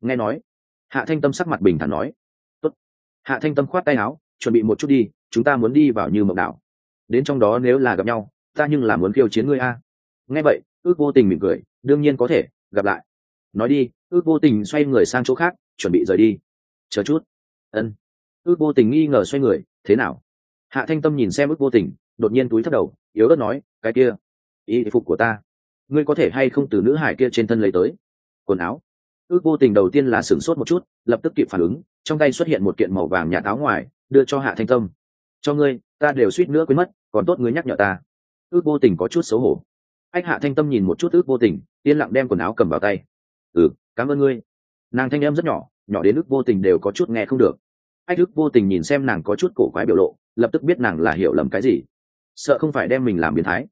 Nghe nói, hạ thanh tâm sắc mặt bình thản nói, Tốt. hạ thanh tâm khoát tay áo, chuẩn bị một chút đi, chúng ta muốn đi vào như mộng đảo. Đến trong đó nếu là gặp nhau, ta nhưng là muốn khiêu chiến ngươi a. Nghe vậy, ước vô tình mỉm cười, đương nhiên có thể, gặp lại. Nói đi, ước vô tình xoay người sang chỗ khác, chuẩn bị rời đi. Chờ chút. Ân. Ước vô tình nghi ngờ xoay người, thế nào? Hạ thanh tâm nhìn xem ước vô tình, đột nhiên túi thất đầu, yếu ớt nói, cái kia y phục của ta. Ngươi có thể hay không từ nữ hải kia trên thân lấy tới? Quần áo. Ước vô tình đầu tiên là sửng sốt một chút, lập tức kịp phản ứng, trong tay xuất hiện một kiện màu vàng nhạt áo ngoài, đưa cho hạ thanh tâm. Cho ngươi, ta đều suýt nữa quên mất, còn tốt ngươi nhắc nhở ta. Ước vô tình có chút xấu hổ. Anh hạ thanh tâm nhìn một chút ước vô tình, yên lặng đem quần áo cầm vào tay. Ừ cảm ơn ngươi. Nàng thanh em rất nhỏ nhỏ đến ước vô tình đều có chút nghe không được. Anh ước vô tình nhìn xem nàng có chút cổ quái biểu lộ, lập tức biết nàng là hiểu lầm cái gì. Sợ không phải đem mình làm biến thái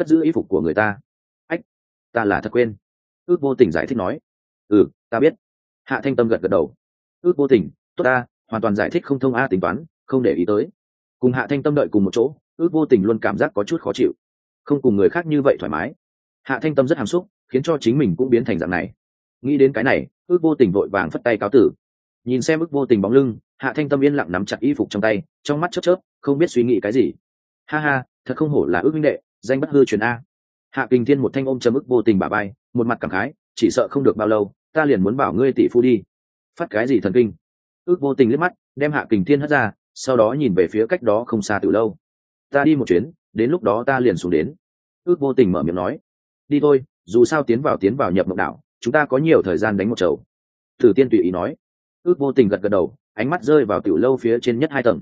cất giữ y phục của người ta. Ách, ta là thật quên. Ước vô tình giải thích nói. Ừ ta biết. Hạ thanh tâm gật gật đầu. Ước vô tình, tốt ta, hoàn toàn giải thích không thông a tính toán, không để ý tới. Cùng hạ thanh tâm đợi cùng một chỗ, ước vô tình luôn cảm giác có chút khó chịu. Không cùng người khác như vậy thoải mái. Hạ thanh tâm rất hàm xúc, khiến cho chính mình cũng biến thành dạng này. Nghĩ đến cái này, ước vô tình vội vàng phất tay cáo tử. Nhìn xem ước vô tình bóng lưng, hạ thanh tâm yên lặng nắm chặt y phục trong tay, trong mắt chớp chớp, không biết suy nghĩ cái gì. Ha ha, thật không hổ là ước minh đệ danh bất hư truyền a. Hạ kinh thiên một thanh ôm chấm ức vô tình bà bay, một mặt cảm khái, chỉ sợ không được bao lâu, ta liền muốn bảo ngươi tỷ phu đi. Phát cái gì thần kinh? Ước vô tình liếc mắt, đem hạ kình thiên hất ra, sau đó nhìn về phía cách đó không xa từ lâu. Ta đi một chuyến, đến lúc đó ta liền xuống đến. Ước vô tình mở miệng nói. Đi thôi, dù sao tiến vào tiến vào nhập mộng đảo chúng ta có nhiều thời gian đánh một chầu. Thử tiên tùy ý nói. Ước vô tình gật gật đầu, ánh mắt rơi vào tiểu lâu phía trên nhất hai tầng.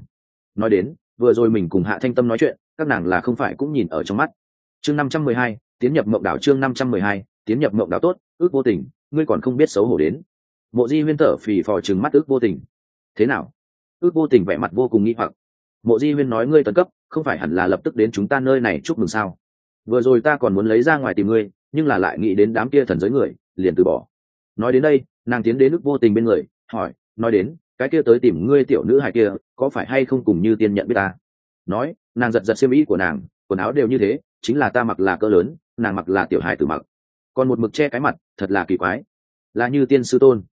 Nói đến vừa rồi mình cùng hạ thanh tâm nói chuyện, các nàng là không phải cũng nhìn ở trong mắt. Chương năm trăm mười hai, tiến nhập mộng đảo chương năm trăm mười hai, tiến nhập mộng đảo tốt, ước vô tình, ngươi còn không biết xấu hổ đến. Mộ di huyên thở phì phò chừng mắt ước vô tình. Thế nào? Ước vô tình vẻ mặt vô cùng nghi hoặc. Mộ di huyên nói ngươi tấn cấp, không phải hẳn là lập tức đến chúng ta nơi này chúc mừng sao? Vừa rồi ta còn muốn lấy ra ngoài tìm ngươi, nhưng là lại nghĩ đến đám kia thần giới người, liền từ bỏ. Nói đến đây, nàng tiến đến ước vô tình bên người, hỏi, nói đến cái kia tới tìm ngươi tiểu nữ hài kia, có phải hay không cùng như tiên nhận biết ta? Nói, nàng giật giật xiêm ý của nàng, quần áo đều như thế, chính là ta mặc là cỡ lớn, nàng mặc là tiểu hài tử mặc. Còn một mực che cái mặt, thật là kỳ quái. Là như tiên sư tôn.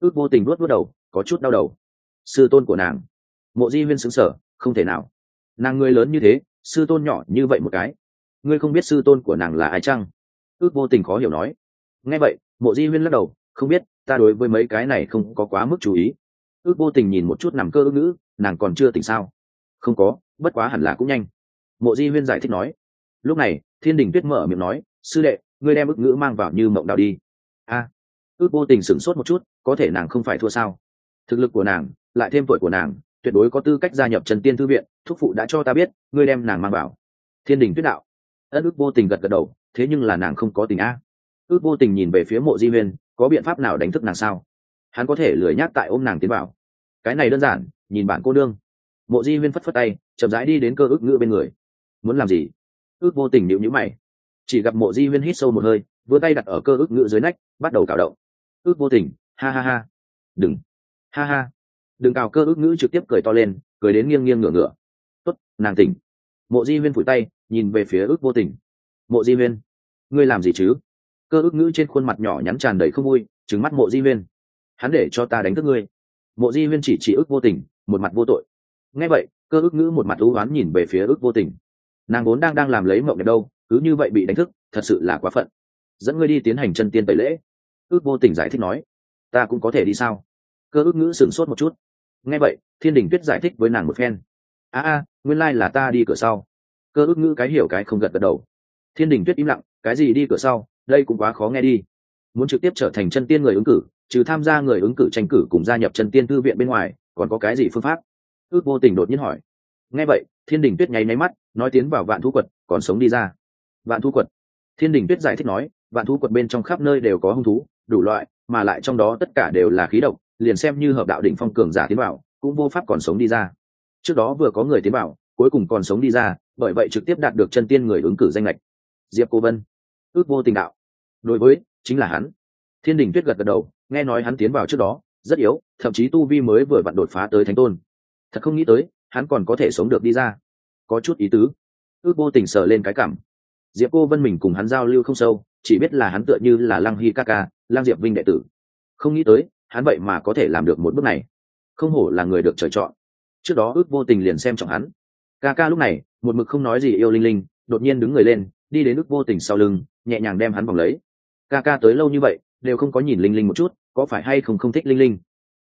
Ước vô tình luốt luốt đầu, có chút đau đầu. Sư tôn của nàng. Mộ di huyên xứng sở không thể nào. Nàng người lớn như thế, sư tôn nhỏ như vậy một cái. Ngươi không biết sư tôn của nàng là ai chăng? Ước vô tình khó hiểu nói. Nghe vậy, mộ di huyên lắc đầu, không biết, ta đối với mấy cái này không có quá mức chú ý ước vô tình nhìn một chút nằm cơ ước ngữ, nàng còn chưa tỉnh sao? Không có, bất quá hẳn là cũng nhanh. Mộ di huyên giải thích nói. Lúc này, thiên đình tuyết mở miệng nói, sư đệ, ngươi đem ước ngữ mang vào như mộng đạo đi. A. Ước vô tình sửng sốt một chút, có thể nàng không phải thua sao? Thực lực của nàng, lại thêm tuổi của nàng, tuyệt đối có tư cách gia nhập trần tiên thư viện, thúc phụ đã cho ta biết, ngươi đem nàng mang vào. Thiên đình tuyết đạo. Ất ước vô tình gật gật đầu, thế nhưng là nàng không có tình a. Ước vô tình nhìn về phía mộ di huyên, có biện pháp nào đánh thức nàng sao? Hắn có thể lười nhác tại ôm nàng tiến vào. Cái này đơn giản, nhìn bản cô đương mộ di huyên phất phất tay, chậm rãi đi đến cơ ức ngữ bên người. Muốn làm gì? Ước vô tình nhịu nhữ mày. Chỉ gặp mộ di huyên hít sâu một hơi vừa tay đặt ở cơ ức ngữ dưới nách, bắt đầu cào động. Ước vô tình, ha ha ha. Đừng. Ha ha. Đừng cào cơ ức ngữ trực tiếp cười to lên, cười đến nghiêng nghiêng ngửa ngửa. Tốt, nàng tỉnh. Mộ di huyên phủi tay, nhìn về phía ước vô tình. Mộ di huyên, ngươi làm gì chứ? Cơ ức ngữ trên khuôn mặt nhỏ nhắn tràn đầy không vui trứng mắt mộ di huyên hắn để cho ta đánh thức ngươi. Mộ di huyên chỉ chỉ ước vô tình, một mặt vô tội. Nghe vậy, cơ ước ngữ một mặt ưu oán nhìn về phía ước vô tình. Nàng vốn đang đang làm lấy mộng đẹp đâu, cứ như vậy bị đánh thức, thật sự là quá phận. Dẫn ngươi đi tiến hành chân tiên tẩy lễ. Ước vô tình giải thích nói, ta cũng có thể đi sao? Cơ ước ngữ sửng sốt một chút. Nghe vậy, thiên đình tuyết giải thích với nàng một phen. A a, nguyên lai、like、là ta đi cửa sau. Cơ ước ngữ cái hiểu cái không gật gật đầu. Thiên đình tuyết im lặng, cái gì đi cửa sau? Đây cũng quá khó nghe đi muốn trực tiếp trở thành chân tiên người ứng cử, trừ tham gia người ứng cử tranh cử cùng gia nhập chân tiên thư viện bên ngoài, còn có cái gì phương pháp? Ước vô tình đột nhiên hỏi. Nghe vậy, thiên đình tuyết nháy máy mắt, nói tiến vào vạn thú quật, còn sống đi ra. Vạn thú quật. Thiên đình tuyết giải thích nói, vạn thú quật bên trong khắp nơi đều có hung thú, đủ loại, mà lại trong đó tất cả đều là khí độc, liền xem như hợp đạo đỉnh phong cường giả tiến vào, cũng vô pháp còn sống đi ra. Trước đó vừa có người tiến vào, cuối cùng còn sống đi ra, bởi vậy trực tiếp đạt được chân tiên người ứng cử danh lệch diệp cô vân. Ước vô tình đạo. Đối với chính là hắn. Thiên đình tuyết gật gật đầu, nghe nói hắn tiến vào trước đó, rất yếu, thậm chí tu vi mới vừa vặn đột phá tới thánh tôn. Thật không nghĩ tới, hắn còn có thể sống được đi ra. Có chút ý tứ. Ước vô tình sờ lên cái cảm. Diệp cô vân mình cùng hắn giao lưu không sâu, chỉ biết là hắn tựa như là lăng hy ca ca, lăng diệp vinh đệ tử. Không nghĩ tới, hắn vậy mà có thể làm được một bước này. Không hổ là người được trời chọn. Trước đó ước vô tình liền xem trọng hắn. Ca ca lúc này, một mực không nói gì yêu linh linh, đột nhiên đứng người lên, đi đến ước vô tình sau lưng, nhẹ nhàng đem hắn vòng lấy ca ca tới lâu như vậy, đều không có nhìn linh linh một chút, có phải hay không không thích linh linh?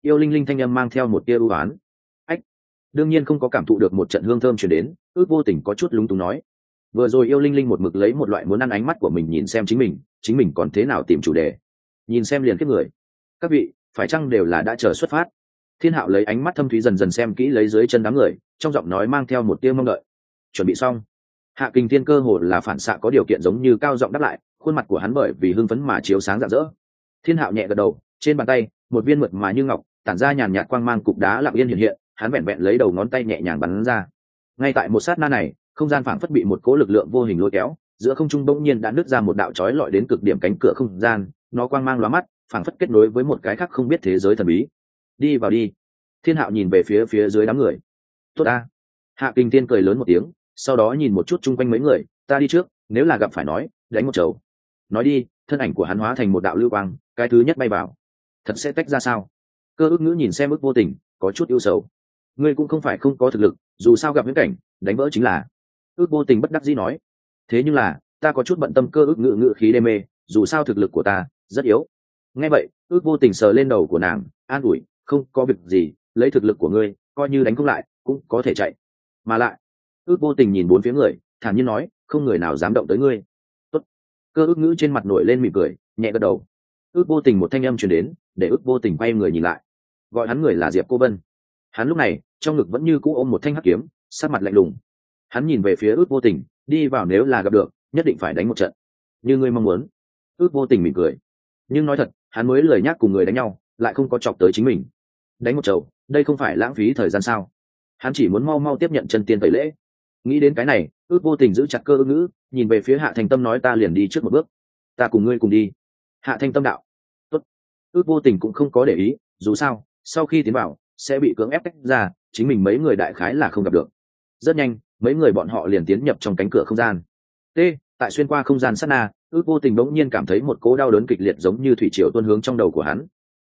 Yêu linh linh thanh âm mang theo một tia ưu oán ách, đương nhiên không có cảm thụ được một trận hương thơm chuyển đến, ước vô tình có chút lúng túng nói. Vừa rồi yêu linh linh một mực lấy một loại muốn ăn ánh mắt của mình nhìn xem chính mình chính mình còn thế nào tìm chủ đề? Nhìn xem liền kiếp người. Các vị, phải chăng đều là đã chờ xuất phát? Thiên hạo lấy ánh mắt thâm thúy dần dần xem kỹ lấy dưới chân đám người, trong giọng nói mang theo một tia mong đợi. Chuẩn bị xong. Hạ kinh thiên cơ hồ là phản xạ có điều kiện giống như cao giọng đáp lại khuôn mặt của hắn bởi vì hưng phấn mà chiếu sáng rạng rỡ. Thiên hạo nhẹ gật đầu, trên bàn tay, một viên mượt mà như ngọc, tản ra nhàn nhạt quang mang cục đá lặng yên hiện hiện, hắn vẹn vẹn lấy đầu ngón tay nhẹ nhàng bắn ra. Ngay tại một sát na này, không gian phảng phất bị một cố lực lượng vô hình lôi kéo, giữa không trung bỗng nhiên đã nứt ra một đạo trói lọi đến cực điểm cánh cửa không gian, nó quang mang lóa mắt, phảng phất kết nối với một cái khác không biết thế giới thần bí. Đi vào đi. Thiên hạo nhìn về phía phía dưới đám người. Tốt ta. Hạ kinh tiên cười lớn một tiếng, sau đó nhìn một chút chung quanh mấy người, ta đi trước, nếu là gặp phải nói, đánh một chầu nói đi, thân ảnh của hắn hóa thành một đạo lưu quang, cái thứ nhất bay vào. Thật sẽ tách ra sao? Cơ ước ngữ nhìn xem ước vô tình, có chút ưu sầu. Ngươi cũng không phải không có thực lực, dù sao gặp viễn cảnh, đánh vỡ chính là. Ước vô tình bất đắc dĩ nói. Thế nhưng là, ta có chút bận tâm cơ ước ngự ngự khí đê mê, dù sao thực lực của ta rất yếu. Nghe vậy, ước vô tình sờ lên đầu của nàng, an ủi, không có việc gì, lấy thực lực của ngươi, coi như đánh không lại, cũng có thể chạy. Mà lại, ước vô tình nhìn bốn phía người, thản nhiên nói, không người nào dám động tới ngươi cơ ước ngữ trên mặt nổi lên mỉm cười, nhẹ gật đầu. Ước vô tình một thanh âm truyền đến, để ước vô tình quay người nhìn lại. Gọi hắn người là diệp cô vân. Hắn lúc này, trong ngực vẫn như cũ ôm một thanh hắc kiếm sát mặt lạnh lùng. Hắn nhìn về phía ước vô tình, đi vào nếu là gặp được, nhất định phải đánh một trận. Như ngươi mong muốn. Ước vô tình mỉm cười. Nhưng nói thật, hắn mới lời nhắc cùng người đánh nhau, lại không có chọc tới chính mình. Đánh một chầu, đây không phải lãng phí thời gian sao? Hắn chỉ muốn mau mau tiếp nhận chân tiên tẩy lễ nghĩ đến cái này, ước vô tình giữ chặt cơ ư ngữ, nhìn về phía hạ thành tâm nói ta liền đi trước một bước. Ta cùng ngươi cùng đi. Hạ thanh tâm đạo. Tốt. ước vô tình cũng không có để ý, dù sao, sau khi tiến vào, sẽ bị cưỡng ép tách ra, chính mình mấy người đại khái là không gặp được. Rất nhanh, mấy người bọn họ liền tiến nhập trong cánh cửa không gian. T, tại xuyên qua không gian sát na, ước vô tình bỗng nhiên cảm thấy một cố đau đớn kịch liệt giống như thủy triều tuôn hướng trong đầu của hắn.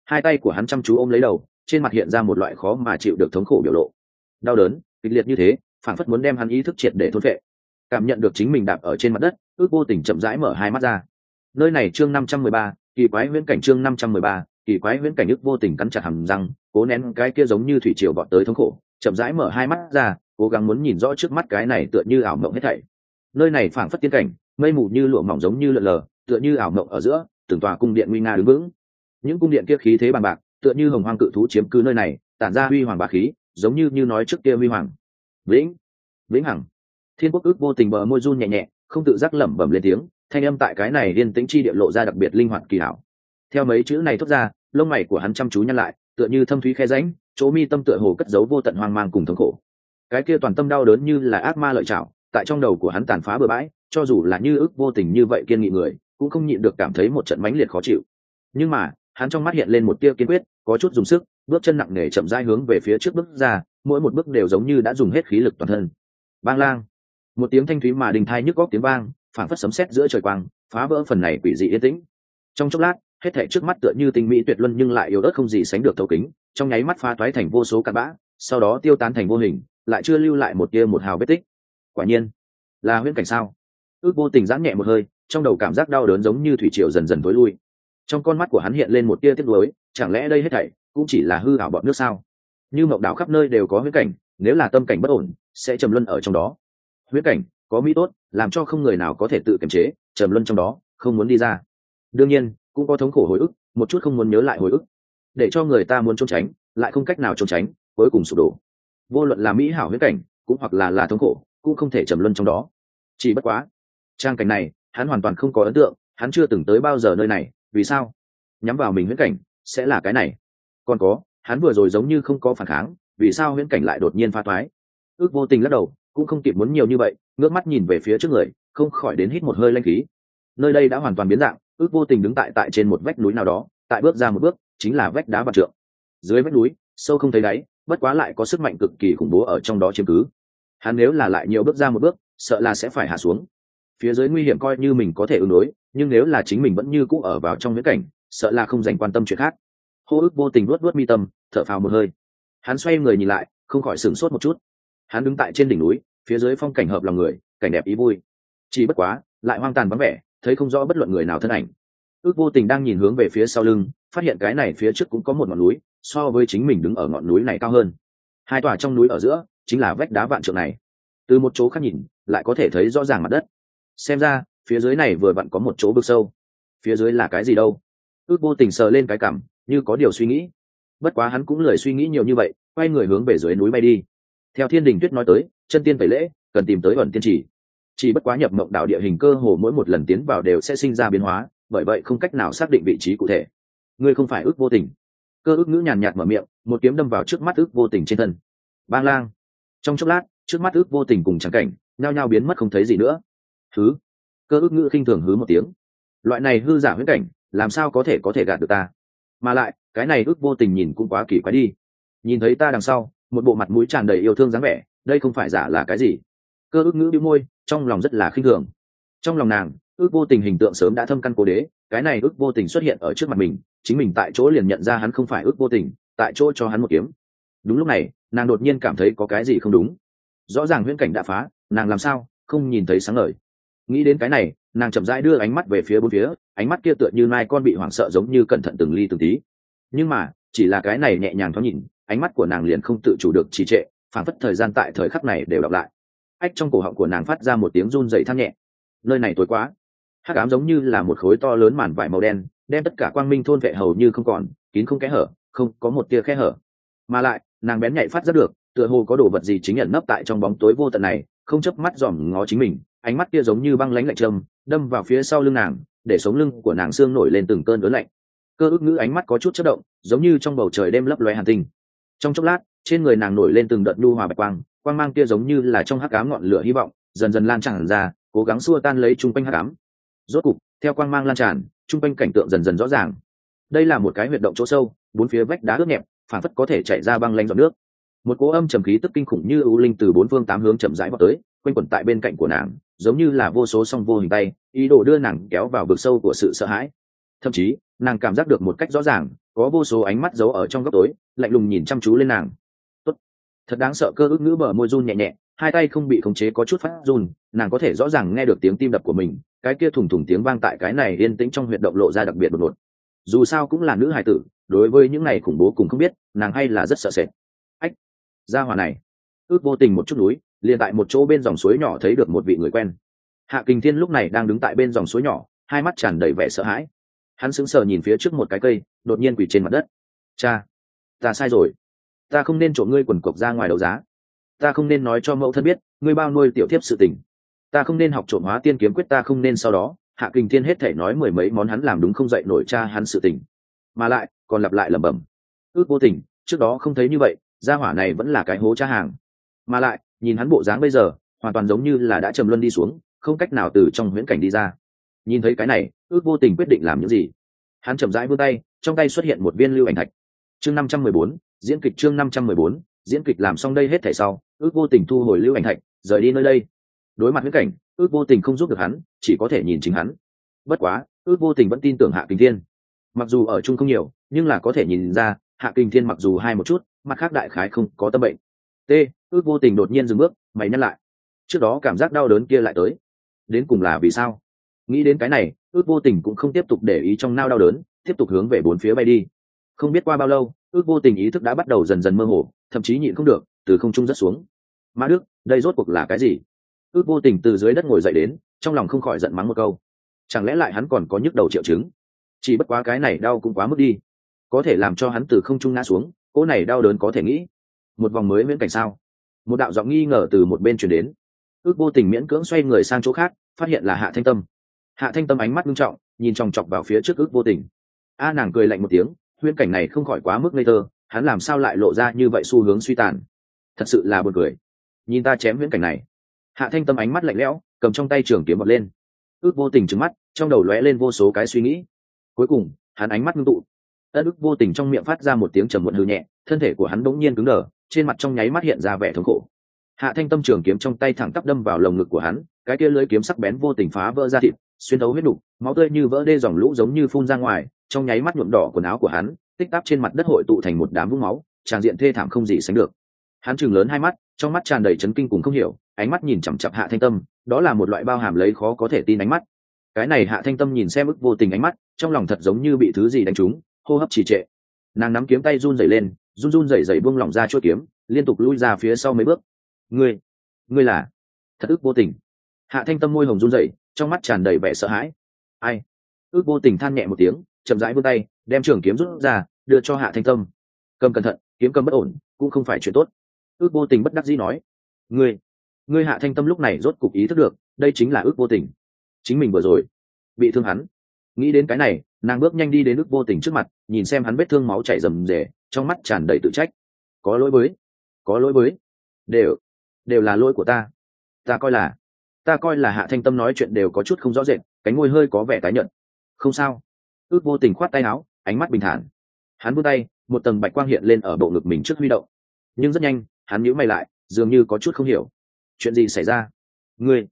Hai tay của hắn chăm chú ôm lấy đầu, trên mặt hiện ra một loại khó mà chịu được thống khổ biểu lộ. Đau đớn, kịch liệt như thế phản phất muốn đem hắn ý thức triệt để thôn vệ cảm nhận được chính mình đạp ở trên mặt đất, ước vô tình chậm rãi mở hai mắt ra. Nơi này chương năm trăm mười ba, kỳ quái huyễn cảnh chương năm trăm mười ba, kỳ quái huyễn cảnh ước vô tình cắn chặt hầm răng, cố nén cái kia giống như thủy triều bọt tới thống khổ, chậm rãi mở hai mắt ra, cố gắng muốn nhìn rõ trước mắt cái này tựa như ảo mộng hết thảy. Nơi này phảng phất tiên cảnh, mây mù như lụa mỏng giống như lợn lờ, tựa như ảo mộng ở giữa, từng tòa cung điện nguy nga đứng vững. Những cung điện kia khí thế bằng bạc, tựa như hồng hoang cự thú chiếm cứ nơi này, tản ra huy hoàng bà khí, giống như như nói trước kia huy hoàng vĩnh vĩnh hằng. Thiên quốc ước vô tình bờ môi run nhẹ nhẹ, không tự giác lẩm bẩm lên tiếng, thanh âm tại cái này liên tĩnh chi địa lộ ra đặc biệt linh hoạt kỳ hảo. Theo mấy chữ này thốt ra, lông mày của hắn chăm chú nhăn lại, tựa như thâm thúy khe rãnh, chỗ mi tâm tựa hồ cất giấu vô tận hoang mang cùng thống khổ. Cái kia toàn tâm đau đớn như là ác ma lợi chảo tại trong đầu của hắn tàn phá bừa bãi, cho dù là như ước vô tình như vậy kiên nghị người, cũng không nhịn được cảm thấy một trận mãnh liệt khó chịu. Nhưng mà, hắn trong mắt hiện lên một tia kiên quyết, có chút dùng sức, bước chân nặng nề chậm rãi hướng về phía trước bước ra mỗi một bước đều giống như đã dùng hết khí lực toàn thân. Bang lang. Một tiếng thanh thúy mà đình thai nhức góc tiếng vang phản phất sấm sét giữa trời quang, phá vỡ phần này quỷ dị yên tĩnh. Trong chốc lát, hết thảy trước mắt tựa như tinh mỹ tuyệt luân nhưng lại yếu ớt không gì sánh được thấu kính, trong nháy mắt pha toái thành vô số cặn bã, sau đó tiêu tán thành vô hình, lại chưa lưu lại một tia một hào vết tích. Quả nhiên, là huyễn cảnh sao? Ước vô tình giãn nhẹ một hơi, trong đầu cảm giác đau đớn giống như thủy triều dần dần tối lui. Trong con mắt của hắn hiện lên một tia tiếc nuối, chẳng lẽ đây hết thảy cũng chỉ là hư ảo bọn nước sao? Như mộng đảo khắp nơi đều có huyễn cảnh, nếu là tâm cảnh bất ổn, sẽ trầm luân ở trong đó. Huyễn cảnh, có mỹ tốt, làm cho không người nào có thể tự kiềm chế, trầm luân trong đó, không muốn đi ra. Đương nhiên, cũng có thống khổ hồi ức, một chút không muốn nhớ lại hồi ức. Để cho người ta muốn trốn tránh, lại không cách nào trốn tránh, cuối cùng sụp đổ. Vô luận là mỹ hảo huyễn cảnh, cũng hoặc là là thống khổ, cũng không thể trầm luân trong đó. Chỉ bất quá, trang cảnh này, hắn hoàn toàn không có ấn tượng, hắn chưa từng tới bao giờ nơi này, vì sao? Nhắm vào mình huyễn cảnh, sẽ là cái này. Còn có hắn vừa rồi giống như không có phản kháng, vì sao huyễn cảnh lại đột nhiên pha thoái? Ước vô tình lắc đầu, cũng không kịp muốn nhiều như vậy, ngước mắt nhìn về phía trước người, không khỏi đến hít một hơi lanh khí. Nơi đây đã hoàn toàn biến dạng, ước vô tình đứng tại tại trên một vách núi nào đó, tại bước ra một bước, chính là vách đá vạn trượng. Dưới vách núi, sâu không thấy đáy, bất quá lại có sức mạnh cực kỳ khủng bố ở trong đó chiếm cứ. Hắn nếu là lại nhiều bước ra một bước, sợ là sẽ phải hạ xuống. Phía dưới nguy hiểm coi như mình có thể ứng đối, nhưng nếu là chính mình vẫn như cũ ở vào trong viễn cảnh, sợ là không dành quan tâm chuyện khác hô ức vô tình luốt luốt mi tâm, thở phào một hơi. Hắn xoay người nhìn lại, không khỏi sửng sốt một chút. Hắn đứng tại trên đỉnh núi, phía dưới phong cảnh hợp lòng người, cảnh đẹp ý vui. Chỉ bất quá, lại hoang tàn vắng vẻ, thấy không rõ bất luận người nào thân ảnh. Ước vô tình đang nhìn hướng về phía sau lưng, phát hiện cái này phía trước cũng có một ngọn núi, so với chính mình đứng ở ngọn núi này cao hơn. Hai tòa trong núi ở giữa, chính là vách đá vạn trượng này. Từ một chỗ khác nhìn, lại có thể thấy rõ ràng mặt đất. Xem ra, phía dưới này vừa vặn có một chỗ vực sâu. Phía dưới là cái gì đâu? Ước vô tình sờ lên cái cảm như có điều suy nghĩ. Bất quá hắn cũng lười suy nghĩ nhiều như vậy, quay người hướng về dưới núi bay đi. Theo thiên đình tuyết nói tới, chân tiên tẩy lễ, cần tìm tới ẩn tiên chỉ. Chỉ bất quá nhập mộng đạo địa hình cơ hồ mỗi một lần tiến vào đều sẽ sinh ra biến hóa, bởi vậy không cách nào xác định vị trí cụ thể. Ngươi không phải ước vô tình. Cơ ước ngữ nhàn nhạt mở miệng, một kiếm đâm vào trước mắt ước vô tình trên thân. Bang lang. Trong chốc lát, trước mắt ước vô tình cùng trắng cảnh, nhao nhao biến mất không thấy gì nữa. Thứ. Cơ ước ngữ khinh thường hứ một tiếng. Loại này hư giả huyễn cảnh, làm sao có thể có thể gạt được ta? Mà lại, cái này ước vô tình nhìn cũng quá kỳ quái đi. Nhìn thấy ta đằng sau, một bộ mặt mũi tràn đầy yêu thương dáng vẻ, đây không phải giả là cái gì. Cơ ước ngữ đĩu môi, trong lòng rất là khinh thường. Trong lòng nàng, ước vô tình hình tượng sớm đã thâm căn cố đế, cái này ước vô tình xuất hiện ở trước mặt mình, chính mình tại chỗ liền nhận ra hắn không phải ước vô tình, tại chỗ cho hắn một kiếm. Đúng lúc này, nàng đột nhiên cảm thấy có cái gì không đúng. Rõ ràng huyễn cảnh đã phá, nàng làm sao, không nhìn thấy sáng ngời. Nghĩ đến cái này, nàng chậm rãi đưa ánh mắt về phía bốn phía ánh mắt kia tựa như mai con bị hoảng sợ giống như cẩn thận từng ly từng tí. Nhưng mà, chỉ là cái này nhẹ nhàng thoáng nhìn, ánh mắt của nàng liền không tự chủ được trì trệ phản phất thời gian tại thời khắc này đều đọc lại. Ách, trong cổ họng của nàng phát ra một tiếng run dày than nhẹ. Nơi này tối quá. Hắc ám giống như là một khối to lớn màn vải màu đen, đem tất cả quang minh thôn vệ hầu như không còn, kín không kẽ hở, không có một tia kẽ hở. Mà lại, nàng bén nhạy phát ra được, tựa hồ có đồ vật gì chính nhận nấp tại trong bóng tối vô tận này, không chớp mắt dòm ngó chính mình, ánh mắt kia giống như băng lánh lạnh trầm, đâm vào phía sau lưng nàng để sống lưng của nàng xương nổi lên từng cơn ớn lạnh. Cơ ước ngữ ánh mắt có chút chất động, giống như trong bầu trời đêm lấp loe hàn tinh. Trong chốc lát, trên người nàng nổi lên từng đợt nhu hòa bạch quang quang mang kia giống như là trong hắc ám ngọn lửa hy vọng, dần dần lan tràn ra, cố gắng xua tan lấy chung quanh hắc ám. Rốt cục, theo quang mang lan tràn, chung quanh cảnh tượng dần dần rõ ràng. Đây là một cái huyệt động chỗ sâu, bốn phía vách đá ướt nhẹp phản phất có thể chạy ra băng lanh giọt nước. Một cỗ âm trầm khí tức kinh khủng như ưu linh từ bốn phương tám hướng chậm rãi vào tới, quanh quẩn tại bên cạnh của nàng giống như là vô số song vô hình tay, ý đồ đưa nàng kéo vào vực sâu của sự sợ hãi. Thậm chí, nàng cảm giác được một cách rõ ràng, có vô số ánh mắt giấu ở trong góc tối, lạnh lùng nhìn chăm chú lên nàng. Tốt. thật đáng sợ cơ ước ngữ bờ môi run nhẹ nhẹ, hai tay không bị khống chế có chút phát run, nàng có thể rõ ràng nghe được tiếng tim đập của mình, cái kia thủng thủng tiếng vang tại cái này yên tĩnh trong huyệt động lộ ra đặc biệt đột ngột. Dù sao cũng là nữ hài tử, đối với những này khủng bố cùng không biết, nàng hay là rất sợ sệt. Ách, gia hòa này. Ước vô tình một chút núi liền tại một chỗ bên dòng suối nhỏ thấy được một vị người quen. Hạ kình thiên lúc này đang đứng tại bên dòng suối nhỏ, hai mắt tràn đầy vẻ sợ hãi. Hắn sững sờ nhìn phía trước một cái cây, đột nhiên quỳ trên mặt đất. Cha, ta sai rồi. Ta không nên trộm ngươi quần cộc ra ngoài đấu giá. Ta không nên nói cho mẫu thân biết, ngươi bao nuôi tiểu thiếp sự tình. Ta không nên học trộm hóa tiên kiếm quyết, ta không nên sau đó. Hạ kình thiên hết thể nói mười mấy món hắn làm đúng không dạy nổi cha hắn sự tình. Mà lại, còn lặp lại lẩm bẩm. Ước vô tình, trước đó không thấy như vậy, gia hỏa này vẫn là cái hố cha hàng. Mà lại nhìn hắn bộ dáng bây giờ, hoàn toàn giống như là đã trầm luân đi xuống, không cách nào từ trong huyễn cảnh đi ra. Nhìn thấy cái này, ước vô tình quyết định làm những gì? Hắn chậm rãi vươn tay, trong tay xuất hiện một viên lưu ảnh thạch. Chương năm trăm mười bốn, diễn kịch chương năm trăm mười bốn, diễn kịch làm xong đây hết thể sau, ước vô tình thu hồi lưu ảnh thạch, rời đi nơi đây. Đối mặt huyễn cảnh, ước vô tình không giúp được hắn, chỉ có thể nhìn chính hắn. Bất quá, ước vô tình vẫn tin tưởng hạ kinh thiên. Mặc dù ở chung không nhiều, nhưng là có thể nhìn ra, hạ kinh thiên mặc dù hai một chút, mặt khác đại khái không có tâm bệnh t ước vô tình đột nhiên dừng bước, mày nhắc lại. Trước đó cảm giác đau đớn kia lại tới. Đến cùng là vì sao? Nghĩ đến cái này, ước vô tình cũng không tiếp tục để ý trong nao đau đớn, tiếp tục hướng về bốn phía bay đi. Không biết qua bao lâu, ước vô tình ý thức đã bắt đầu dần dần mơ hồ, thậm chí nhịn không được, từ không trung rất xuống. Ma đức, đây rốt cuộc là cái gì? Ước vô tình từ dưới đất ngồi dậy đến, trong lòng không khỏi giận mắng một câu. Chẳng lẽ lại hắn còn có nhức đầu triệu chứng? Chỉ bất quá cái này đau cũng quá mức đi. Có thể làm cho hắn từ không trung ngã xuống, cỗ này đau đớn có thể nghĩ một vòng mới miễn cảnh sao? Một đạo giọng nghi ngờ từ một bên chuyển đến. Ước vô tình miễn cưỡng xoay người sang chỗ khác, phát hiện là hạ thanh tâm. Hạ thanh tâm ánh mắt nghiêm trọng, nhìn chòng chọc vào phía trước ước vô tình. A nàng cười lạnh một tiếng, huyễn cảnh này không khỏi quá mức ngây thơ, hắn làm sao lại lộ ra như vậy xu hướng suy tàn? Thật sự là buồn cười. Nhìn ta chém huyễn cảnh này. Hạ thanh tâm ánh mắt lạnh lẽo, cầm trong tay trường kiếm bật lên. Ước vô tình trứng mắt, trong đầu lóe lên vô số cái suy nghĩ. Cuối cùng, hắn ánh mắt ngưng tụ ân ức vô tình trong miệng phát ra một tiếng trầm muộn hư nhẹ, thân thể của hắn bỗng nhiên cứng đờ, trên mặt trong nháy mắt hiện ra vẻ thống khổ. Hạ thanh tâm trường kiếm trong tay thẳng tắp đâm vào lồng ngực của hắn, cái kia lưới kiếm sắc bén vô tình phá vỡ ra thịt, xuyên thấu huyết đục, máu tươi như vỡ đê dòng lũ giống như phun ra ngoài, trong nháy mắt nhuộm đỏ quần áo của hắn, tích tắp trên mặt đất hội tụ thành một đám vũng máu, tràn diện thê thảm không gì sánh được. Hắn chừng lớn hai mắt, trong mắt tràn đầy chấn kinh cùng không hiểu, ánh mắt nhìn chằm chặp hạ thanh tâm, đó là một loại bao hàm lấy khó có thể tin ánh mắt. Cái này hạ thanh tâm nhìn xem ức vô tình ánh mắt, trong lòng thật giống như bị thứ gì đánh trúng hô hấp trì trệ. Nàng nắm kiếm tay run rẩy lên, run run rẩy rẩy buông lỏng ra chuỗi kiếm, liên tục lui ra phía sau mấy bước. Ngươi ngươi là? Thật ức vô tình. Hạ thanh tâm môi hồng run rẩy, trong mắt tràn đầy vẻ sợ hãi. Ai? Ước vô tình than nhẹ một tiếng, chậm rãi vươn tay, đem trường kiếm rút ra, đưa cho hạ thanh tâm. Cầm cẩn thận, kiếm cầm bất ổn, cũng không phải chuyện tốt. Ước vô tình bất đắc dĩ nói. Ngươi ngươi hạ thanh tâm lúc này rốt cục ý thức được, đây chính là ước vô tình. Chính mình vừa rồi bị thương hắn. Nghĩ đến cái này nàng bước nhanh đi đến ước vô tình trước mặt, nhìn xem hắn vết thương máu chảy rầm rề, trong mắt tràn đầy tự trách. Có lỗi với, có lỗi với. Đều đều là lỗi của ta. Ta coi là, ta coi là hạ thanh tâm nói chuyện đều có chút không rõ rệt, cánh ngôi hơi có vẻ tái nhận không sao. Ước vô tình khoát tay áo, ánh mắt bình thản. Hắn vươn tay, một tầng bạch quang hiện lên ở bộ ngực mình trước huy động. Nhưng rất nhanh, hắn nhíu mày lại, dường như có chút không hiểu. Chuyện gì xảy ra? Ngươi,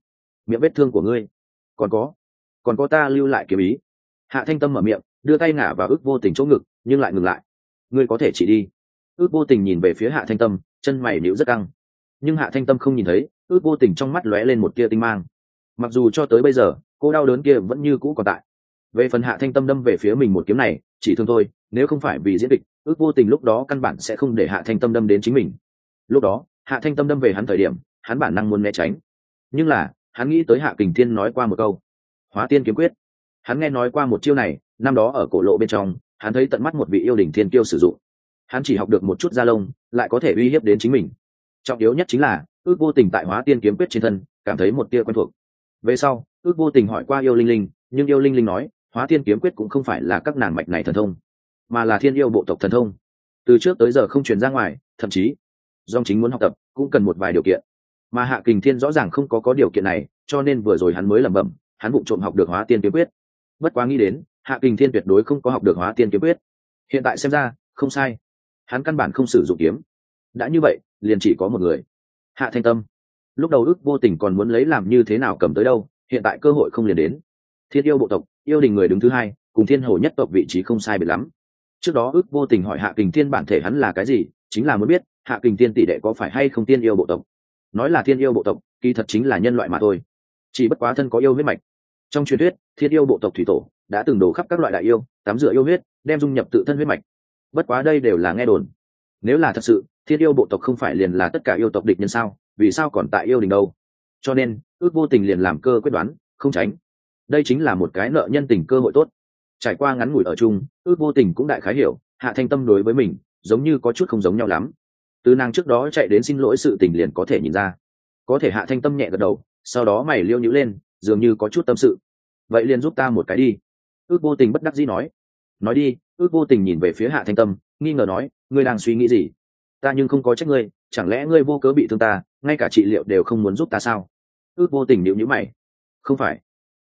miệng vết thương của ngươi. Còn có còn có ta lưu lại kiếm ý hạ thanh tâm mở miệng, đưa tay ngả vào ước vô tình chỗ ngực, nhưng lại ngừng lại. Ngươi có thể chỉ đi. Ước vô tình nhìn về phía hạ thanh tâm, chân mày níu rất căng. Nhưng hạ thanh tâm không nhìn thấy, ước vô tình trong mắt lóe lên một tia tinh mang. Mặc dù cho tới bây giờ, cô đau đớn kia vẫn như cũ còn tại. Về phần hạ thanh tâm đâm về phía mình một kiếm này, chỉ thương thôi, nếu không phải vì diễn kịch, ước vô tình lúc đó căn bản sẽ không để hạ thanh tâm đâm đến chính mình. Lúc đó, hạ thanh tâm đâm về hắn thời điểm, hắn bản năng muốn né tránh. Nhưng là, hắn nghĩ tới hạ kình thiên nói qua một câu. Hóa tiên kiếm quyết hắn nghe nói qua một chiêu này, năm đó ở cổ lộ bên trong, hắn thấy tận mắt một vị yêu đình thiên kiêu sử dụng. Hắn chỉ học được một chút da lông, lại có thể uy hiếp đến chính mình. Trọng yếu nhất chính là, ước vô tình tại hóa tiên kiếm quyết trên thân, cảm thấy một tia quen thuộc. Về sau, ước vô tình hỏi qua yêu linh linh, nhưng yêu linh linh nói, hóa tiên kiếm quyết cũng không phải là các nàng mạch này thần thông, mà là thiên yêu bộ tộc thần thông. Từ trước tới giờ không truyền ra ngoài, thậm chí dòng chính muốn học tập, cũng cần một vài điều kiện. Mà hạ kình thiên rõ ràng không có có điều kiện này, cho nên vừa rồi hắn mới lẩm bẩm, hắn vụ trộm học được hóa tiên kiếm quyết bất quá nghĩ đến, hạ kình thiên tuyệt đối không có học được hóa tiên kiếm quyết. Hiện tại xem ra, không sai. Hắn căn bản không sử dụng kiếm. Đã như vậy, liền chỉ có một người. Hạ thanh tâm. Lúc đầu ước vô tình còn muốn lấy làm như thế nào cầm tới đâu, hiện tại cơ hội không liền đến. Thiên yêu bộ tộc, yêu đình người đứng thứ hai, cùng thiên hồ nhất tộc vị trí không sai biệt lắm. Trước đó ước vô tình hỏi hạ kình thiên bản thể hắn là cái gì, chính là muốn biết, hạ kình thiên tỷ đệ có phải hay không tiên yêu bộ tộc. Nói là thiên yêu bộ tộc, kỳ thật chính là nhân loại mà thôi. Chỉ bất quá thân có yêu huyết mạch trong truyền thuyết thiết yêu bộ tộc thủy tổ đã từng đổ khắp các loại đại yêu, tắm rửa yêu huyết, đem dung nhập tự thân huyết mạch. Bất quá đây đều là nghe đồn. Nếu là thật sự thiết yêu bộ tộc không phải liền là tất cả yêu tộc địch nhân sao? Vì sao còn tại yêu đình đâu? Cho nên, ước vô tình liền làm cơ quyết đoán, không tránh. Đây chính là một cái nợ nhân tình cơ hội tốt. Trải qua ngắn ngủi ở chung, ước vô tình cũng đại khái hiểu, hạ thanh tâm đối với mình, giống như có chút không giống nhau lắm. Từ nàng trước đó chạy đến xin lỗi sự tình liền có thể nhìn ra. Có thể hạ thanh tâm nhẹ gật đầu, sau đó mày liêu nhữ lên dường như có chút tâm sự. Vậy liền giúp ta một cái đi. Ước vô tình bất đắc dĩ nói. Nói đi, ước vô tình nhìn về phía hạ thanh tâm, nghi ngờ nói, ngươi đang suy nghĩ gì? Ta nhưng không có trách ngươi, chẳng lẽ ngươi vô cớ bị thương ta, ngay cả trị liệu đều không muốn giúp ta sao? Ước vô tình nhịu nhữ mày. Không phải.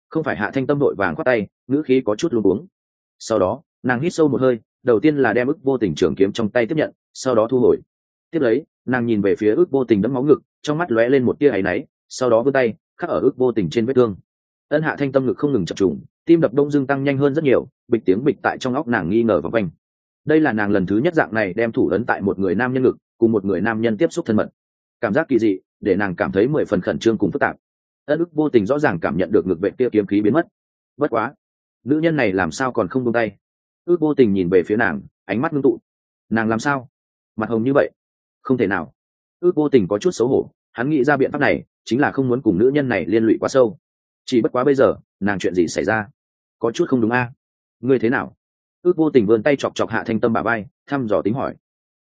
Không phải hạ thanh tâm đội vàng khoác tay, ngữ khí có chút luôn uống sau đó, nàng hít sâu một hơi, đầu tiên là đem ước vô tình trường kiếm trong tay tiếp nhận, sau đó thu hồi. Tiếp lấy, nàng nhìn về phía ước vô tình đẫm máu ngực, trong mắt lóe lên một tia áy náy, sau đó vươn tay khắc ở ước vô tình trên vết thương. Ân hạ thanh tâm ngực không ngừng chập trùng, tim đập đông dương tăng nhanh hơn rất nhiều, bịch tiếng bịch tại trong óc nàng nghi ngờ và quanh. Đây là nàng lần thứ nhất dạng này đem thủ ấn tại một người nam nhân ngực, cùng một người nam nhân tiếp xúc thân mật. Cảm giác kỳ dị, để nàng cảm thấy mười phần khẩn trương cùng phức tạp. Ân ức vô tình rõ ràng cảm nhận được ngực vệ kia kiếm khí biến mất. Bất quá, nữ nhân này làm sao còn không buông tay? Ước vô tình nhìn về phía nàng, ánh mắt ngưng tụ. Nàng làm sao? Mặt hồng như vậy? Không thể nào. Ước vô tình có chút xấu hổ hắn nghĩ ra biện pháp này, chính là không muốn cùng nữ nhân này liên lụy quá sâu. Chỉ bất quá bây giờ, nàng chuyện gì xảy ra? Có chút không đúng a. Ngươi thế nào? Ước vô tình vươn tay chọc chọc hạ thanh tâm bà bay thăm dò tính hỏi.